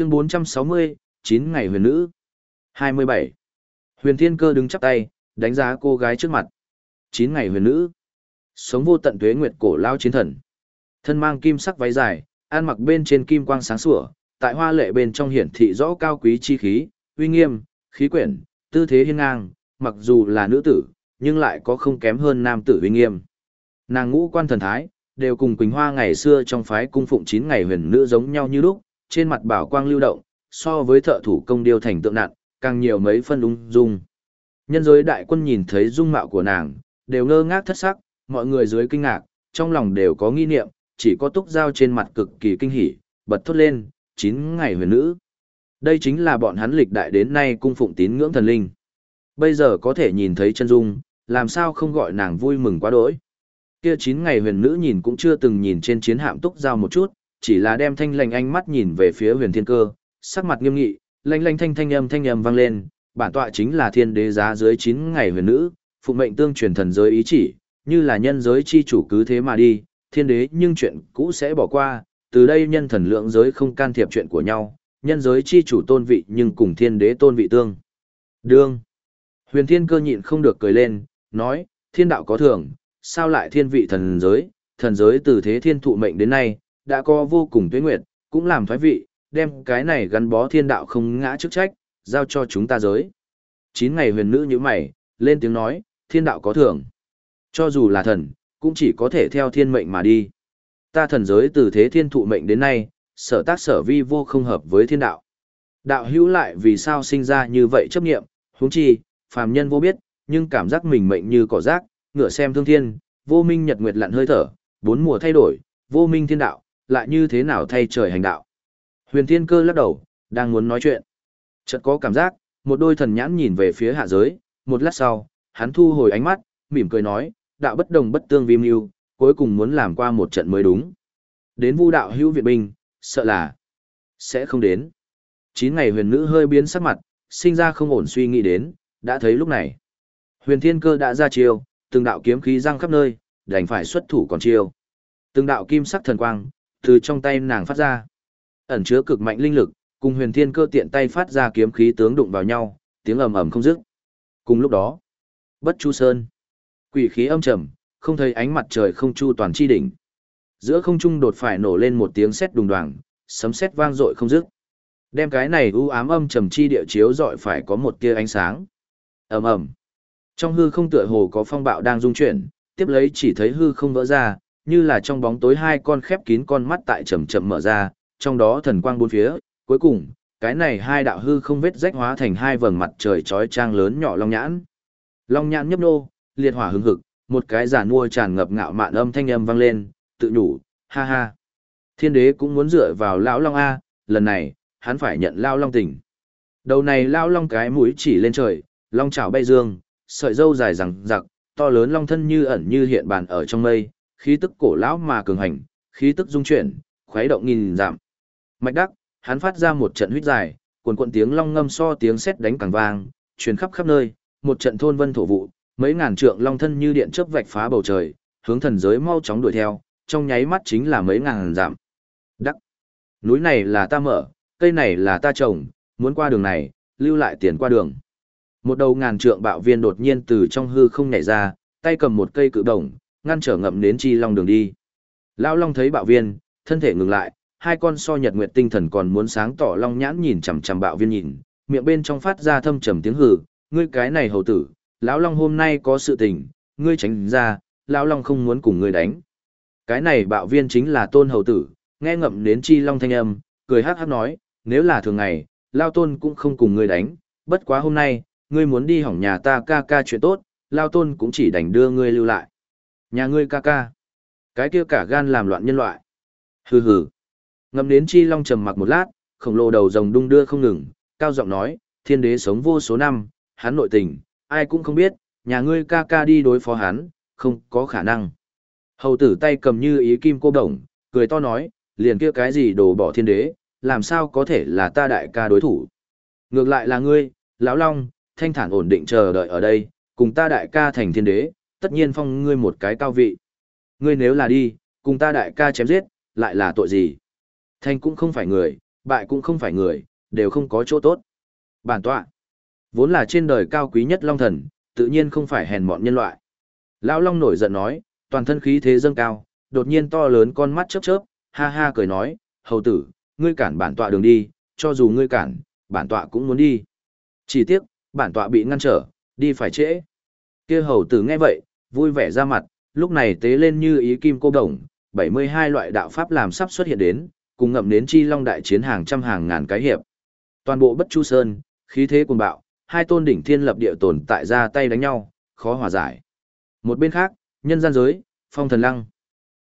Chương 460, 9 ngày huyền nữ. 27. Huyền Thiên Cơ đứng chắp tay, đánh giá cô gái trước mặt. 9 ngày huyền nữ. Sống vô tận tuế nguyệt cổ lao chiến thần. Thân mang kim sắc váy dài, ăn mặc bên trên kim quang sáng sủa, tại hoa lệ bên trong hiển thị rõ cao quý chi khí, uy nghiêm, khí quyển, tư thế hiên ngang, mặc dù là nữ tử, nhưng lại có không kém hơn nam tử uy nghiêm. Nàng ngũ quan thần thái, đều cùng Quỳnh Hoa ngày xưa trong phái cung phụng 9 ngày huyền nữ giống nhau như lúc, trên mặt bảo quang lưu động, so với thợ thủ công điêu thành tượng nạn càng nhiều mấy phân ung dung. Nhân giới đại quân nhìn thấy dung mạo của nàng, đều ngơ ngác thất sắc, mọi người dưới kinh ngạc, trong lòng đều có nghi niệm, chỉ có túc giao trên mặt cực kỳ kinh hỉ, bật thốt lên, 9 ngày huyền nữ. Đây chính là bọn hắn lịch đại đến nay cung phụng tín ngưỡng thần linh. Bây giờ có thể nhìn thấy chân dung, làm sao không gọi nàng vui mừng quá đỗi. Kia 9 ngày huyền nữ nhìn cũng chưa từng nhìn trên chiến hạm túc giao một chút, chỉ là đem thanh lành ánh mắt nhìn về phía huyền thiên cơ, sắc mặt nghiêm nghị, lanh lanh thanh thanh âm thanh âm vang lên, bản tọa chính là thiên đế giá dưới 9 ngày huyền nữ, phụ mệnh tương truyền thần giới ý chỉ, như là nhân giới chi chủ cứ thế mà đi, thiên đế nhưng chuyện cũ sẽ bỏ qua, từ đây nhân thần lượng giới không can thiệp chuyện của nhau, nhân giới chi chủ tôn vị nhưng cùng thiên đế tôn vị tương. Đương. Huyền thiên cơ nhịn không được cười lên, nói, thiên đạo có thường, sao lại thiên vị thần giới, thần giới từ thế thiên thụ mệnh đến nay, đã có vô cùng tuế nguyệt, cũng làm thoái vị, đem cái này gắn bó thiên đạo không ngã chức trách, giao cho chúng ta giới. Chín ngày huyền nữ như mày, lên tiếng nói, thiên đạo có thưởng. Cho dù là thần, cũng chỉ có thể theo thiên mệnh mà đi. Ta thần giới từ thế thiên thụ mệnh đến nay, sở tác sở vi vô không hợp với thiên đạo. Đạo hữu lại vì sao sinh ra như vậy chấp nghiệm, huống chi, phàm nhân vô biết, nhưng cảm giác mình mệnh như cỏ rác, ngựa xem thương thiên, vô minh nhật nguyệt lặn hơi thở, bốn mùa thay đổi, vô minh thiên đạo, lại như thế nào thay trời hành đạo. Huyền thiên cơ lắc đầu, đang muốn nói chuyện. Chợt có cảm giác, một đôi thần nhãn nhìn về phía hạ giới, một lát sau, hắn thu hồi ánh mắt, mỉm cười nói, đạo bất đồng bất tương vi mưu, cuối cùng muốn làm qua một trận mới đúng. Đến vu đạo hữu viện binh, sợ là sẽ không đến. Chín ngày huyền nữ hơi biến sắc mặt, sinh ra không ổn suy nghĩ đến, đã thấy lúc này. Huyền thiên cơ đã ra chiêu, từng đạo kiếm khí răng khắp nơi, đành phải xuất thủ còn chiêu. Từng đạo kim sắc thần quang, từ trong tay nàng phát ra. Ẩn chứa cực mạnh linh lực, cùng huyền thiên cơ tiện tay phát ra kiếm khí tướng đụng vào nhau, tiếng ầm ầm không dứt. Cùng lúc đó, bất chu sơn, quỷ khí âm trầm, không thấy ánh mặt trời không chu toàn chi đỉnh. Giữa không trung đột phải nổ lên một tiếng sét đùng đoàng, sấm sét vang dội không dứt. Đem cái này u ám âm trầm chi địa chiếu dọi phải có một tia ánh sáng. Ầm ầm. Trong hư không tựa hồ có phong bạo đang rung chuyển, tiếp lấy chỉ thấy hư không vỡ ra, như là trong bóng tối hai con khép kín con mắt tại chậm chậm mở ra, trong đó thần quang bốn phía, cuối cùng, cái này hai đạo hư không vết rách hóa thành hai vầng mặt trời chói trang lớn nhỏ long nhãn. Long nhãn nhấp nô, liệt hỏa hứng hực, một cái giả mua tràn ngập ngạo mạn âm thanh âm vang lên, tự nhủ, ha ha. Thiên đế cũng muốn dựa vào lão long A, lần này, hắn phải nhận lao long tình. Đầu này lao long cái mũi chỉ lên trời, long chảo bay dương, sợi dâu dài rằng giặc, to lớn long thân như ẩn như hiện bàn ở trong mây, khí tức cổ lão mà cường hành, khí tức dung chuyển, khuấy động nghìn giảm. Mạch đắc, hắn phát ra một trận huyết dài, cuồn cuộn tiếng long ngâm so tiếng sét đánh càng vang, truyền khắp khắp nơi, một trận thôn vân thổ vụ, mấy ngàn trượng long thân như điện chớp vạch phá bầu trời, hướng thần giới mau chóng đuổi theo, trong nháy mắt chính là mấy ngàn giảm. Đắc, núi này là ta mở, cây này là ta trồng, muốn qua đường này, lưu lại tiền qua đường. Một đầu ngàn trượng bạo viên đột nhiên từ trong hư không nhảy ra, tay cầm một cây cự đồng, ngăn trở ngậm đến chi long đường đi. Lão long thấy bạo viên, thân thể ngừng lại, hai con so nhật nguyệt tinh thần còn muốn sáng tỏ long nhãn nhìn chằm chằm bạo viên nhìn, miệng bên trong phát ra thâm trầm tiếng hừ, ngươi cái này hầu tử, lão long hôm nay có sự tình, ngươi tránh ra, lão long không muốn cùng ngươi đánh. Cái này bạo viên chính là tôn hầu tử, nghe ngậm đến chi long thanh âm, cười hắc hắc nói, nếu là thường ngày, lao tôn cũng không cùng ngươi đánh, bất quá hôm nay, ngươi muốn đi hỏng nhà ta ca ca chuyện tốt, lao tôn cũng chỉ đành đưa ngươi lưu lại. Nhà ngươi ca ca, cái kia cả gan làm loạn nhân loại. Hừ hừ. ngâm đến chi long trầm mặc một lát, khổng lồ đầu rồng đung đưa không ngừng, cao giọng nói, thiên đế sống vô số năm, hắn nội tình, ai cũng không biết, nhà ngươi ca ca đi đối phó hắn, không có khả năng. Hầu tử tay cầm như ý kim cô đồng, cười to nói, liền kia cái gì đồ bỏ thiên đế, làm sao có thể là ta đại ca đối thủ. Ngược lại là ngươi, lão long, thanh thản ổn định chờ đợi ở đây, cùng ta đại ca thành thiên đế, tất nhiên phong ngươi một cái cao vị. Ngươi nếu là đi, cùng ta đại ca chém giết, lại là tội gì? Thanh cũng không phải người, bại cũng không phải người, đều không có chỗ tốt. Bản tọa, vốn là trên đời cao quý nhất long thần, tự nhiên không phải hèn mọn nhân loại. Lão Long nổi giận nói, toàn thân khí thế dâng cao, đột nhiên to lớn con mắt chớp chớp, ha ha cười nói, hầu tử, ngươi cản bản tọa đường đi, cho dù ngươi cản, bản tọa cũng muốn đi. Chỉ tiếc, bản tọa bị ngăn trở, đi phải trễ. Kia hầu tử nghe vậy, vui vẻ ra mặt, lúc này tế lên như ý kim cô đồng, 72 loại đạo pháp làm sắp xuất hiện đến, cùng ngậm đến chi long đại chiến hàng trăm hàng ngàn cái hiệp. Toàn bộ bất chu sơn, khí thế cuồng bạo, hai tôn đỉnh thiên lập địa tồn tại ra tay đánh nhau, khó hòa giải. Một bên khác, nhân gian giới, phong thần lăng.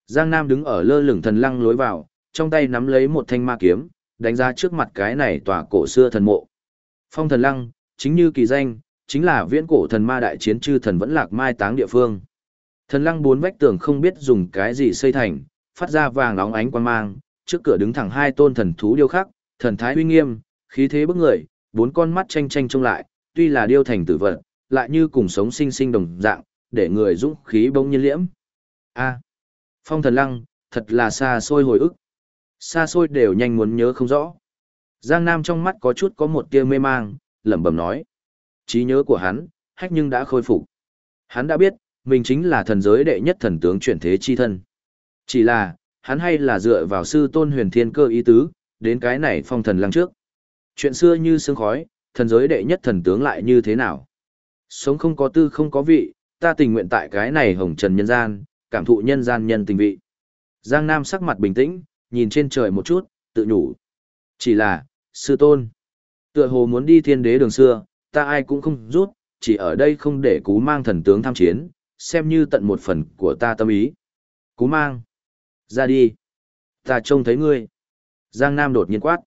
Giang Nam đứng ở lơ lửng thần lăng lối vào, trong tay nắm lấy một thanh ma kiếm, đánh ra trước mặt cái này tòa cổ xưa thần mộ. Phong thần lăng, chính như kỳ danh, chính là viễn cổ thần ma đại chiến chư thần vẫn lạc mai táng địa phương. Thần lăng bốn vách tường không biết dùng cái gì xây thành, phát ra vàng óng ánh quang mang, trước cửa đứng thẳng hai tôn thần thú điêu khắc, thần thái uy nghiêm, khí thế bức người, bốn con mắt tranh tranh trông lại, tuy là điêu thành tử vật, lại như cùng sống sinh sinh đồng dạng, để người dũng khí bỗng nhiên liễm. A. phong thần lăng, thật là xa xôi hồi ức. Xa xôi đều nhanh muốn nhớ không rõ. Giang Nam trong mắt có chút có một tia mê mang, lẩm bẩm nói trí nhớ của hắn, hách nhưng đã khôi phục. Hắn đã biết, mình chính là thần giới đệ nhất thần tướng chuyển thế chi thân. Chỉ là, hắn hay là dựa vào sư tôn huyền thiên cơ ý tứ, đến cái này phong thần lăng trước. Chuyện xưa như sương khói, thần giới đệ nhất thần tướng lại như thế nào? Sống không có tư không có vị, ta tình nguyện tại cái này hồng trần nhân gian, cảm thụ nhân gian nhân tình vị. Giang Nam sắc mặt bình tĩnh, nhìn trên trời một chút, tự nhủ. Chỉ là, sư tôn. Tựa hồ muốn đi thiên đế đường xưa, ta ai cũng không rút, chỉ ở đây không để cú mang thần tướng tham chiến, xem như tận một phần của ta tâm ý. Cú mang. Ra đi. Ta trông thấy ngươi. Giang Nam đột nhiên quát.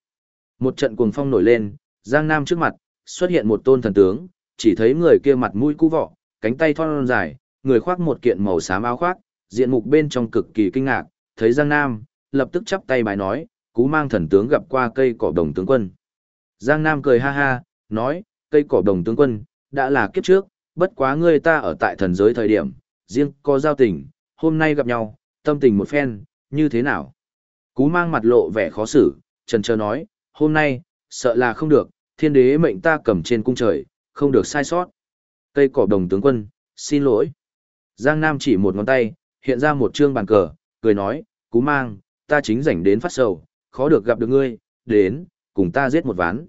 Một trận cuồng phong nổi lên, Giang Nam trước mặt, xuất hiện một tôn thần tướng, chỉ thấy người kia mặt mũi cú vọ, cánh tay thon dài, người khoác một kiện màu xám áo khoác, diện mục bên trong cực kỳ kinh ngạc, thấy Giang Nam, lập tức chắp tay bài nói, cú mang thần tướng gặp qua cây cỏ đồng tướng quân. Giang Nam cười ha ha, nói, cây cỏ đồng tướng quân, đã là kiếp trước, bất quá ngươi ta ở tại thần giới thời điểm, riêng có giao tình, hôm nay gặp nhau, tâm tình một phen, như thế nào? Cú mang mặt lộ vẻ khó xử, trần trờ nói, hôm nay, sợ là không được, thiên đế mệnh ta cầm trên cung trời, không được sai sót. Cây cỏ đồng tướng quân, xin lỗi. Giang Nam chỉ một ngón tay, hiện ra một trương bàn cờ, cười nói, cú mang, ta chính rảnh đến phát sầu, khó được gặp được ngươi, đến, cùng ta giết một ván.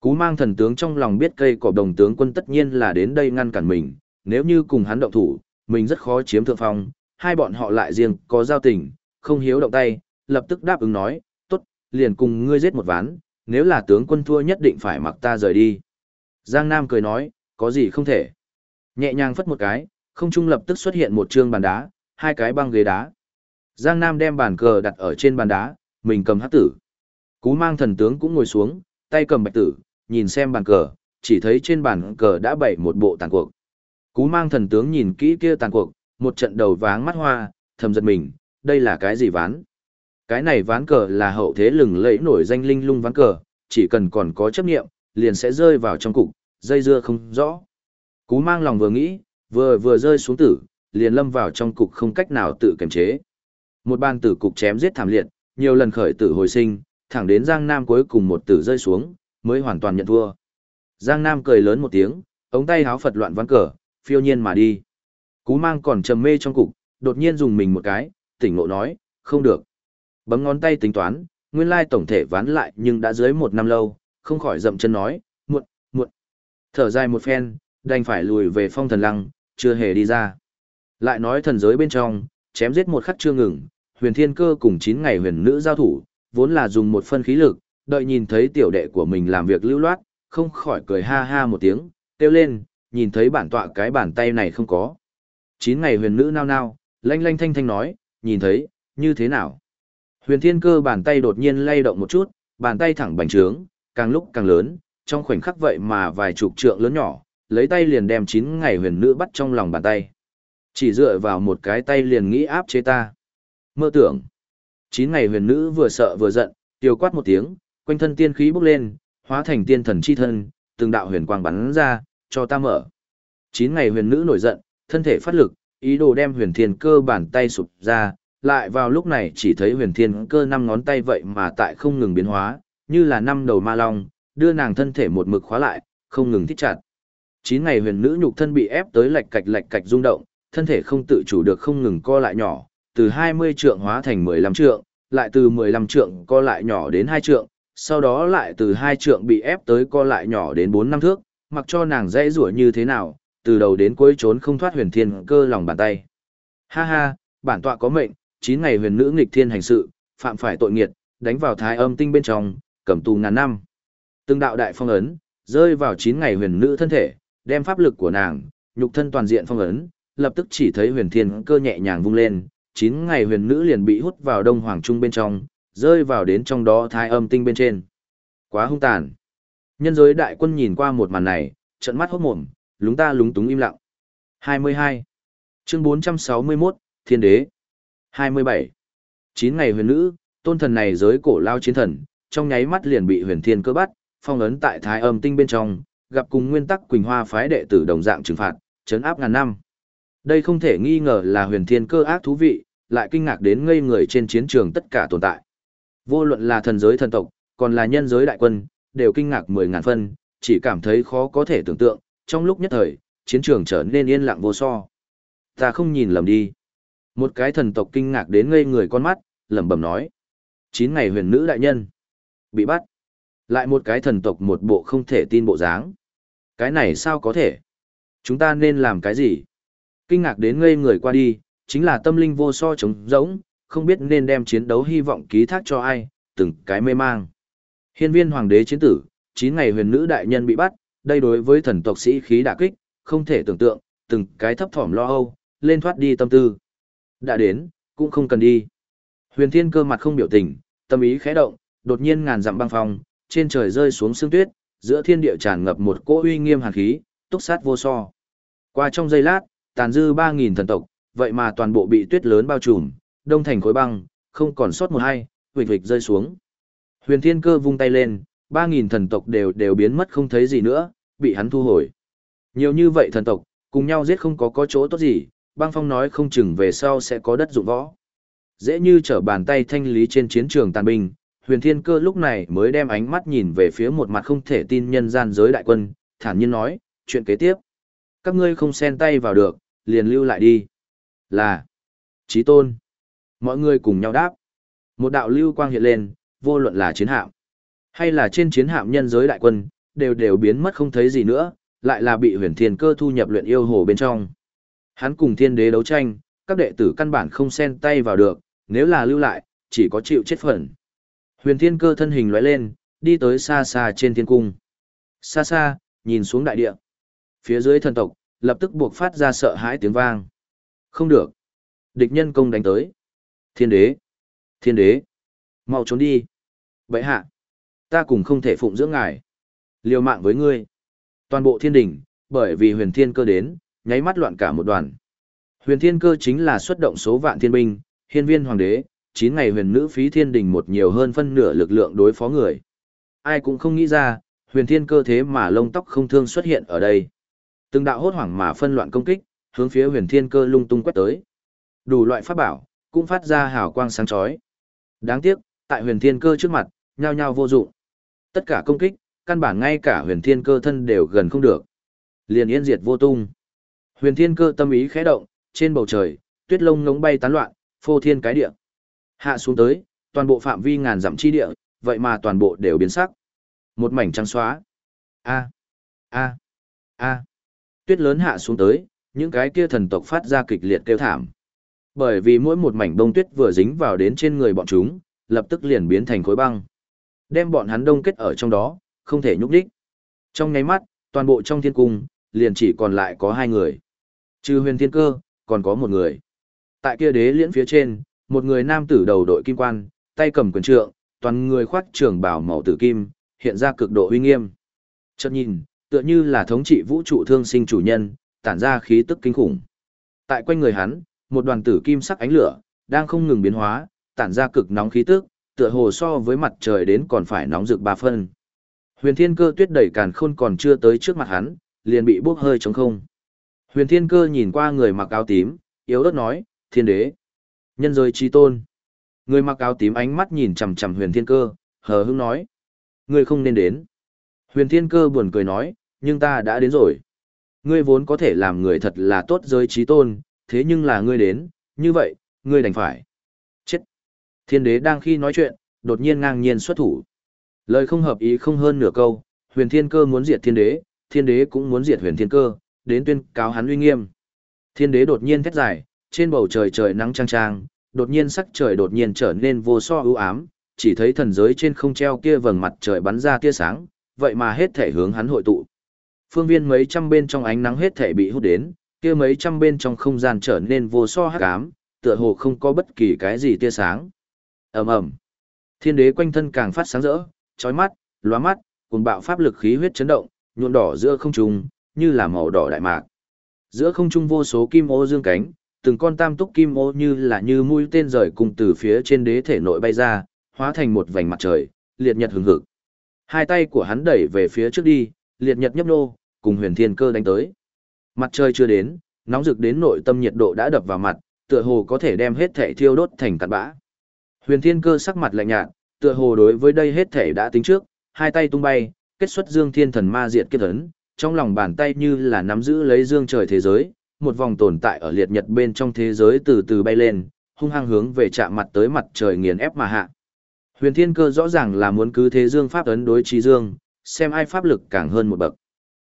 Cú mang thần tướng trong lòng biết cây cỏ đồng tướng quân tất nhiên là đến đây ngăn cản mình, nếu như cùng hắn động thủ, mình rất khó chiếm thượng phong, hai bọn họ lại riêng có giao tình, không hiếu động tay, lập tức đáp ứng nói, tốt, liền cùng ngươi giết một ván, nếu là tướng quân thua nhất định phải mặc ta rời đi. Giang Nam cười nói, có gì không thể. Nhẹ nhàng phất một cái, không trung lập tức xuất hiện một trương bàn đá, hai cái băng ghế đá. Giang Nam đem bàn cờ đặt ở trên bàn đá, mình cầm hát tử. Cú mang thần tướng cũng ngồi xuống, tay cầm bạch tử, nhìn xem bàn cờ, chỉ thấy trên bàn cờ đã bày một bộ tàn cuộc. Cú mang thần tướng nhìn kỹ kia tàn cuộc, một trận đầu váng mắt hoa, thầm giật mình, đây là cái gì ván? Cái này ván cờ là hậu thế lừng lẫy nổi danh linh lung ván cờ, chỉ cần còn có chấp nghiệm, liền sẽ rơi vào trong cục, dây dưa không rõ. Cú mang lòng vừa nghĩ, vừa vừa rơi xuống tử, liền lâm vào trong cục không cách nào tự kiềm chế. Một bàn tử cục chém giết thảm liệt, nhiều lần khởi tử hồi sinh, thẳng đến Giang Nam cuối cùng một tử rơi xuống, mới hoàn toàn nhận thua. Giang Nam cười lớn một tiếng, ống tay háo Phật loạn văn cờ, phiêu nhiên mà đi. Cú mang còn trầm mê trong cục, đột nhiên dùng mình một cái, tỉnh ngộ nói, không được. Bấm ngón tay tính toán, nguyên lai tổng thể ván lại nhưng đã dưới một năm lâu, không khỏi dậm chân nói, muộn, muộn. Thở dài một phen, đành phải lùi về phong thần lăng, chưa hề đi ra. Lại nói thần giới bên trong, chém giết một khắc chưa ngừng, huyền thiên cơ cùng chín ngày huyền nữ giao thủ, vốn là dùng một phân khí lực, đợi nhìn thấy tiểu đệ của mình làm việc lưu loát, không khỏi cười ha ha một tiếng, kêu lên, nhìn thấy bản tọa cái bàn tay này không có. Chín ngày huyền nữ nao nao, lanh lanh thanh thanh nói, nhìn thấy, như thế nào? Huyền thiên cơ bàn tay đột nhiên lay động một chút, bàn tay thẳng bành trướng, càng lúc càng lớn, trong khoảnh khắc vậy mà vài chục trượng lớn nhỏ, lấy tay liền đem chín ngày huyền nữ bắt trong lòng bàn tay. Chỉ dựa vào một cái tay liền nghĩ áp chế ta. Mơ tưởng. Chín ngày huyền nữ vừa sợ vừa giận, tiêu quát một tiếng, quanh thân tiên khí bốc lên, hóa thành tiên thần chi thân, từng đạo huyền quang bắn ra, cho ta mở. Chín ngày huyền nữ nổi giận, thân thể phát lực, ý đồ đem huyền thiên cơ bàn tay sụp ra, lại vào lúc này chỉ thấy huyền thiên cơ năm ngón tay vậy mà tại không ngừng biến hóa, như là năm đầu ma long, đưa nàng thân thể một mực khóa lại, không ngừng thích chặt. Chín ngày huyền nữ nhục thân bị ép tới lạch cạch lạch cạch rung động, thân thể không tự chủ được không ngừng co lại nhỏ, từ 20 trượng hóa thành 15 trượng, lại từ 15 trượng co lại nhỏ đến 2 trượng, sau đó lại từ hai trượng bị ép tới co lại nhỏ đến bốn năm thước, mặc cho nàng dãy rủa như thế nào, từ đầu đến cuối trốn không thoát huyền thiên cơ lòng bàn tay. Ha ha, bản tọa có mệnh, chín ngày huyền nữ nghịch thiên hành sự, phạm phải tội nghiệt, đánh vào thái âm tinh bên trong, cầm tù ngàn năm. Từng đạo đại phong ấn, rơi vào chín ngày huyền nữ thân thể, đem pháp lực của nàng, nhục thân toàn diện phong ấn, lập tức chỉ thấy huyền thiên cơ nhẹ nhàng vung lên, chín ngày huyền nữ liền bị hút vào đông hoàng trung bên trong, rơi vào đến trong đó thái âm tinh bên trên. Quá hung tàn. Nhân giới đại quân nhìn qua một màn này, trận mắt hốt mồm, lúng ta lúng túng im lặng. 22. Chương 461, Thiên Đế. 27. 9 ngày huyền nữ, tôn thần này giới cổ lao chiến thần, trong nháy mắt liền bị huyền thiên cơ bắt, phong ấn tại thái âm tinh bên trong, gặp cùng nguyên tắc Quỳnh Hoa phái đệ tử đồng dạng trừng phạt, chấn áp ngàn năm. Đây không thể nghi ngờ là huyền thiên cơ ác thú vị, lại kinh ngạc đến ngây người trên chiến trường tất cả tồn tại. Vô luận là thần giới thần tộc, còn là nhân giới đại quân, đều kinh ngạc mười ngàn phân, chỉ cảm thấy khó có thể tưởng tượng, trong lúc nhất thời, chiến trường trở nên yên lặng vô so. Ta không nhìn lầm đi. Một cái thần tộc kinh ngạc đến ngây người con mắt, lẩm bẩm nói. Chín ngày huyền nữ đại nhân. Bị bắt. Lại một cái thần tộc một bộ không thể tin bộ dáng. Cái này sao có thể? Chúng ta nên làm cái gì? Kinh ngạc đến ngây người qua đi, chính là tâm linh vô so trống rỗng, không biết nên đem chiến đấu hy vọng ký thác cho ai, từng cái mê mang. Hiên viên hoàng đế chiến tử, 9 ngày huyền nữ đại nhân bị bắt, đây đối với thần tộc sĩ khí đả kích, không thể tưởng tượng, từng cái thấp thỏm lo âu, lên thoát đi tâm tư. Đã đến, cũng không cần đi. Huyền thiên cơ mặt không biểu tình, tâm ý khẽ động, đột nhiên ngàn dặm băng phong, trên trời rơi xuống sương tuyết, giữa thiên địa tràn ngập một cỗ uy nghiêm hàn khí, túc sát vô so. Qua trong giây lát, tàn dư 3000 thần tộc, vậy mà toàn bộ bị tuyết lớn bao trùm, đông thành khối băng, không còn sót một hai, huỵch huỵch rơi xuống. Huyền Thiên Cơ vung tay lên, 3000 thần tộc đều đều biến mất không thấy gì nữa, bị hắn thu hồi. Nhiều như vậy thần tộc, cùng nhau giết không có có chỗ tốt gì, băng phong nói không chừng về sau sẽ có đất dụng võ. Dễ như trở bàn tay thanh lý trên chiến trường tàn binh, huyền thiên cơ lúc này mới đem ánh mắt nhìn về phía một mặt không thể tin nhân gian giới đại quân, thản nhiên nói, chuyện kế tiếp. Các ngươi không xen tay vào được, liền lưu lại đi. Là, chí tôn. Mọi người cùng nhau đáp. Một đạo lưu quang hiện lên, vô luận là chiến hạm, hay là trên chiến hạm nhân giới đại quân, đều đều biến mất không thấy gì nữa, lại là bị huyền thiên cơ thu nhập luyện yêu hồ bên trong. Hắn cùng thiên đế đấu tranh, các đệ tử căn bản không xen tay vào được, nếu là lưu lại, chỉ có chịu chết phần. Huyền thiên cơ thân hình lóe lên, đi tới xa xa trên thiên cung. Xa xa, nhìn xuống đại địa. Phía dưới thần tộc, lập tức buộc phát ra sợ hãi tiếng vang. Không được. Địch nhân công đánh tới. Thiên đế. Thiên đế. Mau trốn đi. Vậy hạ. Ta cùng không thể phụng dưỡng ngài. Liều mạng với ngươi. Toàn bộ thiên đình, bởi vì huyền thiên cơ đến, nháy mắt loạn cả một đoàn. Huyền thiên cơ chính là xuất động số vạn thiên binh, hiên viên hoàng đế, 9 ngày huyền nữ phí thiên đình một nhiều hơn phân nửa lực lượng đối phó người. Ai cũng không nghĩ ra, huyền thiên cơ thế mà lông tóc không thương xuất hiện ở đây. Từng đạo hốt hoảng mà phân loạn công kích, hướng phía huyền thiên cơ lung tung quét tới. Đủ loại pháp bảo, cũng phát ra hào quang sáng chói. Đáng tiếc, tại huyền thiên cơ trước mặt, nhao nhao vô dụng. Tất cả công kích, căn bản ngay cả huyền thiên cơ thân đều gần không được. Liền yên diệt vô tung. Huyền thiên cơ tâm ý khẽ động, trên bầu trời, tuyết lông ngống bay tán loạn, phô thiên cái địa. Hạ xuống tới, toàn bộ phạm vi ngàn dặm chi địa, vậy mà toàn bộ đều biến sắc. Một mảnh trắng xóa. A. A. A. Tuyết lớn hạ xuống tới, những cái kia thần tộc phát ra kịch liệt kêu thảm. Bởi vì mỗi một mảnh bông tuyết vừa dính vào đến trên người bọn chúng, lập tức liền biến thành khối băng. Đem bọn hắn đông kết ở trong đó, không thể nhúc đích. Trong nháy mắt, toàn bộ trong thiên cung, liền chỉ còn lại có hai người. Trừ huyền thiên cơ, còn có một người. Tại kia đế liễn phía trên, một người nam tử đầu đội kim quan, tay cầm quyền trượng, toàn người khoác trường bào màu tử kim, hiện ra cực độ uy nghiêm. Chợt nhìn, tựa như là thống trị vũ trụ thương sinh chủ nhân, tản ra khí tức kinh khủng. Tại quanh người hắn, một đoàn tử kim sắc ánh lửa, đang không ngừng biến hóa, tản ra cực nóng khí tức, tựa hồ so với mặt trời đến còn phải nóng rực ba phân. Huyền Thiên Cơ tuyết đẩy càn khôn còn chưa tới trước mặt hắn, liền bị bốc hơi trống không. Huyền Thiên Cơ nhìn qua người mặc áo tím, yếu ớt nói, "Thiên đế, nhân giới chi tôn." Người mặc áo tím ánh mắt nhìn chằm chằm Huyền Thiên Cơ, hờ hững nói, Ngươi không nên đến. Huyền Thiên Cơ buồn cười nói, nhưng ta đã đến rồi. Ngươi vốn có thể làm người thật là tốt giới trí tôn, thế nhưng là ngươi đến, như vậy, ngươi đành phải. Chết. Thiên đế đang khi nói chuyện, đột nhiên ngang nhiên xuất thủ. Lời không hợp ý không hơn nửa câu, huyền thiên cơ muốn diệt thiên đế, thiên đế cũng muốn diệt huyền thiên cơ, đến tuyên cáo hắn uy nghiêm. Thiên đế đột nhiên thét dài, trên bầu trời trời nắng trang trang, đột nhiên sắc trời đột nhiên trở nên vô so ưu ám, chỉ thấy thần giới trên không treo kia vầng mặt trời bắn ra tia sáng, vậy mà hết thể hướng hắn hội tụ. Phương viên mấy trăm bên trong ánh nắng hết thể bị hút đến, kia mấy trăm bên trong không gian trở nên vô so hắc ám, tựa hồ không có bất kỳ cái gì tia sáng. Ầm ầm. Thiên đế quanh thân càng phát sáng rỡ, chói mắt, lóa mắt, cuồng bạo pháp lực khí huyết chấn động, nhuộm đỏ giữa không trung, như là màu đỏ đại mạc. Giữa không trung vô số kim ô dương cánh, từng con tam túc kim ô như là như mũi tên rời cùng từ phía trên đế thể nội bay ra, hóa thành một vành mặt trời, liệt nhật hừng hực. Hai tay của hắn đẩy về phía trước đi, liệt nhật nhấp nô, cùng huyền thiên cơ đánh tới. Mặt trời chưa đến, nóng rực đến nội tâm nhiệt độ đã đập vào mặt, tựa hồ có thể đem hết thể thiêu đốt thành cặn bã. Huyền thiên cơ sắc mặt lạnh nhạt, tựa hồ đối với đây hết thể đã tính trước, hai tay tung bay, kết xuất dương thiên thần ma diệt kết ấn, trong lòng bàn tay như là nắm giữ lấy dương trời thế giới, một vòng tồn tại ở liệt nhật bên trong thế giới từ từ bay lên, hung hăng hướng về chạm mặt tới mặt trời nghiền ép mà hạ. Huyền Thiên Cơ rõ ràng là muốn cứ thế dương pháp ấn đối trí dương, xem ai pháp lực càng hơn một bậc.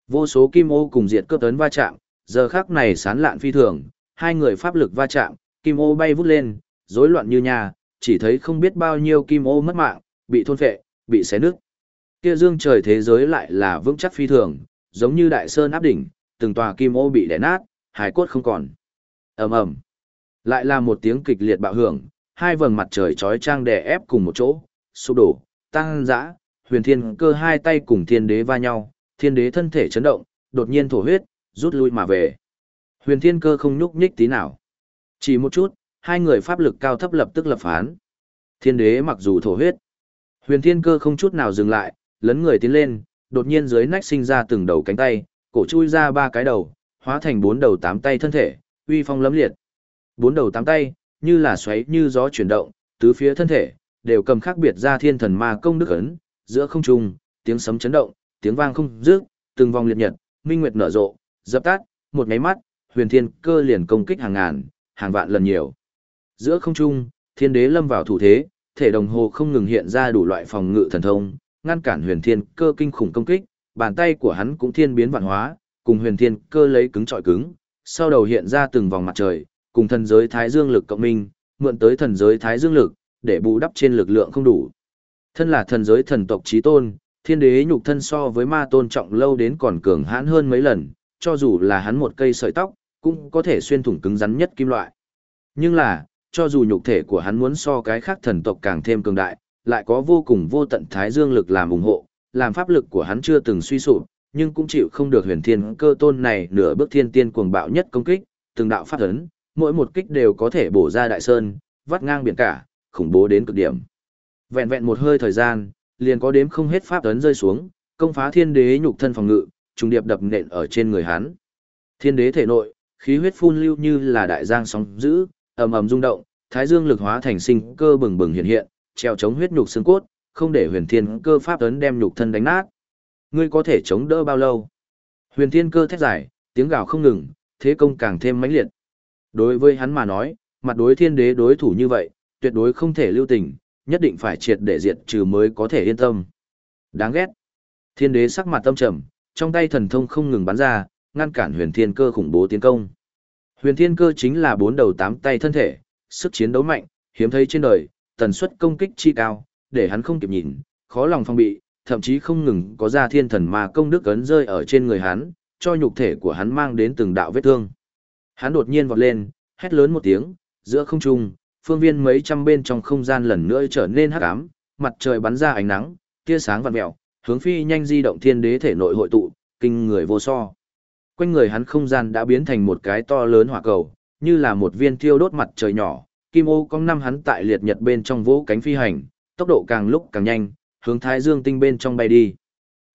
Vô số kim ô cùng diệt cướp tấn va chạm, giờ khắc này sán lạn phi thường, hai người pháp lực va chạm, kim ô bay vút lên, rối loạn như nhà, chỉ thấy không biết bao nhiêu kim ô mất mạng, bị thôn phệ, bị xé nứt. Kia dương trời thế giới lại là vững chắc phi thường, giống như đại sơn áp đỉnh, từng tòa kim ô bị đè nát, hải cốt không còn. Ầm ầm. Lại là một tiếng kịch liệt bạo hưởng, hai vầng mặt trời chói chang đè ép cùng một chỗ, sụp đổ, tăng dã, huyền thiên cơ hai tay cùng thiên đế va nhau, thiên đế thân thể chấn động, đột nhiên thổ huyết, rút lui mà về. Huyền thiên cơ không nhúc nhích tí nào. Chỉ một chút, hai người pháp lực cao thấp lập tức lập phán. Thiên đế mặc dù thổ huyết, huyền thiên cơ không chút nào dừng lại, lấn người tiến lên, đột nhiên dưới nách sinh ra từng đầu cánh tay, cổ chui ra ba cái đầu, hóa thành bốn đầu tám tay thân thể, uy phong lấm liệt. Bốn đầu tám tay, như là xoáy như gió chuyển động, tứ phía thân thể, đều cầm khác biệt ra thiên thần ma công đức ấn, giữa không trung, tiếng sấm chấn động, tiếng vang không dứt, từng vòng liệt nhật, minh nguyệt nở rộ, dập tắt, một cái mắt, huyền thiên cơ liền công kích hàng ngàn, hàng vạn lần nhiều. Giữa không trung, thiên đế lâm vào thủ thế, thể đồng hồ không ngừng hiện ra đủ loại phòng ngự thần thông, ngăn cản huyền thiên cơ kinh khủng công kích, bàn tay của hắn cũng thiên biến vạn hóa, cùng huyền thiên cơ lấy cứng trọi cứng, sau đầu hiện ra từng vòng mặt trời, cùng thần giới thái dương lực cộng minh, mượn tới thần giới thái dương lực, để bù đắp trên lực lượng không đủ. Thân là thần giới thần tộc trí tôn, thiên đế nhục thân so với ma tôn trọng lâu đến còn cường hãn hơn mấy lần, cho dù là hắn một cây sợi tóc, cũng có thể xuyên thủng cứng rắn nhất kim loại. Nhưng là, cho dù nhục thể của hắn muốn so cái khác thần tộc càng thêm cường đại, lại có vô cùng vô tận thái dương lực làm ủng hộ, làm pháp lực của hắn chưa từng suy sụp, nhưng cũng chịu không được huyền thiên cơ tôn này nửa bước thiên tiên cuồng bạo nhất công kích, từng đạo phát ấn, mỗi một kích đều có thể bổ ra đại sơn, vắt ngang biển cả, khủng bố đến cực điểm. Vẹn vẹn một hơi thời gian, liền có đếm không hết pháp ấn rơi xuống, công phá thiên đế nhục thân phòng ngự, trùng điệp đập nện ở trên người hắn. Thiên đế thể nội, khí huyết phun lưu như là đại giang sóng dữ, ầm ầm rung động, thái dương lực hóa thành sinh cơ bừng bừng hiện hiện, treo chống huyết nhục xương cốt, không để huyền thiên cơ pháp ấn đem nhục thân đánh nát. Ngươi có thể chống đỡ bao lâu? Huyền thiên cơ thét dài, tiếng gào không ngừng, thế công càng thêm mãnh liệt. Đối với hắn mà nói, mặt đối thiên đế đối thủ như vậy, tuyệt đối không thể lưu tình, nhất định phải triệt để diệt trừ mới có thể yên tâm. Đáng ghét. Thiên đế sắc mặt tâm trầm, trong tay thần thông không ngừng bắn ra, ngăn cản huyền thiên cơ khủng bố tiến công. Huyền thiên cơ chính là bốn đầu tám tay thân thể, sức chiến đấu mạnh, hiếm thấy trên đời, tần suất công kích chi cao, để hắn không kịp nhìn, khó lòng phong bị, thậm chí không ngừng có ra thiên thần mà công đức ấn rơi ở trên người hắn, cho nhục thể của hắn mang đến từng đạo vết thương. Hắn đột nhiên vọt lên, hét lớn một tiếng, giữa không trung, phương viên mấy trăm bên trong không gian lần nữa trở nên hắc ám, mặt trời bắn ra ánh nắng, tia sáng vằn mèo, hướng phi nhanh di động thiên đế thể nội hội tụ, kinh người vô so. Quanh người hắn không gian đã biến thành một cái to lớn hỏa cầu, như là một viên thiêu đốt mặt trời nhỏ, kim ô cong năm hắn tại liệt nhật bên trong vỗ cánh phi hành, tốc độ càng lúc càng nhanh, hướng thái dương tinh bên trong bay đi.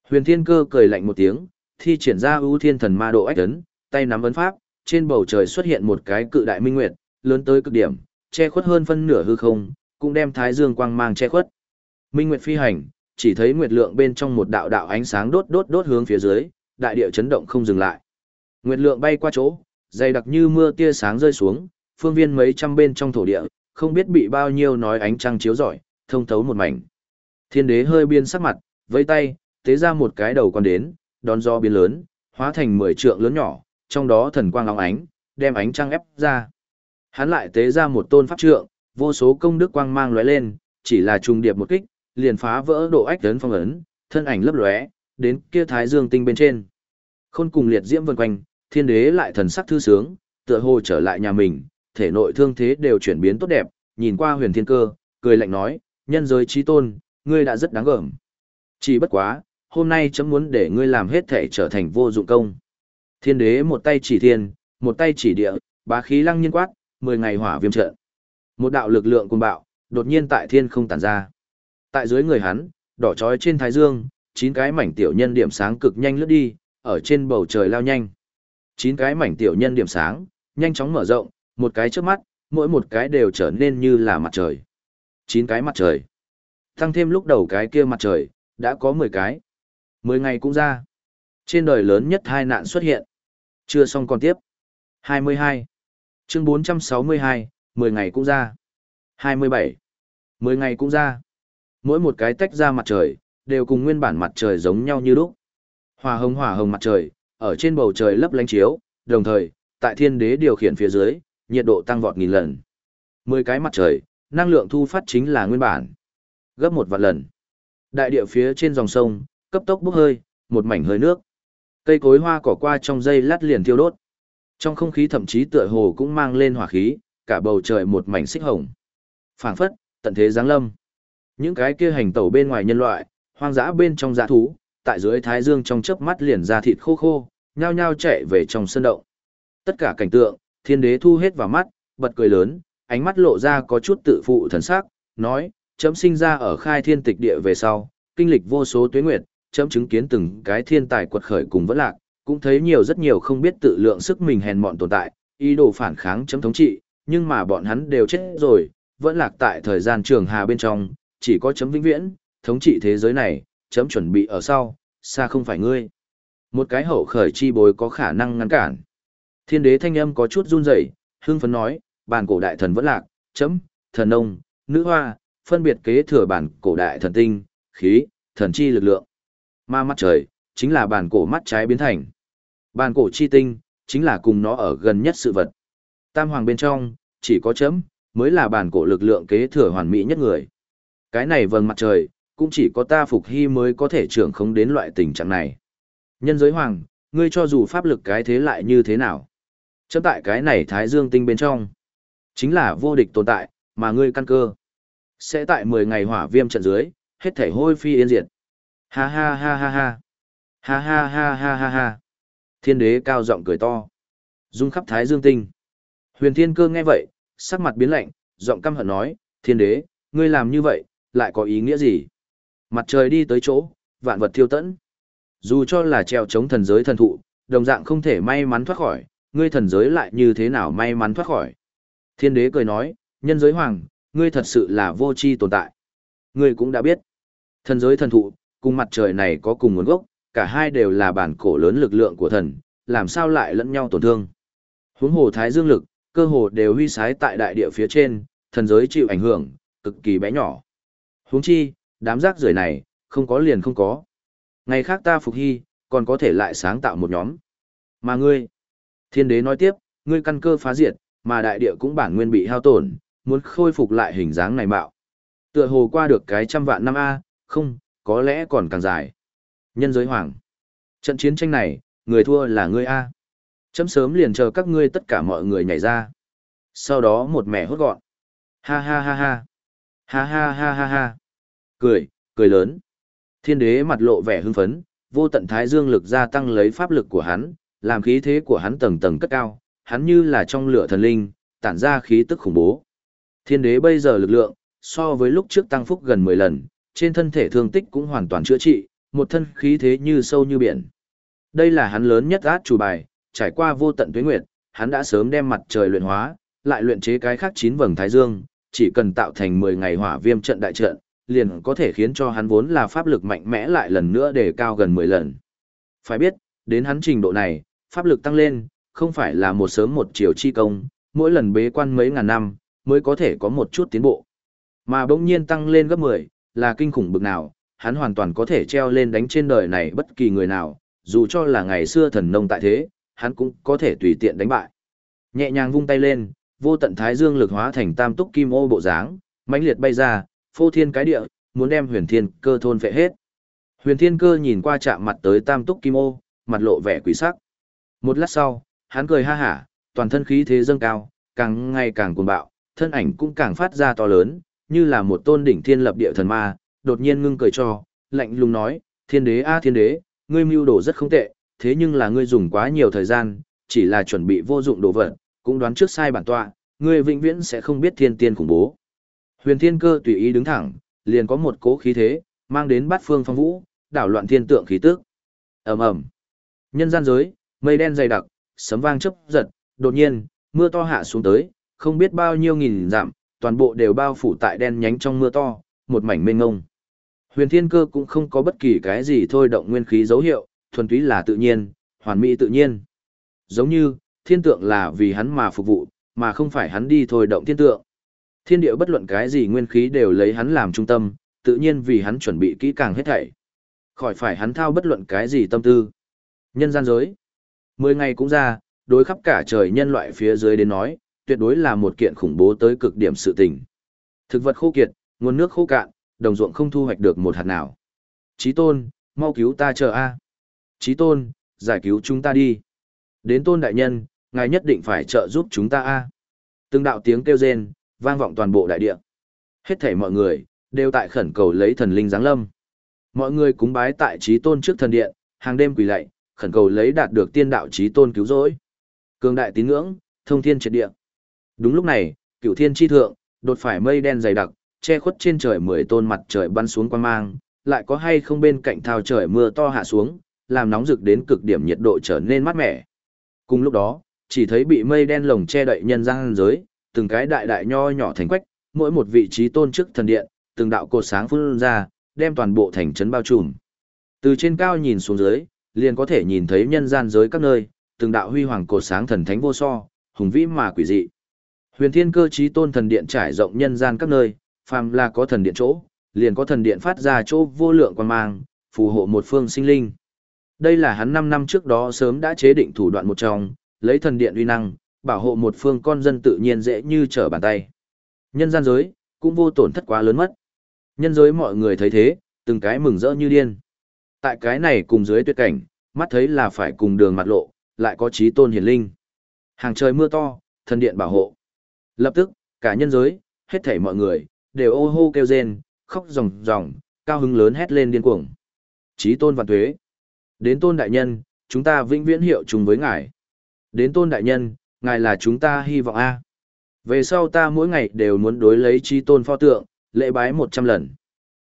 Huyền Thiên Cơ cười lạnh một tiếng, thi triển ra ưu thiên thần ma độ ách ấn, tay nắm ấn pháp, trên bầu trời xuất hiện một cái cự đại minh nguyệt, lớn tới cực điểm, che khuất hơn phân nửa hư không, cũng đem thái dương quang mang che khuất. Minh nguyệt phi hành, chỉ thấy nguyệt lượng bên trong một đạo đạo ánh sáng đốt đốt đốt hướng phía dưới, đại địa chấn động không dừng lại. Nguyệt lượng bay qua chỗ, dày đặc như mưa tia sáng rơi xuống, phương viên mấy trăm bên trong thổ địa, không biết bị bao nhiêu nói ánh trăng chiếu rọi, thông thấu một mảnh. Thiên đế hơi biên sắc mặt, vẫy tay, tế ra một cái đầu con đến, đón gió biến lớn, hóa thành mười trượng lớn nhỏ, trong đó thần quang óng ánh, đem ánh trăng ép ra. Hắn lại tế ra một tôn pháp trượng, vô số công đức quang mang lóe lên, chỉ là trùng điệp một kích, liền phá vỡ độ ách lớn phong ấn, thân ảnh lấp lóe, đến kia thái dương tinh bên trên. Khôn cùng liệt diễm vần quanh, thiên đế lại thần sắc thư sướng, tựa hồ trở lại nhà mình, thể nội thương thế đều chuyển biến tốt đẹp, nhìn qua huyền thiên cơ, cười lạnh nói, nhân giới trí tôn, ngươi đã rất đáng gờm. Chỉ bất quá, hôm nay chấm muốn để ngươi làm hết thể trở thành vô dụng công. Thiên đế một tay chỉ thiên, một tay chỉ địa, bá khí lăng nhiên quát, mười ngày hỏa viêm trận. Một đạo lực lượng cuồng bạo, đột nhiên tại thiên không tản ra. Tại dưới người hắn, đỏ trói trên thái dương, chín cái mảnh tiểu nhân điểm sáng cực nhanh lướt đi, ở trên bầu trời lao nhanh. Chín cái mảnh tiểu nhân điểm sáng, nhanh chóng mở rộng, một cái trước mắt, mỗi một cái đều trở nên như là mặt trời. Chín cái mặt trời. Tăng thêm lúc đầu cái kia mặt trời, đã có mười cái. Mười ngày cũng ra. Trên đời lớn nhất hai nạn xuất hiện. Chưa xong còn tiếp. 22. Chương 462, 10 ngày cũng ra. 27. 10 ngày cũng ra. Mỗi một cái tách ra mặt trời, đều cùng nguyên bản mặt trời giống nhau như lúc. Hỏa hồng hỏa hồng mặt trời, ở trên bầu trời lấp lánh chiếu, đồng thời, tại thiên đế điều khiển phía dưới, nhiệt độ tăng vọt nghìn lần. 10 cái mặt trời, năng lượng thu phát chính là nguyên bản. Gấp một vạn lần. Đại địa phía trên dòng sông, cấp tốc bốc hơi, một mảnh hơi nước. Cây cối hoa cỏ qua trong dây lát liền thiêu đốt. Trong không khí thậm chí tựa hồ cũng mang lên hỏa khí, cả bầu trời một mảnh xích hồng. Phảng phất, tận thế giáng lâm. Những cái kia hành tẩu bên ngoài nhân loại, hoang dã bên trong dã thú, tại dưới thái dương trong chớp mắt liền ra thịt khô khô, nhao nhao chạy về trong sân động. Tất cả cảnh tượng, thiên đế thu hết vào mắt, bật cười lớn, ánh mắt lộ ra có chút tự phụ thần sắc, nói, chấm sinh ra ở khai thiên tịch địa về sau, kinh lịch vô số tuế nguyệt, chấm chứng kiến từng cái thiên tài quật khởi cùng vất lạc, cũng thấy nhiều rất nhiều không biết tự lượng sức mình hèn mọn tồn tại, ý đồ phản kháng chấm thống trị, nhưng mà bọn hắn đều chết rồi, vẫn lạc tại thời gian trường hà bên trong, chỉ có chấm vĩnh viễn, thống trị thế giới này, chấm chuẩn bị ở sau, xa không phải ngươi. Một cái hậu khởi chi bối có khả năng ngăn cản. Thiên đế thanh âm có chút run rẩy, hưng phấn nói, bản cổ đại thần vẫn lạc, chấm, thần ông, nữ hoa, phân biệt kế thừa bản cổ đại thần tinh, khí, thần chi lực lượng. Ma mắt trời, chính là bàn cổ mắt trái biến thành. bàn cổ chi tinh, chính là cùng nó ở gần nhất sự vật. Tam hoàng bên trong, chỉ có chấm, mới là bàn cổ lực lượng kế thừa hoàn mỹ nhất người. Cái này vầng mặt trời, cũng chỉ có ta phục hy mới có thể trưởng không đến loại tình trạng này. Nhân giới hoàng, ngươi cho dù pháp lực cái thế lại như thế nào. Chấm tại cái này thái dương tinh bên trong. Chính là vô địch tồn tại, mà ngươi căn cơ. Sẽ tại 10 ngày hỏa viêm trận dưới, hết thể hôi phi yên diệt. Ha ha ha ha ha. Ha ha ha ha ha ha. Thiên đế cao giọng cười to. Dung khắp thái dương tinh. Huyền thiên cơ nghe vậy, sắc mặt biến lạnh, giọng căm hận nói, thiên đế, ngươi làm như vậy, lại có ý nghĩa gì? Mặt trời đi tới chỗ, vạn vật thiêu tẫn. Dù cho là treo chống thần giới thần thụ, đồng dạng không thể may mắn thoát khỏi, ngươi thần giới lại như thế nào may mắn thoát khỏi. Thiên đế cười nói, nhân giới hoàng, ngươi thật sự là vô tri tồn tại. Ngươi cũng đã biết, thần giới thần thụ, cùng mặt trời này có cùng nguồn gốc, cả hai đều là bản cổ lớn lực lượng của thần, làm sao lại lẫn nhau tổn thương. Huống hồ thái dương lực, cơ hồ đều huy sái tại đại địa phía trên, thần giới chịu ảnh hưởng, cực kỳ bé nhỏ. Huống chi, đám rác rưởi này, không có liền không có. Ngày khác ta phục hy, còn có thể lại sáng tạo một nhóm. Mà ngươi, thiên đế nói tiếp, ngươi căn cơ phá diệt, mà đại địa cũng bản nguyên bị hao tổn, muốn khôi phục lại hình dáng này mạo. Tựa hồ qua được cái trăm vạn năm A, không, có lẽ còn càng dài. Nhân giới hoàng. Trận chiến tranh này, người thua là ngươi A. Chấm sớm liền chờ các ngươi tất cả mọi người nhảy ra. Sau đó một mẻ hốt gọn. Ha ha ha ha. Ha ha ha ha ha. Cười, cười lớn. Thiên đế mặt lộ vẻ hưng phấn, vô tận thái dương lực gia tăng lấy pháp lực của hắn, làm khí thế của hắn tầng tầng cất cao, hắn như là trong lửa thần linh, tản ra khí tức khủng bố. Thiên đế bây giờ lực lượng, so với lúc trước tăng phúc gần 10 lần, trên thân thể thương tích cũng hoàn toàn chữa trị, một thân khí thế như sâu như biển. Đây là hắn lớn nhất át chủ bài, trải qua vô tận tuế nguyệt, hắn đã sớm đem mặt trời luyện hóa, lại luyện chế cái khác chín vầng thái dương, chỉ cần tạo thành 10 ngày hỏa viêm trận đại trận, liền có thể khiến cho hắn vốn là pháp lực mạnh mẽ lại lần nữa để cao gần 10 lần. Phải biết, đến hắn trình độ này, pháp lực tăng lên, không phải là một sớm một chiều chi công, mỗi lần bế quan mấy ngàn năm, mới có thể có một chút tiến bộ. Mà bỗng nhiên tăng lên gấp 10, là kinh khủng bực nào, hắn hoàn toàn có thể treo lên đánh trên đời này bất kỳ người nào, dù cho là ngày xưa thần nông tại thế, hắn cũng có thể tùy tiện đánh bại. Nhẹ nhàng vung tay lên, vô tận thái dương lực hóa thành tam túc kim ô bộ dáng, mãnh liệt bay ra, phô thiên cái địa, muốn đem huyền thiên cơ thôn phệ hết. Huyền thiên cơ nhìn qua chạm mặt tới tam túc kim ô, mặt lộ vẻ quỷ sắc. Một lát sau, hắn cười ha hả, toàn thân khí thế dâng cao, càng ngày càng cuồng bạo, thân ảnh cũng càng phát ra to lớn, như là một tôn đỉnh thiên lập địa thần ma, đột nhiên ngưng cười cho, lạnh lùng nói, thiên đế a thiên đế, ngươi mưu đồ rất không tệ, thế nhưng là ngươi dùng quá nhiều thời gian, chỉ là chuẩn bị vô dụng đồ vật, cũng đoán trước sai bản tọa, ngươi vĩnh viễn sẽ không biết thiên tiên khủng bố. Huyền thiên cơ tùy ý đứng thẳng, liền có một cố khí thế, mang đến bát phương phong vũ, đảo loạn thiên tượng khí tức. ầm ầm, nhân gian giới, mây đen dày đặc, sấm vang chớp giật, đột nhiên, mưa to hạ xuống tới, không biết bao nhiêu nghìn dặm, toàn bộ đều bao phủ tại đen nhánh trong mưa to, một mảnh mênh ngông. Huyền Thiên Cơ cũng không có bất kỳ cái gì thôi động nguyên khí dấu hiệu, thuần túy là tự nhiên, hoàn mỹ tự nhiên. Giống như, thiên tượng là vì hắn mà phục vụ, mà không phải hắn đi thôi động thiên tượng. Thiên địa bất luận cái gì nguyên khí đều lấy hắn làm trung tâm, tự nhiên vì hắn chuẩn bị kỹ càng hết thảy. Khỏi phải hắn thao bất luận cái gì tâm tư. Nhân gian giới. Mười ngày cũng ra, đối khắp cả trời nhân loại phía dưới đến nói, tuyệt đối là một kiện khủng bố tới cực điểm sự tình. Thực vật khô kiệt, nguồn nước khô cạn, đồng ruộng không thu hoạch được một hạt nào. Chí tôn, mau cứu ta chờ a. Chí tôn, giải cứu chúng ta đi. Đến tôn đại nhân, ngài nhất định phải trợ giúp chúng ta a. Từng đạo tiếng kêu rên, vang vọng toàn bộ đại địa. Hết thảy mọi người, đều tại khẩn cầu lấy thần linh giáng lâm. Mọi người cúng bái tại chí tôn trước thần điện, hàng đêm quỳ lạy, khẩn cầu lấy đạt được tiên đạo chí tôn cứu rỗi. Cường đại tín ngưỡng, thông thiên triệt địa. Đúng lúc này, cửu thiên chi thượng, đột phải mây đen dày đặc, che khuất trên trời mười tôn mặt trời bắn xuống quan mang, lại có hay không bên cạnh thao trời mưa to hạ xuống, làm nóng rực đến cực điểm nhiệt độ trở nên mát mẻ. Cùng lúc đó, chỉ thấy bị mây đen lồng che đậy nhân gian giới, từng cái đại đại nho nhỏ thành quách, mỗi một vị trí tôn chức thần điện, từng đạo cột sáng phun ra, đem toàn bộ thành trấn bao trùm. Từ trên cao nhìn xuống dưới, liền có thể nhìn thấy nhân gian giới các nơi, từng đạo huy hoàng cột sáng thần thánh vô so, hùng vĩ mà quỷ dị. Huyền Thiên Cơ Chí Tôn thần điện trải rộng nhân gian các nơi, phàm là có thần điện chỗ, liền có thần điện phát ra chỗ vô lượng quan mang, phù hộ một phương sinh linh. Đây là hắn 5 năm trước đó sớm đã chế định thủ đoạn một trong, lấy thần điện uy năng, bảo hộ một phương con dân tự nhiên dễ như trở bàn tay. Nhân gian giới, cũng vô tổn thất quá lớn mất. Nhân giới mọi người thấy thế, từng cái mừng rỡ như điên. Tại cái này cùng dưới tuyệt cảnh, mắt thấy là phải cùng đường mặt lộ, lại có trí tôn hiển linh. Hàng trời mưa to, thần điện bảo hộ. Lập tức, cả nhân giới, hết thảy mọi người, đều ô hô kêu rên, khóc ròng ròng, cao hứng lớn hét lên điên cuồng. Chí tôn vạn tuế. Đến tôn đại nhân, chúng ta vĩnh viễn hiệu chung với ngài. Đến tôn đại nhân, ngài là chúng ta hy vọng A. Về sau ta mỗi ngày đều muốn đối lấy chí tôn pho tượng, lễ bái 100 lần.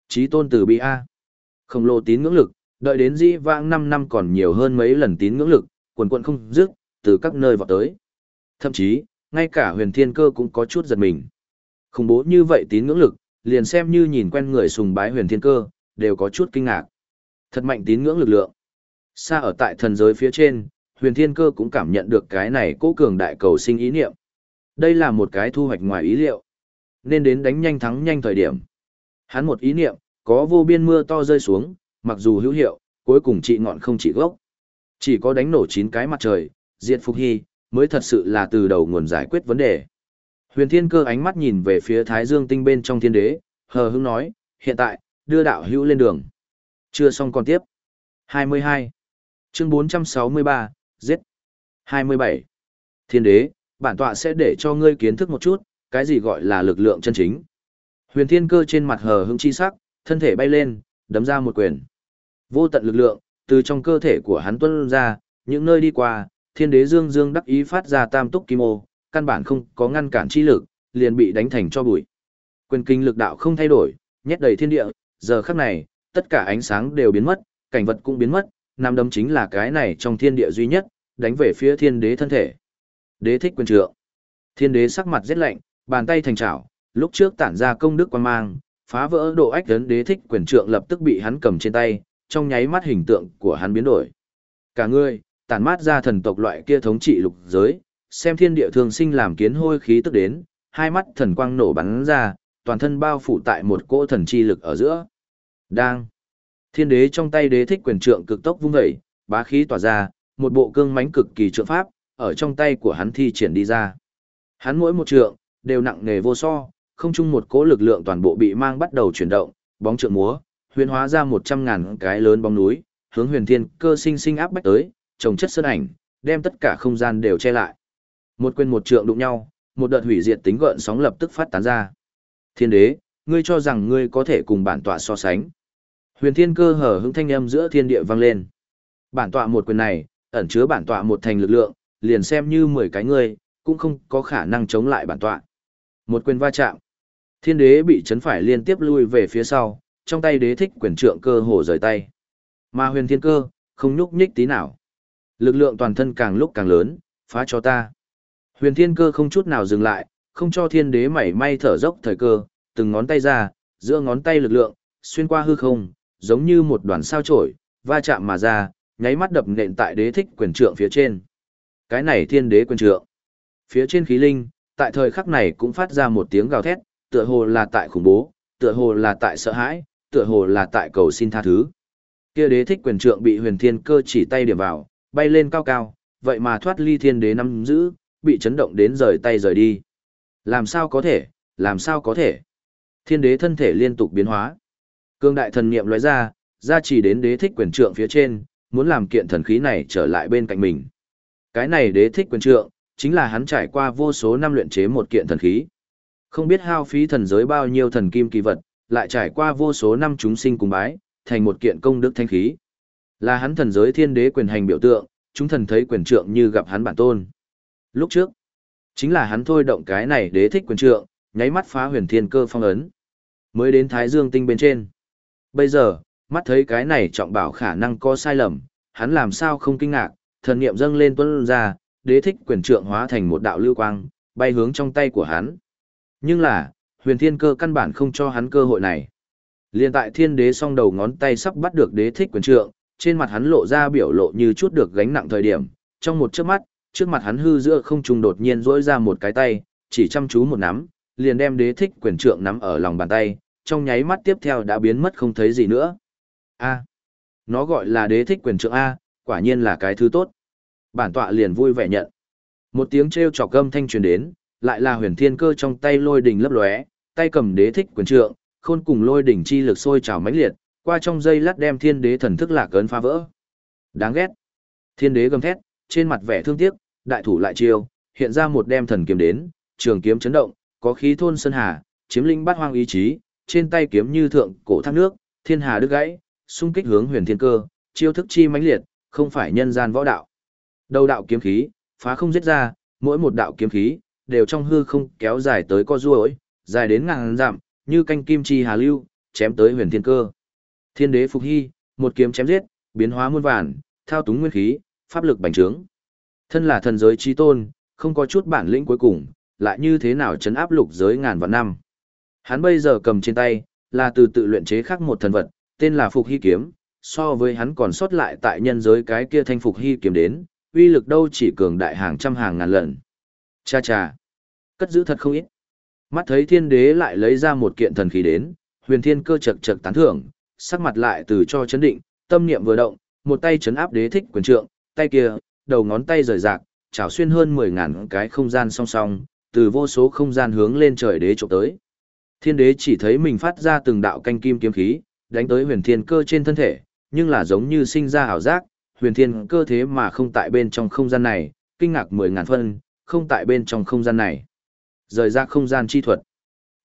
Chí tôn từ bi A. Khổng lồ tín ngưỡng lực, đợi đến dĩ vãng 5 năm còn nhiều hơn mấy lần tín ngưỡng lực, quần quần không dứt, từ các nơi vào tới. Thậm chí, ngay cả huyền thiên cơ cũng có chút giật mình. Khủng bố như vậy tín ngưỡng lực, liền xem như nhìn quen người sùng bái huyền thiên cơ, đều có chút kinh ngạc. Thật mạnh tín ngưỡng lực lượng. Xa ở tại thần giới phía trên, huyền thiên cơ cũng cảm nhận được cái này cố cường đại cầu sinh ý niệm. Đây là một cái thu hoạch ngoài ý liệu. Nên đến đánh nhanh thắng nhanh thời điểm. Hắn một ý niệm, có vô biên mưa to rơi xuống, mặc dù hữu hiệu, cuối cùng trị ngọn không chỉ gốc. Chỉ có đánh nổ chín cái mặt trời, diệt phục hy, mới thật sự là từ đầu nguồn giải quyết vấn đề. Huyền Thiên Cơ ánh mắt nhìn về phía Thái Dương tinh bên trong thiên đế, hờ hững nói, hiện tại, đưa đạo hữu lên đường. Chưa xong còn tiếp. 22. Chương 463, giết. 27. Thiên đế, bản tọa sẽ để cho ngươi kiến thức một chút, cái gì gọi là lực lượng chân chính. Huyền Thiên Cơ trên mặt hờ hững chi sắc, thân thể bay lên, đấm ra một quyền. Vô tận lực lượng, từ trong cơ thể của hắn tuôn ra, những nơi đi qua, thiên đế dương dương đắc ý phát ra tam túc kim ô, căn bản không có ngăn cản chi lực, liền bị đánh thành cho bụi. Quyền kinh lực đạo không thay đổi, nhét đầy thiên địa, giờ khắc này, tất cả ánh sáng đều biến mất, cảnh vật cũng biến mất, nam đấm chính là cái này trong thiên địa duy nhất, đánh về phía thiên đế thân thể. Đế thích quyền trượng. Thiên đế sắc mặt rất lạnh, bàn tay thành trảo, lúc trước tản ra công đức quan mang, Phá vỡ độ ách lớn đế thích quyền trượng lập tức bị hắn cầm trên tay, trong nháy mắt hình tượng của hắn biến đổi. Cả người, tản mát ra thần tộc loại kia thống trị lục giới, xem thiên địa thường sinh làm kiến hôi khí tức đến, hai mắt thần quang nổ bắn ra, toàn thân bao phủ tại một cỗ thần chi lực ở giữa. Đang. Thiên đế trong tay đế thích quyền trượng cực tốc vung dậy, bá khí tỏa ra, một bộ cương mãnh cực kỳ trượng pháp, ở trong tay của hắn thi triển đi ra. Hắn mỗi một trượng, đều nặng nề vô so, không chung một cỗ lực lượng toàn bộ bị mang bắt đầu chuyển động, bóng trượng múa, huyền hóa ra một trăm ngàn cái lớn bóng núi, hướng huyền thiên cơ sinh sinh áp bách tới, trồng chất sơn ảnh, đem tất cả không gian đều che lại. Một quyền một trượng đụng nhau, một đợt hủy diệt tính gợn sóng lập tức phát tán ra. Thiên đế, ngươi cho rằng ngươi có thể cùng bản tọa so sánh. Huyền thiên cơ hở hững thanh âm giữa thiên địa vang lên. Bản tọa một quyền này, ẩn chứa bản tọa một thành lực lượng, liền xem như 10 cái ngươi, cũng không có khả năng chống lại bản tọa. Một quyền va chạm. Thiên đế bị chấn phải liên tiếp lui về phía sau, trong tay đế thích quyền trượng cơ hồ rời tay. Mà huyền thiên cơ, không nhúc nhích tí nào. Lực lượng toàn thân càng lúc càng lớn, phá cho ta. Huyền thiên cơ không chút nào dừng lại, không cho thiên đế mảy may thở dốc thời cơ, từng ngón tay ra, giữa ngón tay lực lượng, xuyên qua hư không, giống như một đoàn sao chổi, va chạm mà ra, nháy mắt đập nện tại đế thích quyền trượng phía trên. Cái này thiên đế quyền trượng. Phía trên khí linh, tại thời khắc này cũng phát ra một tiếng gào thét, tựa hồ là tại khủng bố, tựa hồ là tại sợ hãi, tựa hồ là tại cầu xin tha thứ. Kia đế thích quyền trượng bị huyền thiên cơ chỉ tay điểm vào, bay lên cao cao, vậy mà thoát ly thiên đế nắm giữ, bị chấn động đến rời tay rời đi. Làm sao có thể, làm sao có thể. Thiên đế thân thể liên tục biến hóa. Cương đại thần niệm lóe ra, ra chỉ đến đế thích quyền trượng phía trên, muốn làm kiện thần khí này trở lại bên cạnh mình. Cái này đế thích quyền trượng, chính là hắn trải qua vô số năm luyện chế một kiện thần khí. Không biết hao phí thần giới bao nhiêu thần kim kỳ vật, lại trải qua vô số năm chúng sinh cùng bái, thành một kiện công đức thanh khí. Là hắn thần giới thiên đế quyền hành biểu tượng, chúng thần thấy quyền trượng như gặp hắn bản tôn. Lúc trước, chính là hắn thôi động cái này đế thích quyền trượng, nháy mắt phá huyền thiên cơ phong ấn. Mới đến Thái Dương tinh bên trên. Bây giờ, mắt thấy cái này trọng bảo khả năng có sai lầm, hắn làm sao không kinh ngạc, thần niệm dâng lên tuân ra, đế thích quyền trượng hóa thành một đạo lưu quang, bay hướng trong tay của hắn. Nhưng là, huyền thiên cơ căn bản không cho hắn cơ hội này. Liên tại thiên đế song đầu ngón tay sắp bắt được đế thích quyền trượng, trên mặt hắn lộ ra biểu lộ như chút được gánh nặng thời điểm, trong một chớp mắt, trước mặt hắn hư giữa không trung đột nhiên rỗi ra một cái tay, chỉ chăm chú một nắm, liền đem đế thích quyền trượng nắm ở lòng bàn tay, trong nháy mắt tiếp theo đã biến mất không thấy gì nữa. A. Nó gọi là đế thích quyền trượng A, quả nhiên là cái thứ tốt. Bản tọa liền vui vẻ nhận. Một tiếng treo chọc gâm thanh truyền đến, lại là huyền thiên cơ trong tay lôi đỉnh lấp lóe, tay cầm đế thích quyền trượng, khôn cùng lôi đỉnh chi lực sôi trào mãnh liệt, qua trong dây lát đem thiên đế thần thức lạc ấn phá vỡ. Đáng ghét. Thiên đế gầm thét, trên mặt vẻ thương tiếc, đại thủ lại chiêu, hiện ra một đem thần kiếm đến, trường kiếm chấn động, có khí thôn sơn hà, chiếm linh bát hoang ý chí, trên tay kiếm như thượng cổ thác nước, thiên hà đứt gãy, xung kích hướng huyền thiên cơ, chiêu thức chi mãnh liệt, không phải nhân gian võ đạo. Đầu đạo kiếm khí, phá không giết ra, mỗi một đạo kiếm khí đều trong hư không kéo dài tới co duỗi, dài đến ngàn dặm, như canh kim chi hà lưu, chém tới huyền thiên cơ. Thiên đế phục hy, một kiếm chém giết, biến hóa muôn vàn, thao túng nguyên khí, pháp lực bành trướng. Thân là thần giới chi tôn, không có chút bản lĩnh cuối cùng, lại như thế nào chấn áp lục giới ngàn vạn năm. Hắn bây giờ cầm trên tay, là từ tự luyện chế khác một thần vật, tên là Phục Hy kiếm, so với hắn còn sót lại tại nhân giới cái kia thanh Phục Hy kiếm đến, uy lực đâu chỉ cường đại hàng trăm hàng ngàn lần. Cha cha, cất giữ thật không ít. Mắt thấy thiên đế lại lấy ra một kiện thần khí đến, huyền thiên cơ chật chật tán thưởng, sắc mặt lại từ cho chấn định, tâm niệm vừa động, một tay chấn áp đế thích quyền trượng, tay kia, đầu ngón tay rời rạc, chảo xuyên hơn 10.000 cái không gian song song, từ vô số không gian hướng lên trời đế trộm tới. Thiên đế chỉ thấy mình phát ra từng đạo canh kim kiếm khí, đánh tới huyền thiên cơ trên thân thể, nhưng là giống như sinh ra ảo giác, huyền thiên cơ thế mà không tại bên trong không gian này, kinh ngạc 10.000 phân, không tại bên trong không gian này. Rời ra không gian chi thuật.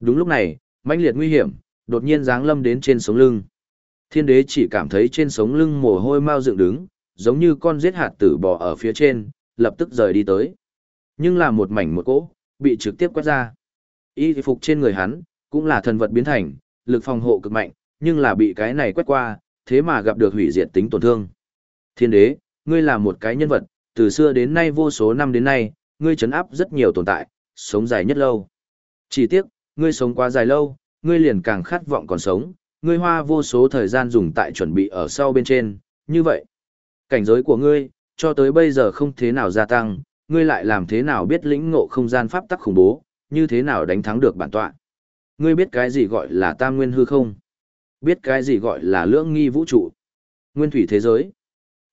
Đúng lúc này, mãnh liệt nguy hiểm, đột nhiên giáng lâm đến trên sống lưng. Thiên đế chỉ cảm thấy trên sống lưng mồ hôi mau dựng đứng, giống như con giết hạt tử bò ở phía trên, lập tức rời đi tới. Nhưng là một mảnh một cỗ, bị trực tiếp quét ra. Y phục trên người hắn, cũng là thần vật biến thành, lực phòng hộ cực mạnh, nhưng là bị cái này quét qua, thế mà gặp được hủy diệt tính tổn thương. Thiên đế, ngươi là một cái nhân vật, từ xưa đến nay vô số năm đến nay, ngươi chấn áp rất nhiều tồn tại, sống dài nhất lâu. Chỉ tiếc, ngươi sống quá dài lâu, ngươi liền càng khát vọng còn sống, ngươi hoa vô số thời gian dùng tại chuẩn bị ở sau bên trên, như vậy. Cảnh giới của ngươi, cho tới bây giờ không thế nào gia tăng, ngươi lại làm thế nào biết lĩnh ngộ không gian pháp tắc khủng bố, như thế nào đánh thắng được bản tọa. Ngươi biết cái gì gọi là tam nguyên hư không? Biết cái gì gọi là lưỡng nghi vũ trụ? Nguyên thủy thế giới?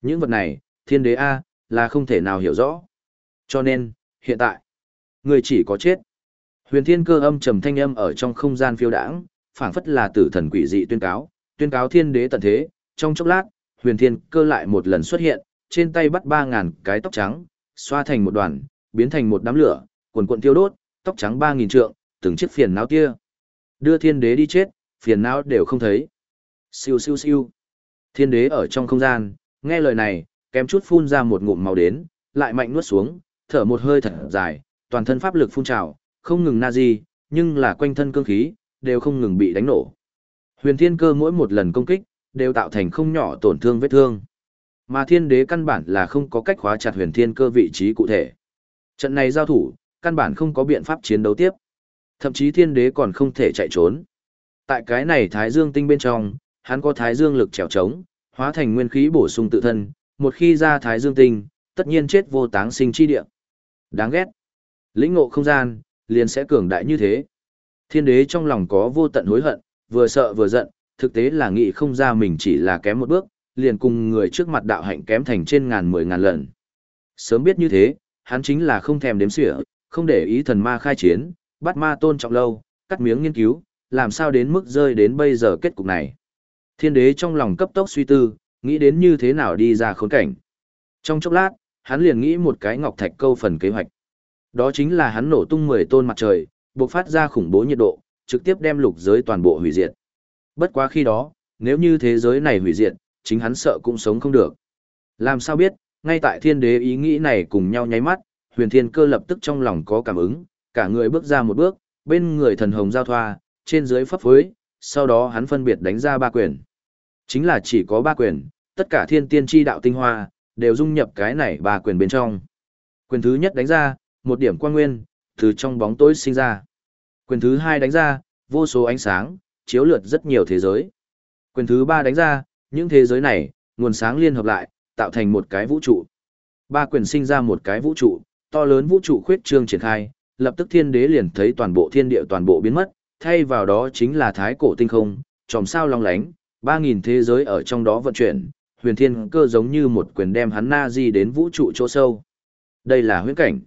Những vật này, thiên đế A, là không thể nào hiểu rõ. Cho nên, hiện tại, ngươi chỉ có chết. Huyền thiên cơ âm trầm thanh âm ở trong không gian phiêu đãng, phảng phất là tử thần quỷ dị tuyên cáo, tuyên cáo thiên đế tận thế, trong chốc lát, huyền thiên cơ lại một lần xuất hiện, trên tay bắt ba ngàn cái tóc trắng, xoa thành một đoàn, biến thành một đám lửa, cuồn cuộn tiêu đốt, tóc trắng ba nghìn trượng, từng chiếc phiền não kia. Đưa thiên đế đi chết, phiền não đều không thấy. Siêu siêu siêu. Thiên đế ở trong không gian, nghe lời này, kém chút phun ra một ngụm màu đến, lại mạnh nuốt xuống, thở một hơi thật dài, toàn thân pháp lực phun trào, không ngừng na di, nhưng là quanh thân cương khí, đều không ngừng bị đánh nổ. Huyền thiên cơ mỗi một lần công kích, đều tạo thành không nhỏ tổn thương vết thương. Mà thiên đế căn bản là không có cách khóa chặt huyền thiên cơ vị trí cụ thể. Trận này giao thủ, căn bản không có biện pháp chiến đấu tiếp. Thậm chí thiên đế còn không thể chạy trốn. Tại cái này thái dương tinh bên trong, hắn có thái dương lực trèo trống, hóa thành nguyên khí bổ sung tự thân, một khi ra thái dương tinh, tất nhiên chết vô táng sinh chi địa. Đáng ghét. Lĩnh ngộ không gian, liền sẽ cường đại như thế. Thiên đế trong lòng có vô tận hối hận, vừa sợ vừa giận, thực tế là nghĩ không ra mình chỉ là kém một bước, liền cùng người trước mặt đạo hạnh kém thành trên ngàn mười ngàn lần. Sớm biết như thế, hắn chính là không thèm đếm xỉa, không để ý thần ma khai chiến, bắt ma tôn trọng lâu, cắt miếng nghiên cứu, làm sao đến mức rơi đến bây giờ kết cục này. Thiên đế trong lòng cấp tốc suy tư, nghĩ đến như thế nào đi ra khốn cảnh. Trong chốc lát, hắn liền nghĩ một cái ngọc thạch câu phần kế hoạch. Đó chính là hắn nổ tung 10 tôn mặt trời, bộc phát ra khủng bố nhiệt độ, trực tiếp đem lục giới toàn bộ hủy diệt. Bất quá khi đó, nếu như thế giới này hủy diệt, chính hắn sợ cũng sống không được. Làm sao biết, ngay tại thiên đế ý nghĩ này cùng nhau nháy mắt, huyền thiên cơ lập tức trong lòng có cảm ứng, cả người bước ra một bước, bên người thần hồng giao thoa, trên dưới pháp phối, sau đó hắn phân biệt đánh ra ba quyền. Chính là chỉ có ba quyền, tất cả thiên tiên tri đạo tinh hoa, đều dung nhập cái này ba quyền bên trong. Quyền thứ nhất đánh ra, một điểm quang nguyên, từ trong bóng tối sinh ra. Quyền thứ hai đánh ra, vô số ánh sáng, chiếu lượt rất nhiều thế giới. Quyền thứ ba đánh ra, những thế giới này, nguồn sáng liên hợp lại, tạo thành một cái vũ trụ. Ba quyền sinh ra một cái vũ trụ, to lớn vũ trụ khuyết trương triển khai, lập tức thiên đế liền thấy toàn bộ thiên địa toàn bộ biến mất, thay vào đó chính là thái cổ tinh không, tròm sao long lánh, ba nghìn thế giới ở trong đó vận chuyển, huyền thiên cơ giống như một quyền đem hắn na di đến vũ trụ chỗ sâu. Đây là huyễn cảnh.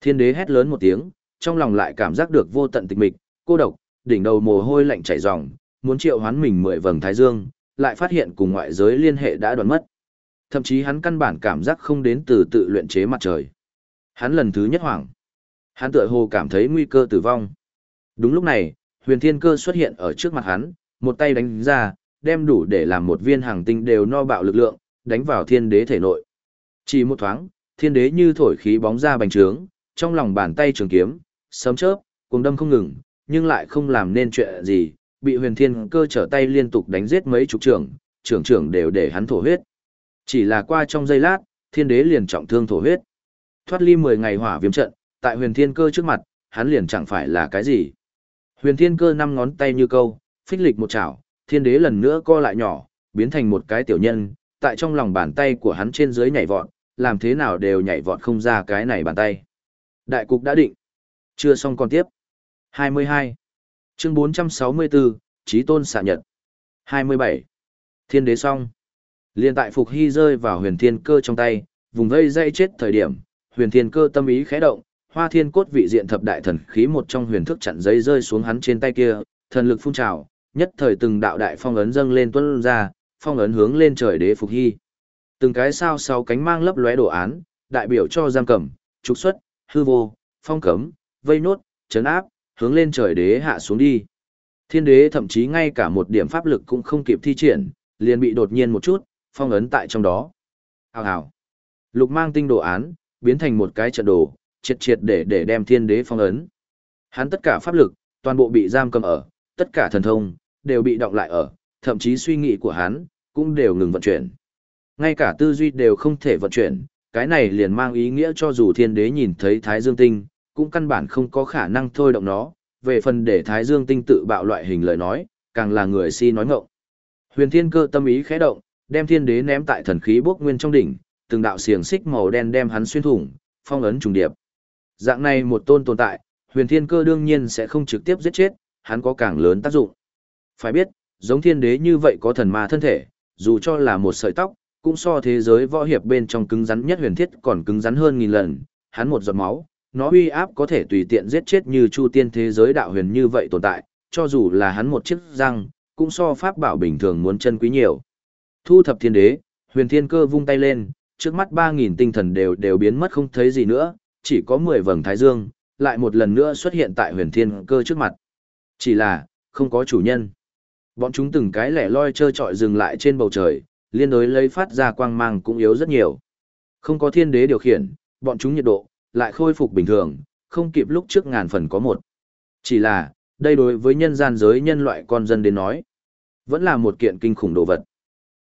Thiên đế hét lớn một tiếng, trong lòng lại cảm giác được vô tận tịch mịch, cô độc, đỉnh đầu mồ hôi lạnh chảy ròng, muốn triệu hoán mình mười vầng thái dương, lại phát hiện cùng ngoại giới liên hệ đã đoạn mất. Thậm chí hắn căn bản cảm giác không đến từ tự luyện chế mặt trời. Hắn lần thứ nhất hoảng. Hắn tựa hồ cảm thấy nguy cơ tử vong. Đúng lúc này, huyền thiên cơ xuất hiện ở trước mặt hắn, một tay đánh ra, đem đủ để làm một viên hàng tinh đều no bạo lực lượng, đánh vào thiên đế thể nội. Chỉ một thoáng, thiên đế như thổi khí bóng ra bành trướng, trong lòng bàn tay trường kiếm, sấm chớp, cuồng đâm không ngừng, nhưng lại không làm nên chuyện gì, bị huyền thiên cơ trở tay liên tục đánh giết mấy chục trưởng, trưởng trưởng đều để hắn thổ huyết. Chỉ là qua trong giây lát, thiên đế liền trọng thương thổ huyết. Thoát ly 10 ngày hỏa viêm trận, tại huyền thiên cơ trước mặt, hắn liền chẳng phải là cái gì. Huyền thiên cơ năm ngón tay như câu, phích lịch một chảo, thiên đế lần nữa co lại nhỏ, biến thành một cái tiểu nhân, tại trong lòng bàn tay của hắn trên dưới nhảy vọt, làm thế nào đều nhảy vọt không ra cái này bàn tay. Đại cục đã định. Chưa xong còn tiếp. 22. Chương 464, Chí Tôn xạ nhật. 27. Thiên đế song Liên tại Phục Hy rơi vào huyền thiên cơ trong tay, vùng vây dây chết thời điểm, huyền thiên cơ tâm ý khẽ động, hoa thiên cốt vị diện thập đại thần khí một trong huyền thức chặn giấy rơi xuống hắn trên tay kia, thần lực phun trào, nhất thời từng đạo đại phong ấn dâng lên tuôn ra, phong ấn hướng lên trời đế Phục Hy. Từng cái sao sáu cánh mang lấp lóe đồ án, đại biểu cho giam cầm, trục xuất, hư vô, phong cấm, vây nốt, chấn áp, hướng lên trời đế hạ xuống đi. Thiên đế thậm chí ngay cả một điểm pháp lực cũng không kịp thi triển, liền bị đột nhiên một chút, phong ấn tại trong đó. Hào hào. Lục mang tinh đồ án, biến thành một cái trận đồ, triệt triệt để để đem thiên đế phong ấn. Hắn tất cả pháp lực, toàn bộ bị giam cầm ở, tất cả thần thông, đều bị động lại ở, thậm chí suy nghĩ của hắn, cũng đều ngừng vận chuyển. Ngay cả tư duy đều không thể vận chuyển, cái này liền mang ý nghĩa cho dù thiên đế nhìn thấy Thái Dương Tinh, cũng căn bản không có khả năng thôi động nó, về phần để Thái Dương tinh tự bạo loại hình lời nói, càng là người si nói ngọng. Huyền Thiên Cơ tâm ý khẽ động, đem thiên đế ném tại thần khí bốc nguyên trong đỉnh, từng đạo xiềng xích màu đen đem hắn xuyên thủng, phong ấn trùng điệp. Dạng này một tôn tồn tại, Huyền Thiên Cơ đương nhiên sẽ không trực tiếp giết chết, hắn có càng lớn tác dụng. Phải biết, giống thiên đế như vậy có thần ma thân thể, dù cho là một sợi tóc, cũng so thế giới võ hiệp bên trong cứng rắn nhất huyền thiết còn cứng rắn hơn nghìn lần, hắn một giọt máu, nó uy áp có thể tùy tiện giết chết như chu tiên thế giới đạo huyền như vậy tồn tại, cho dù là hắn một chiếc răng, cũng so pháp bảo bình thường muốn chân quý nhiều. Thu thập thiên đế, huyền thiên cơ vung tay lên, trước mắt 3.000 tinh thần đều đều biến mất không thấy gì nữa, chỉ có 10 vầng thái dương, lại một lần nữa xuất hiện tại huyền thiên cơ trước mặt. Chỉ là, không có chủ nhân. Bọn chúng từng cái lẻ loi trơ trọi dừng lại trên bầu trời, liên đối lấy phát ra quang mang cũng yếu rất nhiều. Không có thiên đế điều khiển, bọn chúng nhiệt độ, lại khôi phục bình thường, không kịp lúc trước ngàn phần có một. Chỉ là, đây đối với nhân gian giới nhân loại con dân đến nói, vẫn là một kiện kinh khủng đồ vật.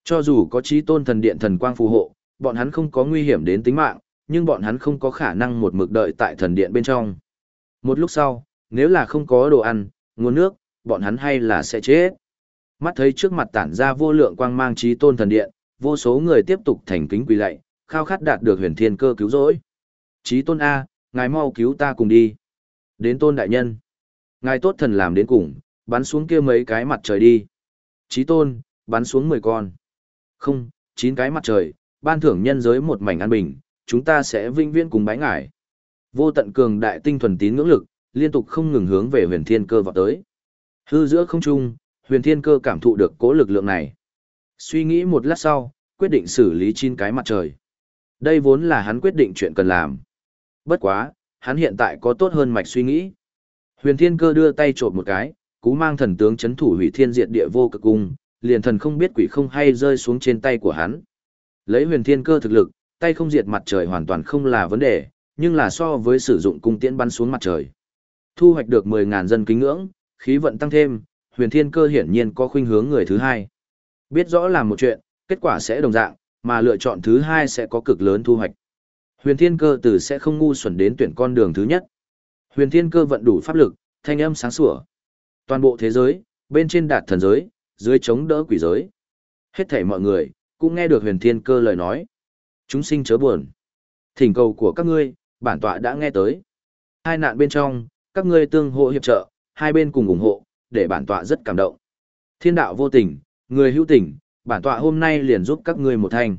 Cho dù có trí tôn thần điện thần quang phù hộ, bọn hắn không có nguy hiểm đến tính mạng, nhưng bọn hắn không có khả năng một mực đợi tại thần điện bên trong. Một lúc sau, nếu là không có đồ ăn, nguồn nước, bọn hắn hay là sẽ chết. Mắt thấy trước mặt tản ra vô lượng quang mang trí tôn thần điện, vô số người tiếp tục thành kính quỳ lạy, khao khát đạt được huyền thiên cơ cứu rỗi. Chí tôn A, ngài mau cứu ta cùng đi. Đến tôn đại nhân. Ngài tốt thần làm đến cùng, bắn xuống kia mấy cái mặt trời đi. Chí tôn, bắn xuống 10 con. Không, 9 cái mặt trời, ban thưởng nhân giới một mảnh an bình, chúng ta sẽ vinh viễn cùng bái ngài. Vô tận cường đại tinh thuần tín ngưỡng lực, liên tục không ngừng hướng về huyền thiên cơ vào tới. Hư giữa không trung, huyền thiên cơ cảm thụ được cố lực lượng này. Suy nghĩ một lát sau, quyết định xử lý chín cái mặt trời. Đây vốn là hắn quyết định chuyện cần làm. Bất quá, hắn hiện tại có tốt hơn mạch suy nghĩ. Huyền thiên cơ đưa tay trộm một cái, cú mang thần tướng chấn thủ hủy thiên diệt địa vô cực cung, liền thần không biết quỷ không hay rơi xuống trên tay của hắn. Lấy huyền thiên cơ thực lực, tay không diệt mặt trời hoàn toàn không là vấn đề, nhưng là so với sử dụng cung tiễn bắn xuống mặt trời. Thu hoạch được 10.000 dân kính ngưỡng, khí vận tăng thêm, huyền thiên cơ hiển nhiên có khuynh hướng người thứ hai. Biết rõ làm một chuyện, kết quả sẽ đồng dạng, mà lựa chọn thứ hai sẽ có cực lớn thu hoạch. Huyền thiên cơ từ sẽ không ngu xuẩn đến tuyển con đường thứ nhất. Huyền thiên cơ vận đủ pháp lực, thanh âm sáng sủa. Toàn bộ thế giới, bên trên đạt thần giới, dưới chống đỡ quỷ giới. Hết thảy mọi người, cũng nghe được huyền thiên cơ lời nói. Chúng sinh chớ buồn. Thỉnh cầu của các ngươi, bản tọa đã nghe tới. Hai nạn bên trong, các ngươi tương hộ hiệp trợ, hai bên cùng ủng hộ, để bản tọa rất cảm động. Thiên đạo vô tình, người hữu tình, bản tọa hôm nay liền giúp các ngươi một thanh.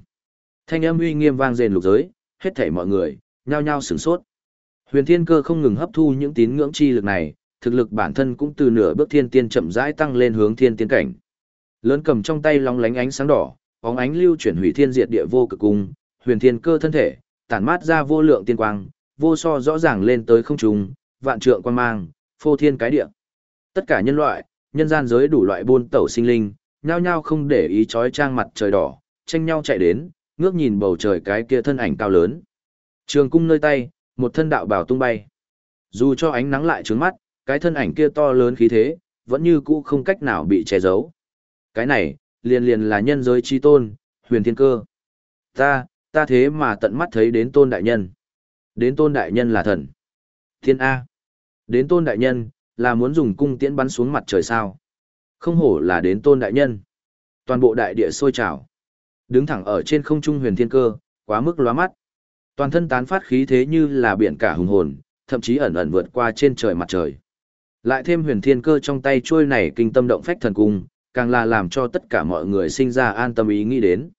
Thanh âm uy nghiêm vang rền lục giới, hết thảy mọi người, nhao nhao sửng sốt. Huyền Thiên Cơ không ngừng hấp thu những tín ngưỡng chi lực này, thực lực bản thân cũng từ nửa bước thiên tiên chậm rãi tăng lên hướng thiên tiên cảnh. Lớn cầm trong tay long lánh ánh sáng đỏ, bóng ánh lưu chuyển hủy thiên diệt địa vô cực cung, Huyền Thiên Cơ thân thể, tản mát ra vô lượng tiên quang, vô so rõ ràng lên tới không trung, vạn trượng quang mang, phô thiên cái địa. Tất cả nhân loại, nhân gian giới đủ loại buôn tẩu sinh linh, nhao nhao không để ý chói trang mặt trời đỏ, tranh nhau chạy đến, ngước nhìn bầu trời cái kia thân ảnh cao lớn. Trường cung nơi tay, một thân đạo bào tung bay. Dù cho ánh nắng lại trướng mắt, cái thân ảnh kia to lớn khí thế, vẫn như cũ không cách nào bị che giấu. Cái này, liền liền là nhân giới chi tôn, huyền thiên cơ. Ta, ta thế mà tận mắt thấy đến tôn đại nhân. Đến tôn đại nhân là thần. Thiên A. Đến tôn đại nhân, là muốn dùng cung tiễn bắn xuống mặt trời sao. Không hổ là đến tôn đại nhân. Toàn bộ đại địa sôi trào. Đứng thẳng ở trên không trung huyền thiên cơ, quá mức lóa mắt. Toàn thân tán phát khí thế như là biển cả hùng hồn, thậm chí ẩn ẩn vượt qua trên trời mặt trời. Lại thêm huyền thiên cơ trong tay trôi này kinh tâm động phách thần cung, càng là làm cho tất cả mọi người sinh ra an tâm ý nghĩ đến.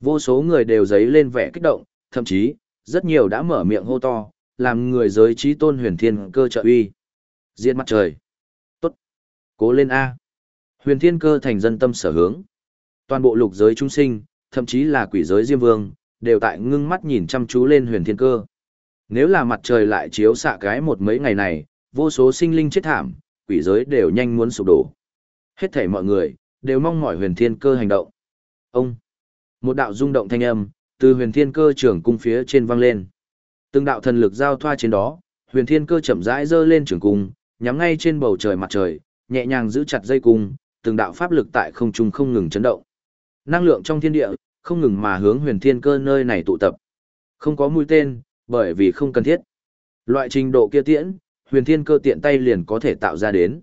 Vô số người đều giấy lên vẻ kích động, thậm chí, rất nhiều đã mở miệng hô to, làm người giới trí tôn huyền thiên cơ trợ uy. Diệt mặt trời. Tốt. Cố lên A. Huyền thiên cơ thành dân tâm sở hướng. Toàn bộ lục giới trung sinh, thậm chí là quỷ giới diêm vương, đều tại ngưng mắt nhìn chăm chú lên huyền thiên cơ. Nếu là mặt trời lại chiếu xạ cái một mấy ngày này, vô số sinh linh chết thảm, quỷ giới đều nhanh muốn sụp đổ. Hết thảy mọi người, đều mong mỏi huyền thiên cơ hành động. Ông! Một đạo rung động thanh âm, từ huyền thiên cơ trưởng cung phía trên vang lên. Từng đạo thần lực giao thoa trên đó, huyền thiên cơ chậm rãi giơ lên trường cung, nhắm ngay trên bầu trời mặt trời, nhẹ nhàng giữ chặt dây cung, từng đạo pháp lực tại không trung không ngừng chấn động. Năng lượng trong thiên địa, không ngừng mà hướng huyền thiên cơ nơi này tụ tập. Không có mũi tên, bởi vì không cần thiết. Loại trình độ kia tiễn, huyền thiên cơ tiện tay liền có thể tạo ra đến.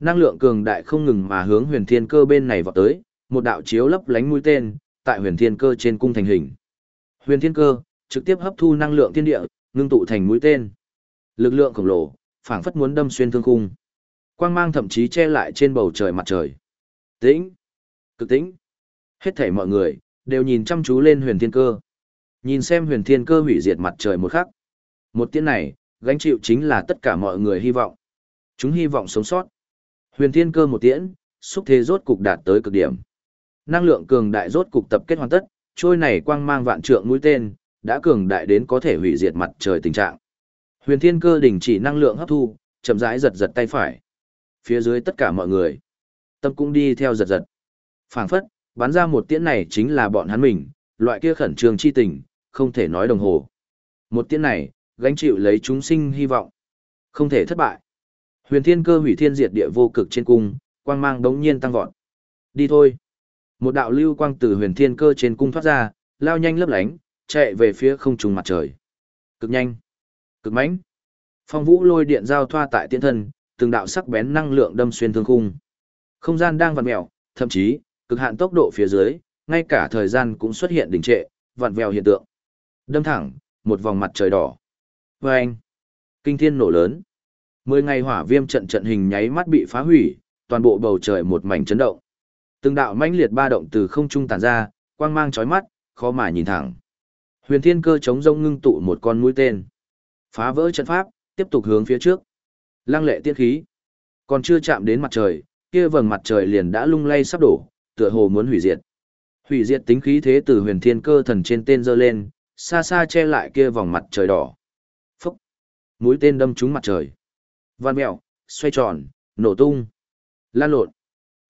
Năng lượng cường đại không ngừng mà hướng huyền thiên cơ bên này vọt tới, một đạo chiếu lấp lánh mũi tên, tại huyền thiên cơ trên cung thành hình. Huyền thiên cơ, trực tiếp hấp thu năng lượng thiên địa, ngưng tụ thành mũi tên. Lực lượng khổng lồ, phảng phất muốn đâm xuyên thương khung. Quang mang thậm chí che lại trên bầu trời mặt trời. Tĩnh, cực tĩnh. Hết thảy mọi người đều nhìn chăm chú lên Huyền Thiên Cơ. Nhìn xem Huyền Thiên Cơ hủy diệt mặt trời một khắc. Một tiếng này, gánh chịu chính là tất cả mọi người hy vọng. Chúng hy vọng sống sót. Huyền Thiên Cơ một tiễn, xúc thế rốt cục đạt tới cực điểm. Năng lượng cường đại rốt cục tập kết hoàn tất, trôi này quang mang vạn trượng mũi tên, đã cường đại đến có thể hủy diệt mặt trời tình trạng. Huyền Thiên Cơ đình chỉ năng lượng hấp thu, chậm rãi giật giật tay phải. Phía dưới tất cả mọi người, tâm cũng đi theo giật giật. Phảng phất, bắn ra một tiễn này chính là bọn hắn mình, loại kia khẩn trương chi tình, không thể nói đồng hồ. Một tiễn này, gánh chịu lấy chúng sinh hy vọng, không thể thất bại. Huyền Thiên Cơ hủy thiên diệt địa vô cực trên cung, quang mang đống nhiên tăng vọt. Đi thôi. Một đạo lưu quang từ Huyền Thiên Cơ trên cung thoát ra, lao nhanh lấp lánh, chạy về phía không trung mặt trời. Cực nhanh, cực mãnh. Phong vũ lôi điện giao thoa tại tiễn thân, từng đạo sắc bén năng lượng đâm xuyên thương khung. Không gian đang vặn mèo, thậm chí, cực hạn tốc độ phía dưới, ngay cả thời gian cũng xuất hiện đình trệ, vặn vẹo hiện tượng. Đâm thẳng, một vòng mặt trời đỏ. Vâng! Kinh thiên nổ lớn. Mười ngày hỏa viêm trận trận hình nháy mắt bị phá hủy, toàn bộ bầu trời một mảnh chấn động. Từng đạo mãnh liệt ba động từ không trung tản ra, quang mang chói mắt, khó mà nhìn thẳng. Huyền Thiên Cơ chống rông ngưng tụ một con mũi tên, phá vỡ trận pháp, tiếp tục hướng phía trước. Lăng lệ tiên khí, còn chưa chạm đến mặt trời, kia vầng mặt trời liền đã lung lay sắp đổ, tựa hồ muốn hủy diệt. Hủy diệt tính khí thế từ Huyền Thiên Cơ thần trên tên dơ lên, xa xa che lại kia vòng mặt trời đỏ. Phúc! Mũi tên đâm trúng mặt trời. Văn mẹo, xoay tròn, nổ tung, lan lộn.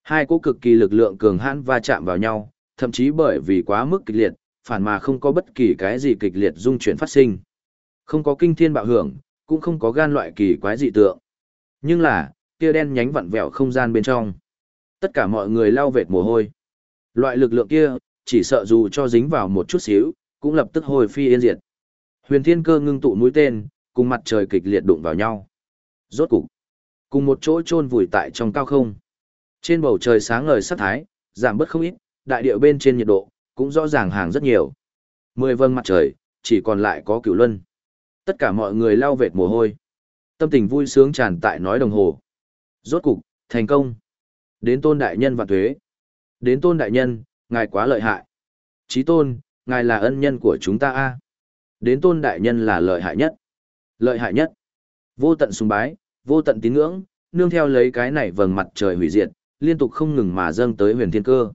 Hai cỗ cực kỳ lực lượng cường hãn va chạm vào nhau, thậm chí bởi vì quá mức kịch liệt, phản mà không có bất kỳ cái gì kịch liệt dung chuyển phát sinh. Không có kinh thiên bạo hưởng, cũng không có gan loại kỳ quái dị tượng. Nhưng là, kia đen nhánh vặn vẹo không gian bên trong. Tất cả mọi người lau vệt mồ hôi. Loại lực lượng kia, chỉ sợ dù cho dính vào một chút xíu, cũng lập tức hồi phi yên diệt. Huyền Thiên Cơ ngưng tụ mũi tên, cùng mặt trời kịch liệt đụng vào nhau. Rốt cục, cùng một chỗ chôn vùi tại trong cao không. Trên bầu trời sáng ngời sắc thái, giảm bớt không ít, đại địa bên trên nhiệt độ cũng rõ ràng hàng rất nhiều. Mười vầng mặt trời, chỉ còn lại có cửu luân. Tất cả mọi người lau vệt mồ hôi. Tâm tình vui sướng tràn tại nói đồng hồ. Rốt cục, thành công. Đến tôn đại nhân và thuế. Đến tôn đại nhân, ngài quá lợi hại. Chí tôn, ngài là ân nhân của chúng ta a. Đến tôn đại nhân là lợi hại nhất. Lợi hại nhất. Vô tận sùng bái, vô tận tín ngưỡng, nương theo lấy cái này vầng mặt trời hủy diệt, liên tục không ngừng mà dâng tới huyền thiên cơ.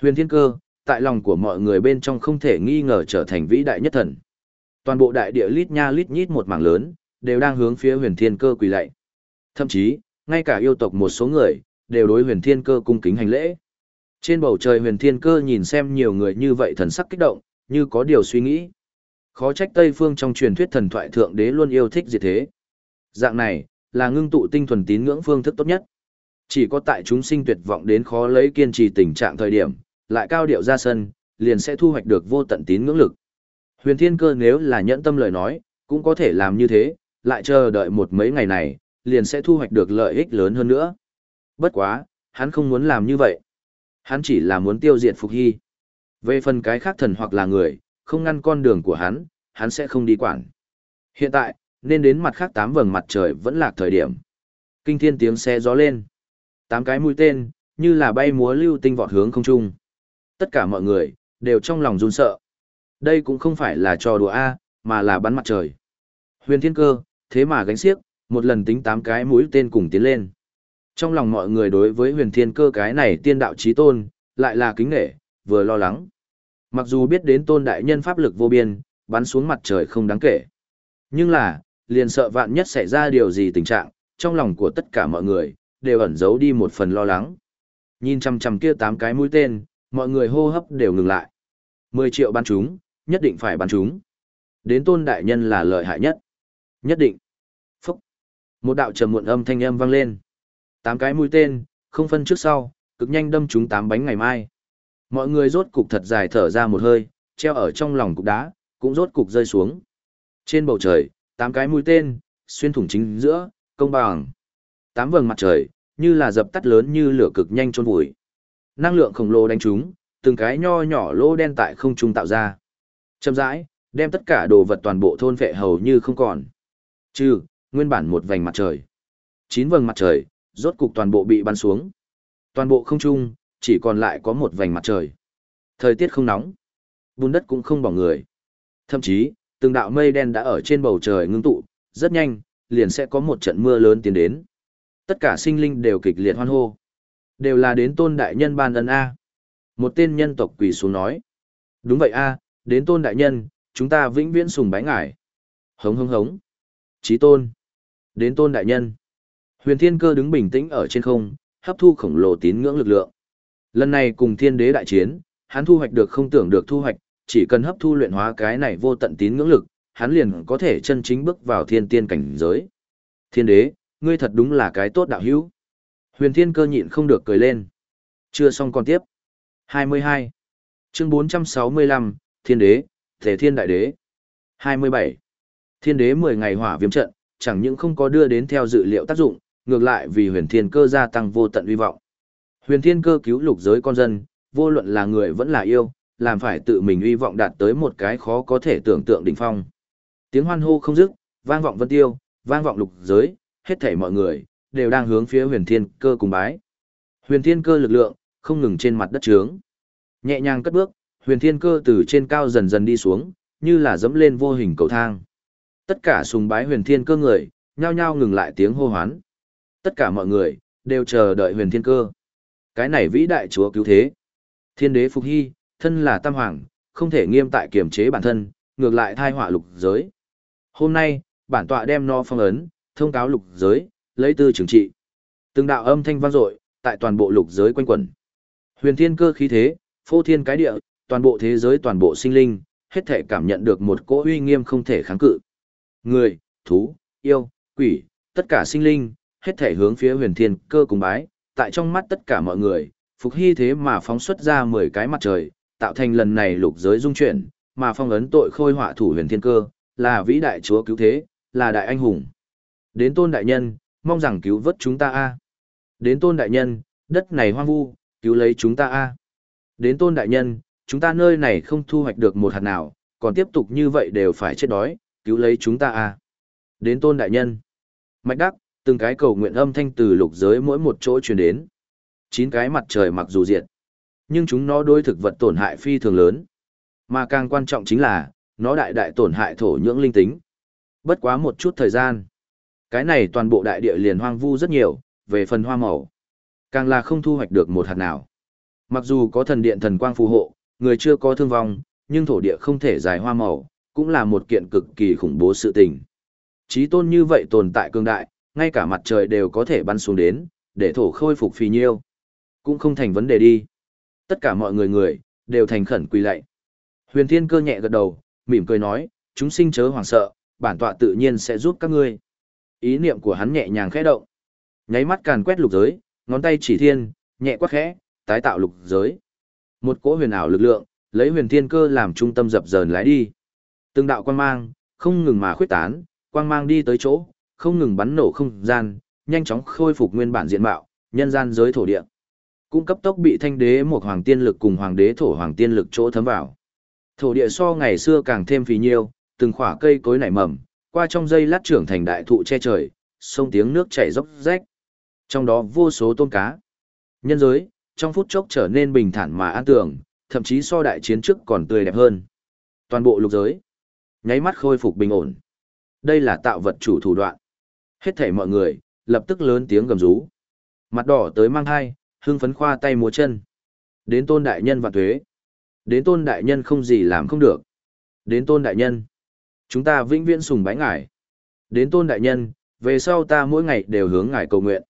Huyền thiên cơ, tại lòng của mọi người bên trong không thể nghi ngờ trở thành vĩ đại nhất thần. Toàn bộ đại địa lít nha lít nhít một mảng lớn, đều đang hướng phía huyền thiên cơ quỳ lạy. Thậm chí, ngay cả yêu tộc một số người, đều đối huyền thiên cơ cung kính hành lễ. Trên bầu trời huyền thiên cơ nhìn xem nhiều người như vậy thần sắc kích động, như có điều suy nghĩ. Khó trách Tây Phương trong truyền thuyết thần thoại thượng đế luôn yêu thích diệt thế. Dạng này, là ngưng tụ tinh thuần tín ngưỡng phương thức tốt nhất. Chỉ có tại chúng sinh tuyệt vọng đến khó lấy kiên trì tình trạng thời điểm, lại cao điệu ra sân, liền sẽ thu hoạch được vô tận tín ngưỡng lực. Huyền Thiên Cơ nếu là nhẫn tâm lời nói, cũng có thể làm như thế, lại chờ đợi một mấy ngày này, liền sẽ thu hoạch được lợi ích lớn hơn nữa. Bất quá, hắn không muốn làm như vậy. Hắn chỉ là muốn tiêu diệt Phục Hy. Về phần cái khác thần hoặc là người, không ngăn con đường của hắn, hắn sẽ không đi quản. Hiện tại, nên đến mặt khác tám vầng mặt trời vẫn là thời điểm. Kinh thiên tiếng xe gió lên. Tám cái mũi tên, như là bay múa lưu tinh vọt hướng không trung. Tất cả mọi người, đều trong lòng run sợ. Đây cũng không phải là trò đùa A, mà là bắn mặt trời. Huyền thiên cơ, thế mà gánh xiếc, một lần tính tám cái mũi tên cùng tiến lên. Trong lòng mọi người đối với huyền thiên cơ cái này tiên đạo trí tôn, lại là kính nghệ, vừa lo lắng. Mặc dù biết đến tôn đại nhân pháp lực vô biên, bắn xuống mặt trời không đáng kể. Nhưng là, liền sợ vạn nhất xảy ra điều gì tình trạng, trong lòng của tất cả mọi người, đều ẩn giấu đi một phần lo lắng. Nhìn chằm chằm kia tám cái mũi tên, mọi người hô hấp đều ngừng lại. 10 triệu bắn chúng, nhất định phải bắn chúng. Đến tôn đại nhân là lợi hại nhất. Nhất định. Phúc. Một đạo trầm muộn âm thanh âm vang lên. Tám cái mũi tên, không phân trước sau, cực nhanh đâm chúng tám bánh ngày mai. Mọi người rốt cục thật dài thở ra một hơi, treo ở trong lòng cục đá, cũng rốt cục rơi xuống. Trên bầu trời, tám cái mũi tên, xuyên thủng chính giữa, công bằng. Tám vầng mặt trời, như là dập tắt lớn như lửa cực nhanh trôn vùi. Năng lượng khổng lồ đánh chúng, từng cái nho nhỏ lỗ đen tại không trung tạo ra. Chậm rãi, đem tất cả đồ vật toàn bộ thôn vệ hầu như không còn. Trừ, nguyên bản một vành mặt trời. Chín vầng mặt trời, rốt cục toàn bộ bị bắn xuống. Toàn bộ không trung, chỉ còn lại có một vành mặt trời. Thời tiết không nóng, bùn đất cũng không bỏng người. Thậm chí, từng đạo mây đen đã ở trên bầu trời ngưng tụ, rất nhanh, liền sẽ có một trận mưa lớn tiến đến. Tất cả sinh linh đều kịch liệt hoan hô. Đều là đến tôn đại nhân ban ân A. Một tên nhân tộc quỳ xuống nói. Đúng vậy A, đến tôn đại nhân, chúng ta vĩnh viễn sùng bái ngải. Hống hống hống. Chí tôn. Đến tôn đại nhân. Huyền thiên cơ đứng bình tĩnh ở trên không, hấp thu khổng lồ tín ngưỡng lực lượng. Lần này cùng thiên đế đại chiến, hắn thu hoạch được không tưởng được thu hoạch, chỉ cần hấp thu luyện hóa cái này vô tận tín ngưỡng lực, hắn liền có thể chân chính bước vào thiên tiên cảnh giới. Thiên đế, ngươi thật đúng là cái tốt đạo hữu. Huyền thiên cơ nhịn không được cười lên. Chưa xong còn tiếp. 22. Chương 465, Thiên đế, Thể thiên đại đế. 27. Thiên đế 10 ngày hỏa viêm trận, chẳng những không có đưa đến theo dự liệu tác dụng, ngược lại vì huyền thiên cơ gia tăng vô tận uy vọng. Huyền thiên cơ cứu lục giới con dân, vô luận là người vẫn là yêu, làm phải tự mình uy vọng đạt tới một cái khó có thể tưởng tượng đỉnh phong. Tiếng hoan hô không dứt, vang vọng vân tiêu, vang vọng lục giới, hết thảy mọi người đều đang hướng phía huyền thiên cơ cùng bái. Huyền thiên cơ lực lượng không ngừng trên mặt đất trướng. Nhẹ nhàng cất bước, huyền thiên cơ từ trên cao dần dần đi xuống, như là dẫm lên vô hình cầu thang. Tất cả sùng bái huyền thiên cơ người, nhao nhao ngừng lại tiếng hô hoán. Tất cả mọi người, đều chờ đợi huyền thiên cơ. Cái này vĩ đại chúa cứu thế. Thiên đế Phục Hy, thân là tam hoàng, không thể nghiêm tại kiềm chế bản thân, ngược lại thai họa lục giới. Hôm nay, bản tọa đem no phong ấn, thông cáo lục giới, lấy tư trừng trị. Từng đạo âm thanh vang dội, tại toàn bộ lục giới quanh quẩn. Huyền thiên cơ khí thế, phô thiên cái địa, toàn bộ thế giới toàn bộ sinh linh, hết thể cảm nhận được một cỗ uy nghiêm không thể kháng cự. Người, thú, yêu, quỷ, tất cả sinh linh, hết thể hướng phía huyền thiên cơ cùng bái, tại trong mắt tất cả mọi người, phục hy thế mà phóng xuất ra 10 cái mặt trời, tạo thành lần này lục giới dung chuyển, mà phong ấn tội khôi họa thủ huyền thiên cơ, là vĩ đại chúa cứu thế, là đại anh hùng. Đến tôn đại nhân, mong rằng cứu vớt chúng ta a. Đến tôn đại nhân, đất này hoang vu, cứu lấy chúng ta a. Đến tôn đại nhân, chúng ta nơi này không thu hoạch được một hạt nào, còn tiếp tục như vậy đều phải chết đói, cứu lấy chúng ta a. Đến tôn đại nhân. Mạch đắc, từng cái cầu nguyện âm thanh từ lục giới mỗi một chỗ truyền đến. Chín cái mặt trời mặc dù diệt, nhưng chúng nó đối thực vật tổn hại phi thường lớn. Mà càng quan trọng chính là, nó đại đại tổn hại thổ nhưỡng linh tính. Bất quá một chút thời gian. Cái này toàn bộ đại địa liền hoang vu rất nhiều, về phần hoa màu. Càng là không thu hoạch được một hạt nào. Mặc dù có thần điện thần quang phù hộ, người chưa có thương vong, nhưng thổ địa không thể dài hoa màu, cũng là một kiện cực kỳ khủng bố sự tình. Chí tôn như vậy tồn tại cương đại, ngay cả mặt trời đều có thể bắn xuống đến, để thổ khôi phục phì nhiêu. Cũng không thành vấn đề đi. Tất cả mọi người người, đều thành khẩn quỳ lạy. Huyền Thiên cơ nhẹ gật đầu, mỉm cười nói, chúng sinh chớ hoảng sợ, bản tọa tự nhiên sẽ giúp các ngươi. Ý niệm của hắn nhẹ nhàng khẽ động. Nháy mắt càn quét lục giới, ngón tay chỉ thiên, nhẹ quát khẽ, tái tạo lục giới. Một cỗ huyền ảo lực lượng, lấy huyền thiên cơ làm trung tâm dập dờn lái đi. Từng đạo quang mang, không ngừng mà khuyết tán, quang mang đi tới chỗ, không ngừng bắn nổ không gian, nhanh chóng khôi phục nguyên bản diện mạo, nhân gian giới thổ địa. Cũng cấp tốc bị thanh đế một hoàng tiên lực cùng hoàng đế thổ hoàng tiên lực chỗ thấm vào. Thổ địa so ngày xưa càng thêm phì nhiêu, từng khỏa cây cối nảy mầm, qua trong dây lát trưởng thành đại thụ che trời, sông tiếng nước chảy dốc rách. Trong đó vô số tôm cá. Nhân giới, trong phút chốc trở nên bình thản mà an tường, thậm chí so đại chiến trước còn tươi đẹp hơn. Toàn bộ lục giới, nháy mắt khôi phục bình ổn. Đây là tạo vật chủ thủ đoạn. Hết thảy mọi người, lập tức lớn tiếng gầm rú. Mặt đỏ tới mang hai, hưng phấn khoa tay múa chân. Đến tôn đại nhân và thuế. Đến tôn đại nhân không gì làm không được. Đến tôn đại nhân. Chúng ta vĩnh viễn sùng bái ngài. Đến tôn đại nhân, về sau ta mỗi ngày đều hướng ngài cầu nguyện.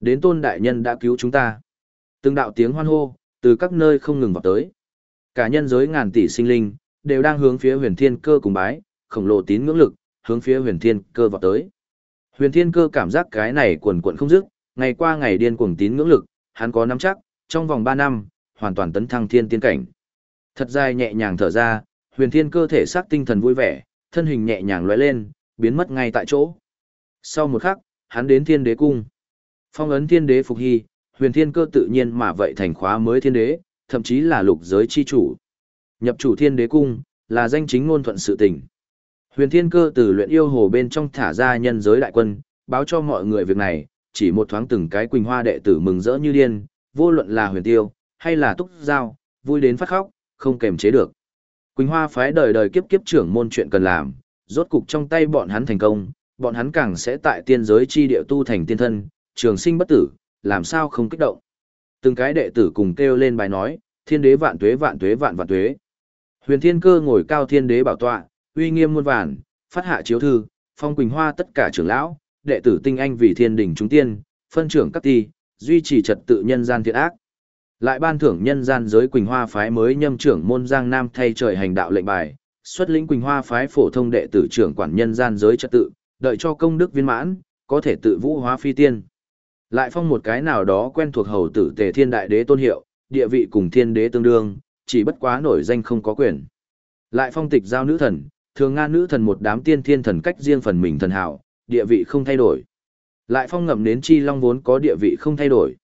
Đến tôn đại nhân đã cứu chúng ta. Từng đạo tiếng hoan hô, từ các nơi không ngừng vào tới. Cả nhân giới ngàn tỷ sinh linh, đều đang hướng phía huyền thiên cơ cùng bái, khổng lồ tín ngưỡng lực, hướng phía huyền thiên cơ vào tới. Huyền thiên cơ cảm giác cái này quần cuộn không dứt, ngày qua ngày điên cuồng tín ngưỡng lực, hắn có nắm chắc, trong vòng 3 năm, hoàn toàn tấn thăng thiên tiên cảnh. Thật dài nhẹ nhàng thở ra, huyền thiên cơ thể xác tinh thần vui vẻ, thân hình nhẹ nhàng lóe lên, biến mất ngay tại chỗ. Sau một khắc, hắn đến thiên đế cung. Phong ấn thiên đế phục hy, huyền thiên cơ tự nhiên mà vậy thành khóa mới thiên đế, thậm chí là lục giới chi chủ. Nhập chủ thiên đế cung, là danh chính ngôn thuận sự tình. Huyền thiên cơ từ luyện yêu hồ bên trong thả ra nhân giới đại quân, báo cho mọi người việc này, chỉ một thoáng từng cái quỳnh hoa đệ tử mừng rỡ như điên, vô luận là huyền tiêu, hay là túc giao, vui đến phát khóc, không kềm chế được. Quỳnh hoa phái đời đời kiếp kiếp trưởng môn chuyện cần làm, rốt cục trong tay bọn hắn thành công, bọn hắn càng sẽ tại tiên giới chi địa tu thành tiên thân, trường sinh bất tử, làm sao không kích động. Từng cái đệ tử cùng kêu lên bài nói, thiên đế vạn tuế vạn tuế vạn vạn tuế. Huyền thiên cơ ngồi cao thiên đế bảo tọa, uy nghiêm muôn vàn, phát hạ chiếu thư, phong quỳnh hoa tất cả trưởng lão, đệ tử tinh anh vì thiên đình chúng tiên, phân trưởng các ti, duy trì trật tự nhân gian thiện ác. Lại ban thưởng nhân gian giới Quỳnh Hoa phái mới nhâm trưởng môn Giang Nam thay trời hành đạo lệnh bài, xuất lĩnh Quỳnh Hoa phái phổ thông đệ tử trưởng quản nhân gian giới trật tự, đợi cho công đức viên mãn, có thể tự vũ hóa phi tiên. Lại phong một cái nào đó quen thuộc hầu tử Tề Thiên Đại Đế tôn hiệu, địa vị cùng thiên đế tương đương, chỉ bất quá nổi danh không có quyền. Lại phong tịch giao nữ thần, thường nga nữ thần một đám tiên thiên thần cách riêng phần mình thần hảo, địa vị không thay đổi. Lại phong ngậm đến chi long vốn có địa vị không thay đổi.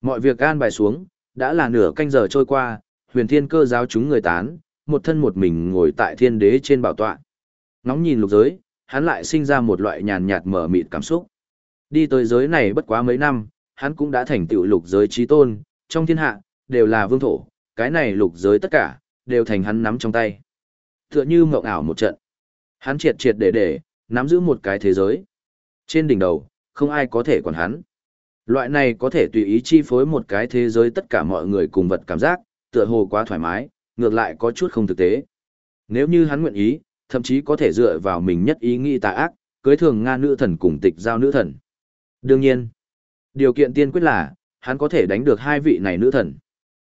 Mọi việc an bài xuống, đã là nửa canh giờ trôi qua, huyền thiên cơ giáo chúng người tán, một thân một mình ngồi tại thiên đế trên bảo tọa. Nóng nhìn lục giới, hắn lại sinh ra một loại nhàn nhạt mở mịt cảm xúc. Đi tới giới này bất quá mấy năm, hắn cũng đã thành tựu lục giới trí tôn, trong thiên hạ, đều là vương thổ, cái này lục giới tất cả, đều thành hắn nắm trong tay. Tựa như mộng ảo một trận. Hắn triệt triệt để để, nắm giữ một cái thế giới. Trên đỉnh đầu, không ai có thể quản hắn. Loại này có thể tùy ý chi phối một cái thế giới tất cả mọi người cùng vật cảm giác, tựa hồ quá thoải mái, ngược lại có chút không thực tế. Nếu như hắn nguyện ý, thậm chí có thể dựa vào mình nhất ý nghĩ tà ác, cưới thường Nga nữ thần cùng tịch giao nữ thần. Đương nhiên, điều kiện tiên quyết là, hắn có thể đánh được hai vị này nữ thần.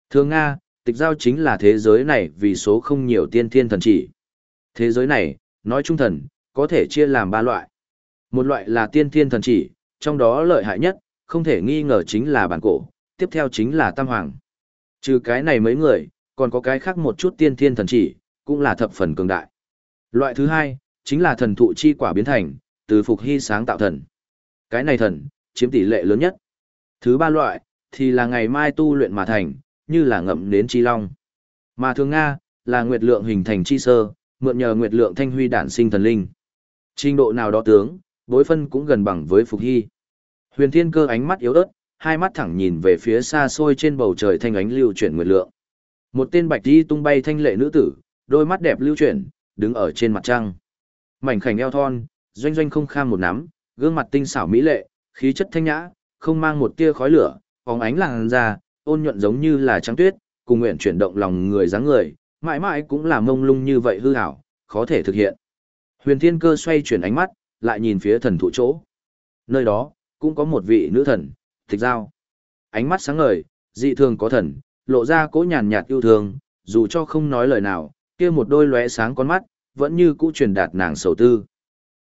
Thường Nga, tịch giao chính là thế giới này vì số không nhiều tiên thiên thần chỉ. Thế giới này, nói chung thần, có thể chia làm ba loại. Một loại là tiên thiên thần chỉ, trong đó lợi hại nhất, không thể nghi ngờ chính là bản cổ, tiếp theo chính là Tam Hoàng. Trừ cái này mấy người, còn có cái khác một chút tiên thiên thần chỉ, cũng là thập phần cường đại. Loại thứ hai, chính là thần thụ chi quả biến thành, từ phục hy sáng tạo thần. Cái này thần, chiếm tỷ lệ lớn nhất. Thứ ba loại, thì là ngày mai tu luyện mà thành, như là ngậm đến chi long. Mà thường Nga, là nguyệt lượng hình thành chi sơ, mượn nhờ nguyệt lượng thanh huy đản sinh thần linh. Trình độ nào đó tướng, bối phân cũng gần bằng với Phục Hy. Huyền Thiên Cơ ánh mắt yếu ớt, hai mắt thẳng nhìn về phía xa xôi trên bầu trời thanh ánh lưu chuyển nguyệt lượng. Một tên bạch y tung bay thanh lệ nữ tử, đôi mắt đẹp lưu chuyển, đứng ở trên mặt trăng. Mảnh khảnh eo thon, doanh doanh không kham một nắm, gương mặt tinh xảo mỹ lệ, khí chất thanh nhã, không mang một tia khói lửa, phóng ánh làng ra, ôn nhuận giống như là trắng tuyết, cùng nguyện chuyển động lòng người dáng người, mãi mãi cũng là mông lung như vậy hư ảo, khó thể thực hiện. Huyền Thiên Cơ xoay chuyển ánh mắt, lại nhìn phía thần thụ chỗ. Nơi đó, cũng có một vị nữ thần, Tịch Giao. Ánh mắt sáng ngời, dị thường có thần, lộ ra cỗ nhàn nhạt yêu thương, dù cho không nói lời nào, kia một đôi lóe sáng con mắt, vẫn như cũ truyền đạt nàng sầu tư.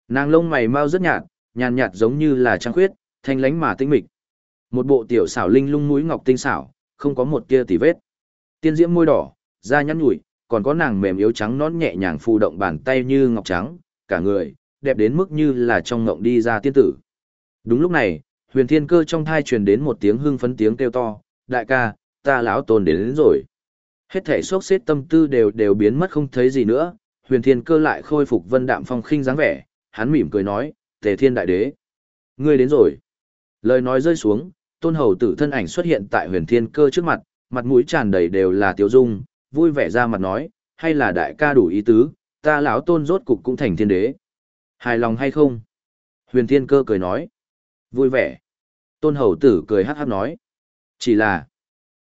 Nàng lông mày mau rất nhạt, nhàn nhạt giống như là trăng khuyết, thanh lánh mà tinh mịch. Một bộ tiểu xảo linh lung mũi ngọc tinh xảo, không có một tia tì vết. Tiên diễm môi đỏ, da nhăn nhủi, còn có nàng mềm yếu trắng nón nhẹ nhàng phù động bàn tay như ngọc trắng, cả người, đẹp đến mức như là trong ngộng đi ra tiên tử. Đúng lúc này, huyền thiên cơ trong thai truyền đến một tiếng hưng phấn tiếng kêu to, đại ca, ta lão tôn đến, đến rồi. Hết thể sốc xếp tâm tư đều đều biến mất không thấy gì nữa, huyền thiên cơ lại khôi phục vân đạm phong khinh dáng vẻ, hắn mỉm cười nói, tề thiên đại đế. Ngươi đến rồi. Lời nói rơi xuống, tôn hầu tử thân ảnh xuất hiện tại huyền thiên cơ trước mặt, mặt mũi tràn đầy đều là tiêu dung, vui vẻ ra mặt nói, hay là đại ca đủ ý tứ, ta lão tôn rốt cục cũng thành thiên đế. Hài lòng hay không? Huyền thiên cơ cười nói. Vui vẻ. Tôn hầu tử cười hát hát nói. Chỉ là.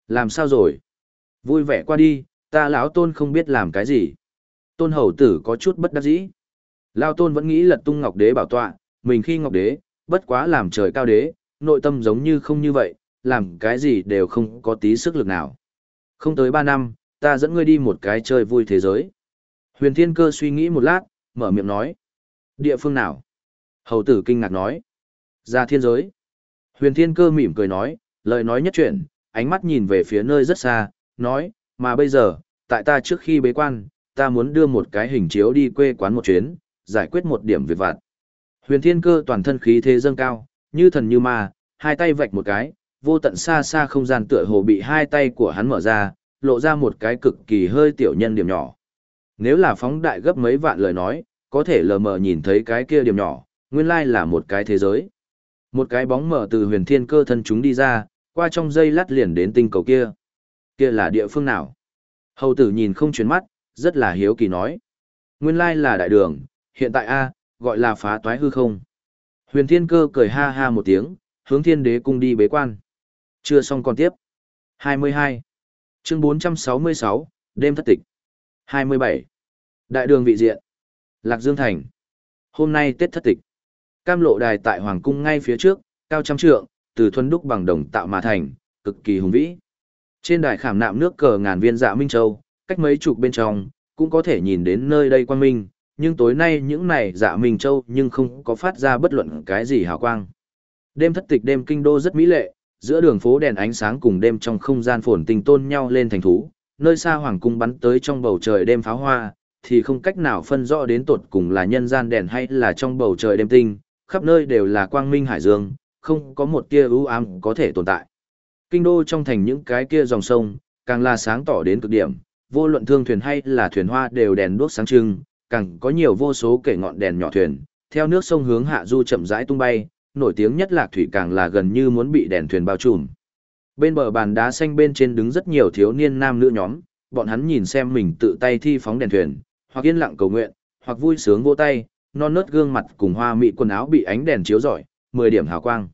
Làm sao rồi? Vui vẻ qua đi, ta lão tôn không biết làm cái gì. Tôn hầu tử có chút bất đắc dĩ. Lao tôn vẫn nghĩ lật tung ngọc đế bảo tọa, mình khi ngọc đế, bất quá làm trời cao đế, nội tâm giống như không như vậy, làm cái gì đều không có tí sức lực nào. Không tới ba năm, ta dẫn ngươi đi một cái chơi vui thế giới. Huyền Thiên Cơ suy nghĩ một lát, mở miệng nói. Địa phương nào? Hầu tử kinh ngạc nói. Ra thiên giới. Huyền Thiên Cơ mỉm cười nói, lời nói nhất chuyện, ánh mắt nhìn về phía nơi rất xa, nói, mà bây giờ, tại ta trước khi bế quan, ta muốn đưa một cái hình chiếu đi quê quán một chuyến, giải quyết một điểm việc vặt. Huyền thiên cơ toàn thân khí thế dâng cao, như thần như ma, hai tay vạch một cái, vô tận xa xa không gian tựa hồ bị hai tay của hắn mở ra, lộ ra một cái cực kỳ hơi tiểu nhân điểm nhỏ. Nếu là phóng đại gấp mấy vạn lời nói, có thể lờ mờ nhìn thấy cái kia điểm nhỏ, nguyên lai là một cái thế giới. Một cái bóng mở từ huyền thiên cơ thân chúng đi ra, qua trong dây lát liền đến tinh cầu kia. Kia là địa phương nào? Hầu tử nhìn không chuyển mắt, rất là hiếu kỳ nói. Nguyên lai là đại đường, hiện tại A, gọi là phá toái hư không. Huyền thiên cơ cười ha ha một tiếng, hướng thiên đế cung đi bế quan. Chưa xong còn tiếp. 22. Chương 466, đêm thất tịch. 27. Đại đường vị diện. Lạc Dương Thành. Hôm nay Tết thất tịch. Cam lộ đài tại Hoàng cung ngay phía trước, cao trăm trượng, từ thuần đúc bằng đồng tạo mà thành, cực kỳ hùng vĩ. Trên đài khảm nạm nước cờ ngàn viên dạ Minh Châu, cách mấy chục bên trong, cũng có thể nhìn đến nơi đây quang minh, nhưng tối nay những này dạ Minh Châu nhưng không có phát ra bất luận cái gì hào quang. Đêm thất tịch đêm kinh đô rất mỹ lệ, giữa đường phố đèn ánh sáng cùng đêm trong không gian phồn tình tôn nhau lên thành thú, nơi xa hoàng cung bắn tới trong bầu trời đêm pháo hoa, thì không cách nào phân rõ đến tột cùng là nhân gian đèn hay là trong bầu trời đêm tinh, khắp nơi đều là quang minh hải dương, không có một tia ưu ám có thể tồn tại. Kinh đô trong thành những cái kia dòng sông, càng là sáng tỏ đến cực điểm, vô luận thương thuyền hay là thuyền hoa đều đèn đuốc sáng trưng, càng có nhiều vô số kể ngọn đèn nhỏ thuyền, theo nước sông hướng hạ du chậm rãi tung bay, nổi tiếng nhất lạc thủy càng là gần như muốn bị đèn thuyền bao trùm. Bên bờ bàn đá xanh bên trên đứng rất nhiều thiếu niên nam nữ nhóm, bọn hắn nhìn xem mình tự tay thi phóng đèn thuyền, hoặc yên lặng cầu nguyện, hoặc vui sướng vỗ tay, non nớt gương mặt cùng hoa mỹ quần áo bị ánh đèn chiếu rọi, 10 điểm hào quang.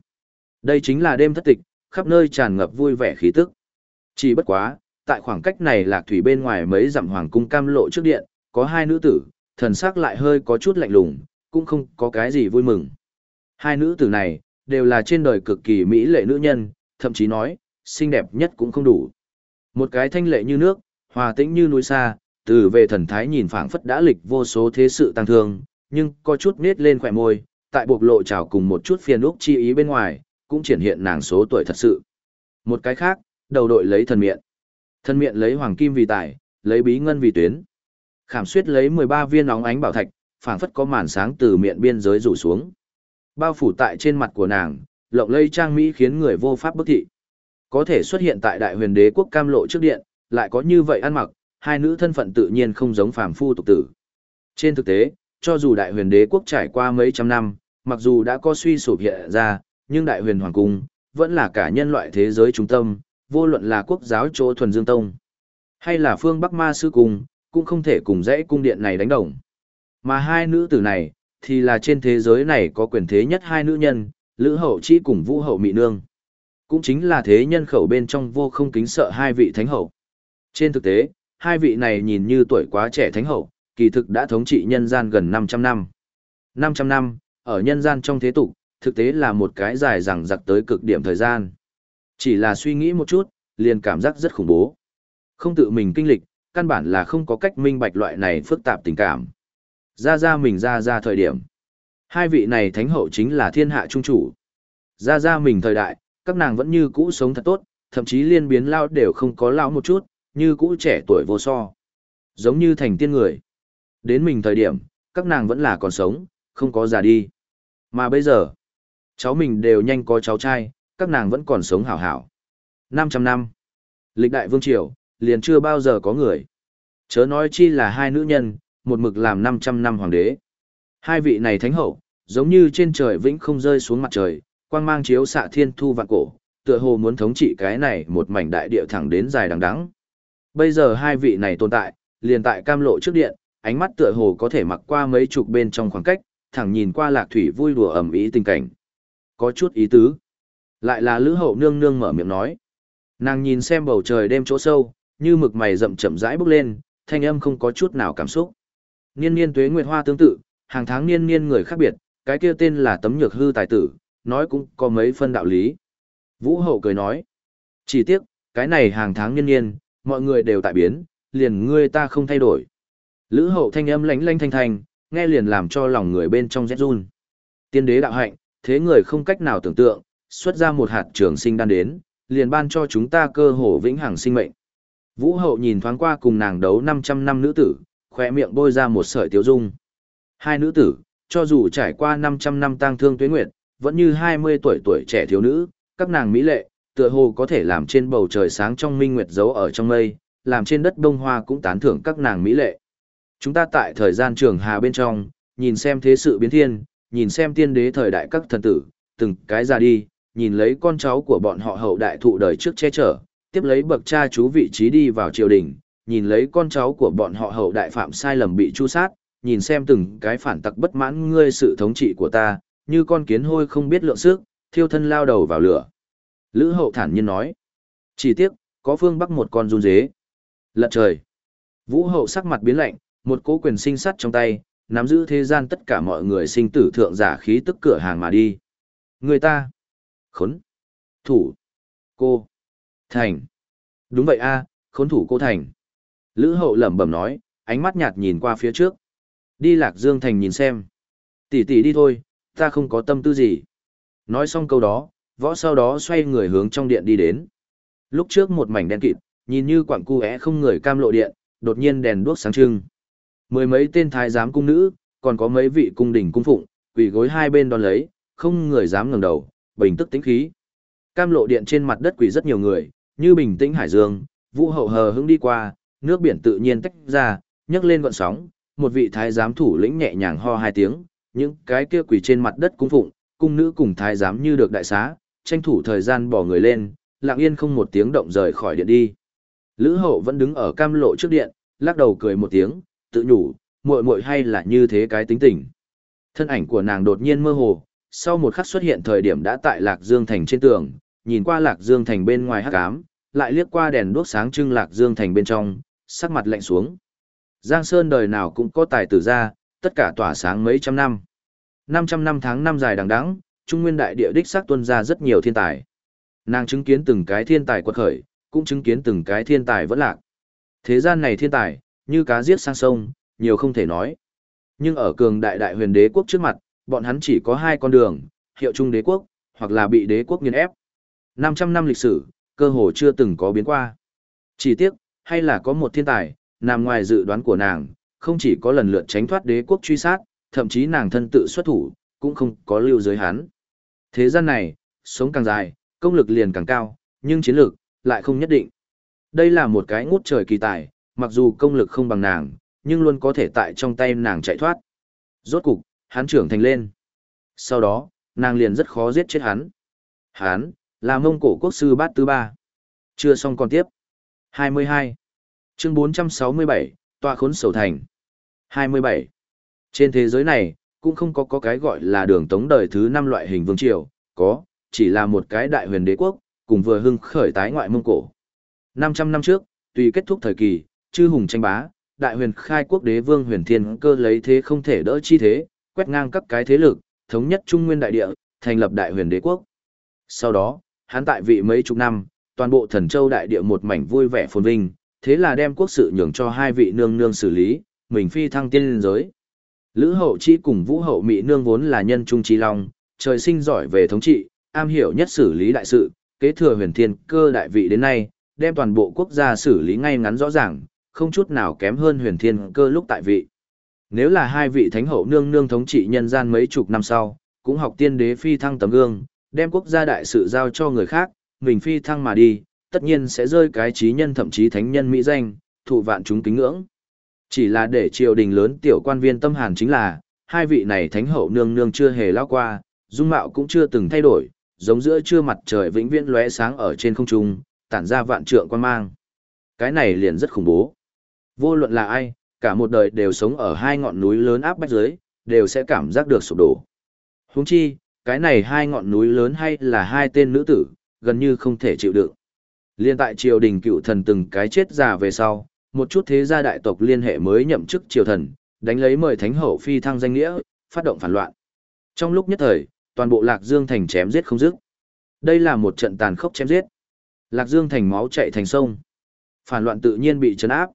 Đây chính là đêm thất tịch, khắp nơi tràn ngập vui vẻ khí tức. Chỉ bất quá, tại khoảng cách này lạc thủy bên ngoài mấy dặm hoàng cung cam lộ trước điện, có hai nữ tử, thần sắc lại hơi có chút lạnh lùng, cũng không có cái gì vui mừng. Hai nữ tử này, đều là trên đời cực kỳ mỹ lệ nữ nhân, thậm chí nói, xinh đẹp nhất cũng không đủ. Một cái thanh lệ như nước, hòa tĩnh như núi xa, từ về thần thái nhìn phảng phất đã lịch vô số thế sự tăng thương, nhưng có chút nết lên khỏe môi, tại buộc lộ trào cùng một chút phiền úc chi ý bên ngoài, cũng triển hiện nàng số tuổi thật sự. Một cái khác, đầu đội lấy thần miện. Thần miện lấy hoàng kim vì tài, lấy bí ngân vì tuyến. Khảm suýt lấy 13 viên óng ánh bảo thạch, phảng phất có màn sáng từ miệng biên giới rủ xuống. Bao phủ tại trên mặt của nàng, lộng lây trang mỹ khiến người vô pháp bức thị. Có thể xuất hiện tại đại huyền đế quốc cam lộ trước điện, lại có như vậy ăn mặc, hai nữ thân phận tự nhiên không giống phàm phu tục tử. Trên thực tế, cho dù đại huyền đế quốc trải qua mấy trăm năm, mặc dù đã có suy sụp hiện ra, nhưng đại huyền hoàng cung vẫn là cả nhân loại thế giới trung tâm, vô luận là quốc giáo chỗ thuần dương tông, hay là phương Bắc Ma sư cung, cũng không thể cùng dãy cung điện này đánh đồng. Mà hai nữ tử này, thì là trên thế giới này có quyền thế nhất hai nữ nhân, Lữ Hậu Chi cùng Vũ Hậu Mị Nương. Cũng chính là thế nhân khẩu bên trong vô không kính sợ hai vị thánh hậu. Trên thực tế, hai vị này nhìn như tuổi quá trẻ thánh hậu, kỳ thực đã thống trị nhân gian gần 500 năm. 500 năm, ở nhân gian trong thế tục, thực tế là một cái dài rằng giặc tới cực điểm thời gian. Chỉ là suy nghĩ một chút, liền cảm giác rất khủng bố. Không tự mình kinh lịch, căn bản là không có cách minh bạch loại này phức tạp tình cảm. Ra ra mình ra ra thời điểm. Hai vị này thánh hậu chính là thiên hạ trung chủ. Ra ra mình thời đại, các nàng vẫn như cũ sống thật tốt, thậm chí liên biến lao đều không có lao một chút, như cũ trẻ tuổi vô so. Giống như thành tiên người. Đến mình thời điểm, các nàng vẫn là còn sống, không có già đi. Mà bây giờ, cháu mình đều nhanh có cháu trai, các nàng vẫn còn sống hảo hảo. 500 năm. Lịch đại vương triều, liền chưa bao giờ có người. Chớ nói chi là hai nữ nhân, một mực làm 500 năm hoàng đế. Hai vị này thánh hậu, giống như trên trời vĩnh không rơi xuống mặt trời, quang mang chiếu xạ thiên thu vạn cổ, tựa hồ muốn thống trị cái này một mảnh đại địa thẳng đến dài đằng đẵng. Bây giờ hai vị này tồn tại, liền tại cam lộ trước điện, ánh mắt tựa hồ có thể mặc qua mấy chục bên trong khoảng cách, thẳng nhìn qua lạc thủy vui đùa ẩm ý tình cảnh. Có chút ý tứ. Lại là lữ hậu nương nương mở miệng nói. Nàng nhìn xem bầu trời đêm chỗ sâu, như mực mày rậm chậm rãi bốc lên, thanh âm không có chút nào cảm xúc. Niên niên tuế nguyệt hoa tương tự, hàng tháng niên niên người khác biệt, cái kia tên là tấm nhược hư tài tử, nói cũng có mấy phân đạo lý. Vũ hậu cười nói. Chỉ tiếc, cái này hàng tháng niên niên, mọi người đều tại biến, liền ngươi ta không thay đổi. Lữ hậu thanh âm lánh lánh thanh thanh, nghe liền làm cho lòng người bên trong rét run. Tiên đế đạo hạnh, thế người không cách nào tưởng tượng, xuất ra một hạt trường sinh đan đến, liền ban cho chúng ta cơ hồ vĩnh hằng sinh mệnh. Vũ hậu nhìn thoáng qua cùng nàng đấu 500 năm nữ tử, khỏe miệng bôi ra một sợi tiếu dung. Hai nữ tử, cho dù trải qua 500 năm tang thương tuế nguyệt, vẫn như 20 tuổi tuổi trẻ thiếu nữ, các nàng mỹ lệ, tựa hồ có thể làm trên bầu trời sáng trong minh nguyệt giấu ở trong mây, làm trên đất bông hoa cũng tán thưởng các nàng mỹ lệ. Chúng ta tại thời gian trường hà bên trong, nhìn xem thế sự biến thiên, nhìn xem tiên đế thời đại các thần tử, từng cái ra đi, nhìn lấy con cháu của bọn họ hậu đại thụ đời trước che chở, tiếp lấy bậc cha chú vị trí đi vào triều đình, nhìn lấy con cháu của bọn họ hậu đại phạm sai lầm bị chu sát, nhìn xem từng cái phản tặc bất mãn ngươi sự thống trị của ta, như con kiến hôi không biết lượng sức, thiêu thân lao đầu vào lửa. Lữ hậu thản nhiên nói, chỉ tiếc, có phương bắc một con run dế. Lật trời. Vũ hậu sắc mặt biến lạnh, một cố quyền sinh sắt trong tay, nắm giữ thế gian tất cả mọi người sinh tử thượng giả khí tức cửa hàng mà đi. Người ta. Khốn. Thủ. Cô. Thành. Đúng vậy a, khốn thủ cô Thành. Lữ hậu lẩm bẩm nói, ánh mắt nhạt nhìn qua phía trước. Đi Lạc Dương Thành nhìn xem. Tỷ tỷ đi thôi, ta không có tâm tư gì. Nói xong câu đó, võ sau đó xoay người hướng trong điện đi đến. Lúc trước một mảnh đen kịt, nhìn như quặng cu é không người cam lộ điện, đột nhiên đèn đuốc sáng trưng. Mười mấy tên thái giám cung nữ, còn có mấy vị cung đình cung phụng, quỳ gối hai bên đón lấy, không người dám ngẩng đầu, bình tức tĩnh khí. Cam lộ điện trên mặt đất quỳ rất nhiều người, như bình tĩnh hải dương, vũ hậu hờ hững đi qua, nước biển tự nhiên tách ra, nhấc lên gọn sóng, một vị thái giám thủ lĩnh nhẹ nhàng ho hai tiếng, những cái kia quỳ trên mặt đất cung phụng, cung nữ cùng thái giám như được đại xá, tranh thủ thời gian bỏ người lên, lặng yên không một tiếng động rời khỏi điện đi. Lữ hậu vẫn đứng ở cam lộ trước điện, lắc đầu cười một tiếng, tự nhủ, muội muội hay là như thế cái tính tình. Thân ảnh của nàng đột nhiên mơ hồ, sau một khắc xuất hiện thời điểm đã tại Lạc Dương Thành trên tường, nhìn qua Lạc Dương Thành bên ngoài hắc ám, lại liếc qua đèn đuốc sáng trưng Lạc Dương Thành bên trong, sắc mặt lạnh xuống. Giang Sơn đời nào cũng có tài tử ra, tất cả tỏa sáng mấy trăm năm. 500 năm tháng năm dài đằng đẵng, Trung Nguyên đại địa đích xác tuân ra rất nhiều thiên tài. Nàng chứng kiến từng cái thiên tài quật khởi, cũng chứng kiến từng cái thiên tài vẫn lạc. Thế gian này thiên tài, như cá giết sang sông, nhiều không thể nói. Nhưng ở cường đại đại huyền đế quốc trước mặt, bọn hắn chỉ có hai con đường, hiệu trung đế quốc, hoặc là bị đế quốc nghiền ép. 500 năm lịch sử, cơ hồ chưa từng có biến qua. Chỉ tiếc, hay là có một thiên tài, nằm ngoài dự đoán của nàng, không chỉ có lần lượt tránh thoát đế quốc truy sát, thậm chí nàng thân tự xuất thủ, cũng không có lưu giới hắn. Thế gian này, sống càng dài, công lực liền càng cao, nhưng chiến lược lại không nhất định. Đây là một cái ngút trời kỳ tài, mặc dù công lực không bằng nàng, nhưng luôn có thể tại trong tay nàng chạy thoát. Rốt cục, hắn trưởng thành lên. Sau đó, nàng liền rất khó giết chết hắn. Hắn, là mông cổ quốc sư bát thứ ba. Chưa xong còn tiếp. 22. Chương 467, tọa khốn sầu thành. 27. Trên thế giới này, cũng không có có cái gọi là đường tống đời thứ năm loại hình vương triều, có, chỉ là một cái đại huyền đế quốc, cùng vừa hưng khởi tái ngoại mông cổ. 500 năm trước, tùy kết thúc thời kỳ, chư hùng tranh bá, đại huyền khai quốc đế vương huyền thiên cơ lấy thế không thể đỡ chi thế, quét ngang các cái thế lực, thống nhất trung nguyên đại địa, thành lập đại huyền đế quốc. Sau đó, hắn tại vị mấy chục năm, toàn bộ thần châu đại địa một mảnh vui vẻ phồn vinh, thế là đem quốc sự nhường cho hai vị nương nương xử lý, mình phi thăng tiên lên giới. Lữ hậu chi cùng vũ hậu mỹ nương vốn là nhân trung trí long, trời sinh giỏi về thống trị, am hiểu nhất xử lý đại sự, kế thừa huyền thiên cơ đại vị đến nay, đem toàn bộ quốc gia xử lý ngay ngắn rõ ràng, không chút nào kém hơn huyền thiên cơ lúc tại vị. Nếu là hai vị thánh hậu nương nương thống trị nhân gian mấy chục năm sau, cũng học tiên đế phi thăng tấm gương, đem quốc gia đại sự giao cho người khác, mình phi thăng mà đi, tất nhiên sẽ rơi cái trí nhân thậm chí thánh nhân mỹ danh, thụ vạn chúng kính ngưỡng. Chỉ là để triều đình lớn tiểu quan viên tâm hàn chính là, hai vị này thánh hậu nương nương chưa hề lao qua, dung mạo cũng chưa từng thay đổi, giống giữa trưa mặt trời vĩnh viễn lóe sáng ở trên không trung, tản ra vạn trượng quan mang. Cái này liền rất khủng bố. Vô luận là ai, cả một đời đều sống ở hai ngọn núi lớn áp bách dưới, đều sẽ cảm giác được sụp đổ. Huống chi, cái này hai ngọn núi lớn hay là hai tên nữ tử, gần như không thể chịu đựng. Liên tại triều đình cựu thần từng cái chết già về sau, một chút thế gia đại tộc liên hệ mới nhậm chức triều thần, đánh lấy mời thánh hậu phi thăng danh nghĩa, phát động phản loạn. Trong lúc nhất thời, toàn bộ Lạc Dương thành chém giết không dứt. Đây là một trận tàn khốc chém giết. Lạc Dương thành máu chạy thành sông. Phản loạn tự nhiên bị trấn áp.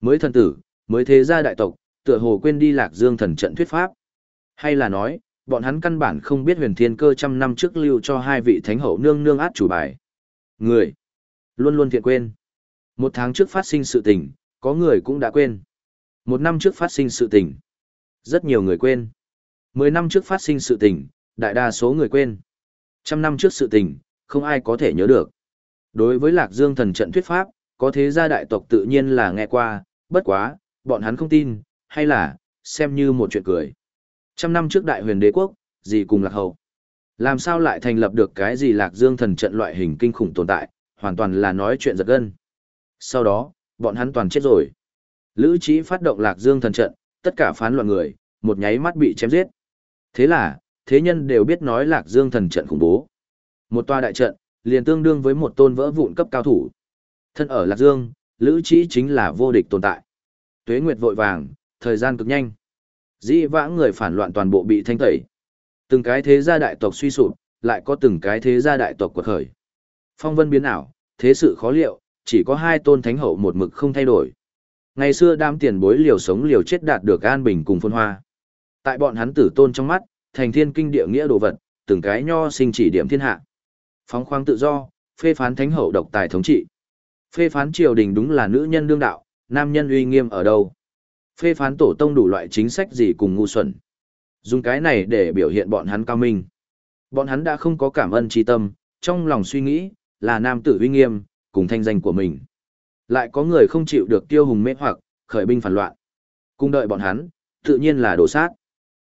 Mới thần tử, mới thế gia đại tộc, tựa hồ quên đi Lạc Dương thần trận thuyết pháp. Hay là nói, bọn hắn căn bản không biết huyền thiên cơ trăm năm trước lưu cho hai vị thánh hậu nương nương át chủ bài. Người, luôn luôn thiện quên. Một tháng trước phát sinh sự tình, có người cũng đã quên. Một năm trước phát sinh sự tình, rất nhiều người quên. Mười năm trước phát sinh sự tình, đại đa số người quên. Trăm năm trước sự tình, không ai có thể nhớ được. Đối với Lạc Dương thần trận thuyết pháp, có thế gia đại tộc tự nhiên là nghe qua, bất quá, bọn hắn không tin, hay là, xem như một chuyện cười. Trăm năm trước đại huyền đế quốc, gì cùng lạc hậu. Làm sao lại thành lập được cái gì lạc dương thần trận loại hình kinh khủng tồn tại, hoàn toàn là nói chuyện giật gân. Sau đó, bọn hắn toàn chết rồi. Lữ trí phát động lạc dương thần trận, tất cả phán loạn người, một nháy mắt bị chém giết. Thế là, thế nhân đều biết nói lạc dương thần trận khủng bố. Một tòa đại trận, liền tương đương với một tôn vỡ vụn cấp cao thủ. Thân ở lạc dương, lữ trí chính là vô địch tồn tại. Tuế nguyệt vội vàng, thời gian cực nhanh. Dĩ vãng người phản loạn toàn bộ bị thanh tẩy. Từng cái thế gia đại tộc suy sụp, lại có từng cái thế gia đại tộc quật khởi. Phong vân biến ảo, thế sự khó liệu, chỉ có hai tôn thánh hậu một mực không thay đổi. Ngày xưa đám tiền bối liều sống liều chết đạt được an bình cùng phân hoa. Tại bọn hắn tử tôn trong mắt, thành thiên kinh địa nghĩa đồ vật, từng cái nho sinh chỉ điểm thiên hạ. Phóng khoáng tự do, phê phán thánh hậu độc tài thống trị. Phê phán triều đình đúng là nữ nhân đương đạo, nam nhân uy nghiêm ở đâu. Phê phán tổ tông đủ loại chính sách gì cùng ngu xuẩn. Dùng cái này để biểu hiện bọn hắn cao minh. Bọn hắn đã không có cảm ơn tri tâm, trong lòng suy nghĩ, là nam tử uy nghiêm, cùng thanh danh của mình. Lại có người không chịu được tiêu hùng mê hoặc, khởi binh phản loạn. Cùng đợi bọn hắn, tự nhiên là đổ sát.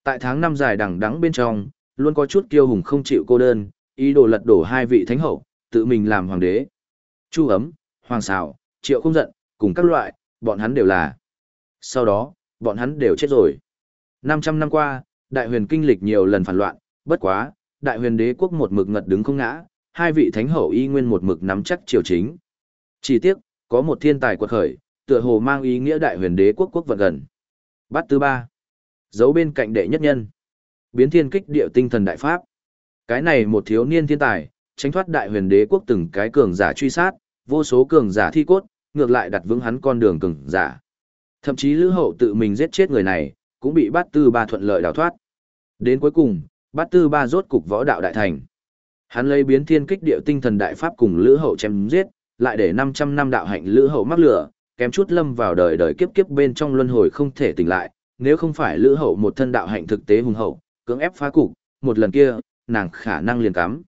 Tại tháng năm dài đằng đắng bên trong, luôn có chút kiêu hùng không chịu cô đơn, ý đồ lật đổ hai vị thánh hậu, tự mình làm hoàng đế. Chu ấm, hoàng xảo, triệu không giận, cùng các loại, bọn hắn đều là. Sau đó, bọn hắn đều chết rồi. 500 năm qua, đại huyền kinh lịch nhiều lần phản loạn, bất quá, đại huyền đế quốc một mực ngật đứng không ngã, hai vị thánh hậu y nguyên một mực nắm chắc triều chính. Chỉ tiếc, có một thiên tài quật khởi, tựa hồ mang ý nghĩa đại huyền đế quốc quốc vận gần. bát thứ ba. Giấu bên cạnh đệ nhất nhân. Biến thiên kích địa tinh thần đại pháp. Cái này một thiếu niên thiên tài, tránh thoát đại huyền đế quốc từng cái cường giả truy sát, vô số cường giả thi cốt, ngược lại đặt vững hắn con đường cường giả. Thậm chí Lữ Hậu tự mình giết chết người này, cũng bị Bát Tư Ba thuận lợi đào thoát. Đến cuối cùng, Bát Tư Ba rốt cục võ đạo đại thành. Hắn lấy biến thiên kích điệu tinh thần đại pháp cùng Lữ Hậu chém giết, lại để 500 năm đạo hạnh Lữ Hậu mắc lửa, kém chút lâm vào đời đời kiếp kiếp bên trong luân hồi không thể tỉnh lại, nếu không phải Lữ Hậu một thân đạo hạnh thực tế hùng hậu, cưỡng ép phá cục, một lần kia, nàng khả năng liền cắm.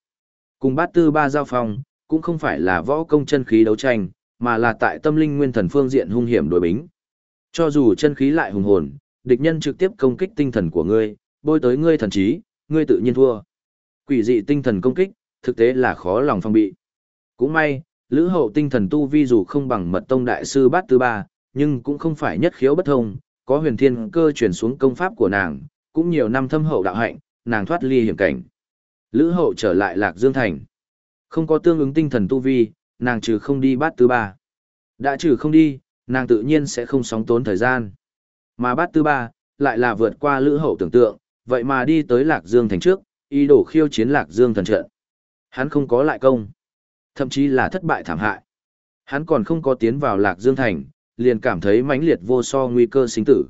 Cùng Bát Tư Ba giao phong, cũng không phải là võ công chân khí đấu tranh, mà là tại tâm linh nguyên thần phương diện hung hiểm đối bính. Cho dù chân khí lại hùng hồn, địch nhân trực tiếp công kích tinh thần của ngươi, bôi tới ngươi thần trí, ngươi tự nhiên thua. Quỷ dị tinh thần công kích, thực tế là khó lòng phòng bị. Cũng may, Lữ Hậu tinh thần tu vi dù không bằng Mật Tông đại sư Bát Tư Ba, nhưng cũng không phải nhất khiếu bất thông, có huyền thiên cơ truyền xuống công pháp của nàng, cũng nhiều năm thâm hậu đạo hạnh, nàng thoát ly hiểm cảnh. Lữ Hậu trở lại Lạc Dương thành. Không có tương ứng tinh thần tu vi, nàng trừ không đi Bát Tư Ba. Đã trừ không đi, nàng tự nhiên sẽ không sóng tốn thời gian. Mà bát tư ba, lại là vượt qua lữ hậu tưởng tượng, vậy mà đi tới Lạc Dương thành trước, ý đồ khiêu chiến Lạc Dương thần trận. Hắn không có lại công, thậm chí là thất bại thảm hại. Hắn còn không có tiến vào Lạc Dương thành, liền cảm thấy mãnh liệt vô so nguy cơ sinh tử.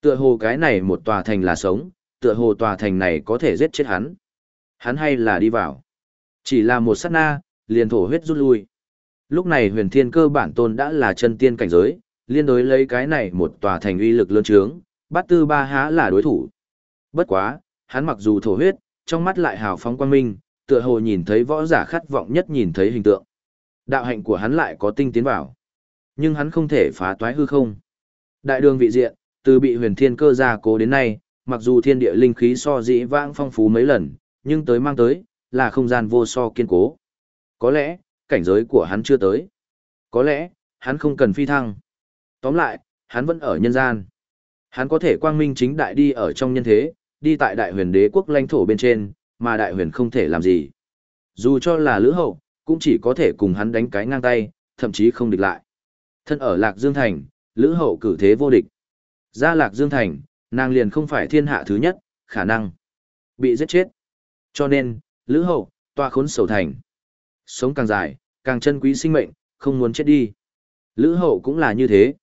Tựa hồ cái này một tòa thành là sống, tựa hồ tòa thành này có thể giết chết hắn. Hắn hay là đi vào. Chỉ là một sát na, liền thổ huyết rút lui. Lúc này huyền thiên cơ bản tôn đã là chân tiên cảnh giới, liên đối lấy cái này một tòa thành uy lực lớn trướng, bát tư ba há là đối thủ. Bất quá, hắn mặc dù thổ huyết, trong mắt lại hào phóng quang minh, tựa hồ nhìn thấy võ giả khát vọng nhất nhìn thấy hình tượng. Đạo hạnh của hắn lại có tinh tiến vào. Nhưng hắn không thể phá toái hư không. Đại đường vị diện, từ bị huyền thiên cơ gia cố đến nay, mặc dù thiên địa linh khí so dĩ vãng phong phú mấy lần, nhưng tới mang tới, là không gian vô so kiên cố. Có lẽ, cảnh giới của hắn chưa tới. Có lẽ, hắn không cần phi thăng. Tóm lại, hắn vẫn ở nhân gian. Hắn có thể quang minh chính đại đi ở trong nhân thế, đi tại đại huyền đế quốc lãnh thổ bên trên, mà đại huyền không thể làm gì. Dù cho là lữ hậu, cũng chỉ có thể cùng hắn đánh cái ngang tay, thậm chí không địch lại. Thân ở Lạc Dương Thành, lữ hậu cử thế vô địch. Ra Lạc Dương Thành, nàng liền không phải thiên hạ thứ nhất, khả năng bị giết chết. Cho nên, lữ hậu, toa khốn sầu thành. Sống càng dài, càng chân quý sinh mệnh, không muốn chết đi. Lữ hậu cũng là như thế.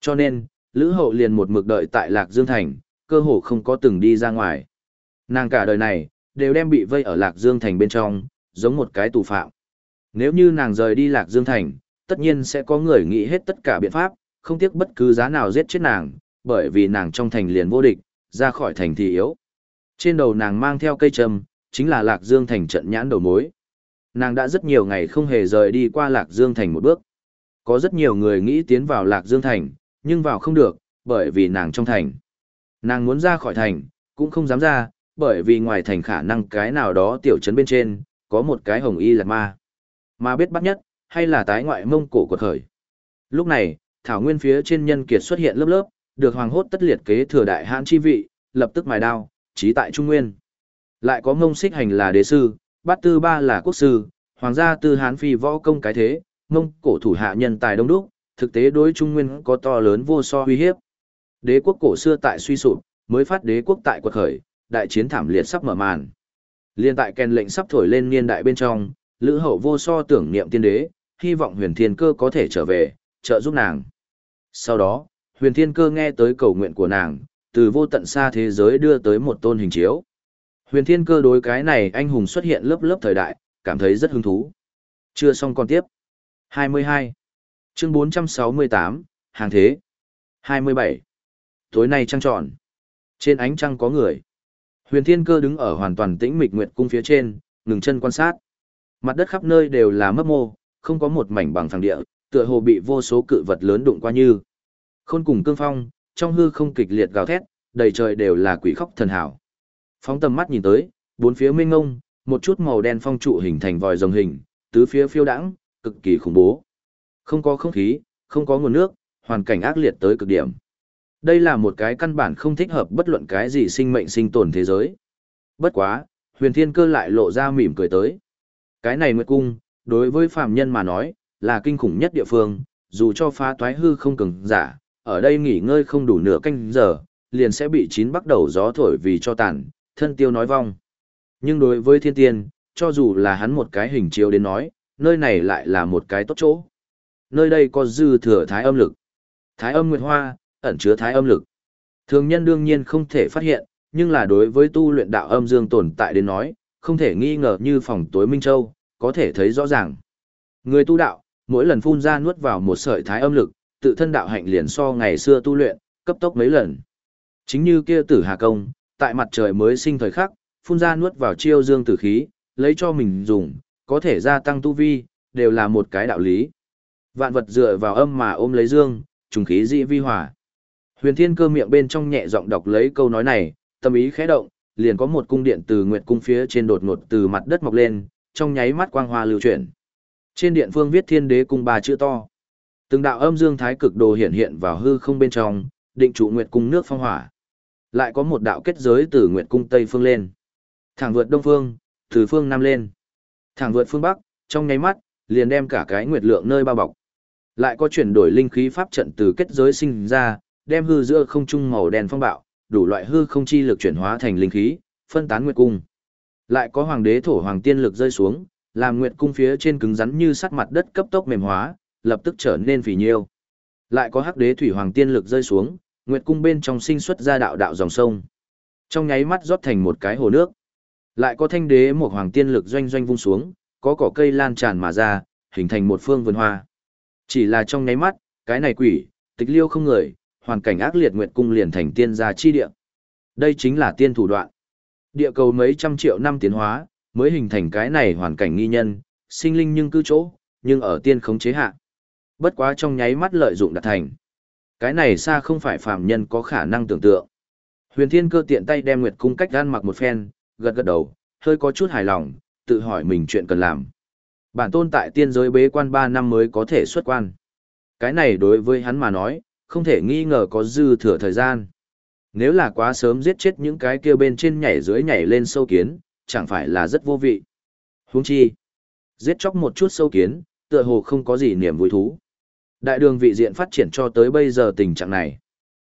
Cho nên, Lữ hậu liền một mực đợi tại Lạc Dương Thành, cơ hồ không có từng đi ra ngoài. Nàng cả đời này, đều đem bị vây ở Lạc Dương Thành bên trong, giống một cái tù phạm. Nếu như nàng rời đi Lạc Dương Thành, tất nhiên sẽ có người nghĩ hết tất cả biện pháp, không tiếc bất cứ giá nào giết chết nàng, bởi vì nàng trong thành liền vô địch, ra khỏi thành thì yếu. Trên đầu nàng mang theo cây trầm, chính là Lạc Dương Thành trận nhãn đầu mối. Nàng đã rất nhiều ngày không hề rời đi qua Lạc Dương Thành một bước. Có rất nhiều người nghĩ tiến vào Lạc Dương Thành, nhưng vào không được, bởi vì nàng trong thành. Nàng muốn ra khỏi thành, cũng không dám ra, bởi vì ngoài thành khả năng cái nào đó tiểu trấn bên trên, có một cái hồng y lạc ma. Mà biết bắt nhất, hay là tái ngoại mông cổ của khởi. Lúc này, thảo nguyên phía trên nhân kiệt xuất hiện lớp lớp, được hoàng hốt tất liệt kế thừa đại hãn chi vị, lập tức mài đao, trí tại trung nguyên. Lại có mông xích hành là đế sư, bát tư ba là quốc sư, hoàng gia tư hán phi võ công cái thế, mông cổ thủ hạ nhân tài đông đúc, thực tế đối trung nguyên có to lớn vô so uy hiếp. Đế quốc cổ xưa tại suy sụp, mới phát đế quốc tại quật khởi, đại chiến thảm liệt sắp mở màn. Liên tại kèn lệnh sắp thổi lên niên đại bên trong, lữ hậu vô so tưởng niệm tiên đế, hy vọng huyền thiên cơ có thể trở về, trợ giúp nàng. Sau đó, huyền thiên cơ nghe tới cầu nguyện của nàng, từ vô tận xa thế giới đưa tới một tôn hình chiếu. Huyền thiên cơ đối cái này anh hùng xuất hiện lớp lớp thời đại, cảm thấy rất hứng thú. Chưa xong còn tiếp. 22. Chương 468, Hàng thế. 27. Tối nay trăng tròn. Trên ánh trăng có người. Huyền thiên cơ đứng ở hoàn toàn tĩnh mịch nguyệt cung phía trên, ngừng chân quan sát. Mặt đất khắp nơi đều là mấp mô, không có một mảnh bằng phẳng địa, tựa hồ bị vô số cự vật lớn đụng qua như. Khôn cùng cương phong, trong hư không kịch liệt gào thét, đầy trời đều là quỷ khóc thần hảo. Phóng tầm mắt nhìn tới, bốn phía mênh ngông, một chút màu đen phong trụ hình thành vòi rồng hình, tứ phía phiêu đãng, cực kỳ khủng bố. Không có không khí, không có nguồn nước, hoàn cảnh ác liệt tới cực điểm. Đây là một cái căn bản không thích hợp bất luận cái gì sinh mệnh sinh tồn thế giới. Bất quá, huyền thiên cơ lại lộ ra mỉm cười tới. Cái này nguyệt cung, đối với phàm nhân mà nói, là kinh khủng nhất địa phương, dù cho phá toái hư không cường giả, ở đây nghỉ ngơi không đủ nửa canh giờ, liền sẽ bị chín bắt đầu gió thổi vì cho tàn, thân tiêu nói vong. Nhưng đối với thiên tiên, cho dù là hắn một cái hình chiếu đến nói, nơi này lại là một cái tốt chỗ. Nơi đây có dư thừa thái âm lực. Thái âm nguyệt hoa, ẩn chứa thái âm lực. Thường nhân đương nhiên không thể phát hiện, nhưng là đối với tu luyện đạo âm dương tồn tại đến nói, không thể nghi ngờ như phòng tối Minh Châu, có thể thấy rõ ràng. Người tu đạo, mỗi lần phun ra nuốt vào một sợi thái âm lực, tự thân đạo hạnh liền so ngày xưa tu luyện, cấp tốc mấy lần. Chính như kia tử hà công, tại mặt trời mới sinh thời khắc, phun ra nuốt vào chiêu dương tử khí, lấy cho mình dùng, có thể gia tăng tu vi, đều là một cái đạo lý. Vạn vật dựa vào âm mà ôm lấy dương, trùng khí dị vi hòa. Huyền Thiên Cơ miệng bên trong nhẹ giọng đọc lấy câu nói này, tâm ý khẽ động, liền có một cung điện từ nguyệt cung phía trên đột ngột từ mặt đất mọc lên, trong nháy mắt quang hoa lưu chuyển. Trên điện phương viết Thiên Đế cung ba chữ to. Từng đạo âm dương thái cực đồ hiện hiện vào hư không bên trong, định trụ nguyệt cung nước phong hỏa. Lại có một đạo kết giới từ nguyệt cung tây phương lên. Thẳng vượt đông phương, từ phương nam lên. Thẳng vượt phương bắc, trong nháy mắt, liền đem cả cái nguyệt lượng nơi bao bọc. Lại có chuyển đổi linh khí pháp trận từ kết giới sinh ra, đem hư giữa không trung màu đen phong bạo, đủ loại hư không chi lực chuyển hóa thành linh khí, phân tán nguyệt cung. Lại có hoàng đế thổ hoàng tiên lực rơi xuống, làm nguyệt cung phía trên cứng rắn như sắt mặt đất cấp tốc mềm hóa, lập tức trở nên phì nhiêu. Lại có hắc đế thủy hoàng tiên lực rơi xuống, nguyệt cung bên trong sinh xuất ra đạo đạo dòng sông. Trong nháy mắt rót thành một cái hồ nước. Lại có thanh đế một hoàng tiên lực doanh doanh vung xuống, có cỏ cây lan tràn mà ra, hình thành một phương vườn hoa. Chỉ là trong nháy mắt, cái này quỷ, tịch liêu không người, hoàn cảnh ác liệt nguyệt cung liền thành tiên gia chi địa. Đây chính là tiên thủ đoạn. Địa cầu mấy trăm triệu năm tiến hóa, mới hình thành cái này hoàn cảnh nghi nhân, sinh linh nhưng cư chỗ, nhưng ở tiên khống chế hạ. Bất quá trong nháy mắt lợi dụng đạt thành. Cái này xa không phải phàm nhân có khả năng tưởng tượng. Huyền Thiên Cơ tiện tay đem Nguyệt cung cách gan mặc một phen, gật gật đầu, hơi có chút hài lòng, tự hỏi mình chuyện cần làm. Bản tôn tại tiên giới bế quan 3 năm mới có thể xuất quan. Cái này đối với hắn mà nói, không thể nghi ngờ có dư thừa thời gian. Nếu là quá sớm giết chết những cái kia bên trên nhảy dưới nhảy lên sâu kiến, chẳng phải là rất vô vị. Huống chi, giết chóc một chút sâu kiến, tựa hồ không có gì niềm vui thú. Đại đường vị diện phát triển cho tới bây giờ tình trạng này.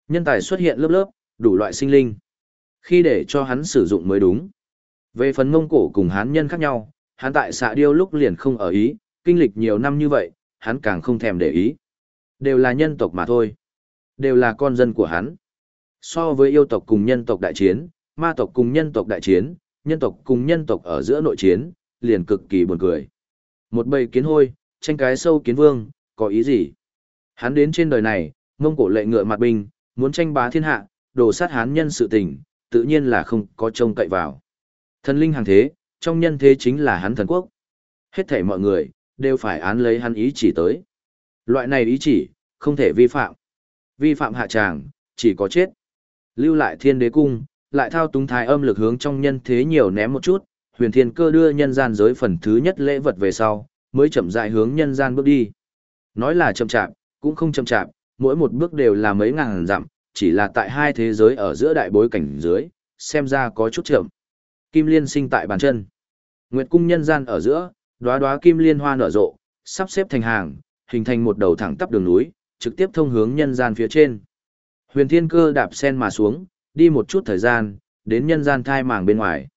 Nhân tài xuất hiện lớp lớp, đủ loại sinh linh. Khi để cho hắn sử dụng mới đúng. Về phần mông cổ cùng hán nhân khác nhau, hắn tại xạ điêu lúc liền không ở ý, kinh lịch nhiều năm như vậy, hắn càng không thèm để ý. Đều là nhân tộc mà thôi. Đều là con dân của hắn. So với yêu tộc cùng nhân tộc đại chiến, ma tộc cùng nhân tộc đại chiến, nhân tộc cùng nhân tộc ở giữa nội chiến, liền cực kỳ buồn cười. Một bầy kiến hôi, tranh cái sâu kiến vương, có ý gì? Hắn đến trên đời này, mông cổ lệ ngựa mặt binh, muốn tranh bá thiên hạ, đồ sát hán nhân sự tình, tự nhiên là không có trông cậy vào. Thần linh hàng thế, trong nhân thế chính là hắn thần quốc. Hết thảy mọi người, đều phải án lấy hắn ý chỉ tới. Loại này ý chỉ, không thể vi phạm. Vi phạm hạ tràng, chỉ có chết. Lưu lại thiên đế cung, lại thao túng thái âm lực hướng trong nhân thế nhiều ném một chút, huyền thiên cơ đưa nhân gian giới phần thứ nhất lễ vật về sau, mới chậm rãi hướng nhân gian bước đi. Nói là chậm chạp, cũng không chậm chạp, mỗi một bước đều là mấy ngàn dặm, chỉ là tại hai thế giới ở giữa đại bối cảnh dưới, xem ra có chút chậm. Kim liên sinh tại bàn chân. Nguyệt cung nhân gian ở giữa, đóa đóa kim liên hoa nở rộ, sắp xếp thành hàng, hình thành một đầu thẳng tắp đường núi, trực tiếp thông hướng nhân gian phía trên. Huyền Thiên Cơ đạp sen mà xuống, đi một chút thời gian, đến nhân gian thai màng bên ngoài.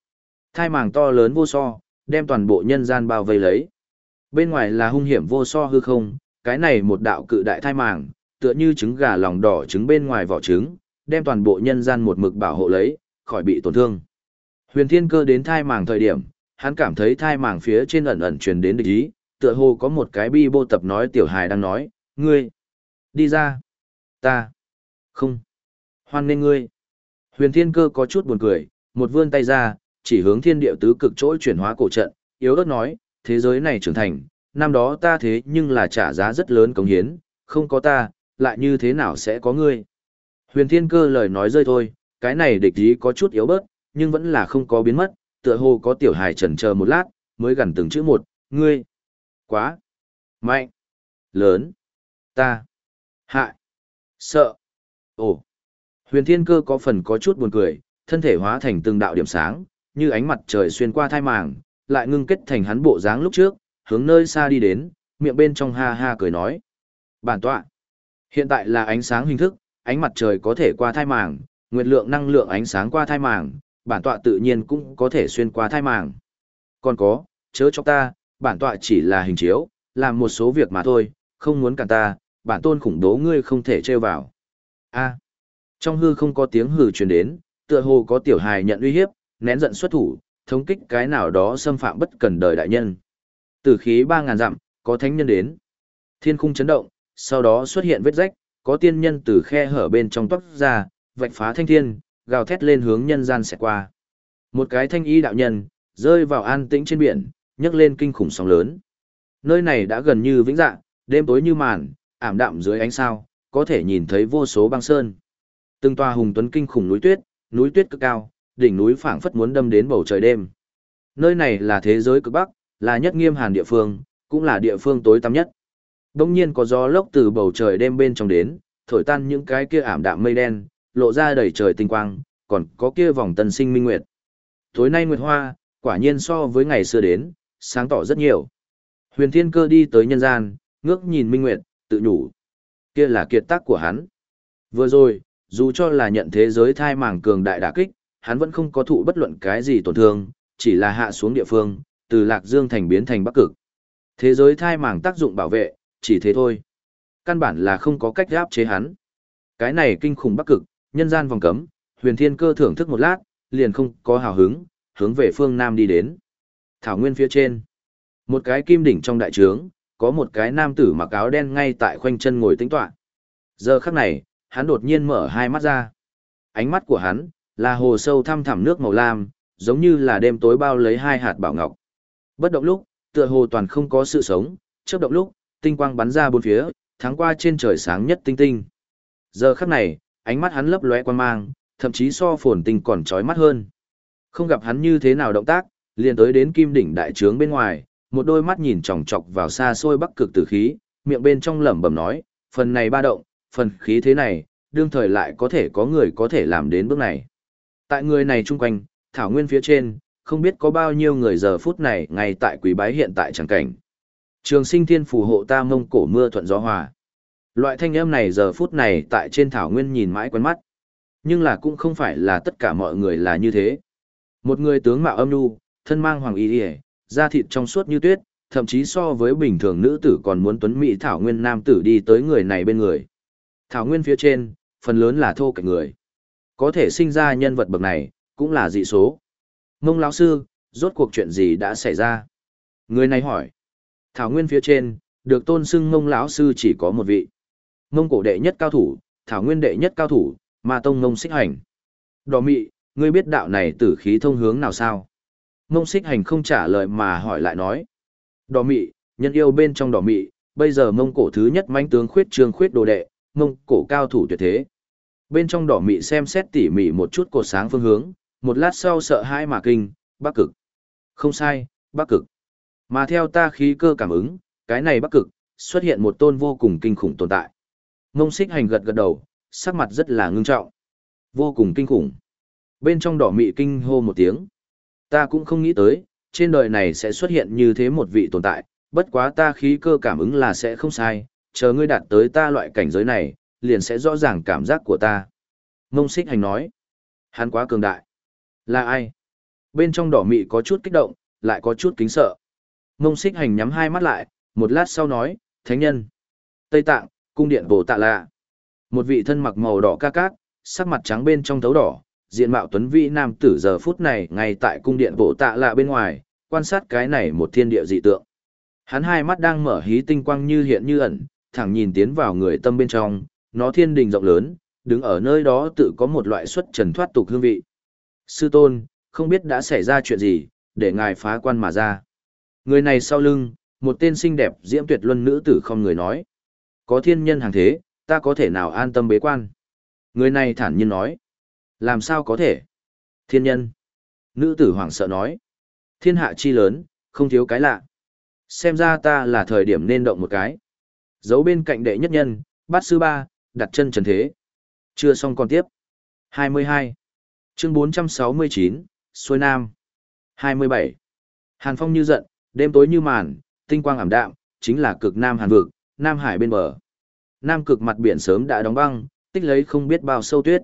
Thai màng to lớn vô so, đem toàn bộ nhân gian bao vây lấy. Bên ngoài là hung hiểm vô so hư không, cái này một đạo cự đại thai màng, tựa như trứng gà lòng đỏ trứng bên ngoài vỏ trứng, đem toàn bộ nhân gian một mực bảo hộ lấy, khỏi bị tổn thương. Huyền Thiên Cơ đến thai màng thời điểm, hắn cảm thấy thai màng phía trên ẩn ẩn truyền đến địch ý, tựa hồ có một cái bi bô tập nói tiểu hài đang nói, ngươi, đi ra, ta, không, hoan nên ngươi. Huyền Thiên Cơ có chút buồn cười, một vươn tay ra, chỉ hướng thiên địa tứ cực chỗ chuyển hóa cổ trận, yếu ớt nói, thế giới này trưởng thành, năm đó ta thế nhưng là trả giá rất lớn cống hiến, không có ta, lại như thế nào sẽ có ngươi. Huyền Thiên Cơ lời nói rơi thôi, cái này địch ý có chút yếu bớt, nhưng vẫn là không có biến mất, tựa hồ có tiểu hài chần chờ một lát, mới gần từng chữ một, ngươi, quá, mạnh, lớn, ta, hại, sợ, ồ. Huyền Thiên Cơ có phần có chút buồn cười, thân thể hóa thành từng đạo điểm sáng, như ánh mặt trời xuyên qua thai màng, lại ngưng kết thành hắn bộ dáng lúc trước, hướng nơi xa đi đến, miệng bên trong ha ha cười nói. Bản tọa, hiện tại là ánh sáng hình thức, ánh mặt trời có thể qua thai màng, nguyệt lượng năng lượng ánh sáng qua thai màng, bản tọa tự nhiên cũng có thể xuyên qua thai màng. Còn có, chớ cho ta, bản tọa chỉ là hình chiếu, làm một số việc mà thôi, không muốn cản ta, bản tôn khủng đố ngươi không thể trêu vào. A. trong hư không có tiếng hừ truyền đến, tựa hồ có tiểu hài nhận uy hiếp, nén giận xuất thủ, thống kích cái nào đó xâm phạm bất cần đời đại nhân. Tử khí ba ngàn dặm, có thánh nhân đến. Thiên khung chấn động, sau đó xuất hiện vết rách, có tiên nhân từ khe hở bên trong tóc ra, vạch phá thanh thiên, gào thét lên hướng nhân gian sẽ qua. Một cái thanh y đạo nhân, rơi vào an tĩnh trên biển, nhấc lên kinh khủng sóng lớn. Nơi này đã gần như vĩnh dạng, đêm tối như màn, ảm đạm dưới ánh sao, có thể nhìn thấy vô số băng sơn. Từng tòa hùng tuấn kinh khủng núi tuyết, núi tuyết cực cao, đỉnh núi phảng phất muốn đâm đến bầu trời đêm. Nơi này là thế giới cực bắc, là nhất nghiêm hàn địa phương, cũng là địa phương tối tăm nhất. Đông nhiên có gió lốc từ bầu trời đêm bên trong đến, thổi tan những cái kia ảm đạm mây đen, lộ ra đầy trời tinh quang, còn có kia vòng tân sinh minh nguyệt. Tối nay nguyệt hoa, quả nhiên so với ngày xưa đến, sáng tỏ rất nhiều. Huyền Thiên Cơ đi tới nhân gian, ngước nhìn minh nguyệt, tự nhủ. Kia là kiệt tác của hắn. Vừa rồi, dù cho là nhận thế giới thai màng cường đại đả kích, hắn vẫn không có thụ bất luận cái gì tổn thương, chỉ là hạ xuống địa phương, từ Lạc Dương thành biến thành Bắc Cực. Thế giới thai màng tác dụng bảo vệ, chỉ thế thôi. Căn bản là không có cách áp chế hắn. Cái này kinh khủng Bắc Cực, nhân gian vòng cấm, huyền thiên cơ thưởng thức một lát, liền không có hào hứng, hướng về phương Nam đi đến. Thảo nguyên phía trên, một cái kim đỉnh trong đại trướng, có một cái nam tử mặc áo đen ngay tại khoanh chân ngồi tĩnh tọa. Giờ khắc này, hắn đột nhiên mở hai mắt ra. Ánh mắt của hắn, là hồ sâu thăm thẳm nước màu lam, giống như là đêm tối bao lấy hai hạt bảo ngọc. Bất động lúc, tựa hồ toàn không có sự sống, chớp động lúc, tinh quang bắn ra bốn phía, tháng qua trên trời sáng nhất tinh tinh. Giờ khắc này, ánh mắt hắn lấp lóe quan mang, thậm chí so phồn tinh còn chói mắt hơn. Không gặp hắn như thế nào động tác, liền tới đến kim đỉnh đại trướng bên ngoài, một đôi mắt nhìn chòng chọc vào xa xôi bắc cực tử khí, miệng bên trong lẩm bẩm nói, phần này ba động, phần khí thế này, đương thời lại có thể có người có thể làm đến bước này. Tại người này chung quanh, thảo nguyên phía trên, không biết có bao nhiêu người giờ phút này ngay tại quý bái hiện tại chẳng cảnh. Trường sinh thiên phù hộ ta mông cổ mưa thuận gió hòa. Loại thanh âm này giờ phút này tại trên thảo nguyên nhìn mãi quen mắt. Nhưng là cũng không phải là tất cả mọi người là như thế. Một người tướng mạo âm nhu, thân mang hoàng y điề, da thịt trong suốt như tuyết, thậm chí so với bình thường nữ tử còn muốn tuấn mỹ thảo nguyên nam tử đi tới người này bên người. Thảo nguyên phía trên, phần lớn là thô cạnh người. Có thể sinh ra nhân vật bậc này, cũng là dị số. Mông lão sư, rốt cuộc chuyện gì đã xảy ra? Người này hỏi. Thảo nguyên phía trên, được tôn xưng mông lão sư chỉ có một vị. Mông cổ đệ nhất cao thủ, thảo nguyên đệ nhất cao thủ, ma tông mông xích hành. Đỏ mị, ngươi biết đạo này tử khí thông hướng nào sao? Mông xích hành không trả lời mà hỏi lại nói. Đỏ mị, nhân yêu bên trong đỏ mị, bây giờ mông cổ thứ nhất manh tướng khuyết trương khuyết đồ đệ, mông cổ cao thủ tuyệt thế. Bên trong đỏ mị xem xét tỉ mỉ một chút cột sáng phương hướng, một lát sau sợ hãi mà kinh, bắc cực. Không sai, bắc cực. Mà theo ta khí cơ cảm ứng, cái này bắc cực, xuất hiện một tôn vô cùng kinh khủng tồn tại. Mông xích hành gật gật đầu, sắc mặt rất là ngưng trọng. Vô cùng kinh khủng. Bên trong đỏ mị kinh hô một tiếng. Ta cũng không nghĩ tới, trên đời này sẽ xuất hiện như thế một vị tồn tại, bất quá ta khí cơ cảm ứng là sẽ không sai, chờ ngươi đạt tới ta loại cảnh giới này, liền sẽ rõ ràng cảm giác của ta. Mông xích hành nói. Hắn quá cường đại. Là ai? Bên trong đỏ mị có chút kích động, lại có chút kính sợ. Mông xích hành nhắm hai mắt lại, một lát sau nói, thánh nhân. Tây Tạng, cung điện bồ tạ lạ. Một vị thân mặc màu đỏ ca cát, sắc mặt trắng bên trong thấu đỏ, diện mạo tuấn vĩ nam tử giờ phút này ngay tại cung điện bồ tạ lạ bên ngoài, quan sát cái này một thiên địa dị tượng. Hắn hai mắt đang mở hí tinh quang như hiện như ẩn, thẳng nhìn tiến vào người tâm bên trong, nó thiên đình rộng lớn, đứng ở nơi đó tự có một loại xuất trần thoát tục hương vị. Sư tôn, không biết đã xảy ra chuyện gì, để ngài phá quan mà ra. Người này sau lưng, một tên xinh đẹp diễm tuyệt luân nữ tử không người nói. Có thiên nhân hàng thế, ta có thể nào an tâm bế quan. Người này thản nhiên nói. Làm sao có thể? Thiên nhân. Nữ tử hoảng sợ nói. Thiên hạ chi lớn, không thiếu cái lạ. Xem ra ta là thời điểm nên động một cái. Giấu bên cạnh đệ nhất nhân, bát sư ba, đặt chân trần thế. Chưa xong còn tiếp. 22. Chương 469, Xuôi Nam. 27. Hàn phong như giận, đêm tối như màn, tinh quang ảm đạm, chính là cực Nam Hàn vực, Nam Hải bên bờ. Nam cực mặt biển sớm đã đóng băng, tích lấy không biết bao sâu tuyết.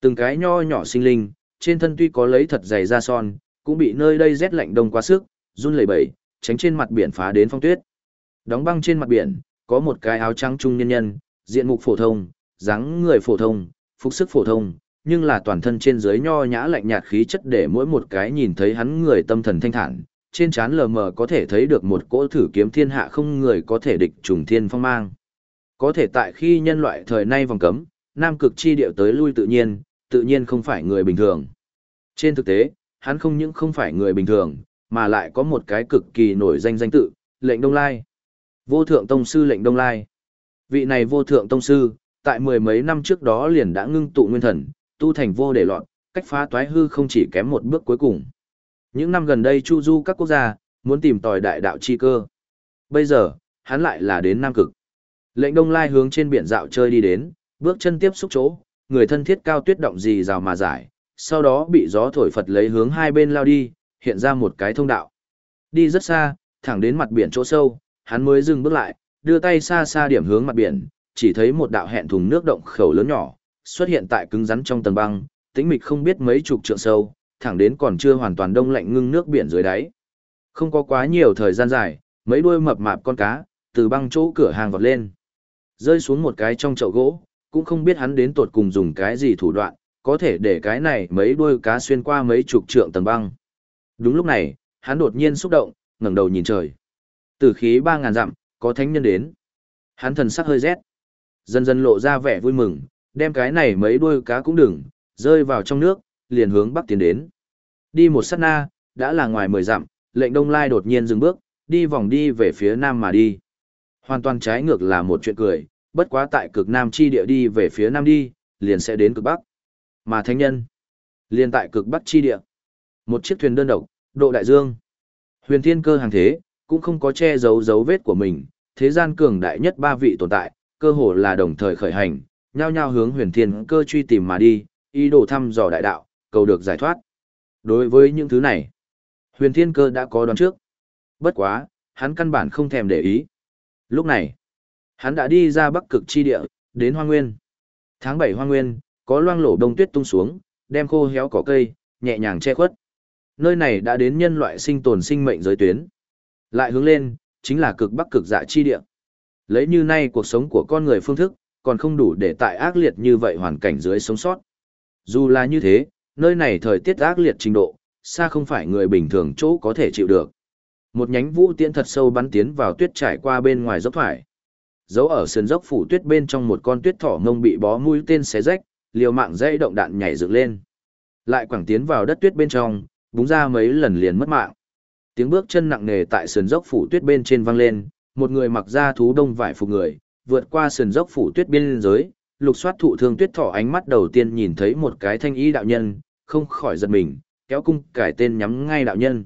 Từng cái nho nhỏ sinh linh, trên thân tuy có lấy thật dày da son, cũng bị nơi đây rét lạnh đông quá sức, run lẩy bẩy, tránh trên mặt biển phá đến phong tuyết. Đóng băng trên mặt biển, có một cái áo trắng trung nhân nhân, diện mục phổ thông, dáng người phổ thông, phục sức phổ thông, nhưng là toàn thân trên dưới nho nhã lạnh nhạt khí chất để mỗi một cái nhìn thấy hắn người tâm thần thanh thản, trên trán lờ mờ có thể thấy được một cỗ thử kiếm thiên hạ không người có thể địch trùng thiên phong mang. Có thể tại khi nhân loại thời nay vòng cấm, nam cực chi điệu tới lui tự nhiên, tự nhiên không phải người bình thường. Trên thực tế, hắn không những không phải người bình thường, mà lại có một cái cực kỳ nổi danh danh tự, lệnh Đông Lai. Vô thượng tông sư lệnh Đông Lai. Vị này vô thượng tông sư, tại mười mấy năm trước đó liền đã ngưng tụ nguyên thần, tu thành vô để loạn, cách phá toái hư không chỉ kém một bước cuối cùng. Những năm gần đây chu du các quốc gia, muốn tìm tòi đại đạo chi cơ. Bây giờ, hắn lại là đến Nam Cực. Lệnh Đông Lai hướng trên biển dạo chơi đi đến, bước chân tiếp xúc chỗ, người thân thiết cao tuyết động gì rào mà giải, sau đó bị gió thổi phật lấy hướng hai bên lao đi, hiện ra một cái thông đạo. Đi rất xa, thẳng đến mặt biển chỗ sâu, hắn mới dừng bước lại, đưa tay xa xa điểm hướng mặt biển, chỉ thấy một đạo hẹn thùng nước động khẩu lớn nhỏ, xuất hiện tại cứng rắn trong tầng băng, tĩnh mịch không biết mấy chục trượng sâu, thẳng đến còn chưa hoàn toàn đông lạnh ngưng nước biển dưới đáy. Không có quá nhiều thời gian dài, mấy đuôi mập mạp con cá, từ băng chỗ cửa hàng vọt lên. Rơi xuống một cái trong chậu gỗ, cũng không biết hắn đến tột cùng dùng cái gì thủ đoạn, có thể để cái này mấy đuôi cá xuyên qua mấy chục trượng tầng băng. Đúng lúc này, hắn đột nhiên xúc động, ngẩng đầu nhìn trời. Từ khí ba ngàn dặm, có thánh nhân đến. Hắn thần sắc hơi rét. Dần dần lộ ra vẻ vui mừng, đem cái này mấy đuôi cá cũng đừng, rơi vào trong nước, liền hướng bắc tiến đến. Đi một sát na, đã là ngoài mười dặm, lệnh đông lai đột nhiên dừng bước, đi vòng đi về phía nam mà đi. Hoàn toàn trái ngược là một chuyện cười, bất quá tại cực nam chi địa đi về phía nam đi, liền sẽ đến cực bắc. Mà thánh nhân, liền tại cực bắc chi địa. Một chiếc thuyền đơn độc, độ đại dương. Huyền thiên cơ hàng thế, cũng không có che giấu dấu vết của mình, thế gian cường đại nhất ba vị tồn tại, cơ hồ là đồng thời khởi hành, nhao nhao hướng huyền thiên cơ truy tìm mà đi, ý đồ thăm dò đại đạo, cầu được giải thoát. Đối với những thứ này, huyền thiên cơ đã có đoán trước. Bất quá, hắn căn bản không thèm để ý. Lúc này, hắn đã đi ra bắc cực chi địa, đến hoa nguyên. Tháng bảy hoa nguyên, có loang lổ đông tuyết tung xuống, đem khô héo cỏ cây, nhẹ nhàng che khuất. Nơi này đã đến nhân loại sinh tồn sinh mệnh giới tuyến. Lại hướng lên, chính là cực bắc cực dạ chi địa. Lấy như nay cuộc sống của con người phương thức, còn không đủ để tại ác liệt như vậy hoàn cảnh dưới sống sót. Dù là như thế, nơi này thời tiết ác liệt trình độ, xa không phải người bình thường chỗ có thể chịu được. Một nhánh vũ tiễn thật sâu bắn tiến vào tuyết trải qua bên ngoài dốc thoải. Giấu ở sườn dốc phủ tuyết bên trong một con tuyết thỏ ngông bị bó mũi tên xé rách, liều mạng dây động đạn nhảy dựng lên. Lại quẳng tiến vào đất tuyết bên trong, búng ra mấy lần liền mất mạng. Tiếng bước chân nặng nề tại sườn dốc phủ tuyết bên trên vang lên, một người mặc da thú đông vải phục người, vượt qua sườn dốc phủ tuyết biên giới, lục soát thụ thương tuyết thỏ ánh mắt đầu tiên nhìn thấy một cái thanh ý đạo nhân, không khỏi giật mình, kéo cung cải tên nhắm ngay đạo nhân.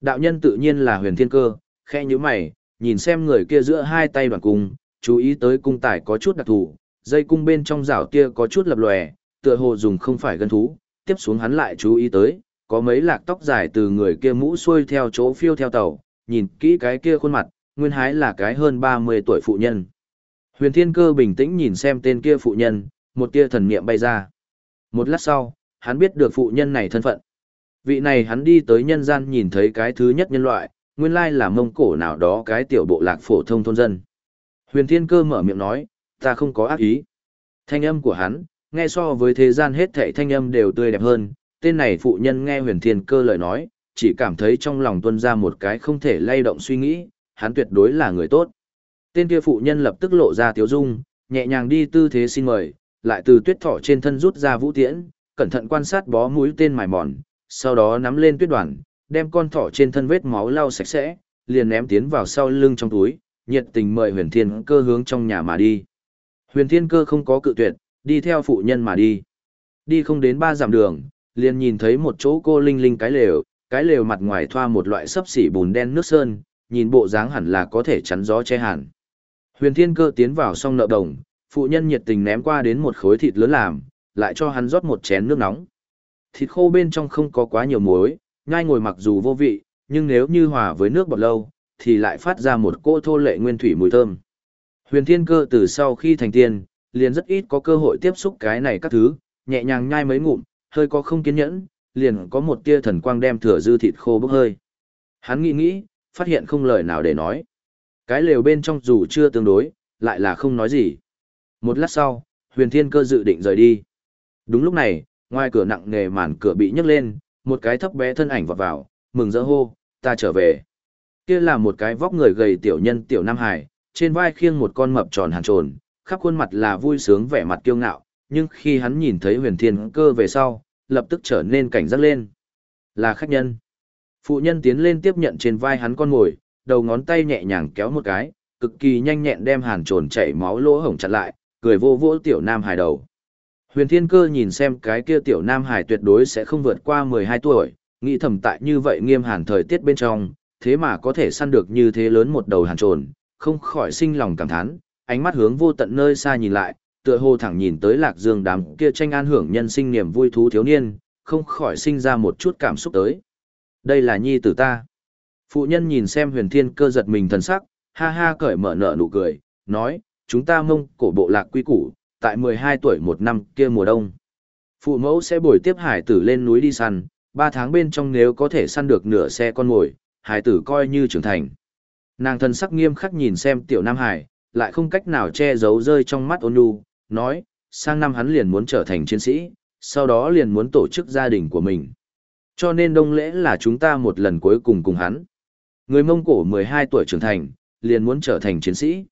Đạo nhân tự nhiên là huyền thiên cơ, khẽ như mày, nhìn xem người kia giữa hai tay đoàn cung, chú ý tới cung tải có chút đặc thù, dây cung bên trong rảo kia có chút lập lòe, tựa hồ dùng không phải gân thú, tiếp xuống hắn lại chú ý tới, có mấy lạc tóc dài từ người kia mũ xuôi theo chỗ phiêu theo tàu, nhìn kỹ cái kia khuôn mặt, nguyên hái là cái hơn 30 tuổi phụ nhân. Huyền Thiên Cơ bình tĩnh nhìn xem tên kia phụ nhân, một tia thần niệm bay ra. Một lát sau, hắn biết được phụ nhân này thân phận. Vị này hắn đi tới nhân gian nhìn thấy cái thứ nhất nhân loại, nguyên lai là mông cổ nào đó cái tiểu bộ lạc phổ thông thôn dân. Huyền Thiên Cơ mở miệng nói, ta không có ác ý. Thanh âm của hắn, nghe so với thế gian hết thảy thanh âm đều tươi đẹp hơn, tên này phụ nhân nghe huyền thiên cơ lời nói, chỉ cảm thấy trong lòng tuân ra một cái không thể lay động suy nghĩ, hắn tuyệt đối là người tốt. Tên kia phụ nhân lập tức lộ ra tiếu dung, nhẹ nhàng đi tư thế xin mời, lại từ tuyết thỏ trên thân rút ra vũ tiễn, cẩn thận quan sát bó mũi tên mài mòn, sau đó nắm lên tuyết đoàn, đem con thỏ trên thân vết máu lau sạch sẽ, liền ném tiến vào sau lưng trong túi, nhiệt tình mời huyền thiên cơ hướng trong nhà mà đi. Huyền thiên cơ không có cự tuyệt, đi theo phụ nhân mà đi. Đi không đến ba dặm đường, liền nhìn thấy một chỗ cô linh linh cái lều, cái lều mặt ngoài thoa một loại sấp xỉ bùn đen nước sơn, nhìn bộ dáng hẳn là có thể chắn gió che hẳn. Huyền Thiên Cơ tiến vào xong nợ đồng, phụ nhân nhiệt tình ném qua đến một khối thịt lớn làm, lại cho hắn rót một chén nước nóng. Thịt khô bên trong không có quá nhiều muối, nhai ngồi mặc dù vô vị, nhưng nếu như hòa với nước bọt lâu, thì lại phát ra một cỗ thô lệ nguyên thủy mùi thơm. Huyền Thiên Cơ từ sau khi thành tiên, liền rất ít có cơ hội tiếp xúc cái này các thứ, nhẹ nhàng nhai mấy ngụm, hơi có không kiên nhẫn, liền có một tia thần quang đem thừa dư thịt khô bốc hơi. Hắn nghĩ nghĩ, phát hiện không lời nào để nói. Cái lều bên trong dù chưa tương đối, lại là không nói gì. Một lát sau, huyền thiên cơ dự định rời đi. Đúng lúc này, ngoài cửa nặng nề màn cửa bị nhấc lên, một cái thấp bé thân ảnh vọt vào, mừng rỡ hô, ta trở về. Kia là một cái vóc người gầy tiểu nhân tiểu Nam Hải, trên vai khiêng một con mập tròn hàn trồn, khắp khuôn mặt là vui sướng vẻ mặt kiêu ngạo, nhưng khi hắn nhìn thấy huyền thiên cơ về sau, lập tức trở nên cảnh giác lên. Là khách nhân. Phụ nhân tiến lên tiếp nhận trên vai hắn con ngồi, đầu ngón tay nhẹ nhàng kéo một cái, cực kỳ nhanh nhẹn đem hàn trồn chảy máu lỗ hổng chặt lại, cười vô vô tiểu nam hài đầu. Huyền thiên cơ nhìn xem cái kia tiểu nam hài tuyệt đối sẽ không vượt qua 12 tuổi, nghĩ thầm tại như vậy nghiêm hàn thời tiết bên trong, thế mà có thể săn được như thế lớn một đầu hàn trồn, không khỏi sinh lòng cảm thán, ánh mắt hướng vô tận nơi xa nhìn lại, tựa hồ thẳng nhìn tới lạc dương đám kia tranh an hưởng nhân sinh niềm vui thú thiếu niên, không khỏi sinh ra một chút cảm xúc tới. Đây là nhi tử ta. Phụ nhân nhìn xem huyền thiên cơ giật mình thần sắc, ha ha cởi mở nở nụ cười, nói, chúng ta mông cổ bộ lạc quy củ, tại 12 tuổi một năm kia mùa đông. Phụ mẫu sẽ bồi tiếp hải tử lên núi đi săn, 3 tháng bên trong nếu có thể săn được nửa xe con mồi, hải tử coi như trưởng thành. Nàng thần sắc nghiêm khắc nhìn xem tiểu Nam Hải, lại không cách nào che giấu rơi trong mắt ôn nhu, nói, sang năm hắn liền muốn trở thành chiến sĩ, sau đó liền muốn tổ chức gia đình của mình. Cho nên đông lễ là chúng ta một lần cuối cùng cùng hắn. Người Mông Cổ 12 tuổi trưởng thành, liền muốn trở thành chiến sĩ.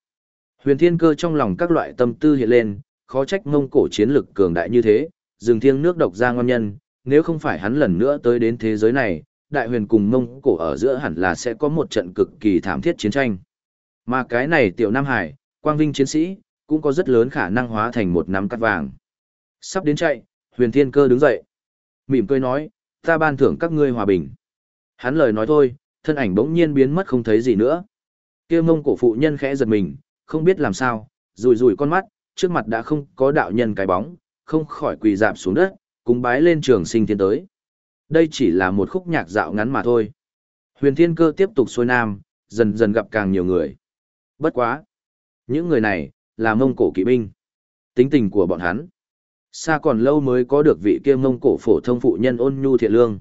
Huyền Thiên Cơ trong lòng các loại tâm tư hiện lên, khó trách Mông Cổ chiến lực cường đại như thế, Dương thiêng nước độc ra ngon nhân, nếu không phải hắn lần nữa tới đến thế giới này, đại huyền cùng Mông Cổ ở giữa hẳn là sẽ có một trận cực kỳ thảm thiết chiến tranh. Mà cái này tiểu Nam Hải, quang vinh chiến sĩ, cũng có rất lớn khả năng hóa thành một nắm cắt vàng. Sắp đến chạy, huyền thiên cơ đứng dậy. Mỉm cười nói, ta ban thưởng các ngươi hòa bình. Hắn lời nói thôi, thân ảnh bỗng nhiên biến mất không thấy gì nữa. kia mông cổ phụ nhân khẽ giật mình, không biết làm sao, rùi rùi con mắt, trước mặt đã không có đạo nhân cái bóng, không khỏi quỳ dạp xuống đất, cúng bái lên trường sinh thiên tới. Đây chỉ là một khúc nhạc dạo ngắn mà thôi. Huyền thiên cơ tiếp tục xuôi nam, dần dần gặp càng nhiều người. Bất quá. Những người này, là mông cổ kỵ binh. Tính tình của bọn hắn. Xa còn lâu mới có được vị kia mông cổ phổ thông phụ nhân ôn nhu thiện lương.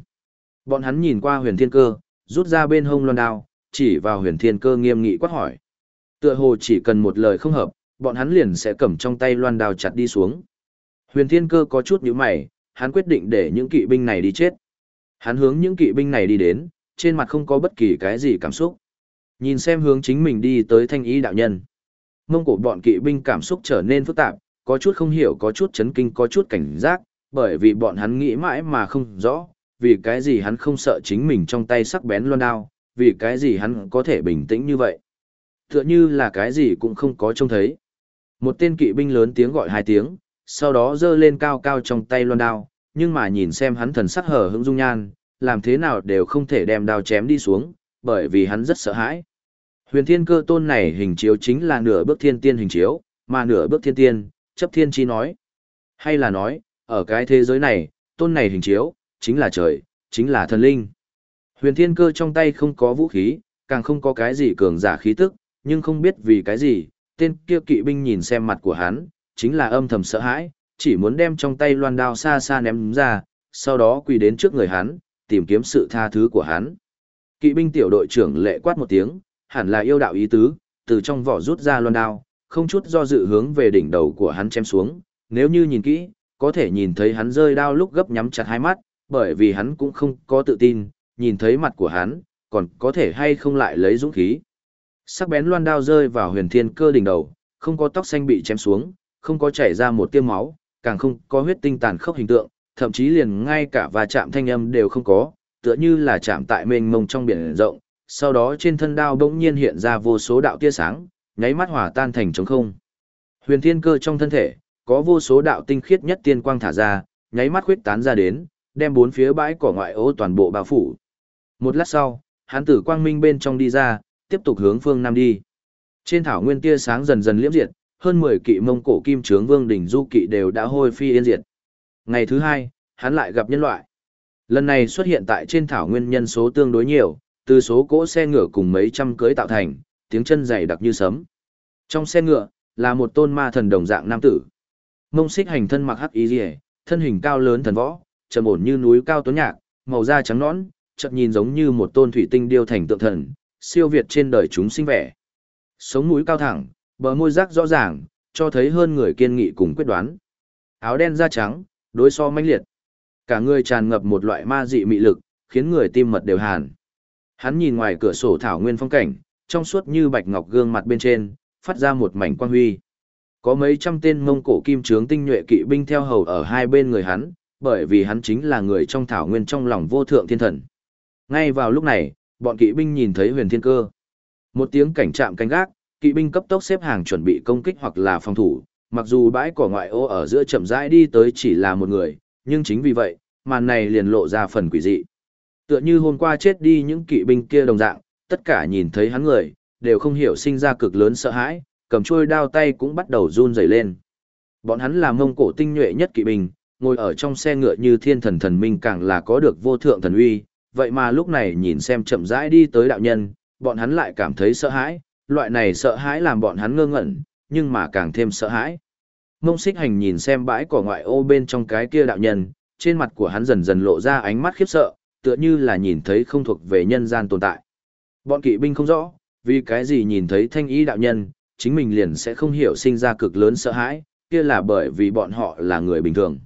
Bọn hắn nhìn qua huyền thiên cơ, rút ra bên hông loan đao, chỉ vào huyền thiên cơ nghiêm nghị quát hỏi. Tựa hồ chỉ cần một lời không hợp, bọn hắn liền sẽ cầm trong tay loan đao chặt đi xuống. Huyền thiên cơ có chút nhíu mày, hắn quyết định để những kỵ binh này đi chết. Hắn hướng những kỵ binh này đi đến, trên mặt không có bất kỳ cái gì cảm xúc. Nhìn xem hướng chính mình đi tới thanh ý đạo nhân. Mông cổ bọn kỵ binh cảm xúc trở nên phức tạp, có chút không hiểu có chút chấn kinh có chút cảnh giác, bởi vì bọn hắn nghĩ mãi mà không rõ, vì cái gì hắn không sợ chính mình trong tay sắc bén loan đao, vì cái gì hắn có thể bình tĩnh như vậy. Tựa như là cái gì cũng không có trông thấy. Một tên kỵ binh lớn tiếng gọi hai tiếng, sau đó giơ lên cao cao trong tay loan đao, nhưng mà nhìn xem hắn thần sắc hở hững dung nhan, làm thế nào đều không thể đem đao chém đi xuống, bởi vì hắn rất sợ hãi. Huyền thiên cơ tôn này hình chiếu chính là nửa bước thiên tiên hình chiếu, mà nửa bước thiên tiên, chấp thiên chi nói. Hay là nói, ở cái thế giới này, tôn này hình chiếu, chính là trời, chính là thần linh. Huyền thiên cơ trong tay không có vũ khí, càng không có cái gì cường giả khí tức, nhưng không biết vì cái gì, tên kia kỵ binh nhìn xem mặt của hắn, chính là âm thầm sợ hãi, chỉ muốn đem trong tay loan đao xa xa ném ra, sau đó quỳ đến trước người hắn, tìm kiếm sự tha thứ của hắn. Kỵ binh tiểu đội trưởng lệ quát một tiếng, hẳn là yêu đạo ý tứ, từ trong vỏ rút ra loan đao, không chút do dự hướng về đỉnh đầu của hắn chém xuống, nếu như nhìn kỹ, có thể nhìn thấy hắn rơi đao lúc gấp nhắm chặt hai mắt, bởi vì hắn cũng không có tự tin, nhìn thấy mặt của hắn, còn có thể hay không lại lấy dũng khí. Sắc bén loan đao rơi vào huyền thiên cơ đỉnh đầu, không có tóc xanh bị chém xuống, không có chảy ra một tiêm máu, càng không có huyết tinh tàn khốc hình tượng, thậm chí liền ngay cả va chạm thanh âm đều không có, tựa như là chạm tại mênh mông trong biển rộng, sau đó trên thân đao bỗng nhiên hiện ra vô số đạo tia sáng, nháy mắt hòa tan thành trống không. Huyền thiên cơ trong thân thể, có vô số đạo tinh khiết nhất tiên quang thả ra, nháy mắt khuyết tán ra đến, đem bốn phía bãi cỏ ngoại ô toàn bộ bao phủ. Một lát sau, hắn tử quang minh bên trong đi ra, tiếp tục hướng phương nam đi. Trên thảo nguyên tia sáng dần dần liễm diệt, hơn 10 kỵ mông cổ kim trướng vương đỉnh du kỵ đều đã hôi phi yên diệt. Ngày thứ hai, hắn lại gặp nhân loại. Lần này xuất hiện tại trên thảo nguyên nhân số tương đối nhiều, từ số cỗ xe ngựa cùng mấy trăm cưới tạo thành, tiếng chân dày đặc như sấm. Trong xe ngựa, là một tôn ma thần đồng dạng nam tử. Mông xích hành thân mặc hắc y rìa, thân hình cao lớn thần võ, trầm ổn như núi cao tuấn nhạc, màu da trắng nõn, chợt nhìn giống như một tôn thủy tinh điêu thành tượng thần, siêu việt trên đời chúng sinh vẻ. Sống mũi cao thẳng, bờ môi rác rõ ràng, cho thấy hơn người kiên nghị cùng quyết đoán. Áo đen da trắng, đối so mãnh liệt. Cả người tràn ngập một loại ma dị mị lực, khiến người tim mật đều hàn. Hắn nhìn ngoài cửa sổ thảo nguyên phong cảnh, trong suốt như bạch ngọc gương mặt bên trên, phát ra một mảnh quang huy. Có mấy trăm tên mông cổ kim trướng tinh nhuệ kỵ binh theo hầu ở hai bên người hắn, bởi vì hắn chính là người trong thảo nguyên trong lòng vô thượng thiên thần. Ngay vào lúc này, bọn kỵ binh nhìn thấy huyền thiên cơ. Một tiếng cảnh trạm canh gác, kỵ binh cấp tốc xếp hàng chuẩn bị công kích hoặc là phòng thủ, mặc dù bãi cỏ ngoại ô ở giữa chậm rãi đi tới chỉ là một người, nhưng chính vì vậy, màn này liền lộ ra phần quỷ dị. Tựa như hôm qua chết đi những kỵ binh kia đồng dạng, tất cả nhìn thấy hắn người, đều không hiểu sinh ra cực lớn sợ hãi, cầm chuôi đao tay cũng bắt đầu run rẩy lên. Bọn hắn là mông cổ tinh nhuệ nhất kỵ binh, ngồi ở trong xe ngựa như thiên thần thần minh càng là có được vô thượng thần uy, vậy mà lúc này nhìn xem chậm rãi đi tới đạo nhân, bọn hắn lại cảm thấy sợ hãi, loại này sợ hãi làm bọn hắn ngơ ngẩn, nhưng mà càng thêm sợ hãi. Mông xích hành nhìn xem bãi cỏ ngoại ô bên trong cái kia đạo nhân, trên mặt của hắn dần dần lộ ra ánh mắt khiếp sợ, tựa như là nhìn thấy không thuộc về nhân gian tồn tại. Bọn kỵ binh không rõ, vì cái gì nhìn thấy thanh ý đạo nhân, chính mình liền sẽ không hiểu sinh ra cực lớn sợ hãi, kia là bởi vì bọn họ là người bình thường.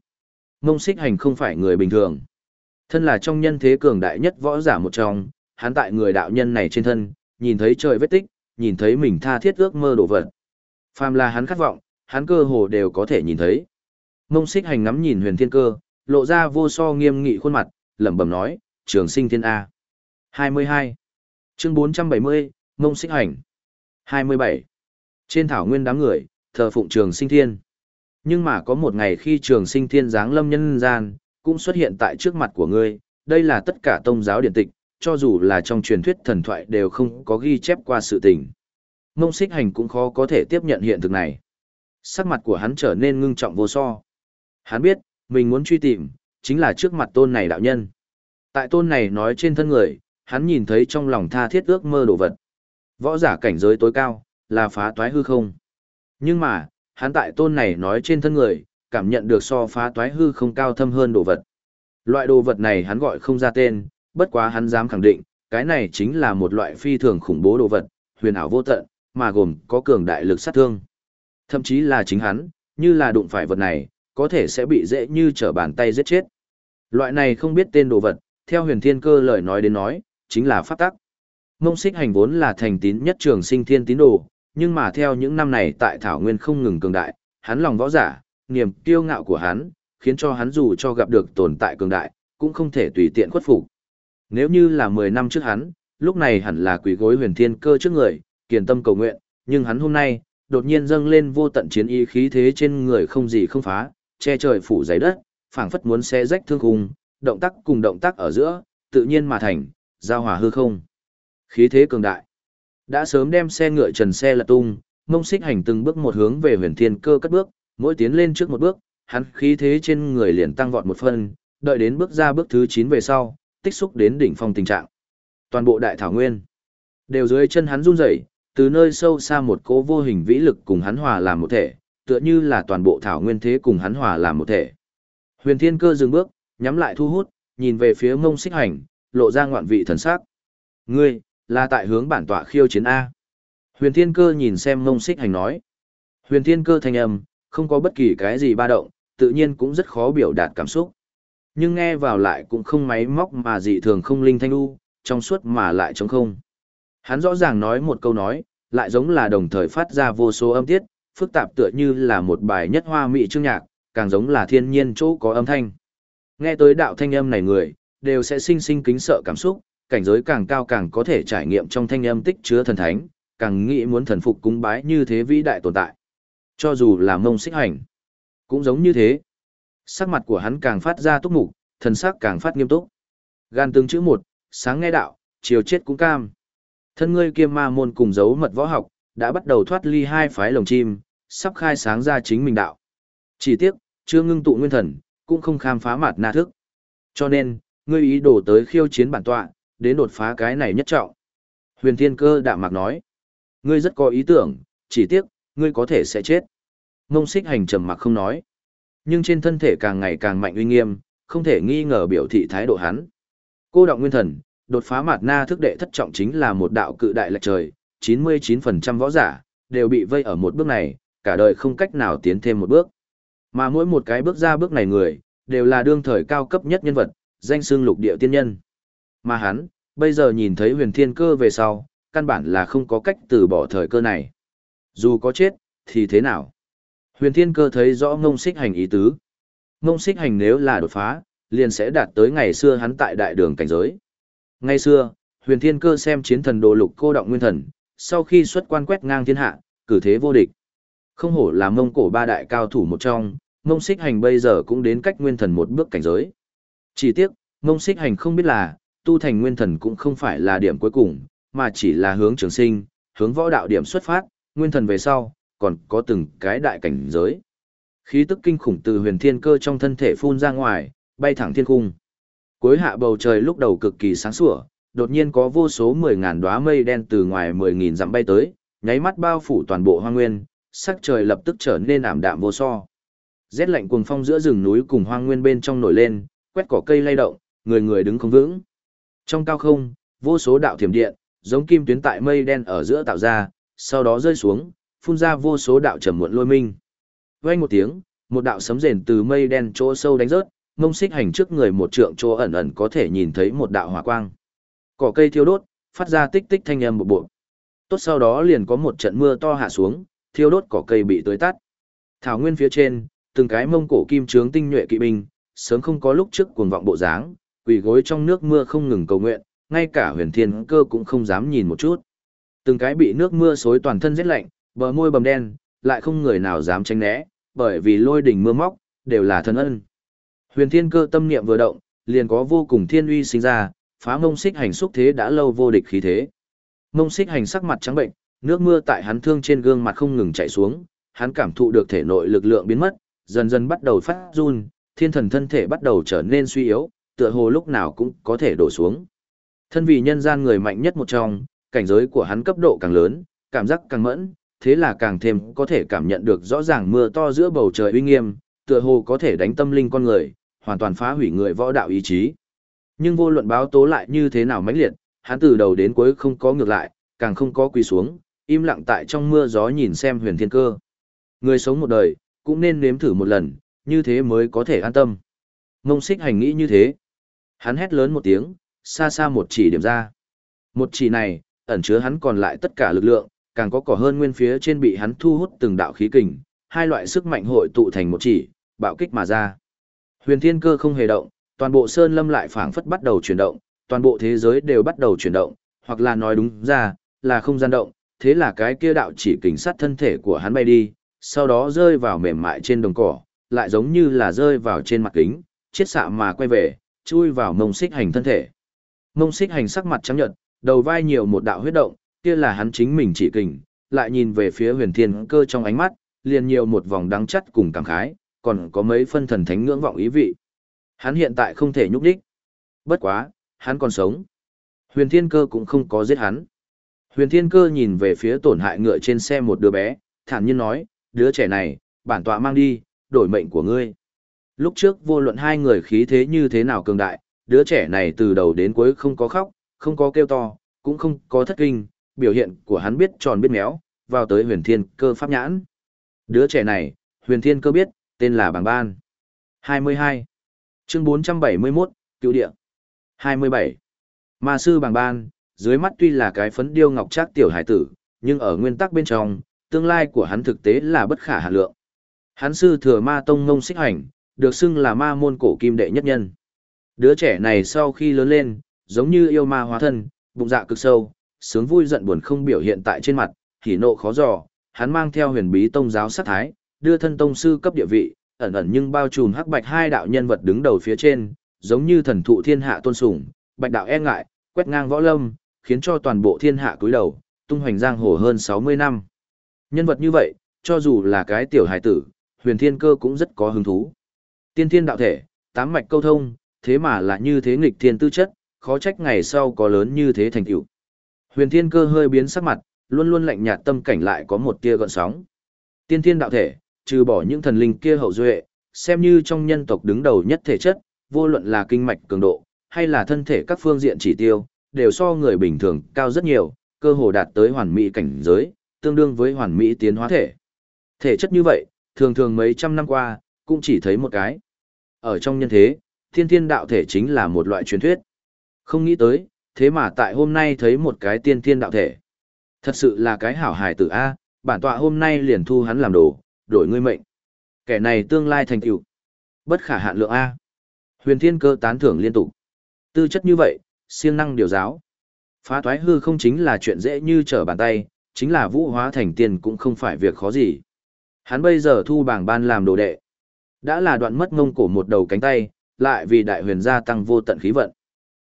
Mông xích hành không phải người bình thường. Thân là trong nhân thế cường đại nhất võ giả một trong, hắn tại người đạo nhân này trên thân, nhìn thấy trời vết tích, nhìn thấy mình tha thiết ước mơ đổ vật. Phàm là hắn khát vọng, hắn cơ hồ đều có thể nhìn thấy. Mông xích hành ngắm nhìn huyền thiên cơ, lộ ra vô so nghiêm nghị khuôn mặt, lẩm bẩm nói, trường sinh thiên A. 22. Chương 470, Mông xích hành. 27. Trên thảo nguyên đám người, thờ phụng trường sinh thiên. Nhưng mà có một ngày khi trường sinh thiên giáng lâm nhân gian, cũng xuất hiện tại trước mặt của ngươi, đây là tất cả tông giáo điện tịch, cho dù là trong truyền thuyết thần thoại đều không có ghi chép qua sự tình. Mông xích hành cũng khó có thể tiếp nhận hiện thực này. Sắc mặt của hắn trở nên ngưng trọng vô so. Hắn biết, mình muốn truy tìm, chính là trước mặt tôn này đạo nhân. Tại tôn này nói trên thân người, hắn nhìn thấy trong lòng tha thiết ước mơ đồ vật. Võ giả cảnh giới tối cao, là phá toái hư không. Nhưng mà, hắn tại tôn này nói trên thân người, cảm nhận được so phá toái hư không cao thâm hơn đồ vật. Loại đồ vật này hắn gọi không ra tên, bất quá hắn dám khẳng định, cái này chính là một loại phi thường khủng bố đồ vật, huyền ảo vô tận, mà gồm có cường đại lực sát thương. Thậm chí là chính hắn, như là đụng phải vật này, có thể sẽ bị dễ như trở bàn tay giết chết. Loại này không biết tên đồ vật, theo huyền thiên cơ lời nói đến nói, chính là pháp tắc. Mông xích hành vốn là thành tín nhất trường sinh thiên tín đồ, nhưng mà theo những năm này tại Thảo Nguyên không ngừng cường đại, hắn lòng võ giả, niềm kiêu ngạo của hắn, khiến cho hắn dù cho gặp được tồn tại cường đại, cũng không thể tùy tiện khuất phục. Nếu như là 10 năm trước hắn, lúc này hẳn là quỷ gối huyền thiên cơ trước người, kiền tâm cầu nguyện, nhưng hắn hôm nay, đột nhiên dâng lên vô tận chiến ý khí thế trên người không gì không phá, che trời phủ giấy đất, phảng phất muốn xé rách thương khung, động tác cùng động tác ở giữa, tự nhiên mà thành, giao hòa hư không. Khí thế cường đại. Đã sớm đem xe ngựa trần xe lật tung, mông xích hành từng bước một hướng về huyền thiên cơ cất bước, mỗi tiến lên trước một bước, hắn khí thế trên người liền tăng vọt một phân, đợi đến bước ra bước thứ 9 về sau, tích xúc đến đỉnh phong tình trạng. Toàn bộ đại thảo nguyên đều dưới chân hắn run rẩy, từ nơi sâu xa một cỗ vô hình vĩ lực cùng hắn hòa làm một thể, tựa như là toàn bộ thảo nguyên thế cùng hắn hòa làm một thể. Huyền Thiên Cơ dừng bước, nhắm lại thu hút, nhìn về phía Mông Xích Hành, lộ ra ngoạn vị thần sắc. "Ngươi, là tại hướng bản tọa khiêu chiến a?" Huyền Thiên Cơ nhìn xem ngông Xích Hành nói. Huyền Thiên Cơ thanh âm, không có bất kỳ cái gì ba động, tự nhiên cũng rất khó biểu đạt cảm xúc. Nhưng nghe vào lại cũng không máy móc mà dị thường không linh thanh u, trong suốt mà lại trống không. Hắn rõ ràng nói một câu nói, lại giống là đồng thời phát ra vô số âm tiết, phức tạp tựa như là một bài nhất hoa mỹ chương nhạc, càng giống là thiên nhiên chỗ có âm thanh. Nghe tới đạo thanh âm này người, đều sẽ sinh sinh kính sợ cảm xúc, cảnh giới càng cao càng có thể trải nghiệm trong thanh âm tích chứa thần thánh, càng nghĩ muốn thần phục cúng bái như thế vĩ đại tồn tại. Cho dù là mông xích hành, cũng giống như thế. Sắc mặt của hắn càng phát ra túc mục, thần sắc càng phát nghiêm túc. Gan từng chữ một, sáng nghe đạo, chiều chết cũng cam. Thân ngươi kiêm ma môn cùng dấu mật võ học, đã bắt đầu thoát ly hai phái lồng chim, sắp khai sáng ra chính mình đạo. Chỉ tiếc, chưa ngưng tụ nguyên thần, cũng không khám phá mặt na thức. Cho nên, ngươi ý đồ tới khiêu chiến bản tọa, đến đột phá cái này nhất trọng. Huyền Thiên Cơ đạm mạc nói, ngươi rất có ý tưởng, chỉ tiếc, ngươi có thể sẽ chết. Ngông xích hành trầm mặc không nói. Nhưng trên thân thể càng ngày càng mạnh uy nghiêm, không thể nghi ngờ biểu thị thái độ hắn. Cô động nguyên thần, đột phá Mạt na thức đệ thất trọng chính là một đạo cự đại lệch trời, 99% võ giả, đều bị vây ở một bước này, cả đời không cách nào tiến thêm một bước. Mà mỗi một cái bước ra bước này người, đều là đương thời cao cấp nhất nhân vật, danh xưng lục địa tiên nhân. Mà hắn, bây giờ nhìn thấy huyền thiên cơ về sau, căn bản là không có cách từ bỏ thời cơ này. Dù có chết, thì thế nào? Huyền thiên cơ thấy rõ ngông xích hành ý tứ. Ngông xích hành nếu là đột phá, liền sẽ đạt tới ngày xưa hắn tại đại đường cảnh giới. Ngày xưa, huyền thiên cơ xem chiến thần đồ lục cô động nguyên thần, sau khi xuất quan quét ngang thiên hạ, cử thế vô địch. Không hổ là mông cổ ba đại cao thủ một trong, mông xích hành bây giờ cũng đến cách nguyên thần một bước cảnh giới. Chỉ tiếc, mông xích hành không biết là, tu thành nguyên thần cũng không phải là điểm cuối cùng, mà chỉ là hướng trường sinh, hướng võ đạo điểm xuất phát, nguyên thần về sau, còn có từng cái đại cảnh giới. Khí tức kinh khủng từ huyền thiên cơ trong thân thể phun ra ngoài, bay thẳng thiên cung. Cuối hạ bầu trời lúc đầu cực kỳ sáng sủa, đột nhiên có vô số mười ngàn đóa mây đen từ ngoài mười nghìn dặm bay tới, nháy mắt bao phủ toàn bộ hoang nguyên, sắc trời lập tức trở nên ảm đạm vô so. Rét lạnh cuồng phong giữa rừng núi cùng hoang nguyên bên trong nổi lên, quét cỏ cây lay động, người người đứng không vững. Trong cao không, vô số đạo thiểm điện, giống kim tuyến tại mây đen ở giữa tạo ra, sau đó rơi xuống, phun ra vô số đạo trầm muộn lôi minh. Vang một tiếng, một đạo sấm rền từ mây đen chỗ sâu đánh rớt, mông xích hành trước người một trượng chỗ ẩn ẩn có thể nhìn thấy một đạo hỏa quang. Cỏ cây thiêu đốt, phát ra tích tích thanh âm một bộ. Tốt sau đó liền có một trận mưa to hạ xuống, thiêu đốt cỏ cây bị tưới tắt. Thảo nguyên phía trên, từng cái mông cổ kim trướng tinh nhuệ kỵ binh, sớm không có lúc trước cuồng vọng bộ dáng, quỳ gối trong nước mưa không ngừng cầu nguyện, ngay cả huyền thiên cơ cũng không dám nhìn một chút. Từng cái bị nước mưa xối toàn thân rét lạnh, bờ môi bầm đen, lại không người nào dám tránh né, bởi vì lôi đỉnh mưa móc, đều là thân ân. Huyền thiên cơ tâm niệm vừa động, liền có vô cùng thiên uy sinh ra, phá mông xích hành xúc thế đã lâu vô địch khí thế. Mông xích hành sắc mặt trắng bệnh, nước mưa tại hắn thương trên gương mặt không ngừng chảy xuống, hắn cảm thụ được thể nội lực lượng biến mất, dần dần bắt đầu phát run, thiên thần thân thể bắt đầu trở nên suy yếu, tựa hồ lúc nào cũng có thể đổ xuống. Thân vì nhân gian người mạnh nhất một trong, cảnh giới của hắn cấp độ càng lớn, cảm giác càng mẫn, thế là càng thêm có thể cảm nhận được rõ ràng mưa to giữa bầu trời uy nghiêm, tựa hồ có thể đánh tâm linh con người, hoàn toàn phá hủy người võ đạo ý chí. Nhưng vô luận báo tố lại như thế nào mãnh liệt, hắn từ đầu đến cuối không có ngược lại, càng không có quỳ xuống, im lặng tại trong mưa gió nhìn xem huyền thiên cơ. Người sống một đời, cũng nên nếm thử một lần, như thế mới có thể an tâm. Mông xích hành nghĩ như thế. Hắn hét lớn một tiếng, xa xa một chỉ điểm ra. Một chỉ này, ẩn chứa hắn còn lại tất cả lực lượng, càng có cỏ hơn nguyên phía trên bị hắn thu hút từng đạo khí kình, hai loại sức mạnh hội tụ thành một chỉ, bạo kích mà ra. Huyền Thiên Cơ không hề động, toàn bộ sơn lâm lại phảng phất bắt đầu chuyển động, toàn bộ thế giới đều bắt đầu chuyển động, hoặc là nói đúng ra, là không gian động, thế là cái kia đạo chỉ kình sát thân thể của hắn bay đi, sau đó rơi vào mềm mại trên đồng cỏ, lại giống như là rơi vào trên mặt kính, chết xạ mà quay về, chui vào mông xích hành thân thể. Mông xích hành sắc mặt trắng nhợt, đầu vai nhiều một đạo huyết động, kia là hắn chính mình chỉ kình, lại nhìn về phía huyền thiên cơ trong ánh mắt, liền nhiều một vòng đắng chắt cùng cảm khái, còn có mấy phân thần thánh ngưỡng vọng ý vị. Hắn hiện tại không thể nhúc đích. Bất quá, hắn còn sống. Huyền thiên cơ cũng không có giết hắn. Huyền thiên cơ nhìn về phía tổn hại ngựa trên xe một đứa bé, thản nhiên nói, đứa trẻ này, bản tọa mang đi, đổi mệnh của ngươi. Lúc trước vô luận hai người khí thế như thế nào cường đại, đứa trẻ này từ đầu đến cuối không có khóc, không có kêu to, cũng không có thất kinh, biểu hiện của hắn biết tròn biết méo, vào tới huyền thiên cơ pháp nhãn. Đứa trẻ này, huyền thiên cơ biết, tên là Bàng Ban. 22. Chương 471, Cựu Địa. 27. Ma sư Bàng Ban, dưới mắt tuy là cái phấn điêu ngọc trác tiểu hải tử, nhưng ở nguyên tắc bên trong, tương lai của hắn thực tế là bất khả hạ lượng. Hắn sư thừa ma tông ngông xích hành, được xưng là ma môn cổ kim đệ nhất nhân. Đứa trẻ này sau khi lớn lên, giống như yêu ma hóa thân, bụng dạ cực sâu, sướng vui giận buồn không biểu hiện tại trên mặt, hỉ nộ khó dò, hắn mang theo huyền bí tông giáo sát thái, đưa thân tông sư cấp địa vị, ẩn ẩn nhưng bao trùm hắc bạch hai đạo nhân vật đứng đầu phía trên, giống như thần thụ thiên hạ tôn sùng, bạch đạo e ngại, quét ngang võ lâm, khiến cho toàn bộ thiên hạ cúi đầu, tung hoành giang hồ hơn 60 năm. Nhân vật như vậy, cho dù là cái tiểu hài tử, huyền thiên cơ cũng rất có hứng thú. Tiên thiên đạo thể, tám mạch câu thông, thế mà là như thế nghịch thiên tư chất, khó trách ngày sau có lớn như thế thành tựu. Huyền thiên cơ hơi biến sắc mặt, luôn luôn lạnh nhạt tâm cảnh lại có một tia gợn sóng. Tiên thiên đạo thể, trừ bỏ những thần linh kia hậu duệ, xem như trong nhân tộc đứng đầu nhất thể chất, vô luận là kinh mạch cường độ, hay là thân thể các phương diện chỉ tiêu, đều so người bình thường cao rất nhiều, cơ hồ đạt tới hoàn mỹ cảnh giới, tương đương với hoàn mỹ tiến hóa thể. Thể chất như vậy, thường thường mấy trăm năm qua, cũng chỉ thấy một cái. Ở trong nhân thế, thiên thiên đạo thể chính là một loại truyền thuyết. Không nghĩ tới, thế mà tại hôm nay thấy một cái tiên thiên đạo thể. Thật sự là cái hảo hài tử A, bản tọa hôm nay liền thu hắn làm đồ, đổi ngươi mệnh. Kẻ này tương lai thành tựu Bất khả hạn lượng A. Huyền thiên cơ tán thưởng liên tục. Tư chất như vậy, siêng năng điều giáo. Phá thoái hư không chính là chuyện dễ như trở bàn tay, chính là vũ hóa thành tiền cũng không phải việc khó gì. Hắn bây giờ thu bảng ban làm đồ đệ. Đã là đoạn mất ngông cổ một đầu cánh tay, lại vì đại huyền gia tăng vô tận khí vận.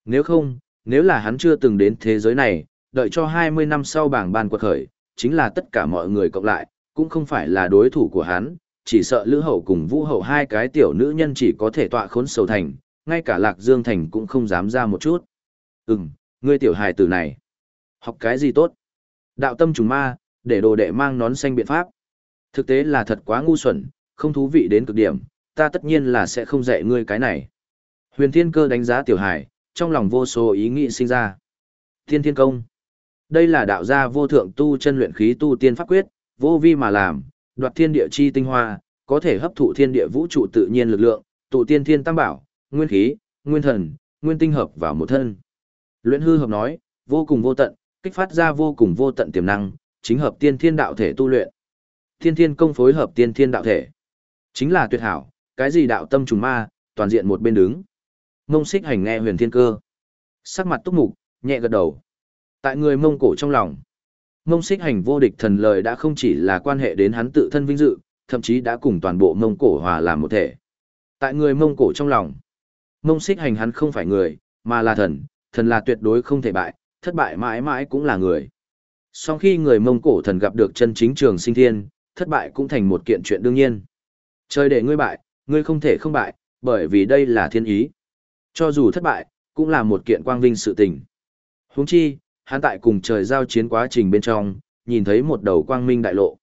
Nếu không, nếu là hắn chưa từng đến thế giới này, đợi cho 20 năm sau bảng ban quật khởi, chính là tất cả mọi người cộng lại, cũng không phải là đối thủ của hắn, chỉ sợ Lữ Hậu cùng Vũ Hậu hai cái tiểu nữ nhân chỉ có thể tọa khốn sầu thành, ngay cả Lạc Dương Thành cũng không dám ra một chút. Ừm, ngươi tiểu hài tử này. Học cái gì tốt? Đạo tâm trùng ma, để đồ đệ mang nón xanh biện pháp. Thực tế là thật quá ngu xuẩn, không thú vị đến cực điểm, ta tất nhiên là sẽ không dạy ngươi cái này. Huyền Thiên Cơ đánh giá tiểu Hải trong lòng vô số ý nghĩ sinh ra. Thiên Thiên Công. Đây là đạo gia vô thượng tu chân luyện khí tu tiên pháp quyết, vô vi mà làm, đoạt thiên địa chi tinh hoa, có thể hấp thụ thiên địa vũ trụ tự nhiên lực lượng, tụ tiên thiên tam bảo, nguyên khí, nguyên thần, nguyên tinh hợp vào một thân. Luyện hư hợp nói, vô cùng vô tận, kích phát ra vô cùng vô tận tiềm năng, chính hợp tiên thiên đạo thể tu luyện. Thiên thiên công phối hợp tiên thiên đạo thể. Chính là tuyệt hảo, cái gì đạo tâm trùng ma, toàn diện một bên đứng. Mông xích hành nghe huyền thiên cơ. Sắc mặt túc mục, nhẹ gật đầu. Tại người mông cổ trong lòng. Mông xích hành vô địch thần lời đã không chỉ là quan hệ đến hắn tự thân vinh dự, thậm chí đã cùng toàn bộ mông cổ hòa làm một thể. Tại người mông cổ trong lòng. Mông xích hành hắn không phải người, mà là thần, thần là tuyệt đối không thể bại, thất bại mãi mãi cũng là người. Sau khi người Mông Cổ thần gặp được chân chính trường sinh thiên, thất bại cũng thành một kiện chuyện đương nhiên. Trời để ngươi bại, ngươi không thể không bại, bởi vì đây là thiên ý. Cho dù thất bại, cũng là một kiện quang vinh sự tình. Huống chi, hắn tại cùng trời giao chiến quá trình bên trong, nhìn thấy một đầu quang minh đại lộ.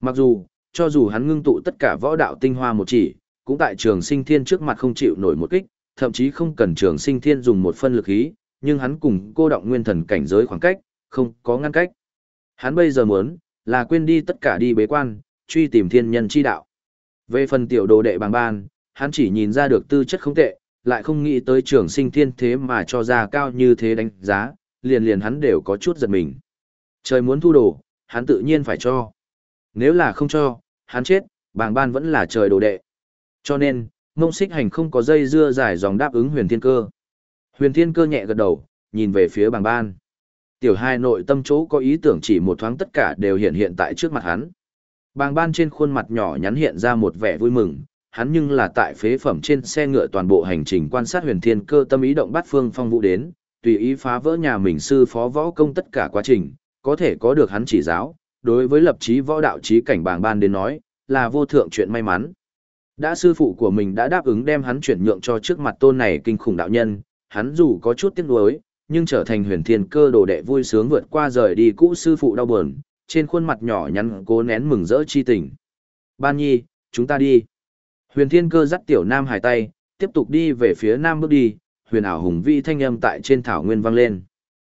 Mặc dù, cho dù hắn ngưng tụ tất cả võ đạo tinh hoa một chỉ, cũng tại trường sinh thiên trước mặt không chịu nổi một kích, thậm chí không cần trường sinh thiên dùng một phân lực ý, nhưng hắn cùng cô động nguyên thần cảnh giới khoảng cách, không có ngăn cách. Hắn bây giờ muốn, là quên đi tất cả đi bế quan, truy tìm thiên nhân chi đạo. Về phần tiểu đồ đệ bằng ban, hắn chỉ nhìn ra được tư chất không tệ, lại không nghĩ tới trường sinh thiên thế mà cho ra cao như thế đánh giá, liền liền hắn đều có chút giật mình. Trời muốn thu đồ, hắn tự nhiên phải cho. Nếu là không cho, hắn chết, bàng ban vẫn là trời đồ đệ. Cho nên, Mông xích hành không có dây dưa dài dòng đáp ứng huyền thiên cơ. Huyền thiên cơ nhẹ gật đầu, nhìn về phía bàng ban. Tiểu hai nội tâm chỗ có ý tưởng chỉ một thoáng tất cả đều hiện hiện tại trước mặt hắn. Bàng ban trên khuôn mặt nhỏ nhắn hiện ra một vẻ vui mừng, hắn nhưng là tại phế phẩm trên xe ngựa toàn bộ hành trình quan sát huyền thiên cơ tâm ý động bắt phương phong vũ đến, tùy ý phá vỡ nhà mình sư phó võ công tất cả quá trình, có thể có được hắn chỉ giáo, đối với lập chí võ đạo chí cảnh bàng ban đến nói, là vô thượng chuyện may mắn. Đã sư phụ của mình đã đáp ứng đem hắn chuyển nhượng cho trước mặt tôn này kinh khủng đạo nhân, hắn dù có chút tiếc nuối, nhưng trở thành huyền thiên cơ đồ đệ vui sướng vượt qua rời đi cũ sư phụ đau buồn, trên khuôn mặt nhỏ nhắn cố nén mừng rỡ chi tình. Ban nhi, chúng ta đi. Huyền thiên cơ dắt tiểu nam hải tay, tiếp tục đi về phía nam bước đi, huyền ảo hùng vi thanh âm tại trên thảo nguyên vang lên.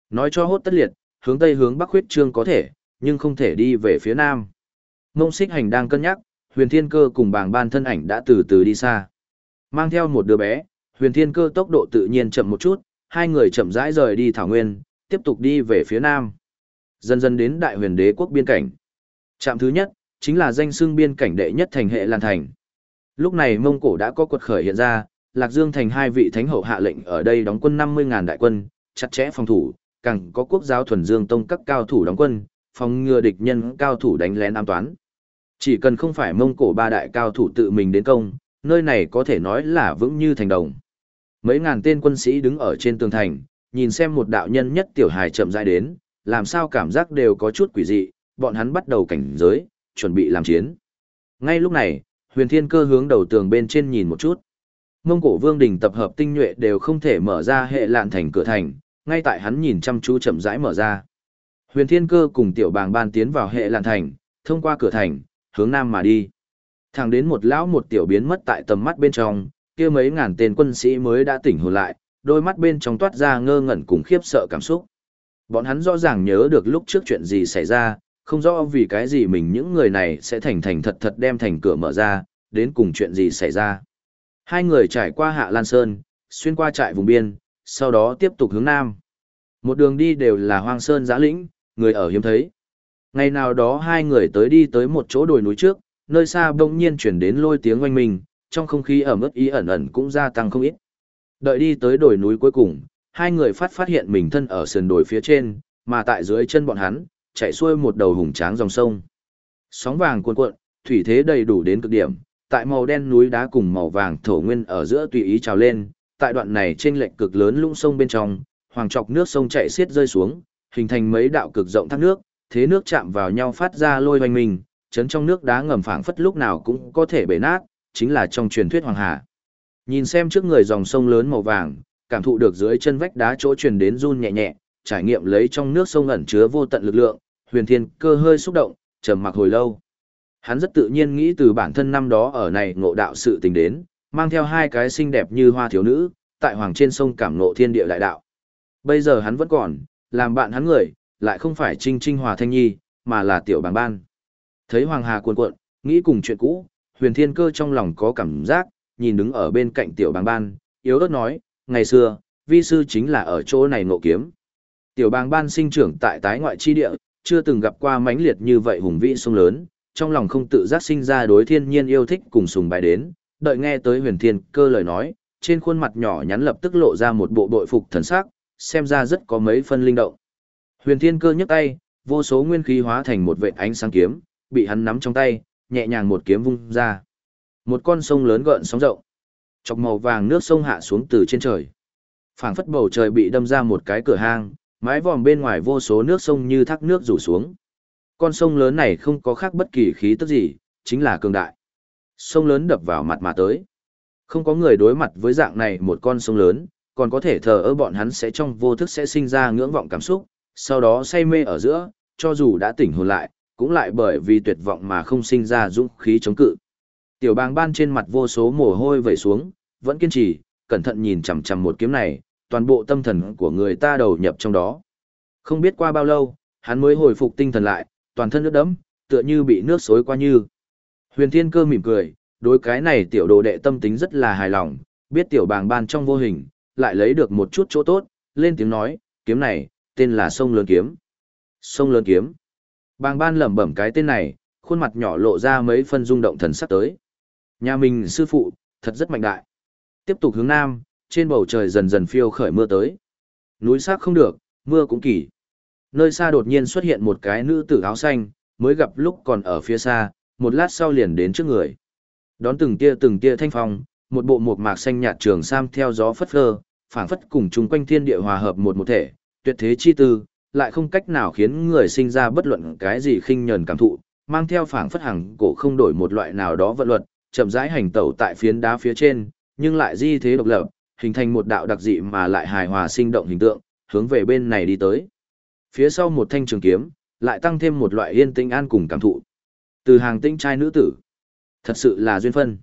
Nói cho hốt tất liệt, hướng tây hướng bắc huyết trương có thể, nhưng không thể đi về phía nam. Mông xích hành đang cân nhắc, huyền thiên cơ cùng bàng ban thân ảnh đã từ từ đi xa. Mang theo một đứa bé, huyền thiên cơ tốc độ tự nhiên chậm một chút, hai người chậm rãi rời đi thảo nguyên, tiếp tục đi về phía nam. Dần dần đến đại huyền đế quốc biên cảnh. Trạm thứ nhất, chính là danh xưng biên cảnh đệ nhất thành hệ Lan Thành. Lúc này Mông Cổ đã có quật khởi hiện ra, Lạc Dương thành hai vị thánh hậu hạ lệnh ở đây đóng quân 50.000 đại quân, chặt chẽ phòng thủ, càng có quốc giáo thuần dương tông các cao thủ đóng quân, phòng ngừa địch nhân cao thủ đánh lén an toán. Chỉ cần không phải Mông Cổ ba đại cao thủ tự mình đến công, nơi này có thể nói là vững như thành đồng. Mấy ngàn tên quân sĩ đứng ở trên tường thành, nhìn xem một đạo nhân nhất tiểu hài chậm rãi đến, làm sao cảm giác đều có chút quỷ dị, bọn hắn bắt đầu cảnh giới, chuẩn bị làm chiến. Ngay lúc này, huyền thiên cơ hướng đầu tường bên trên nhìn một chút. Mông cổ vương đình tập hợp tinh nhuệ đều không thể mở ra hệ lạn thành cửa thành, ngay tại hắn nhìn chăm chú chậm rãi mở ra. Huyền thiên cơ cùng tiểu bàng ban tiến vào hệ lạn thành, thông qua cửa thành, hướng nam mà đi. Thẳng đến một lão một tiểu biến mất tại tầm mắt bên trong, kia mấy ngàn tên quân sĩ mới đã tỉnh hồn lại, đôi mắt bên trong toát ra ngơ ngẩn cùng khiếp sợ cảm xúc. Bọn hắn rõ ràng nhớ được lúc trước chuyện gì xảy ra, không rõ vì cái gì mình những người này sẽ thành thành thật thật đem thành cửa mở ra, đến cùng chuyện gì xảy ra. Hai người trải qua Hạ Lan Sơn, xuyên qua trại vùng biên, sau đó tiếp tục hướng nam. Một đường đi đều là hoang sơn giã lĩnh, người ở hiếm thấy. Ngày nào đó hai người tới đi tới một chỗ đồi núi trước, nơi xa bỗng nhiên chuyển đến lôi tiếng oanh mình, trong không khí ẩm ướt ý ẩn ẩn cũng gia tăng không ít. Đợi đi tới đồi núi cuối cùng, hai người phát phát hiện mình thân ở sườn đồi phía trên, mà tại dưới chân bọn hắn, chạy xuôi một đầu hùng tráng dòng sông. Sóng vàng cuồn cuộn, thủy thế đầy đủ đến cực điểm, tại màu đen núi đá cùng màu vàng thổ nguyên ở giữa tùy ý trào lên, tại đoạn này trên lệch cực lớn lũng sông bên trong, hoàng trọc nước sông chạy xiết rơi xuống, hình thành mấy đạo cực rộng thác nước, thế nước chạm vào nhau phát ra lôi hoành mình, chấn trong nước đá ngầm phảng phất lúc nào cũng có thể bể nát, chính là trong truyền thuyết hoàng hà. Nhìn xem trước người dòng sông lớn màu vàng, cảm thụ được dưới chân vách đá chỗ truyền đến run nhẹ nhẹ, trải nghiệm lấy trong nước sông ẩn chứa vô tận lực lượng, huyền thiên cơ hơi xúc động, trầm mặc hồi lâu. Hắn rất tự nhiên nghĩ từ bản thân năm đó ở này ngộ đạo sự tình đến, mang theo hai cái xinh đẹp như hoa thiếu nữ, tại hoàng trên sông cảm ngộ thiên địa đại đạo. Bây giờ hắn vẫn còn, làm bạn hắn người, lại không phải Trinh Trinh Hòa Thanh Nhi, mà là tiểu bàng ban. Thấy Hoàng Hà cuồn cuộn, nghĩ cùng chuyện cũ, huyền thiên cơ trong lòng có cảm giác, nhìn đứng ở bên cạnh tiểu bàng ban, yếu ớt nói, ngày xưa, vi sư chính là ở chỗ này ngộ kiếm. Tiểu bàng ban sinh trưởng tại tái ngoại chi địa, chưa từng gặp qua mãnh liệt như vậy hùng vĩ sông lớn, trong lòng không tự giác sinh ra đối thiên nhiên yêu thích cùng sùng bài đến, đợi nghe tới huyền thiên cơ lời nói, trên khuôn mặt nhỏ nhắn lập tức lộ ra một bộ đội phục thần sắc, xem ra rất có mấy phân linh động. Huyền thiên cơ nhấc tay, vô số nguyên khí hóa thành một vệt ánh sáng kiếm, bị hắn nắm trong tay, nhẹ nhàng một kiếm vung ra. Một con sông lớn gợn sóng rộng, chọc màu vàng nước sông hạ xuống từ trên trời. Phảng phất bầu trời bị đâm ra một cái cửa hang, mái vòm bên ngoài vô số nước sông như thác nước rủ xuống. Con sông lớn này không có khác bất kỳ khí tức gì, chính là cường đại. Sông lớn đập vào mặt mà tới. Không có người đối mặt với dạng này một con sông lớn, còn có thể thờ ơ bọn hắn sẽ trong vô thức sẽ sinh ra ngưỡng vọng cảm xúc, sau đó say mê ở giữa, cho dù đã tỉnh hồn lại, cũng lại bởi vì tuyệt vọng mà không sinh ra dũng khí chống cự. Tiểu bàng ban trên mặt vô số mồ hôi vẩy xuống, vẫn kiên trì, cẩn thận nhìn chằm chằm một kiếm này, toàn bộ tâm thần của người ta đầu nhập trong đó. Không biết qua bao lâu, hắn mới hồi phục tinh thần lại, toàn thân nước đẫm, tựa như bị nước xối qua như. Huyền Thiên Cơ mỉm cười, đối cái này tiểu đồ đệ tâm tính rất là hài lòng, biết tiểu bàng ban trong vô hình, lại lấy được một chút chỗ tốt, lên tiếng nói, kiếm này, tên là sông lớn kiếm. Sông lớn kiếm. Bàng ban lẩm bẩm cái tên này, khuôn mặt nhỏ lộ ra mấy phân rung động thần sắc tới. Nhà mình sư phụ, Thật rất mạnh đại. Tiếp tục hướng nam, trên bầu trời dần dần phiêu khởi mưa tới. Núi sắc không được, mưa cũng kỳ. Nơi xa đột nhiên xuất hiện một cái nữ tử áo xanh, mới gặp lúc còn ở phía xa, một lát sau liền đến trước người. Đón từng tia từng tia thanh phong, một bộ mộc mạc xanh nhạt trường sam theo gió phất phơ, phảng phất cùng chung quanh thiên địa hòa hợp một một thể, tuyệt thế chi tư, lại không cách nào khiến người sinh ra bất luận cái gì khinh nhẫn cảm thụ, mang theo phảng phất hằng cổ không đổi một loại nào đó vận luật, chậm rãi hành tẩu tại phiến đá phía trên, nhưng lại di thế độc lập, hình thành một đạo đặc dị mà lại hài hòa sinh động hình tượng, hướng về bên này đi tới. Phía sau một thanh trường kiếm, lại tăng thêm một loại yên tĩnh an cùng cảm thụ. Từ hàng tinh trai nữ tử, thật sự là duyên phân.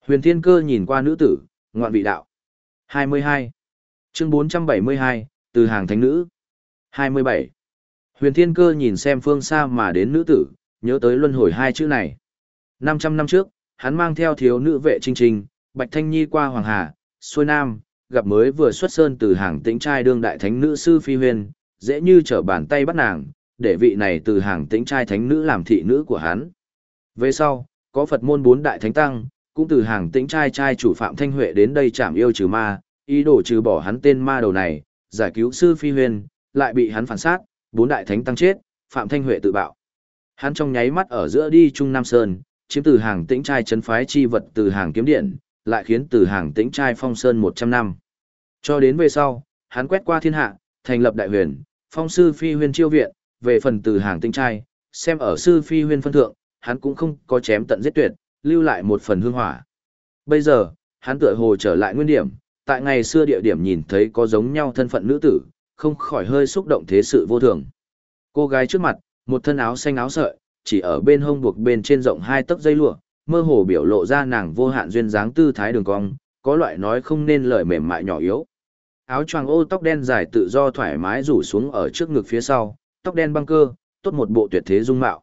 Huyền Thiên Cơ nhìn qua nữ tử, ngoạn vị đạo. 22. Chương 472, từ hàng thánh nữ. 27. Huyền Thiên Cơ nhìn xem phương xa mà đến nữ tử, nhớ tới luân hồi hai chữ này. 500 năm trước, hắn mang theo thiếu nữ vệ trinh trình, Bạch Thanh Nhi qua Hoàng Hà, xuôi Nam, gặp mới vừa xuất sơn từ hàng tĩnh trai đương đại thánh nữ sư Phi Huyền, dễ như trở bàn tay bắt nàng, để vị này từ hàng tĩnh trai thánh nữ làm thị nữ của hắn. Về sau, có Phật môn bốn đại thánh tăng, cũng từ hàng tĩnh trai trai chủ Phạm Thanh Huệ đến đây chạm yêu trừ ma, ý đồ trừ bỏ hắn tên ma đầu này, giải cứu sư Phi Huyền, lại bị hắn phản sát, bốn đại thánh tăng chết, Phạm Thanh Huệ tự bạo. Hắn trong nháy mắt ở giữa đi Trung Nam Sơn, chiếm từ hàng tĩnh trai chấn phái chi vật từ hàng kiếm điện, lại khiến từ hàng tĩnh trai phong sơn 100 năm. Cho đến về sau, hắn quét qua thiên hạ, thành lập đại huyền, phong sư phi huyền chiêu viện, về phần từ hàng tĩnh trai, xem ở sư phi huyền phân thượng, hắn cũng không có chém tận giết tuyệt, lưu lại một phần hương hỏa. Bây giờ, hắn tựa hồ trở lại nguyên điểm, tại ngày xưa địa điểm nhìn thấy có giống nhau thân phận nữ tử, không khỏi hơi xúc động thế sự vô thường. Cô gái trước mặt, một thân áo xanh áo sợi, chỉ ở bên hông buộc bên trên rộng hai tấc dây lụa, mơ hồ biểu lộ ra nàng vô hạn duyên dáng tư thái đường cong, có loại nói không nên lời mềm mại nhỏ yếu. Áo choàng ô tóc đen dài tự do thoải mái rủ xuống ở trước ngực phía sau, tóc đen băng cơ, tốt một bộ tuyệt thế dung mạo.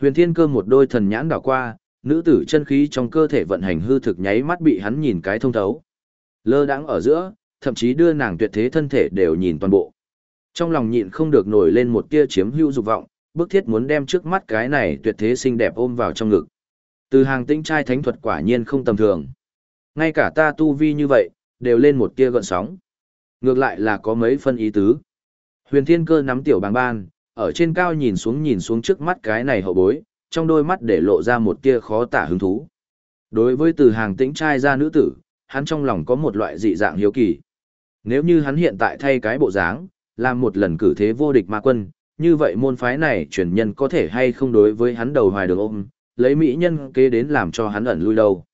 Huyền Thiên Cơ một đôi thần nhãn đảo qua, nữ tử chân khí trong cơ thể vận hành hư thực nháy mắt bị hắn nhìn cái thông thấu. Lơ đãng ở giữa, thậm chí đưa nàng tuyệt thế thân thể đều nhìn toàn bộ. Trong lòng nhịn không được nổi lên một tia chiếm hữu dục vọng, bức thiết muốn đem trước mắt cái này tuyệt thế xinh đẹp ôm vào trong ngực. Từ hàng tinh trai thánh thuật quả nhiên không tầm thường. Ngay cả ta tu vi như vậy, đều lên một tia gợn sóng. Ngược lại là có mấy phân ý tứ. Huyền thiên cơ nắm tiểu bàng ban, ở trên cao nhìn xuống nhìn xuống trước mắt cái này hậu bối, trong đôi mắt để lộ ra một tia khó tả hứng thú. Đối với từ hàng tĩnh trai ra nữ tử, hắn trong lòng có một loại dị dạng hiếu kỳ. Nếu như hắn hiện tại thay cái bộ dáng, làm một lần cử thế vô địch ma quân, như vậy môn phái này truyền nhân có thể hay không đối với hắn đầu hoài đường ôm, lấy mỹ nhân kế đến làm cho hắn ẩn lui đâu.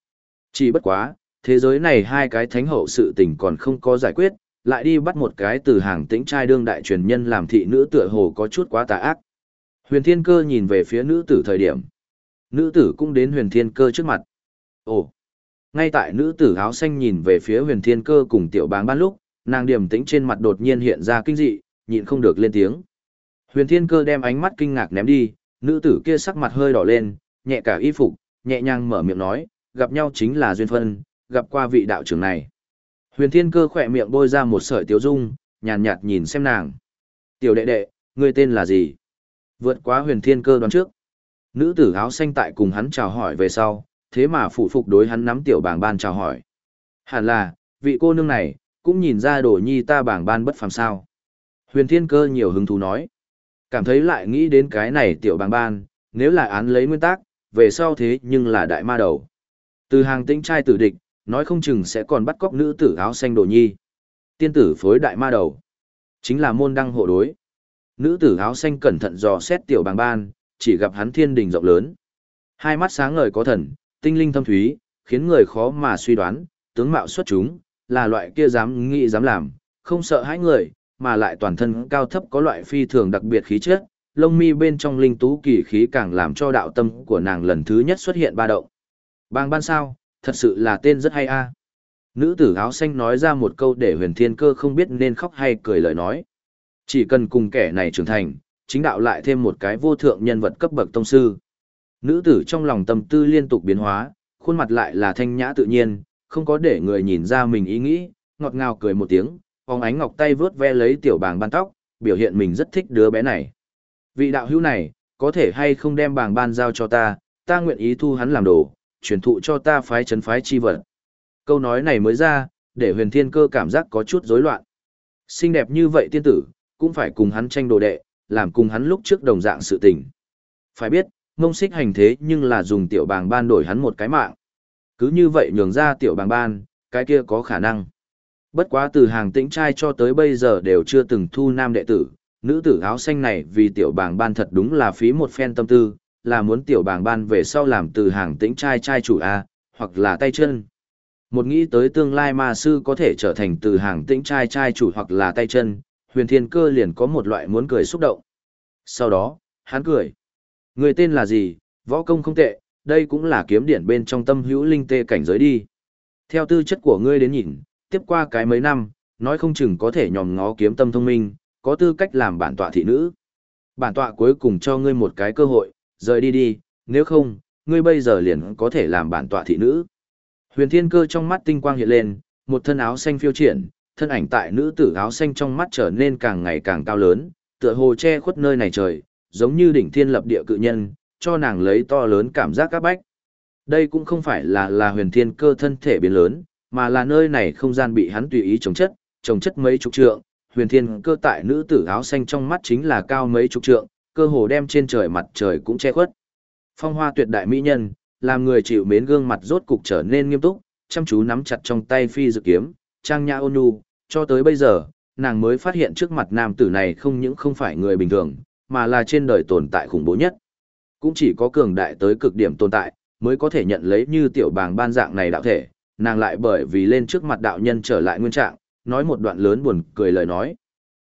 Chỉ bất quá, thế giới này hai cái thánh hậu sự tình còn không có giải quyết, lại đi bắt một cái từ hàng tĩnh trai đương đại truyền nhân làm thị nữ tựa hồ có chút quá tà ác. Huyền Thiên Cơ nhìn về phía nữ tử thời điểm. Nữ tử cũng đến Huyền Thiên Cơ trước mặt. Ồ! Ngay tại nữ tử áo xanh nhìn về phía Huyền Thiên Cơ cùng tiểu báng ban lúc, nàng điềm tĩnh trên mặt đột nhiên hiện ra kinh dị, nhịn không được lên tiếng. Huyền Thiên Cơ đem ánh mắt kinh ngạc ném đi, nữ tử kia sắc mặt hơi đỏ lên, nhẹ cả y phục, nhẹ nhàng mở miệng nói, gặp nhau chính là duyên phân, gặp qua vị đạo trưởng này. Huyền Thiên Cơ khỏe miệng bôi ra một sợi tiếu dung, nhàn nhạt nhìn xem nàng. Tiểu đệ đệ, ngươi tên là gì? Vượt quá Huyền Thiên Cơ đoán trước. Nữ tử áo xanh tại cùng hắn chào hỏi về sau, thế mà phụ phục đối hắn nắm tiểu bảng ban chào hỏi. Hẳn là, vị cô nương này, cũng nhìn ra đồ nhi ta bảng ban bất phàm sao. Huyền Thiên Cơ nhiều hứng thú nói. Cảm thấy lại nghĩ đến cái này tiểu bảng ban, nếu là án lấy nguyên tắc, về sau thế nhưng là đại ma đầu. Từ hàng tĩnh trai tử địch, nói không chừng sẽ còn bắt cóc nữ tử áo xanh đồ nhi. Tiên tử phối đại ma đầu. Chính là môn đăng hộ đối. Nữ tử áo xanh cẩn thận dò xét tiểu bàng ban, chỉ gặp hắn thiên đình rộng lớn. Hai mắt sáng ngời có thần, tinh linh thâm thúy, khiến người khó mà suy đoán, tướng mạo xuất chúng, là loại kia dám nghĩ dám làm, không sợ hãi người, mà lại toàn thân cao thấp có loại phi thường đặc biệt khí chất, lông mi bên trong linh tú kỳ khí càng làm cho đạo tâm của nàng lần thứ nhất xuất hiện ba động. Bang ban sao, thật sự là tên rất hay a. Nữ tử áo xanh nói ra một câu để huyền thiên cơ không biết nên khóc hay cười lời nói. Chỉ cần cùng kẻ này trưởng thành, chính đạo lại thêm một cái vô thượng nhân vật cấp bậc tông sư. Nữ tử trong lòng tâm tư liên tục biến hóa, khuôn mặt lại là thanh nhã tự nhiên, không có để người nhìn ra mình ý nghĩ, ngọt ngào cười một tiếng, phóng ánh ngọc tay vướt ve lấy tiểu bàng ban tóc, biểu hiện mình rất thích đứa bé này. Vị đạo hữu này, có thể hay không đem bàng ban giao cho ta, ta nguyện ý thu hắn làm đồ, truyền thụ cho ta phái chấn phái chi vật. Câu nói này mới ra, để huyền thiên cơ cảm giác có chút rối loạn. Xinh đẹp như vậy tiên tử, cũng phải cùng hắn tranh đồ đệ, làm cùng hắn lúc trước đồng dạng sự tình. Phải biết, mông xích hành thế nhưng là dùng tiểu bàng ban đổi hắn một cái mạng. Cứ như vậy nhường ra tiểu bàng ban, cái kia có khả năng. Bất quá từ hàng tĩnh trai cho tới bây giờ đều chưa từng thu nam đệ tử, nữ tử áo xanh này vì tiểu bàng ban thật đúng là phí một phen tâm tư, là muốn tiểu bàng ban về sau làm từ hàng tĩnh trai trai chủ A, hoặc là tay chân. Một nghĩ tới tương lai ma sư có thể trở thành từ hàng tĩnh trai trai chủ hoặc là tay chân, huyền thiên cơ liền có một loại muốn cười xúc động. Sau đó, hắn cười. Người tên là gì, võ công không tệ, đây cũng là kiếm điển bên trong tâm hữu linh tê cảnh giới đi. Theo tư chất của ngươi đến nhìn, tiếp qua cái mấy năm, nói không chừng có thể nhòm ngó kiếm tâm thông minh, có tư cách làm bản tọa thị nữ. Bản tọa cuối cùng cho ngươi một cái cơ hội, rời đi đi, nếu không, ngươi bây giờ liền có thể làm bản tọa thị nữ. Huyền Thiên Cơ trong mắt tinh quang hiện lên, một thân áo xanh phiêu triển, thân ảnh tại nữ tử áo xanh trong mắt trở nên càng ngày càng cao lớn, tựa hồ che khuất nơi này trời, giống như đỉnh thiên lập địa cự nhân, cho nàng lấy to lớn cảm giác các bách. Đây cũng không phải là là huyền thiên cơ thân thể biến lớn, mà là nơi này không gian bị hắn tùy ý trồng chất, trồng chất mấy chục trượng, huyền thiên cơ tại nữ tử áo xanh trong mắt chính là cao mấy chục trượng, cơ hồ đem trên trời mặt trời cũng che khuất. Phong hoa tuyệt đại mỹ nhân, làm người chịu mến gương mặt rốt cục trở nên nghiêm túc, chăm chú nắm chặt trong tay phi dự kiếm, trang nhã ôn nhu, cho tới bây giờ, nàng mới phát hiện trước mặt nam tử này không những không phải người bình thường, mà là trên đời tồn tại khủng bố nhất. Cũng chỉ có cường đại tới cực điểm tồn tại, mới có thể nhận lấy như tiểu bàng ban dạng này đạo thể, nàng lại bởi vì lên trước mặt đạo nhân trở lại nguyên trạng, nói một đoạn lớn buồn cười lời nói.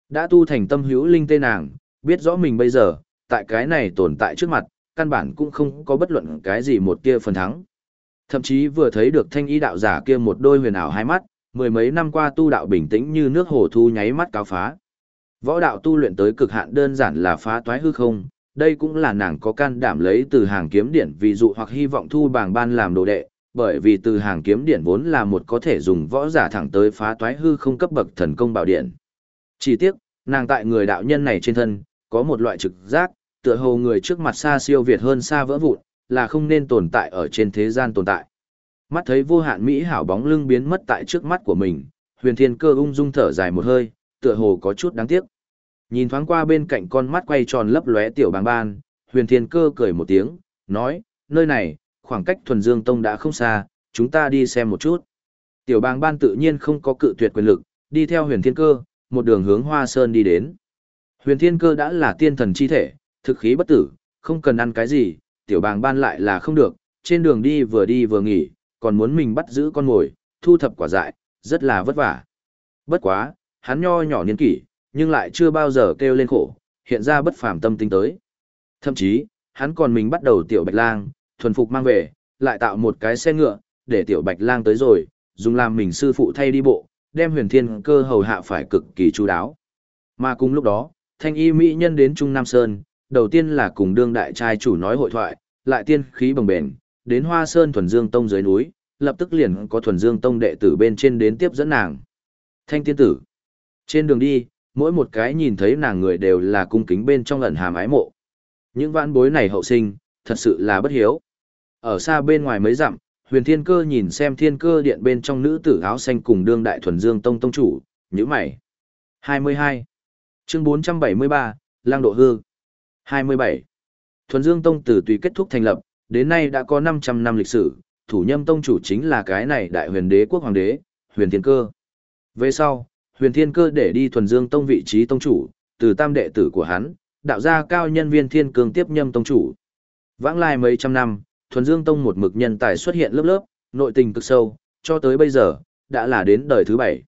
Đã tu thành tâm hữu linh tê nàng, biết rõ mình bây giờ, tại cái này tồn tại trước mặt, căn bản cũng không có bất luận cái gì một kia phần thắng. Thậm chí vừa thấy được thanh ý đạo giả kia một đôi huyền ảo hai mắt, mười mấy năm qua tu đạo bình tĩnh như nước hồ thu nháy mắt cáo phá. Võ đạo tu luyện tới cực hạn đơn giản là phá toái hư không, đây cũng là nàng có can đảm lấy từ hàng kiếm điển ví dụ hoặc hy vọng thu bảng ban làm đồ đệ, bởi vì từ hàng kiếm điện vốn là một có thể dùng võ giả thẳng tới phá toái hư không cấp bậc thần công bảo điện. Chỉ tiếc, nàng tại người đạo nhân này trên thân, có một loại trực giác, tựa hồ người trước mặt xa siêu việt hơn xa vỡ vụn, là không nên tồn tại ở trên thế gian tồn tại. Mắt thấy vô hạn mỹ hảo bóng lưng biến mất tại trước mắt của mình, huyền thiên cơ ung dung thở dài một hơi, tựa hồ có chút đáng tiếc. Nhìn thoáng qua bên cạnh con mắt quay tròn lấp lóe tiểu bàng ban, huyền thiên cơ cười một tiếng, nói, nơi này, khoảng cách thuần dương tông đã không xa, chúng ta đi xem một chút. Tiểu bàng ban tự nhiên không có cự tuyệt quyền lực, đi theo huyền thiên cơ, một đường hướng hoa sơn đi đến. Huyền thiên cơ đã là tiên thần chi thể, thực khí bất tử, không cần ăn cái gì, tiểu bàng ban lại là không được, trên đường đi vừa đi vừa nghỉ, còn muốn mình bắt giữ con mồi, thu thập quả dại, rất là vất vả. Bất quá, hắn nho nhỏ niên kỷ, nhưng lại chưa bao giờ kêu lên khổ, hiện ra bất phàm tâm tính tới. Thậm chí, hắn còn mình bắt đầu tiểu bạch lang, thuần phục mang về, lại tạo một cái xe ngựa, để tiểu bạch lang tới rồi, dùng làm mình sư phụ thay đi bộ, đem huyền thiên cơ hầu hạ phải cực kỳ chú đáo. Mà cùng lúc đó, thanh y mỹ nhân đến Trung Nam Sơn, đầu tiên là cùng đương đại trai chủ nói hội thoại, lại tiên khí bồng bền, đến Hoa Sơn thuần dương tông dưới núi, lập tức liền có thuần dương tông đệ tử bên trên đến tiếp dẫn nàng. Thanh tiên tử. Trên đường đi, mỗi một cái nhìn thấy nàng người đều là cung kính bên trong ẩn hàm ái mộ. Những vãn bối này hậu sinh, thật sự là bất hiếu. Ở xa bên ngoài mấy dặm, huyền thiên cơ nhìn xem thiên cơ điện bên trong nữ tử áo xanh cùng đương đại thuần dương tông tông chủ, nhữ mày. 22. Chương 473, Lang Độ Hư. 27. Thuần Dương Tông từ tùy kết thúc thành lập, đến nay đã có 500 năm lịch sử, thủ nhâm tông chủ chính là cái này đại huyền đế quốc hoàng đế, huyền thiên cơ. Về sau, huyền thiên cơ để đi thuần dương tông vị trí tông chủ, từ tam đệ tử của hắn, đạo gia cao nhân viên thiên cương tiếp nhâm tông chủ. Vãng lai mấy trăm năm, thuần dương tông một mực nhân tài xuất hiện lớp lớp, nội tình cực sâu, cho tới bây giờ, đã là đến đời thứ bảy.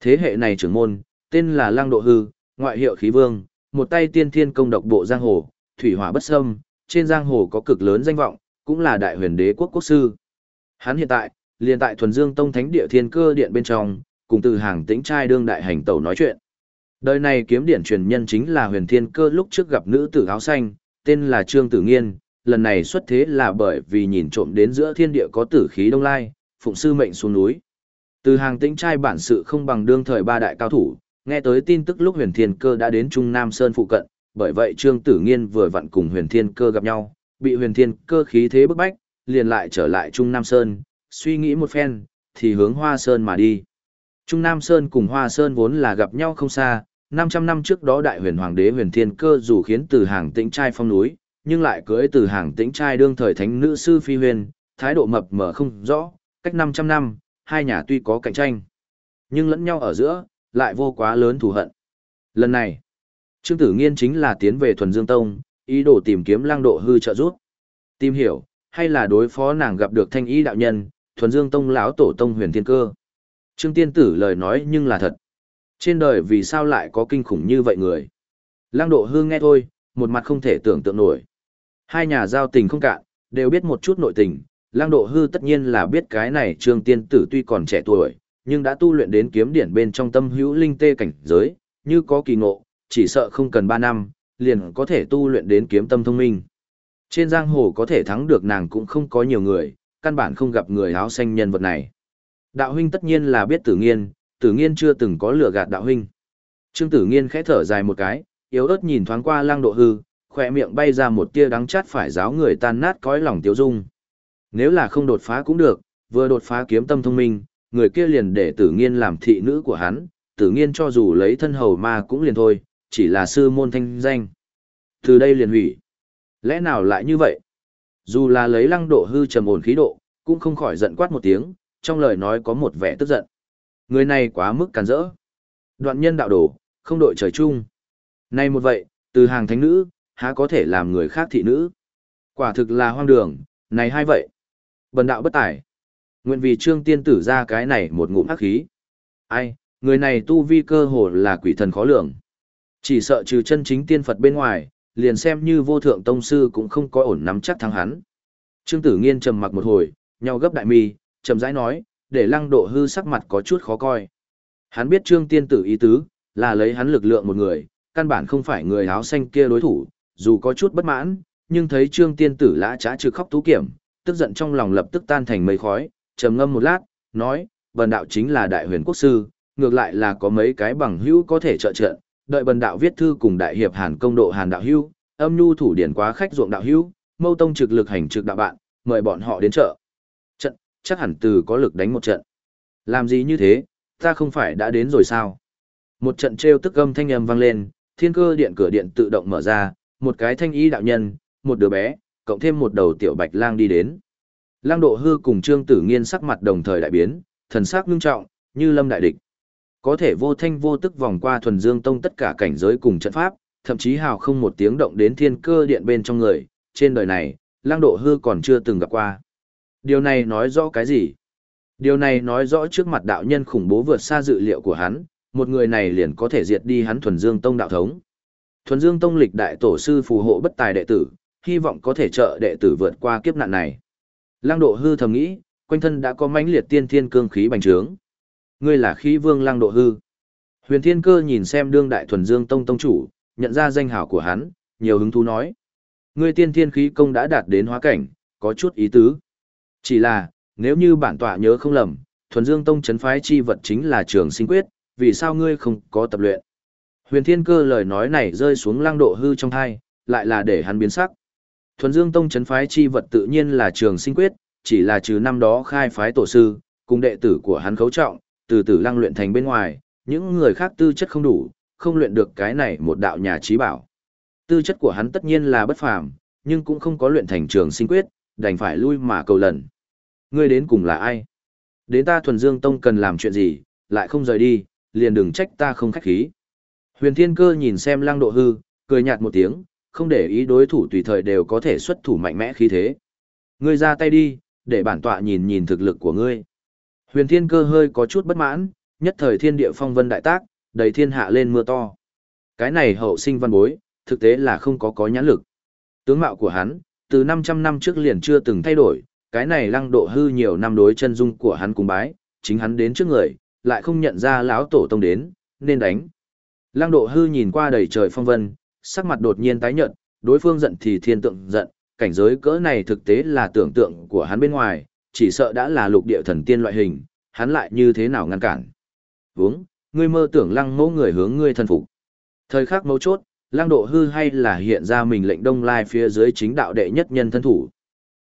Thế hệ này trưởng môn, tên là Lăng Độ Hư, ngoại hiệu khí vương, một tay tiên thiên công độc bộ giang hồ, thủy hỏa bất xâm, trên giang hồ có cực lớn danh vọng, cũng là đại huyền đế quốc quốc sư. Hắn hiện tại, liền tại thuần dương tông thánh địa thiên cơ điện bên trong, cùng từ hàng tĩnh trai đương đại hành tẩu nói chuyện. Đời này kiếm điển truyền nhân chính là huyền thiên cơ lúc trước gặp nữ tử áo xanh, tên là Trương Tử Nghiên, lần này xuất thế là bởi vì nhìn trộm đến giữa thiên địa có tử khí đông lai, phụng sư mệnh xuống núi. Từ hàng tĩnh trai bản sự không bằng đương thời ba đại cao thủ, nghe tới tin tức lúc huyền thiên cơ đã đến Trung Nam Sơn phụ cận, bởi vậy Trương Tử Nghiên vừa vặn cùng huyền thiên cơ gặp nhau, bị huyền thiên cơ khí thế bức bách, liền lại trở lại Trung Nam Sơn, suy nghĩ một phen, thì hướng Hoa Sơn mà đi. Trung Nam Sơn cùng Hoa Sơn vốn là gặp nhau không xa, 500 năm trước đó đại huyền hoàng đế huyền thiên cơ dù khiến từ hàng tĩnh trai phong núi, nhưng lại cưới từ hàng tĩnh trai đương thời thánh nữ sư phi huyền, thái độ mập mờ không rõ, cách 500 năm, hai nhà tuy có cạnh tranh, nhưng lẫn nhau ở giữa, lại vô quá lớn thù hận. Lần này, Trương Tử Nghiên chính là tiến về Thuần Dương Tông, ý đồ tìm kiếm lang độ hư trợ giúp. Tìm hiểu, hay là đối phó nàng gặp được thanh ý đạo nhân, Thuần Dương Tông lão tổ tông huyền thiên cơ. Trương Tiên Tử lời nói nhưng là thật. Trên đời vì sao lại có kinh khủng như vậy người? Lăng độ hư nghe thôi, một mặt không thể tưởng tượng nổi. Hai nhà giao tình không cạn, đều biết một chút nội tình. Lang độ hư tất nhiên là biết cái này Trương Tiên Tử tuy còn trẻ tuổi, nhưng đã tu luyện đến kiếm điển bên trong tâm hữu linh tê cảnh giới, như có kỳ ngộ, chỉ sợ không cần 3 năm, liền có thể tu luyện đến kiếm tâm thông minh. Trên giang hồ có thể thắng được nàng cũng không có nhiều người, căn bản không gặp người áo xanh nhân vật này. Đạo huynh tất nhiên là biết tử nghiên, tử nghiên chưa từng có lừa gạt đạo huynh. Trương tử nghiên khẽ thở dài một cái, yếu ớt nhìn thoáng qua Lang độ hư, khỏe miệng bay ra một tia đắng chát phải giáo người tan nát cõi lòng tiêu dung. Nếu là không đột phá cũng được, vừa đột phá kiếm tâm thông minh, người kia liền để tử nghiên làm thị nữ của hắn, tử nghiên cho dù lấy thân hầu ma cũng liền thôi, chỉ là sư môn thanh danh. Từ đây liền hủy. Lẽ nào lại như vậy? Dù là lấy lăng độ hư trầm ổn khí độ, cũng không khỏi giận quát một tiếng, trong lời nói có một vẻ tức giận. Người này quá mức càn rỡ. Đoạn nhân đạo đổ, không đội trời chung. Nay một vậy, từ hàng thánh nữ, há có thể làm người khác thị nữ. Quả thực là hoang đường, này hay vậy. Bần đạo bất tài. Nguyện vì trương tiên tử ra cái này một ngụm hắc khí. Ai, người này tu vi cơ hồ là quỷ thần khó lường. Chỉ sợ trừ chân chính tiên Phật bên ngoài, liền xem như vô thượng tông sư cũng không có ổn nắm chắc thắng hắn. Trương Tử Nghiên trầm mặc một hồi, nhau gấp đại mi, trầm rãi nói, để lăng độ hư sắc mặt có chút khó coi. Hắn biết Trương Tiên Tử ý tứ, là lấy hắn lực lượng một người, căn bản không phải người áo xanh kia đối thủ, dù có chút bất mãn, nhưng thấy Trương Tiên Tử lã trá trừ khóc tú kiểm, tức giận trong lòng lập tức tan thành mây khói, trầm ngâm một lát, nói, bần đạo chính là đại huyền quốc sư, ngược lại là có mấy cái bằng hữu có thể trợ trợ, đợi bần đạo viết thư cùng đại hiệp Hàn công độ Hàn đạo hữu, âm nhu thủ điển quá khách ruộng đạo hữu, mâu tông trực lực hành trực đạo bạn, mời bọn họ đến chợ. Trận, chắc hẳn từ có lực đánh một trận. Làm gì như thế, ta không phải đã đến rồi sao? Một trận trêu tức âm thanh âm vang lên, thiên cơ điện cửa điện tự động mở ra, một cái thanh y đạo nhân, một đứa bé, cộng thêm một đầu tiểu bạch lang đi đến. Lang độ hư cùng trương tử nghiên sắc mặt đồng thời đại biến, thần sắc ngưng trọng, như lâm đại địch. Có thể vô thanh vô tức vòng qua thuần dương tông tất cả cảnh giới cùng trận pháp, thậm chí hào không một tiếng động đến thiên cơ điện bên trong người, trên đời này, lang độ hư còn chưa từng gặp qua. Điều này nói rõ cái gì? Điều này nói rõ trước mặt đạo nhân khủng bố vượt xa dự liệu của hắn, một người này liền có thể diệt đi hắn thuần dương tông đạo thống. Thuần dương tông lịch đại tổ sư phù hộ bất tài đệ tử, hy vọng có thể trợ đệ tử vượt qua kiếp nạn này. Lăng độ hư thầm nghĩ, quanh thân đã có mãnh liệt tiên thiên cương khí bành trướng. Ngươi là khí vương lăng độ hư. Huyền thiên cơ nhìn xem đương đại thuần dương tông tông chủ, nhận ra danh hảo của hắn, nhiều hứng thú nói. Ngươi tiên thiên khí công đã đạt đến hóa cảnh, có chút ý tứ. Chỉ là, nếu như bản tọa nhớ không lầm, thuần dương tông chấn phái chi vật chính là trường sinh quyết, vì sao ngươi không có tập luyện? Huyền thiên cơ lời nói này rơi xuống Lang độ hư trong thai, lại là để hắn biến sắc. Thuần dương tông chấn phái chi vật tự nhiên là trường sinh quyết, chỉ là trừ năm đó khai phái tổ sư, cùng đệ tử của hắn khấu trọng, từ từ lăng luyện thành bên ngoài, những người khác tư chất không đủ, không luyện được cái này một đạo nhà trí bảo. Tư chất của hắn tất nhiên là bất phàm, nhưng cũng không có luyện thành trường sinh quyết, đành phải lui mà cầu lần. Ngươi đến cùng là ai? Đến ta thuần dương tông cần làm chuyện gì, lại không rời đi, liền đừng trách ta không khách khí. Huyền Thiên Cơ nhìn xem Lăng Độ Hư, cười nhạt một tiếng, không để ý đối thủ tùy thời đều có thể xuất thủ mạnh mẽ khí thế. Ngươi ra tay đi, để bản tọa nhìn nhìn thực lực của ngươi. Huyền Thiên Cơ hơi có chút bất mãn, nhất thời thiên địa phong vân đại tác, đầy thiên hạ lên mưa to. Cái này hậu sinh văn bối, thực tế là không có có nhãn lực. Tướng mạo của hắn, từ 500 năm trước liền chưa từng thay đổi, cái này lăng độ hư nhiều năm đối chân dung của hắn cùng bái, chính hắn đến trước người, lại không nhận ra lão tổ tông đến, nên đánh. Lăng độ hư nhìn qua đầy trời phong vân, sắc mặt đột nhiên tái nhợt, đối phương giận thì thiên tượng giận, cảnh giới cỡ này thực tế là tưởng tượng của hắn bên ngoài, chỉ sợ đã là lục địa thần tiên loại hình, hắn lại như thế nào ngăn cản. Vướng, ngươi mơ tưởng lăng mẫu người hướng ngươi thân phục. Thời khắc mấu chốt, lăng độ hư hay là hiện ra mình lệnh đông lai phía dưới chính đạo đệ nhất nhân thân thủ.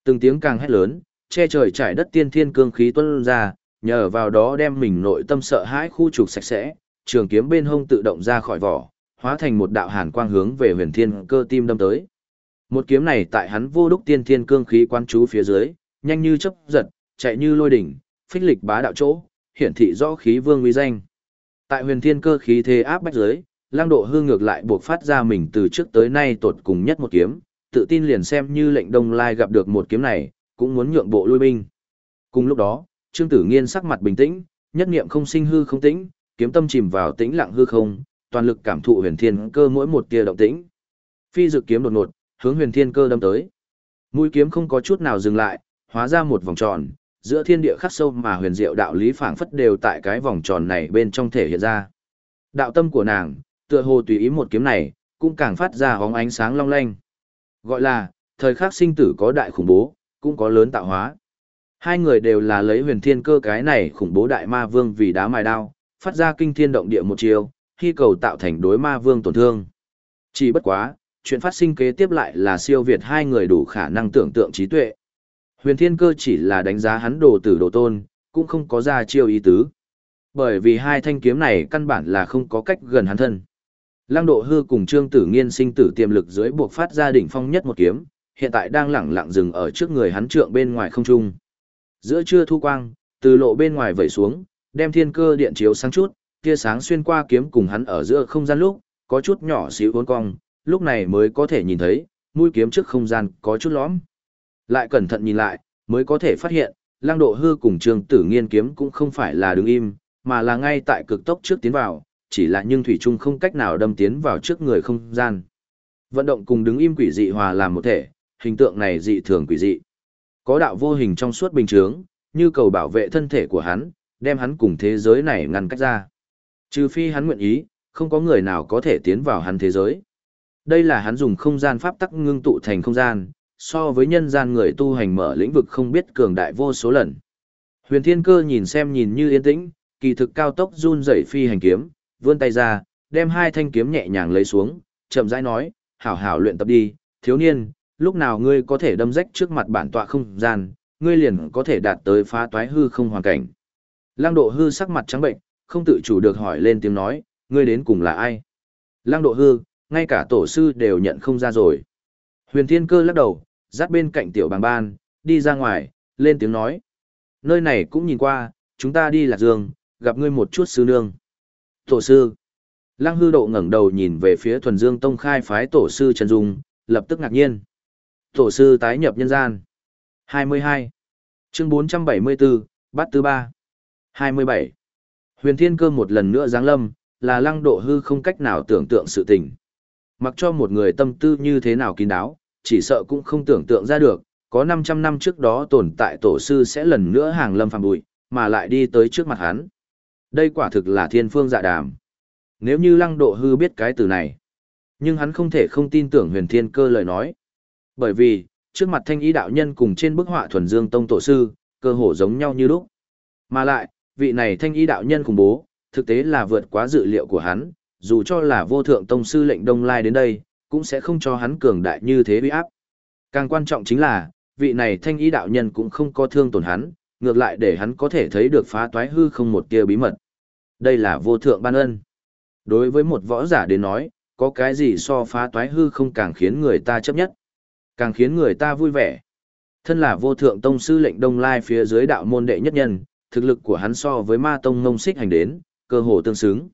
Từng tiếng càng hét lớn, che trời trải đất tiên thiên cương khí tuôn ra, nhờ vào đó đem mình nội tâm sợ hãi khu trục sạch sẽ, trường kiếm bên hông tự động ra khỏi vỏ, hóa thành một đạo hàn quang hướng về huyền thiên cơ tim đâm tới. Một kiếm này tại hắn vô đúc tiên thiên cương khí quan chú phía dưới, nhanh như chớp giật, chạy như lôi đỉnh, phích lịch bá đạo chỗ, hiển thị rõ khí vương uy danh. Tại huyền thiên cơ khí thế áp bách dưới, lang độ hương ngược lại buộc phát ra mình từ trước tới nay tột cùng nhất một kiếm, tự tin liền xem như lệnh đông lai gặp được một kiếm này, cũng muốn nhượng bộ lui binh. Cùng lúc đó, Trương Tử Nghiên sắc mặt bình tĩnh, nhất niệm không sinh hư không tĩnh, kiếm tâm chìm vào tĩnh lặng hư không, toàn lực cảm thụ huyền thiên cơ mỗi một tia động tĩnh. Phi dự kiếm đột ngột, hướng huyền thiên cơ đâm tới. Mũi kiếm không có chút nào dừng lại, hóa ra một vòng tròn, giữa thiên địa khắc sâu mà huyền diệu đạo lý phảng phất đều tại cái vòng tròn này bên trong thể hiện ra. Đạo tâm của nàng, tựa hồ tùy ý một kiếm này, cũng càng phát ra hóng ánh sáng long lanh. Gọi là, thời khắc sinh tử có đại khủng bố, cũng có lớn tạo hóa. Hai người đều là lấy huyền thiên cơ cái này khủng bố đại ma vương vì đá mài đao, phát ra kinh thiên động địa một chiều, khi cầu tạo thành đối ma vương tổn thương. Chỉ bất quá, chuyện phát sinh kế tiếp lại là siêu việt hai người đủ khả năng tưởng tượng trí tuệ. Huyền thiên cơ chỉ là đánh giá hắn đồ tử đồ tôn, cũng không có ra chiêu ý tứ. Bởi vì hai thanh kiếm này căn bản là không có cách gần hắn thân. Lăng độ hư cùng trương tử nghiên sinh tử tiềm lực dưới buộc phát ra đỉnh phong nhất một kiếm, hiện tại đang lẳng lặng dừng ở trước người hắn trượng bên ngoài không trung. Giữa trưa thu quang, từ lộ bên ngoài vẩy xuống, đem thiên cơ điện chiếu sáng chút, tia sáng xuyên qua kiếm cùng hắn ở giữa không gian lúc, có chút nhỏ xíu uốn cong, lúc này mới có thể nhìn thấy, mũi kiếm trước không gian có chút lõm. Lại cẩn thận nhìn lại, mới có thể phát hiện, lang độ hư cùng trường tử nghiên kiếm cũng không phải là đứng im, mà là ngay tại cực tốc trước tiến vào, chỉ là nhưng thủy trung không cách nào đâm tiến vào trước người không gian. Vận động cùng đứng im quỷ dị hòa làm một thể, hình tượng này dị thường quỷ dị. Có đạo vô hình trong suốt bình chướng, như cầu bảo vệ thân thể của hắn, đem hắn cùng thế giới này ngăn cách ra. Trừ phi hắn nguyện ý, không có người nào có thể tiến vào hắn thế giới. Đây là hắn dùng không gian pháp tắc ngưng tụ thành không gian, so với nhân gian người tu hành mở lĩnh vực không biết cường đại vô số lần. Huyền Thiên Cơ nhìn xem nhìn như yên tĩnh, kỳ thực cao tốc run rẩy phi hành kiếm, vươn tay ra, đem hai thanh kiếm nhẹ nhàng lấy xuống, chậm rãi nói, hảo hảo luyện tập đi, thiếu niên, lúc nào ngươi có thể đâm rách trước mặt bản tọa không gian, ngươi liền có thể đạt tới phá toái hư không hoàn cảnh. Lăng độ hư sắc mặt trắng bệnh, không tự chủ được hỏi lên tiếng nói, ngươi đến cùng là ai? Lăng độ hư, ngay cả tổ sư đều nhận không ra rồi. Huyền thiên cơ lắc đầu, dắt bên cạnh tiểu bàng ban, đi ra ngoài, lên tiếng nói. Nơi này cũng nhìn qua, chúng ta đi lạc dương, gặp ngươi một chút sư nương. Tổ sư. Lăng hư độ ngẩng đầu nhìn về phía thuần dương tông khai phái tổ sư Trần Dung, lập tức ngạc nhiên. Tổ sư tái nhập nhân gian. 22. Chương 474, bát thứ ba. 27. Huyền thiên cơ một lần nữa giáng lâm, là lăng độ hư không cách nào tưởng tượng sự tình. Mặc cho một người tâm tư như thế nào kín đáo, chỉ sợ cũng không tưởng tượng ra được, có 500 năm trước đó tồn tại tổ sư sẽ lần nữa hàng lâm phàm bụi, mà lại đi tới trước mặt hắn. Đây quả thực là thiên phương dạ đàm. Nếu như lăng độ hư biết cái từ này, nhưng hắn không thể không tin tưởng huyền thiên cơ lời nói. Bởi vì, trước mặt thanh ý đạo nhân cùng trên bức họa thuần dương tông tổ sư, cơ hồ giống nhau như lúc. Mà lại, vị này thanh ý đạo nhân khủng bố, thực tế là vượt quá dự liệu của hắn, dù cho là vô thượng tông sư lệnh đông lai đến đây, cũng sẽ không cho hắn cường đại như thế uy áp. Càng quan trọng chính là, vị này thanh ý đạo nhân cũng không có thương tổn hắn, ngược lại để hắn có thể thấy được phá toái hư không một tia bí mật. Đây là vô thượng ban ân. Đối với một võ giả đến nói, có cái gì so phá toái hư không càng khiến người ta chấp nhất, càng khiến người ta vui vẻ. Thân là vô thượng tông sư lệnh đông lai phía dưới đạo môn đệ nhất nhân, thực lực của hắn so với ma tông ngông xích hành đến, cơ hồ tương xứng.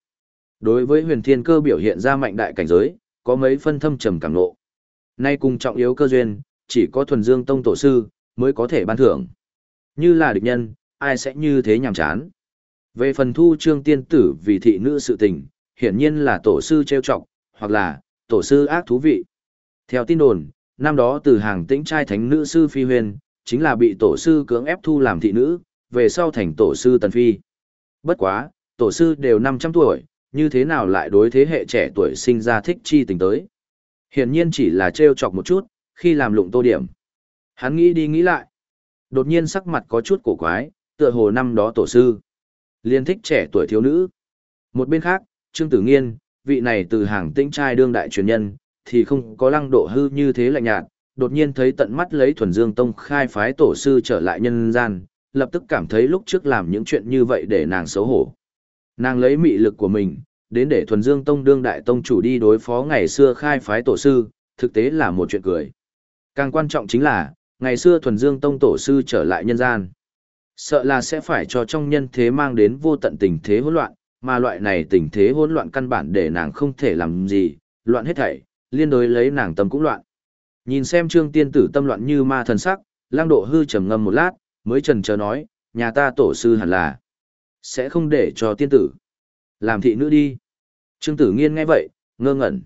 Đối với huyền thiên cơ biểu hiện ra mạnh đại cảnh giới, có mấy phân thâm trầm cảm nộ. Nay cùng trọng yếu cơ duyên, chỉ có thuần dương tông tổ sư, mới có thể ban thưởng. Như là địch nhân, ai sẽ như thế nhàm chán. Về phần thu trương tiên tử vì thị nữ sự tình, hiển nhiên là tổ sư trêu chọc, hoặc là, tổ sư ác thú vị. Theo tin đồn, năm đó từ hàng tĩnh trai thánh nữ sư phi huyền, chính là bị tổ sư cưỡng ép thu làm thị nữ, về sau thành tổ sư tần phi. Bất quá, tổ sư đều 500 tuổi, như thế nào lại đối thế hệ trẻ tuổi sinh ra thích chi tình tới. Hiển nhiên chỉ là trêu chọc một chút, khi làm lụng tô điểm. Hắn nghĩ đi nghĩ lại. Đột nhiên sắc mặt có chút cổ quái, tựa hồ năm đó tổ sư. Liên thích trẻ tuổi thiếu nữ. Một bên khác, Trương Tử Nghiên, vị này từ hàng tĩnh trai đương đại truyền nhân, thì không có lăng độ hư như thế lạnh nhạt, đột nhiên thấy tận mắt lấy thuần dương tông khai phái tổ sư trở lại nhân gian, lập tức cảm thấy lúc trước làm những chuyện như vậy để nàng xấu hổ. Nàng lấy mị lực của mình, đến để thuần dương tông đương đại tông chủ đi đối phó ngày xưa khai phái tổ sư, thực tế là một chuyện cười. Càng quan trọng chính là, ngày xưa thuần dương tông tổ sư trở lại nhân gian. Sợ là sẽ phải cho trong nhân thế mang đến vô tận tình thế hỗn loạn, mà loại này tình thế hỗn loạn căn bản để nàng không thể làm gì, loạn hết thảy, liên đối lấy nàng tâm cũng loạn. Nhìn xem trương tiên tử tâm loạn như ma thần sắc, lang độ hư trầm ngâm một lát, mới trần chờ nói, nhà ta tổ sư hẳn là sẽ không để cho tiên tử làm thị nữ đi. Trương tử nghiên nghe vậy, ngơ ngẩn.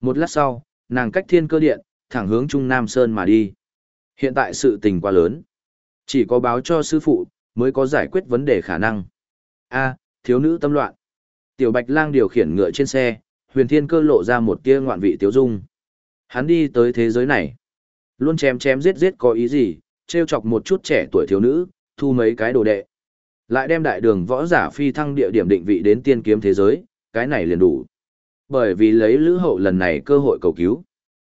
Một lát sau, nàng cách thiên cơ điện, thẳng hướng Trung Nam Sơn mà đi. Hiện tại sự tình quá lớn. Chỉ có báo cho sư phụ, mới có giải quyết vấn đề khả năng. A, thiếu nữ tâm loạn. Tiểu Bạch Lang điều khiển ngựa trên xe, huyền thiên cơ lộ ra một tia ngoạn vị tiếu dung. Hắn đi tới thế giới này. Luôn chém chém giết giết có ý gì, trêu chọc một chút trẻ tuổi thiếu nữ, thu mấy cái đồ đệ. Lại đem đại đường võ giả phi thăng địa điểm định vị đến tiên kiếm thế giới, cái này liền đủ. Bởi vì lấy lữ hậu lần này cơ hội cầu cứu.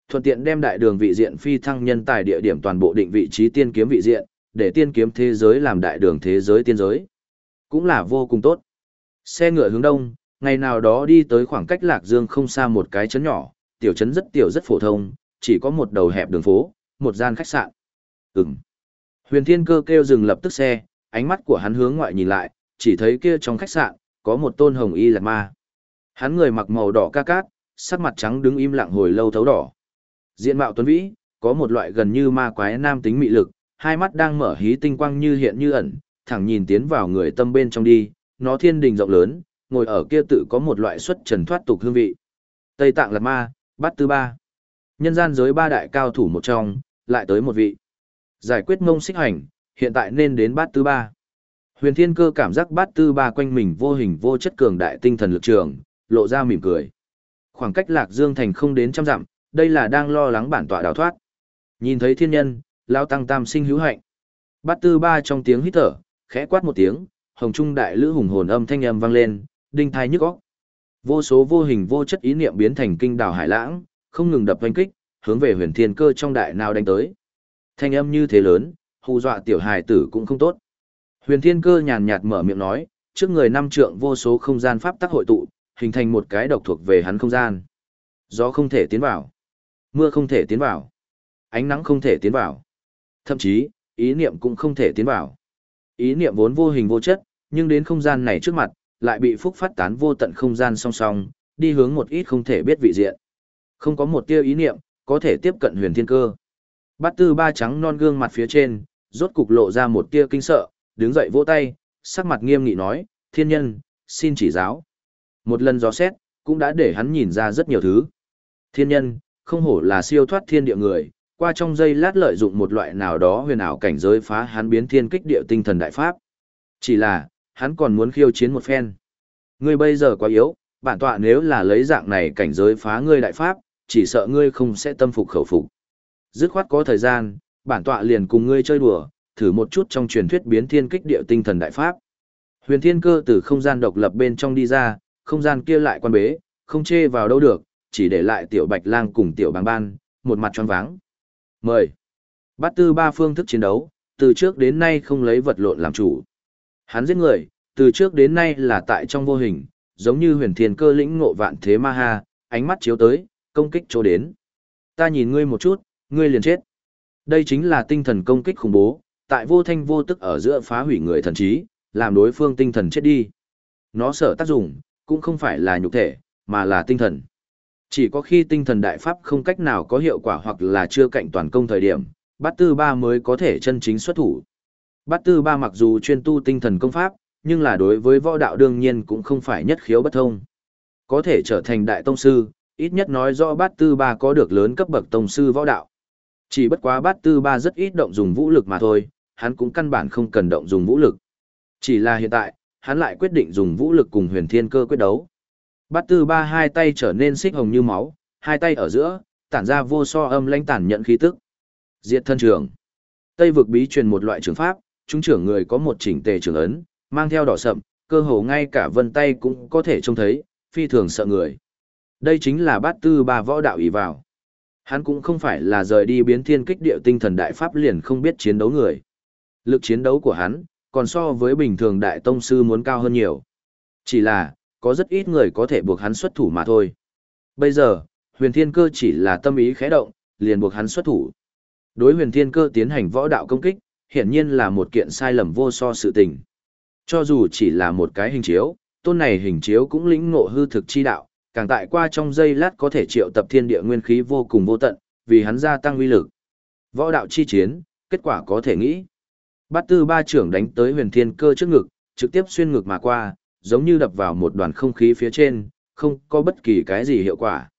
Thuận tiện đem đại đường vị diện phi thăng nhân tài địa điểm toàn bộ định vị trí tiên kiếm vị diện, để tiên kiếm thế giới làm đại đường thế giới tiên giới. Cũng là vô cùng tốt. Xe ngựa hướng đông, ngày nào đó đi tới khoảng cách Lạc Dương không xa một cái chấn nhỏ, tiểu trấn rất tiểu rất phổ thông, chỉ có một đầu hẹp đường phố, một gian khách sạn. Ừm. Huyền Thiên Cơ kêu dừng lập tức xe, ánh mắt của hắn hướng ngoại nhìn lại, chỉ thấy kia trong khách sạn, có một tôn hồng y lạt ma. Hắn người mặc màu đỏ ca cát, sắc mặt trắng đứng im lặng hồi lâu thấu đỏ. Diện mạo tuấn vĩ, có một loại gần như ma quái nam tính mị lực, hai mắt đang mở hí tinh quang như hiện như ẩn, thẳng nhìn tiến vào người tâm bên trong đi, nó thiên đình rộng lớn, ngồi ở kia tự có một loại xuất trần thoát tục hương vị. Tây Tạng Lạt Ma, Bát Tư Ba. Nhân gian giới ba đại cao thủ một trong, lại tới một vị. Giải quyết mông xích hành, hiện tại nên đến Bát Tư Ba. Huyền Thiên Cơ cảm giác Bát Tư Ba quanh mình vô hình vô chất cường đại tinh thần lực trường, lộ ra mỉm cười. Khoảng cách Lạc Dương thành không đến trăm dặm, đây là đang lo lắng bản tọa đào thoát. Nhìn thấy thiên nhân, lão tăng tam sinh hữu hạnh. Bát Tư Ba trong tiếng hít thở, khẽ quát một tiếng, hồng trung đại lữ hùng hồn âm thanh âm vang lên, đinh thai nhức óc. Vô số vô hình vô chất ý niệm biến thành kinh đảo hải lãng, không ngừng đập oanh kích, hướng về huyền thiên cơ trong đại nào đánh tới. Thanh âm như thế lớn, hù dọa tiểu hài tử cũng không tốt. Huyền thiên cơ nhàn nhạt mở miệng nói, trước người năm trượng vô số không gian pháp tắc hội tụ, hình thành một cái độc thuộc về hắn không gian. Gió không thể tiến vào, mưa không thể tiến vào, ánh nắng không thể tiến vào. Thậm chí, ý niệm cũng không thể tiến vào. Ý niệm vốn vô hình vô chất, nhưng đến không gian này trước mặt, lại bị phúc phát tán vô tận không gian song song, đi hướng một ít không thể biết vị diện. Không có một tia ý niệm, có thể tiếp cận huyền thiên cơ. Bát tư ba trắng non gương mặt phía trên, rốt cục lộ ra một tia kinh sợ, đứng dậy vỗ tay, sắc mặt nghiêm nghị nói, thiên nhân, xin chỉ giáo. Một lần gió xét, cũng đã để hắn nhìn ra rất nhiều thứ. Thiên nhân, không hổ là siêu thoát thiên địa người, qua trong giây lát lợi dụng một loại nào đó huyền ảo cảnh giới phá hắn biến thiên kích địa tinh thần đại pháp. Chỉ là, hắn còn muốn khiêu chiến một phen. Ngươi bây giờ quá yếu, bản tọa nếu là lấy dạng này cảnh giới phá ngươi đại pháp, chỉ sợ ngươi không sẽ tâm phục khẩu phục. Dứt khoát có thời gian, bản tọa liền cùng ngươi chơi đùa, thử một chút trong truyền thuyết biến thiên kích địa tinh thần đại pháp. Huyền thiên cơ từ không gian độc lập bên trong đi ra, không gian kia lại quan bế, không chê vào đâu được, chỉ để lại tiểu bạch lang cùng tiểu bàng ban, một mặt tròn váng. Mời. Bắt tư ba phương thức chiến đấu, từ trước đến nay không lấy vật lộn làm chủ. Hắn giết người, từ trước đến nay là tại trong vô hình, giống như huyền thiên cơ lĩnh ngộ vạn thế ma ha, ánh mắt chiếu tới, công kích chỗ đến. Ta nhìn ngươi một chút, ngươi liền chết. Đây chính là tinh thần công kích khủng bố, tại vô thanh vô tức ở giữa phá hủy người thần trí, làm đối phương tinh thần chết đi. Nó sở tác dụng, cũng không phải là nhục thể, mà là tinh thần. Chỉ có khi tinh thần đại pháp không cách nào có hiệu quả hoặc là chưa cạnh toàn công thời điểm, bát tư ba mới có thể chân chính xuất thủ. Bát tư ba mặc dù chuyên tu tinh thần công pháp, nhưng là đối với võ đạo đương nhiên cũng không phải nhất khiếu bất thông. Có thể trở thành đại tông sư, ít nhất nói rõ bát tư ba có được lớn cấp bậc tông sư võ đạo. Chỉ bất quá bát tư ba rất ít động dùng vũ lực mà thôi, hắn cũng căn bản không cần động dùng vũ lực. Chỉ là hiện tại, hắn lại quyết định dùng vũ lực cùng huyền thiên cơ quyết đấu. Bát tư ba hai tay trở nên xích hồng như máu, hai tay ở giữa, tản ra vô so âm lãnh tản nhận khí tức. Diệt thân trường. Tây vực bí truyền một loại trường pháp, chúng trưởng người có một chỉnh tề trường ấn, mang theo đỏ sậm, cơ hồ ngay cả vân tay cũng có thể trông thấy, phi thường sợ người. Đây chính là bát tư ba võ đạo ý vào. Hắn cũng không phải là rời đi biến thiên kích địa tinh thần đại pháp liền không biết chiến đấu người. Lực chiến đấu của hắn, còn so với bình thường đại tông sư muốn cao hơn nhiều. Chỉ là, có rất ít người có thể buộc hắn xuất thủ mà thôi. Bây giờ, huyền thiên cơ chỉ là tâm ý khẽ động, liền buộc hắn xuất thủ. Đối huyền thiên cơ tiến hành võ đạo công kích, hiển nhiên là một kiện sai lầm vô so sự tình. Cho dù chỉ là một cái hình chiếu, tôn này hình chiếu cũng lĩnh ngộ hư thực chi đạo, càng tại qua trong giây lát có thể triệu tập thiên địa nguyên khí vô cùng vô tận, vì hắn gia tăng uy lực. Võ đạo chi chiến, kết quả có thể nghĩ. Bát tư ba trưởng đánh tới huyền thiên cơ trước ngực, trực tiếp xuyên ngực mà qua, giống như đập vào một đoàn không khí phía trên, không có bất kỳ cái gì hiệu quả.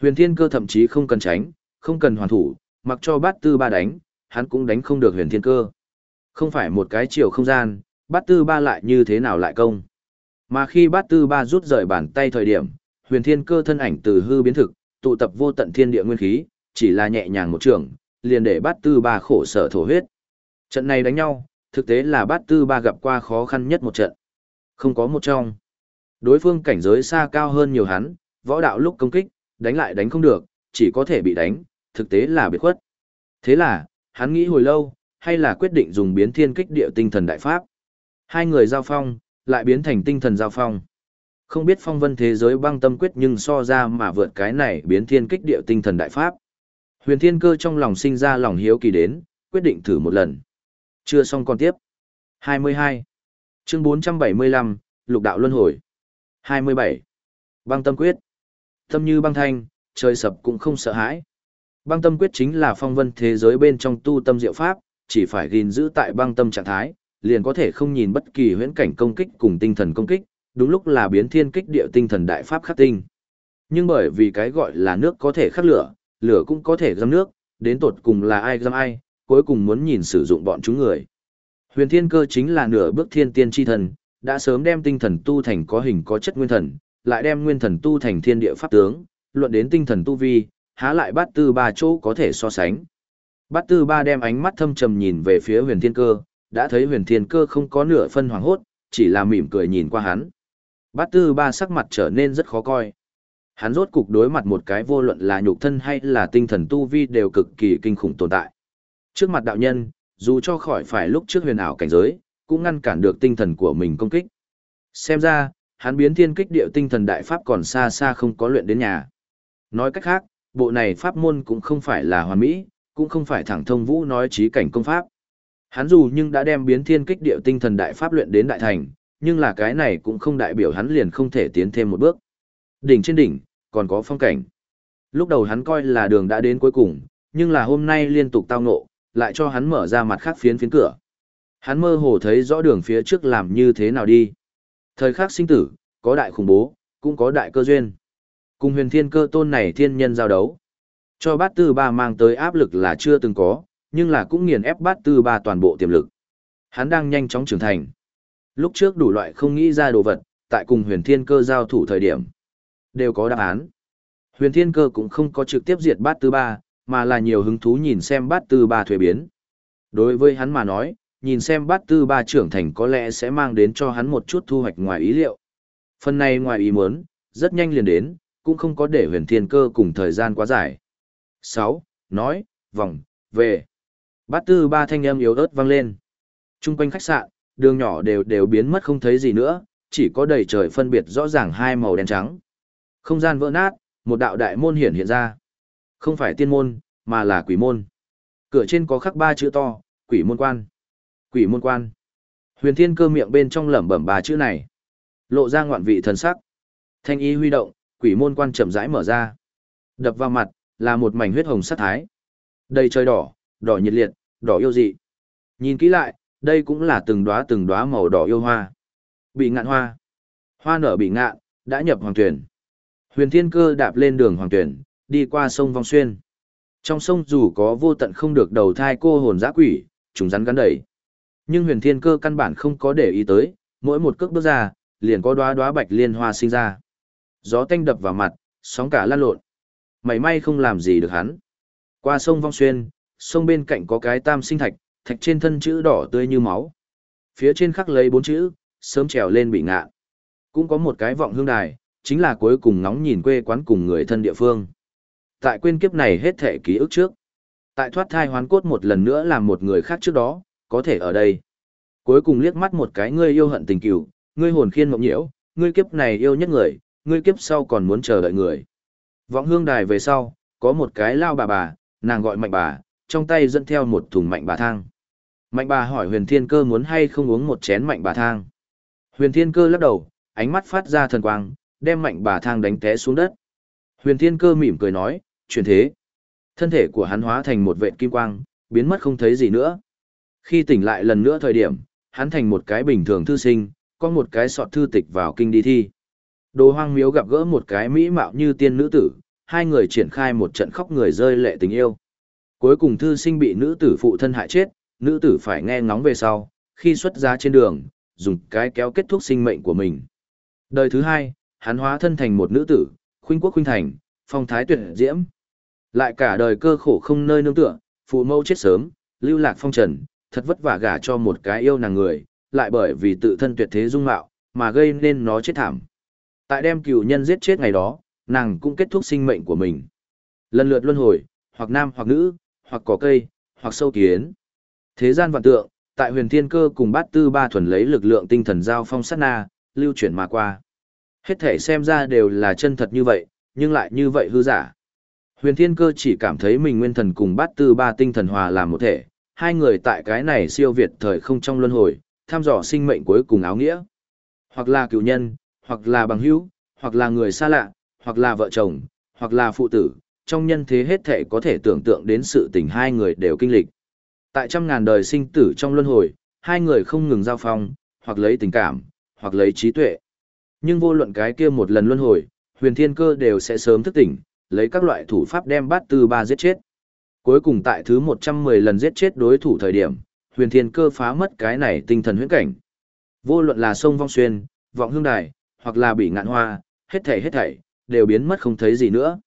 Huyền thiên cơ thậm chí không cần tránh, không cần hoàn thủ, mặc cho bát tư ba đánh, hắn cũng đánh không được huyền thiên cơ. Không phải một cái chiều không gian, bát tư ba lại như thế nào lại công. Mà khi bát tư ba rút rời bàn tay thời điểm, huyền thiên cơ thân ảnh từ hư biến thực, tụ tập vô tận thiên địa nguyên khí, chỉ là nhẹ nhàng một trường, liền để bát tư ba khổ sở thổ huyết. Trận này đánh nhau, thực tế là bát tư ba gặp qua khó khăn nhất một trận. Không có một trong. Đối phương cảnh giới xa cao hơn nhiều hắn, võ đạo lúc công kích, đánh lại đánh không được, chỉ có thể bị đánh, thực tế là biệt khuất. Thế là, hắn nghĩ hồi lâu, hay là quyết định dùng biến thiên kích địa tinh thần đại pháp. Hai người giao phong, lại biến thành tinh thần giao phong. Không biết phong vân thế giới băng tâm quyết nhưng so ra mà vượt cái này biến thiên kích địa tinh thần đại pháp. Huyền thiên cơ trong lòng sinh ra lòng hiếu kỳ đến, quyết định thử một lần. Chưa xong còn tiếp. 22. Chương 475, Lục đạo luân hồi. 27. Băng tâm quyết. Tâm như băng thanh, trời sập cũng không sợ hãi. Băng tâm quyết chính là phong vân thế giới bên trong tu tâm diệu pháp, chỉ phải gìn giữ tại băng tâm trạng thái, liền có thể không nhìn bất kỳ huyễn cảnh công kích cùng tinh thần công kích, đúng lúc là biến thiên kích địa tinh thần đại pháp khắc tinh. Nhưng bởi vì cái gọi là nước có thể khắc lửa, lửa cũng có thể giam nước, đến tột cùng là ai giam ai, cuối cùng muốn nhìn sử dụng bọn chúng người. Huyền thiên cơ chính là nửa bước thiên tiên chi thần, đã sớm đem tinh thần tu thành có hình có chất nguyên thần, lại đem nguyên thần tu thành thiên địa pháp tướng, luận đến tinh thần tu vi, há lại bát tư ba chỗ có thể so sánh. Bát tư ba đem ánh mắt thâm trầm nhìn về phía huyền thiên cơ, đã thấy huyền thiên cơ không có nửa phân hoàng hốt, chỉ là mỉm cười nhìn qua hắn. Bát tư ba sắc mặt trở nên rất khó coi. Hắn rốt cục đối mặt một cái vô luận là nhục thân hay là tinh thần tu vi đều cực kỳ kinh khủng tồn tại. Trước mặt đạo nhân, dù cho khỏi phải lúc trước huyền ảo cảnh giới, cũng ngăn cản được tinh thần của mình công kích. Xem ra, hắn biến thiên kích điệu tinh thần đại pháp còn xa xa không có luyện đến nhà. Nói cách khác, bộ này pháp môn cũng không phải là hoàn mỹ, cũng không phải thẳng thông vũ nói trí cảnh công pháp. Hắn dù nhưng đã đem biến thiên kích điệu tinh thần đại pháp luyện đến đại thành, nhưng là cái này cũng không đại biểu hắn liền không thể tiến thêm một bước. Đỉnh trên đỉnh, còn có phong cảnh. Lúc đầu hắn coi là đường đã đến cuối cùng, nhưng là hôm nay liên tục tao ngộ, lại cho hắn mở ra mặt khác phiến phiến cửa. Hắn mơ hồ thấy rõ đường phía trước làm như thế nào đi. Thời khắc sinh tử, có đại khủng bố, cũng có đại cơ duyên. Cùng huyền thiên cơ tôn này thiên nhân giao đấu. Cho bát tư ba mang tới áp lực là chưa từng có, nhưng là cũng nghiền ép bát tư ba toàn bộ tiềm lực. Hắn đang nhanh chóng trưởng thành. Lúc trước đủ loại không nghĩ ra đồ vật, tại cùng huyền thiên cơ giao thủ thời điểm. Đều có đáp án. Huyền thiên cơ cũng không có trực tiếp diệt bát tư ba, mà là nhiều hứng thú nhìn xem bát tư ba thuế biến. Đối với hắn mà nói, nhìn xem bát tư ba trưởng thành có lẽ sẽ mang đến cho hắn một chút thu hoạch ngoài ý liệu. Phần này ngoài ý muốn, rất nhanh liền đến, cũng không có để huyền thiên cơ cùng thời gian quá dài. 6. Nói, vòng, về. Bát tư ba thanh âm yếu ớt vang lên. Trung quanh khách sạn, đường nhỏ đều đều biến mất không thấy gì nữa, chỉ có đầy trời phân biệt rõ ràng hai màu đen trắng. Không gian vỡ nát, một đạo đại môn hiển hiện ra. Không phải tiên môn, mà là quỷ môn. Cửa trên có khắc ba chữ to, quỷ môn quan. Quỷ môn quan. Huyền thiên cơ miệng bên trong lẩm bẩm ba chữ này. Lộ ra ngoạn vị thần sắc. Thanh ý huy động, quỷ môn quan chậm rãi mở ra. Đập vào mặt, là một mảnh huyết hồng sắc thái. Đầy trời đỏ, đỏ nhiệt liệt, đỏ yêu dị. Nhìn kỹ lại, đây cũng là từng đóa từng đóa màu đỏ yêu hoa. Bị ngạn hoa. Hoa nở bị ngạn, đã nhập hoàng tuyển. Huyền thiên cơ đạp lên đường hoàng tuyển, đi qua sông Vong Xuyên. Trong sông dù có vô tận không được đầu thai cô hồn giã quỷ, chúng rắn gắn đẩy. Nhưng huyền thiên cơ căn bản không có để ý tới, mỗi một cước bước ra, liền có đóa đóa bạch liên hoa sinh ra. Gió tanh đập vào mặt, sóng cả lan lộn. Mày may không làm gì được hắn. Qua sông Vong Xuyên, sông bên cạnh có cái tam sinh thạch, thạch trên thân chữ đỏ tươi như máu. Phía trên khắc lấy bốn chữ, sớm trèo lên bị ngạ. Cũng có một cái vọng hương đài, chính là cuối cùng ngóng nhìn quê quán cùng người thân địa phương. Tại quên kiếp này hết thể ký ức trước. Tại thoát thai hoán cốt một lần nữa làm một người khác trước đó, có thể ở đây. Cuối cùng liếc mắt một cái ngươi yêu hận tình cửu, ngươi hồn khiên mộng nhiễu, ngươi kiếp này yêu nhất người, ngươi kiếp sau còn muốn chờ đợi người. Vọng hương đài về sau, có một cái lao bà bà, nàng gọi mạnh bà, trong tay dẫn theo một thùng mạnh bà thang. Mạnh bà hỏi huyền thiên cơ muốn hay không uống một chén mạnh bà thang. Huyền thiên cơ lắc đầu, ánh mắt phát ra thần quang, đem mạnh bà thang đánh té xuống đất. Huyền thiên cơ mỉm cười nói, chuyển thế. Thân thể của hắn hóa thành một vệt kim quang, biến mất không thấy gì nữa. Khi tỉnh lại lần nữa thời điểm, hắn thành một cái bình thường thư sinh, có một cái sọt thư tịch vào kinh đi thi. Đồ hoang miếu gặp gỡ một cái mỹ mạo như tiên nữ tử, hai người triển khai một trận khóc người rơi lệ tình yêu. Cuối cùng thư sinh bị nữ tử phụ thân hại chết, nữ tử phải nghe ngóng về sau, khi xuất ra trên đường, dùng cái kéo kết thúc sinh mệnh của mình. Đời thứ hai, hắn hóa thân thành một nữ tử, khuynh quốc khuynh thành, phong thái tuyệt diễm. Lại cả đời cơ khổ không nơi nương tựa, phụ mẫu chết sớm, lưu lạc phong trần, thật vất vả gả cho một cái yêu nàng người, lại bởi vì tự thân tuyệt thế dung mạo, mà gây nên nó chết thảm. Tại đem cửu nhân giết chết ngày đó, nàng cũng kết thúc sinh mệnh của mình. Lần lượt luân hồi, hoặc nam hoặc nữ, hoặc cỏ cây, hoặc sâu kiến. Thế gian vạn tượng, tại huyền thiên cơ cùng bát tư ba thuần lấy lực lượng tinh thần giao phong sát na, lưu chuyển mà qua. Hết thể xem ra đều là chân thật như vậy, nhưng lại như vậy hư giả. Huyền thiên cơ chỉ cảm thấy mình nguyên thần cùng bát tư ba tinh thần hòa làm một thể, hai người tại cái này siêu việt thời không trong luân hồi, tham dò sinh mệnh cuối cùng áo nghĩa. Hoặc là cựu nhân, hoặc là bằng hữu, hoặc là người xa lạ, hoặc là vợ chồng, hoặc là phụ tử, trong nhân thế hết thể có thể tưởng tượng đến sự tình hai người đều kinh lịch. Tại trăm ngàn đời sinh tử trong luân hồi, hai người không ngừng giao phong, hoặc lấy tình cảm, hoặc lấy trí tuệ. Nhưng vô luận cái kia một lần luân hồi, huyền thiên cơ đều sẽ sớm thức tỉnh, lấy các loại thủ pháp đem bát tư ba giết chết. Cuối cùng tại thứ 110 lần giết chết đối thủ thời điểm, huyền thiên cơ phá mất cái này tinh thần huyễn cảnh. Vô luận là sông Vong Xuyên, Vọng Hương Đài, hoặc là bị ngạn hoa, hết thảy hết thảy, đều biến mất không thấy gì nữa.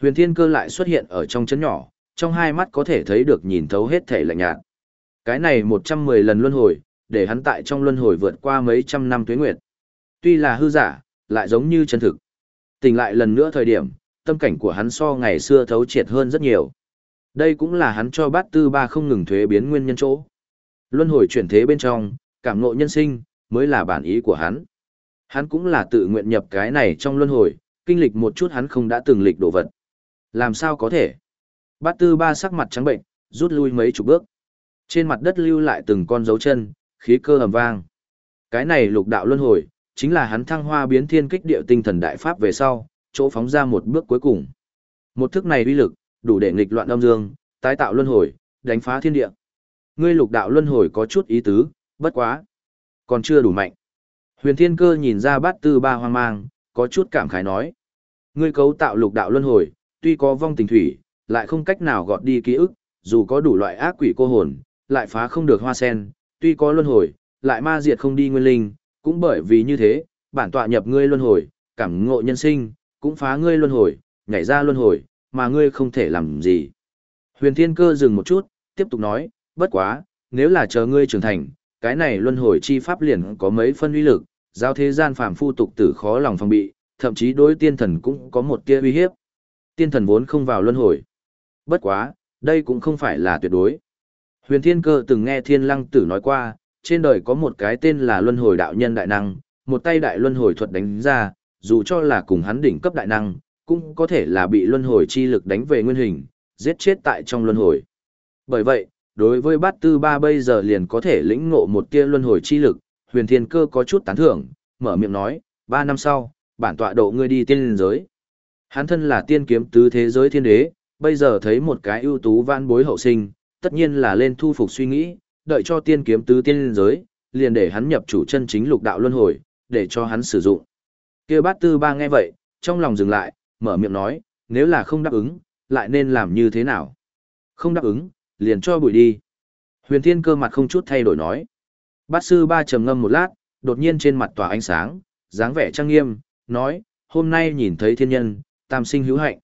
Huyền thiên cơ lại xuất hiện ở trong chấn nhỏ, trong hai mắt có thể thấy được nhìn thấu hết thể lạnh nhạt. Cái này 110 lần luân hồi, để hắn tại trong luân hồi vượt qua mấy trăm năm tuế nguyệt. Tuy là hư giả, lại giống như chân thực. Tỉnh lại lần nữa thời điểm, tâm cảnh của hắn so ngày xưa thấu triệt hơn rất nhiều. Đây cũng là hắn cho bát tư ba không ngừng thuế biến nguyên nhân chỗ. Luân hồi chuyển thế bên trong, cảm ngộ nhân sinh, mới là bản ý của hắn. Hắn cũng là tự nguyện nhập cái này trong luân hồi, kinh lịch một chút hắn không đã từng lịch đồ vật. Làm sao có thể? Bát tư ba sắc mặt trắng bệnh, rút lui mấy chục bước. Trên mặt đất lưu lại từng con dấu chân, khí cơ ầm vang. Cái này lục đạo luân hồi, chính là hắn thăng hoa biến thiên kích điệu tinh thần đại pháp về sau, chỗ phóng ra một bước cuối cùng. Một thức này uy lực, đủ để nghịch loạn âm dương, tái tạo luân hồi, đánh phá thiên địa. Ngươi lục đạo luân hồi có chút ý tứ, bất quá, còn chưa đủ mạnh. Huyền Thiên Cơ nhìn ra bát tư ba hoang mang, có chút cảm khái nói. Ngươi cấu tạo lục đạo luân hồi, tuy có vong tình thủy, lại không cách nào gọt đi ký ức, dù có đủ loại ác quỷ cô hồn, lại phá không được hoa sen, tuy có luân hồi, lại ma diệt không đi nguyên linh, cũng bởi vì như thế, bản tọa nhập ngươi luân hồi, cảm ngộ nhân sinh, cũng phá ngươi luân hồi, nhảy ra luân hồi, mà ngươi không thể làm gì. Huyền Thiên Cơ dừng một chút, tiếp tục nói, bất quá, nếu là chờ ngươi trưởng thành, cái này luân hồi chi pháp liền có mấy phân uy lực, giao thế gian phàm phu tục tử khó lòng phòng bị, thậm chí đối tiên thần cũng có một tia uy hiếp. Tiên thần vốn không vào luân hồi. Bất quá, đây cũng không phải là tuyệt đối. Huyền Thiên Cơ từng nghe Thiên Lăng Tử nói qua, trên đời có một cái tên là luân hồi đạo nhân đại năng, một tay đại luân hồi thuật đánh ra, dù cho là cùng hắn đỉnh cấp đại năng, cũng có thể là bị luân hồi chi lực đánh về nguyên hình, giết chết tại trong luân hồi. Bởi vậy, đối với bát tư ba bây giờ liền có thể lĩnh ngộ một tia luân hồi chi lực, huyền thiên cơ có chút tán thưởng, mở miệng nói, ba năm sau, bản tọa độ ngươi đi tiên giới. Hắn thân là tiên kiếm tứ thế giới thiên đế, bây giờ thấy một cái ưu tú văn bối hậu sinh, tất nhiên là lên thu phục suy nghĩ, đợi cho tiên kiếm tứ tiên giới, liền để hắn nhập chủ chân chính lục đạo luân hồi, để cho hắn sử dụng. Kia bát tư ba nghe vậy, trong lòng dừng lại, mở miệng nói, nếu là không đáp ứng, lại nên làm như thế nào? Không đáp ứng, liền cho bụi đi. Huyền thiên cơ mặt không chút thay đổi nói. Bát sư ba trầm ngâm một lát, đột nhiên trên mặt tỏa ánh sáng, dáng vẻ trang nghiêm, nói, hôm nay nhìn thấy thiên nhân, tam sinh hữu hạnh.